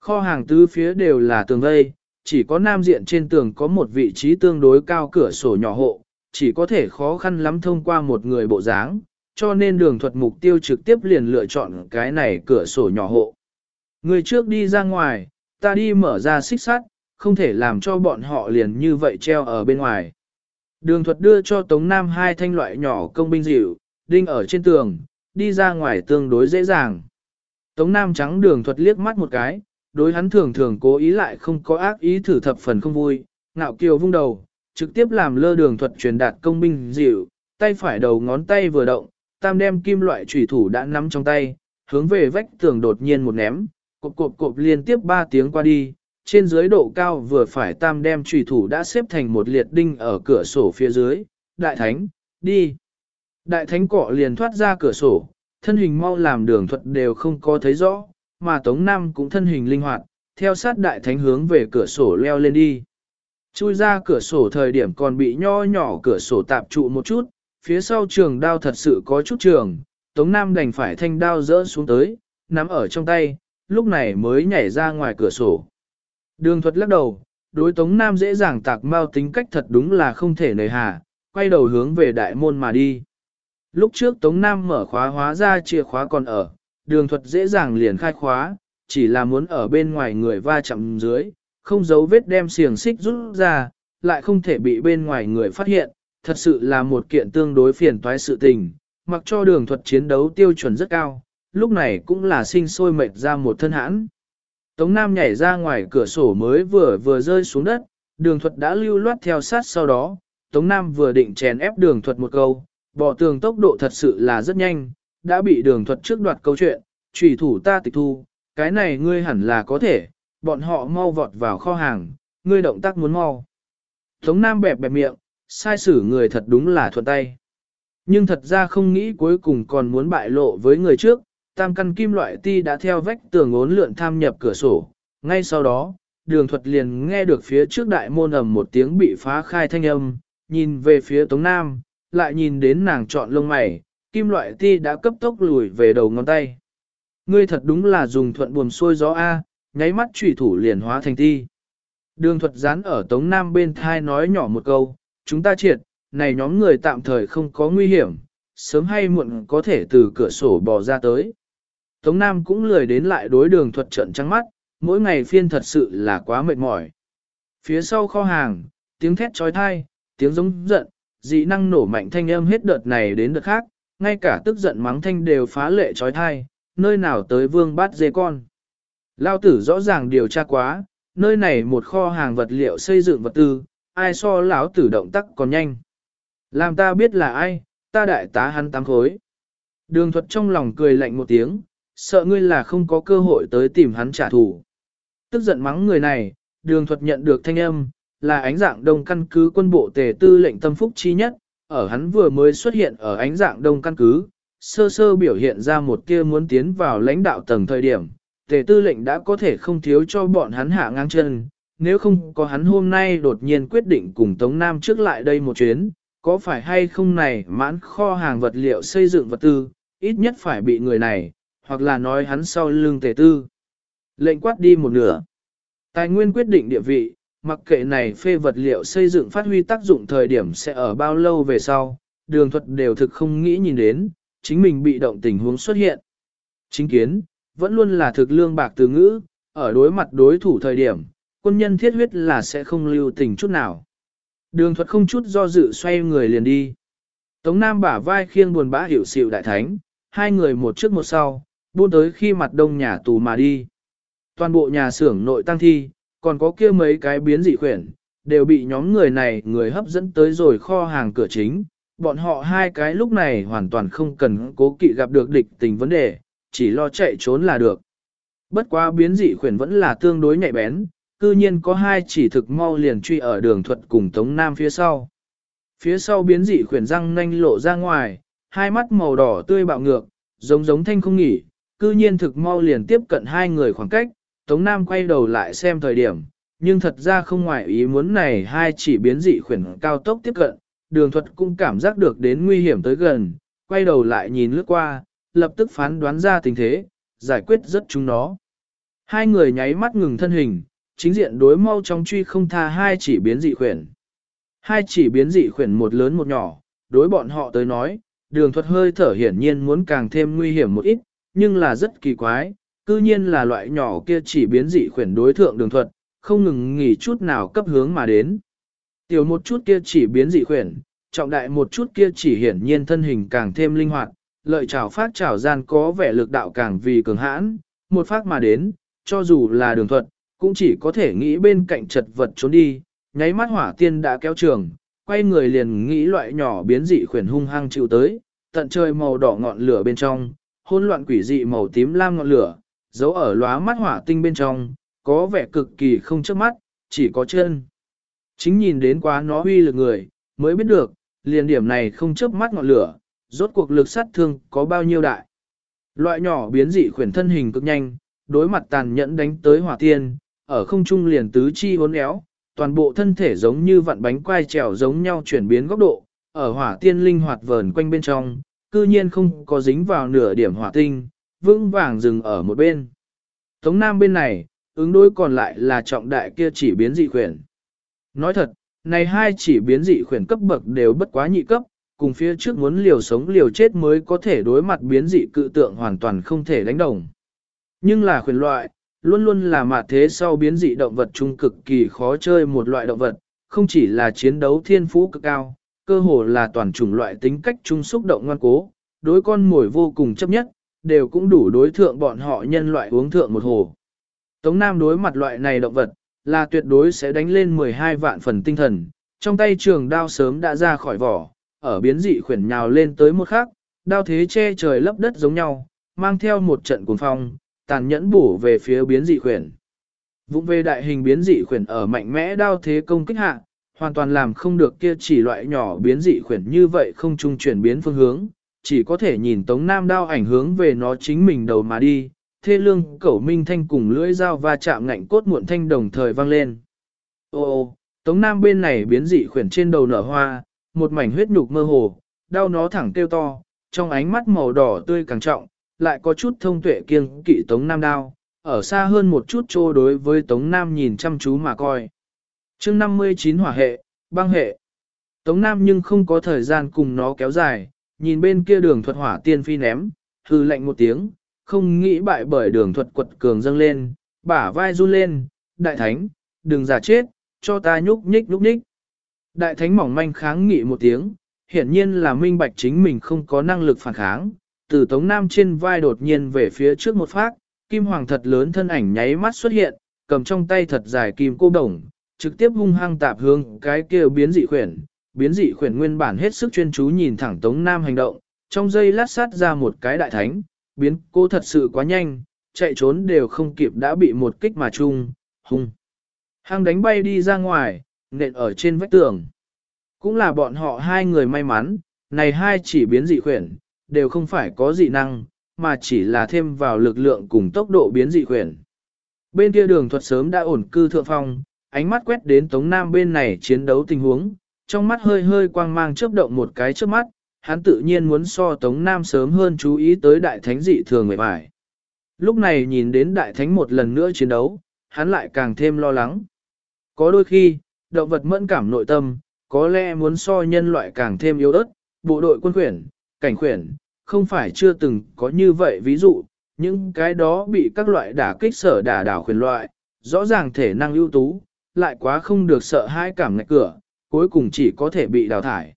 Kho hàng tứ phía đều là tường vây, chỉ có nam diện trên tường có một vị trí tương đối cao cửa sổ nhỏ hộ, chỉ có thể khó khăn lắm thông qua một người bộ dáng, cho nên đường thuật mục tiêu trực tiếp liền lựa chọn cái này cửa sổ nhỏ hộ. Người trước đi ra ngoài, ta đi mở ra xích sắt, không thể làm cho bọn họ liền như vậy treo ở bên ngoài. Đường thuật đưa cho Tống Nam hai thanh loại nhỏ công binh dịu, đinh ở trên tường, đi ra ngoài tương đối dễ dàng. Tống Nam trắng đường thuật liếc mắt một cái, đối hắn thường thường cố ý lại không có ác ý thử thập phần không vui, ngạo kiều vung đầu, trực tiếp làm lơ đường thuật truyền đạt công binh dịu, tay phải đầu ngón tay vừa động, tam đem kim loại chủy thủ đã nắm trong tay, hướng về vách tường đột nhiên một ném, cộp cộp cộp liên tiếp ba tiếng qua đi, trên dưới độ cao vừa phải tam đem chủy thủ đã xếp thành một liệt đinh ở cửa sổ phía dưới, đại thánh, đi. Đại thánh cọ liền thoát ra cửa sổ, thân hình mau làm đường thuật đều không có thấy rõ, mà Tống Nam cũng thân hình linh hoạt, theo sát đại thánh hướng về cửa sổ leo lên đi. Chui ra cửa sổ thời điểm còn bị nho nhỏ cửa sổ tạp trụ một chút, phía sau trường đao thật sự có chút trường, Tống Nam đành phải thanh đao rỡ xuống tới, nắm ở trong tay, lúc này mới nhảy ra ngoài cửa sổ. Đường thuật lắc đầu, đối Tống Nam dễ dàng tạc mau tính cách thật đúng là không thể nời hà, quay đầu hướng về đại môn mà đi. Lúc trước Tống Nam mở khóa hóa ra chìa khóa còn ở, đường thuật dễ dàng liền khai khóa, chỉ là muốn ở bên ngoài người va chạm dưới, không giấu vết đem xiềng xích rút ra, lại không thể bị bên ngoài người phát hiện, thật sự là một kiện tương đối phiền toái sự tình, mặc cho đường thuật chiến đấu tiêu chuẩn rất cao, lúc này cũng là sinh sôi mệt ra một thân hãn. Tống Nam nhảy ra ngoài cửa sổ mới vừa vừa rơi xuống đất, đường thuật đã lưu loát theo sát sau đó, Tống Nam vừa định chèn ép đường thuật một câu, bỏ tường tốc độ thật sự là rất nhanh, đã bị đường thuật trước đoạt câu chuyện, trùy thủ ta tịch thu, cái này ngươi hẳn là có thể, bọn họ mau vọt vào kho hàng, ngươi động tác muốn mau. Tống Nam bẹp bẹp miệng, sai xử người thật đúng là thuận tay. Nhưng thật ra không nghĩ cuối cùng còn muốn bại lộ với người trước, tam căn kim loại ti đã theo vách tường ốn lượn tham nhập cửa sổ. Ngay sau đó, đường thuật liền nghe được phía trước đại môn ầm một tiếng bị phá khai thanh âm, nhìn về phía Tống Nam, lại nhìn đến nàng chọn lông mày, kim loại ti đã cấp tốc lùi về đầu ngón tay. Ngươi thật đúng là dùng thuận buồm xuôi gió A, nháy mắt trùy thủ liền hóa thành ti. Đường thuật dán ở Tống Nam bên thai nói nhỏ một câu, chúng ta triệt, này nhóm người tạm thời không có nguy hiểm, sớm hay muộn có thể từ cửa sổ bò ra tới. Tống Nam cũng lười đến lại đối đường thuật trận trắng mắt, mỗi ngày phiên thật sự là quá mệt mỏi. Phía sau kho hàng, tiếng thét trói thai, tiếng giống giận, dị năng nổ mạnh thanh âm hết đợt này đến đợt khác, ngay cả tức giận mắng thanh đều phá lệ trói thai, nơi nào tới vương bát dê con. Lao tử rõ ràng điều tra quá, nơi này một kho hàng vật liệu xây dựng vật tư, ai so lão tử động tác còn nhanh. Làm ta biết là ai, ta đại tá hắn tám khối. Đường thuật trong lòng cười lạnh một tiếng, sợ ngươi là không có cơ hội tới tìm hắn trả thù. Tức giận mắng người này, đường thuật nhận được thanh âm, là ánh dạng đông căn cứ quân bộ tề tư lệnh tâm phúc chi nhất, ở hắn vừa mới xuất hiện ở ánh dạng đông căn cứ, sơ sơ biểu hiện ra một kia muốn tiến vào lãnh đạo tầng thời điểm, tề tư lệnh đã có thể không thiếu cho bọn hắn hạ ngang chân, nếu không có hắn hôm nay đột nhiên quyết định cùng Tống Nam trước lại đây một chuyến, có phải hay không này mãn kho hàng vật liệu xây dựng vật tư, ít nhất phải bị người này, hoặc là nói hắn sau lưng tề tư. Lệnh quát đi một nửa. Tài nguyên quyết định địa vị, mặc kệ này phê vật liệu xây dựng phát huy tác dụng thời điểm sẽ ở bao lâu về sau, đường thuật đều thực không nghĩ nhìn đến, chính mình bị động tình huống xuất hiện. Chính kiến, vẫn luôn là thực lương bạc từ ngữ, ở đối mặt đối thủ thời điểm, quân nhân thiết huyết là sẽ không lưu tình chút nào. Đường thuật không chút do dự xoay người liền đi. Tống Nam bả vai khiêng buồn bã hiểu xịu đại thánh, hai người một trước một sau, buôn tới khi mặt đông nhà tù mà đi. Toàn bộ nhà xưởng nội tăng thi, còn có kia mấy cái biến dị khuyển, đều bị nhóm người này người hấp dẫn tới rồi kho hàng cửa chính. Bọn họ hai cái lúc này hoàn toàn không cần cố kỵ gặp được địch tình vấn đề, chỉ lo chạy trốn là được. Bất quá biến dị khuyển vẫn là tương đối nhạy bén, cư nhiên có hai chỉ thực mau liền truy ở đường thuật cùng Tống Nam phía sau. Phía sau biến dị khuyển răng nanh lộ ra ngoài, hai mắt màu đỏ tươi bạo ngược, giống giống thanh không nghỉ, cư nhiên thực mau liền tiếp cận hai người khoảng cách, Tống Nam quay đầu lại xem thời điểm, nhưng thật ra không ngoài ý muốn này hai chỉ biến dị khuyển cao tốc tiếp cận, đường thuật cũng cảm giác được đến nguy hiểm tới gần, quay đầu lại nhìn lướt qua, lập tức phán đoán ra tình thế, giải quyết rất chúng nó. Hai người nháy mắt ngừng thân hình, chính diện đối mau trong truy không tha hai chỉ biến dị khuyển. Hai chỉ biến dị khuyển một lớn một nhỏ, đối bọn họ tới nói, đường thuật hơi thở hiển nhiên muốn càng thêm nguy hiểm một ít, nhưng là rất kỳ quái, cư nhiên là loại nhỏ kia chỉ biến dị khuyển đối thượng đường thuật, không ngừng nghỉ chút nào cấp hướng mà đến. Tiểu một chút kia chỉ biến dị khuyển, trọng đại một chút kia chỉ hiển nhiên thân hình càng thêm linh hoạt, lợi trảo phát trảo gian có vẻ lực đạo càng vì cường hãn, một phát mà đến, cho dù là đường thuật, cũng chỉ có thể nghĩ bên cạnh chật vật trốn đi, nháy mắt hỏa tiên đã kéo trường, quay người liền nghĩ loại nhỏ biến dị khuyển hung hăng chịu tới, tận trời màu đỏ ngọn lửa bên trong, hỗn loạn quỷ dị màu tím lam ngọn lửa, giấu ở lóa mắt hỏa tinh bên trong, có vẻ cực kỳ không trước mắt, chỉ có chân. Chính nhìn đến quá nó huy lực người, mới biết được, liền điểm này không chớp mắt ngọn lửa, rốt cuộc lực sát thương có bao nhiêu đại. Loại nhỏ biến dị khuyển thân hình cực nhanh, đối mặt tàn nhẫn đánh tới hỏa tiên, ở không trung liền tứ chi uốn éo, toàn bộ thân thể giống như vặn bánh quai trèo giống nhau chuyển biến góc độ, ở hỏa tiên linh hoạt vờn quanh bên trong, cư nhiên không có dính vào nửa điểm hỏa tinh, vững vàng dừng ở một bên. Tống Nam bên này, ứng đối còn lại là trọng đại kia chỉ biến dị khuyển. Nói thật, này hai chỉ biến dị khuyển cấp bậc đều bất quá nhị cấp, cùng phía trước muốn liều sống liều chết mới có thể đối mặt biến dị cự tượng hoàn toàn không thể đánh đồng. Nhưng là khuyển loại, luôn luôn là mặt thế sau biến dị động vật trung cực kỳ khó chơi một loại động vật, không chỉ là chiến đấu thiên phú cực cao, cơ hồ là toàn chủng loại tính cách trung xúc động ngoan cố, đối con mồi vô cùng chấp nhất, đều cũng đủ đối thượng bọn họ nhân loại uống thượng một hồ. Tống Nam đối mặt loại này động vật, là tuyệt đối sẽ đánh lên 12 vạn phần tinh thần, trong tay trường đao sớm đã ra khỏi vỏ, ở biến dị khuyển nhào lên tới một khắc, đao thế che trời lấp đất giống nhau, mang theo một trận cuồng phong, tàn nhẫn bổ về phía biến dị khuyển. Vũng về đại hình biến dị khuyển ở mạnh mẽ đao thế công kích hạ, hoàn toàn làm không được kia chỉ loại nhỏ biến dị khuyển như vậy không trung chuyển biến phương hướng, chỉ có thể nhìn Tống Nam đao ảnh hướng về nó chính mình đầu mà đi, thê lương cẩu minh thanh cùng lưỡi dao va chạm ngạnh cốt muộn thanh đồng thời vang lên. Ô ô, Tống Nam bên này biến dị khuyển trên đầu nở hoa, một mảnh huyết nhục mơ hồ, đau nó thẳng kêu to, trong ánh mắt màu đỏ tươi càng trọng, lại có chút thông tuệ kiêng kỵ Tống Nam đao, ở xa hơn một chút trô đối với Tống Nam nhìn chăm chú mà coi. chương 59 hỏa hệ, băng hệ. Tống Nam nhưng không có thời gian cùng nó kéo dài, nhìn bên kia đường thuật hỏa tiên phi ném, hư lệnh một tiếng, không nghĩ bại bởi đường thuật quật cường dâng lên, bả vai run lên, đại thánh, đừng giả chết, cho ta nhúc nhích nhúc nhích. Đại thánh mỏng manh kháng nghị một tiếng, hiển nhiên là minh bạch chính mình không có năng lực phản kháng, từ tống nam trên vai đột nhiên về phía trước một phát, kim hoàng thật lớn thân ảnh nháy mắt xuất hiện, cầm trong tay thật dài kim cô đồng, trực tiếp hung hăng tạp hướng cái kia biến dị khuyển. Biến dị khuyển nguyên bản hết sức chuyên chú nhìn thẳng Tống Nam hành động, trong giây lát sát ra một cái đại thánh, biến cô thật sự quá nhanh, chạy trốn đều không kịp đã bị một kích mà chung, hung. Hăng đánh bay đi ra ngoài, nện ở trên vách tường. Cũng là bọn họ hai người may mắn, này hai chỉ biến dị khuyển, đều không phải có dị năng, mà chỉ là thêm vào lực lượng cùng tốc độ biến dị khuyển. Bên kia đường thuật sớm đã ổn cư thượng phong, ánh mắt quét đến Tống Nam bên này chiến đấu tình huống, trong mắt hơi hơi quang mang chớp động một cái trước mắt, hắn tự nhiên muốn so Tống Nam sớm hơn chú ý tới đại thánh dị thường người bài. Lúc này nhìn đến đại thánh một lần nữa chiến đấu, hắn lại càng thêm lo lắng. Có đôi khi, động vật mẫn cảm nội tâm, có lẽ muốn so nhân loại càng thêm yếu ớt, bộ đội quân khuyển, cảnh khuyển, không phải chưa từng có như vậy ví dụ, những cái đó bị các loại đả kích sở đả đảo khuyển loại, rõ ràng thể năng ưu tú, lại quá không được sợ hai cảm ngại cửa, cuối cùng chỉ có thể bị đào thải.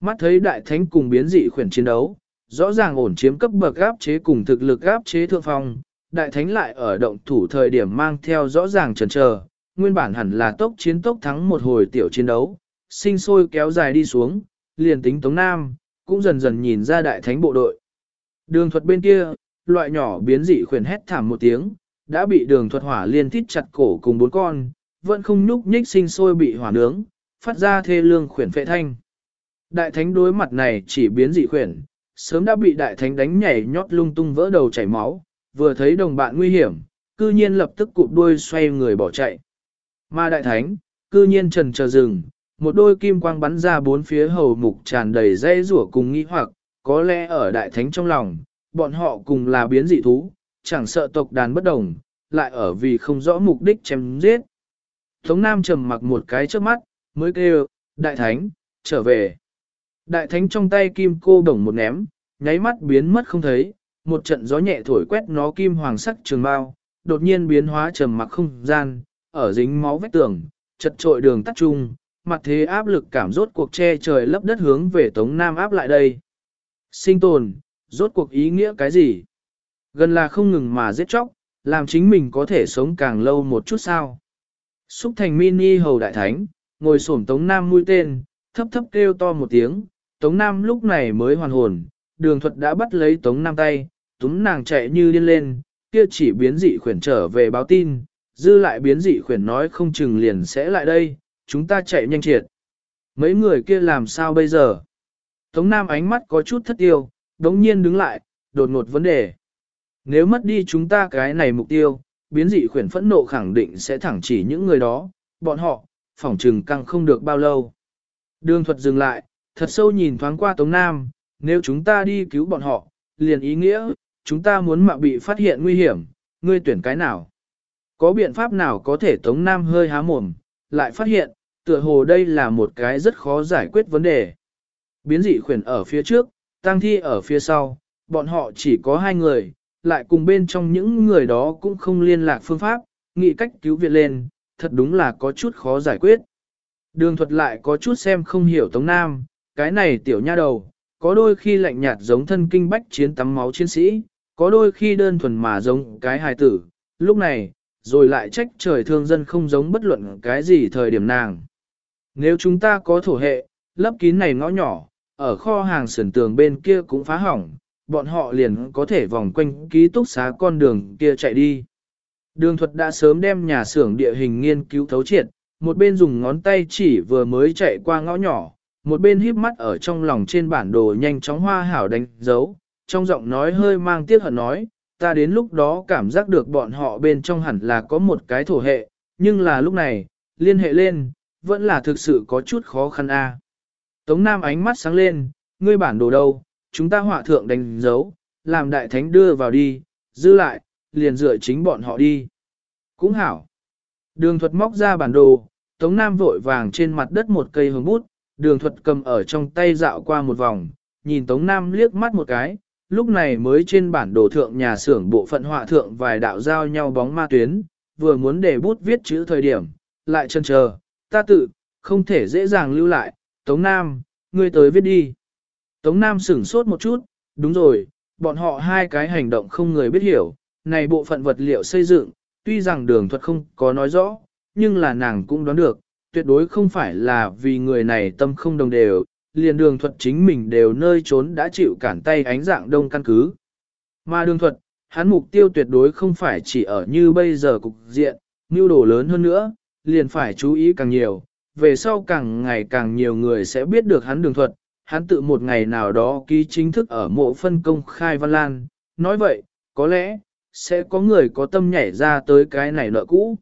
Mắt thấy đại thánh cùng biến dị khuyển chiến đấu, rõ ràng ổn chiếm cấp bậc gáp chế cùng thực lực gáp chế thượng phong, đại thánh lại ở động thủ thời điểm mang theo rõ ràng trần chờ, nguyên bản hẳn là tốc chiến tốc thắng một hồi tiểu chiến đấu, sinh sôi kéo dài đi xuống, liền tính Tống Nam, cũng dần dần nhìn ra đại thánh bộ đội. Đường thuật bên kia, loại nhỏ biến dị khuyển hét thảm một tiếng, đã bị đường thuật hỏa liên thít chặt cổ cùng bốn con, vẫn không nhúc nhích sinh sôi bị hỏa nướng, phát ra thê lương khuyển phệ thanh. Đại thánh đối mặt này chỉ biến dị khuyển, sớm đã bị đại thánh đánh nhảy nhót lung tung vỡ đầu chảy máu, vừa thấy đồng bạn nguy hiểm, cư nhiên lập tức cụp đuôi xoay người bỏ chạy. Mà đại thánh, cư nhiên trần chờ rừng, một đôi kim quang bắn ra bốn phía hầu mục tràn đầy dây rủa cùng nghi hoặc, có lẽ ở đại thánh trong lòng, bọn họ cùng là biến dị thú, chẳng sợ tộc đàn bất đồng, lại ở vì không rõ mục đích chém giết. Tống Nam trầm mặc một cái trước mắt, mới kêu, đại thánh, trở về. Đại thánh trong tay kim cô đồng một ném, nháy mắt biến mất không thấy, một trận gió nhẹ thổi quét nó kim hoàng sắc trường bao, đột nhiên biến hóa trầm mặc không gian, ở dính máu vách tường, chật trội đường tắt chung, mặt thế áp lực cảm rốt cuộc che trời lấp đất hướng về Tống Nam áp lại đây. Sinh tồn, rốt cuộc ý nghĩa cái gì? Gần là không ngừng mà giết chóc, làm chính mình có thể sống càng lâu một chút sao. Xúc thành mini hầu đại thánh, ngồi xổm Tống Nam mũi tên, thấp thấp kêu to một tiếng, Tống Nam lúc này mới hoàn hồn, đường thuật đã bắt lấy Tống Nam tay, túm nàng chạy như điên lên, kia chỉ biến dị khuyển trở về báo tin, dư lại biến dị khuyển nói không chừng liền sẽ lại đây, chúng ta chạy nhanh triệt. Mấy người kia làm sao bây giờ? Tống Nam ánh mắt có chút thất tiêu, đống nhiên đứng lại, đột ngột vấn đề. Nếu mất đi chúng ta cái này mục tiêu, biến dị khuyển phẫn nộ khẳng định sẽ thẳng chỉ những người đó, bọn họ, phỏng trừng căng không được bao lâu. Đường thuật dừng lại, thật sâu nhìn thoáng qua Tống Nam, nếu chúng ta đi cứu bọn họ, liền ý nghĩa, chúng ta muốn mạo bị phát hiện nguy hiểm, ngươi tuyển cái nào? Có biện pháp nào có thể Tống Nam hơi há mồm, lại phát hiện, tựa hồ đây là một cái rất khó giải quyết vấn đề. Biến dị khuyển ở phía trước, tăng thi ở phía sau, bọn họ chỉ có hai người, lại cùng bên trong những người đó cũng không liên lạc phương pháp, nghĩ cách cứu viện lên, thật đúng là có chút khó giải quyết. Đường thuật lại có chút xem không hiểu Tống Nam, cái này tiểu nha đầu, có đôi khi lạnh nhạt giống thân kinh bách chiến tắm máu chiến sĩ, có đôi khi đơn thuần mà giống cái hài tử, lúc này, rồi lại trách trời thương dân không giống bất luận cái gì thời điểm nàng. Nếu chúng ta có thổ hệ, lấp kín này ngõ nhỏ, ở kho hàng sườn tường bên kia cũng phá hỏng, bọn họ liền có thể vòng quanh ký túc xá con đường kia chạy đi. Đường thuật đã sớm đem nhà xưởng địa hình nghiên cứu thấu triệt, một bên dùng ngón tay chỉ vừa mới chạy qua ngõ nhỏ, một bên híp mắt ở trong lòng trên bản đồ nhanh chóng hoa hảo đánh dấu, trong giọng nói hơi mang tiếc hận nói, ta đến lúc đó cảm giác được bọn họ bên trong hẳn là có một cái thổ hệ, nhưng là lúc này, liên hệ lên, vẫn là thực sự có chút khó khăn a. Tống Nam ánh mắt sáng lên, ngươi bản đồ đâu, chúng ta họa thượng đánh dấu, làm đại thánh đưa vào đi, giữ lại, liền dựa chính bọn họ đi. Cũng hảo. Đường thuật móc ra bản đồ, Tống Nam vội vàng trên mặt đất một cây hướng bút, đường thuật cầm ở trong tay dạo qua một vòng, nhìn Tống Nam liếc mắt một cái, lúc này mới trên bản đồ thượng nhà xưởng bộ phận họa thượng vài đạo giao nhau bóng ma tuyến, vừa muốn để bút viết chữ thời điểm, lại chân chờ, ta tự, không thể dễ dàng lưu lại, Tống Nam, ngươi tới viết đi. Tống Nam sửng sốt một chút, đúng rồi, bọn họ hai cái hành động không người biết hiểu, này bộ phận vật liệu xây dựng, tuy rằng đường thuật không có nói rõ, nhưng là nàng cũng đoán được, tuyệt đối không phải là vì người này tâm không đồng đều, liền đường thuật chính mình đều nơi trốn đã chịu cản tay ánh dạng đông căn cứ. Mà đường thuật, hắn mục tiêu tuyệt đối không phải chỉ ở như bây giờ cục diện, mưu đồ lớn hơn nữa, liền phải chú ý càng nhiều, về sau càng ngày càng nhiều người sẽ biết được hắn đường thuật, hắn tự một ngày nào đó ký chính thức ở mộ phân công khai văn lan, nói vậy, có lẽ, sẽ có người có tâm nhảy ra tới cái này nợ cũ.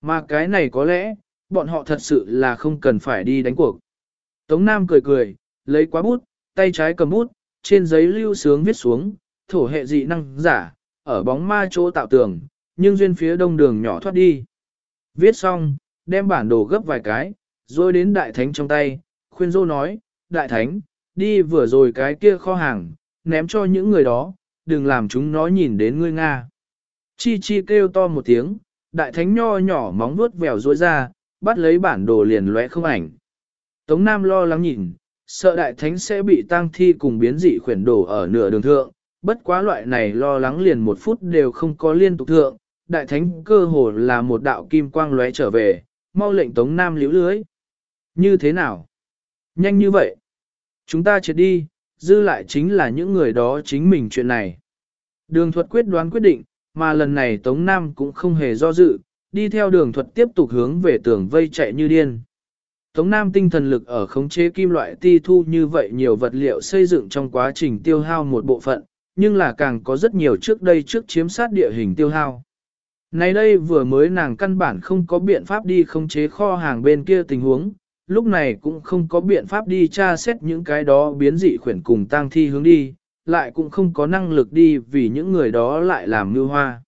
Mà cái này có lẽ, bọn họ thật sự là không cần phải đi đánh cuộc. Tống Nam cười cười, lấy quá bút, tay trái cầm bút, trên giấy lưu sướng viết xuống, thổ hệ dị năng giả, ở bóng ma chỗ tạo tường, nhưng duyên phía đông đường nhỏ thoát đi. Viết xong, đem bản đồ gấp vài cái, rồi đến đại thánh trong tay, khuyên dô nói, đại thánh, đi vừa rồi cái kia kho hàng, ném cho những người đó, đừng làm chúng nó nhìn đến ngươi Nga. Chi chi kêu to một tiếng, đại thánh nho nhỏ móng vuốt vèo rối ra, bắt lấy bản đồ liền lóe không ảnh. Tống Nam lo lắng nhìn, sợ đại thánh sẽ bị tang thi cùng biến dị khuyển đổ ở nửa đường thượng, bất quá loại này lo lắng liền một phút đều không có liên tục thượng, đại thánh cơ hồ là một đạo kim quang lóe trở về, mau lệnh Tống Nam liễu lưới. Như thế nào? Nhanh như vậy. Chúng ta chết đi, dư lại chính là những người đó chính mình chuyện này. Đường thuật quyết đoán quyết định, mà lần này Tống Nam cũng không hề do dự, đi theo đường thuật tiếp tục hướng về tường vây chạy như điên. Tống Nam tinh thần lực ở khống chế kim loại ti thu như vậy nhiều vật liệu xây dựng trong quá trình tiêu hao một bộ phận, nhưng là càng có rất nhiều trước đây trước chiếm sát địa hình tiêu hao. Này đây vừa mới nàng căn bản không có biện pháp đi khống chế kho hàng bên kia tình huống, lúc này cũng không có biện pháp đi tra xét những cái đó biến dị khuyển cùng tang thi hướng đi, lại cũng không có năng lực đi vì những người đó lại làm mưu hoa.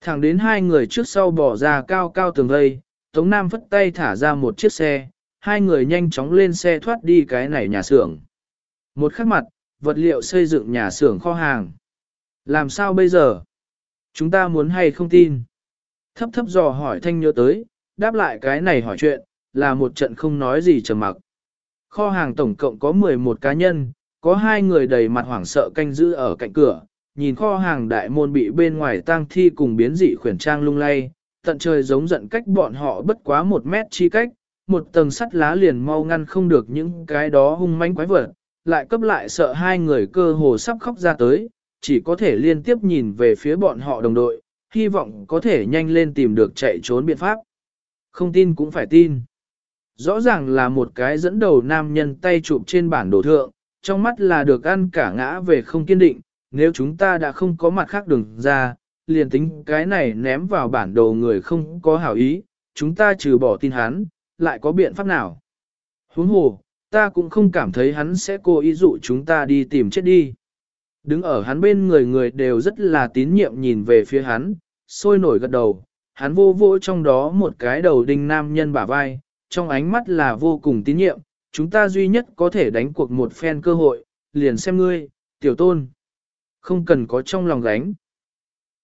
Thẳng đến hai người trước sau bỏ ra cao cao tường vây, Tống Nam phất tay thả ra một chiếc xe, hai người nhanh chóng lên xe thoát đi cái này nhà xưởng. Một khắc mặt, vật liệu xây dựng nhà xưởng kho hàng. Làm sao bây giờ? Chúng ta muốn hay không tin? Thấp thấp dò hỏi thanh nhớ tới, đáp lại cái này hỏi chuyện, là một trận không nói gì trầm mặc. Kho hàng tổng cộng có 11 cá nhân, có hai người đầy mặt hoảng sợ canh giữ ở cạnh cửa, nhìn kho hàng đại môn bị bên ngoài tang thi cùng biến dị khuyển trang lung lay, tận trời giống giận cách bọn họ bất quá một mét chi cách, một tầng sắt lá liền mau ngăn không được những cái đó hung manh quái vật, lại cấp lại sợ hai người cơ hồ sắp khóc ra tới, chỉ có thể liên tiếp nhìn về phía bọn họ đồng đội, hy vọng có thể nhanh lên tìm được chạy trốn biện pháp. Không tin cũng phải tin. Rõ ràng là một cái dẫn đầu nam nhân tay chụp trên bản đồ thượng, trong mắt là được ăn cả ngã về không kiên định, nếu chúng ta đã không có mặt khác đường ra, liền tính cái này ném vào bản đồ người không có hảo ý, chúng ta trừ bỏ tin hắn, lại có biện pháp nào? Huống hồ, ta cũng không cảm thấy hắn sẽ cố ý dụ chúng ta đi tìm chết đi. Đứng ở hắn bên người người đều rất là tín nhiệm nhìn về phía hắn, sôi nổi gật đầu, hắn vô vô trong đó một cái đầu đinh nam nhân bả vai, trong ánh mắt là vô cùng tín nhiệm, chúng ta duy nhất có thể đánh cuộc một phen cơ hội, liền xem ngươi, tiểu tôn. Không cần có trong lòng gánh.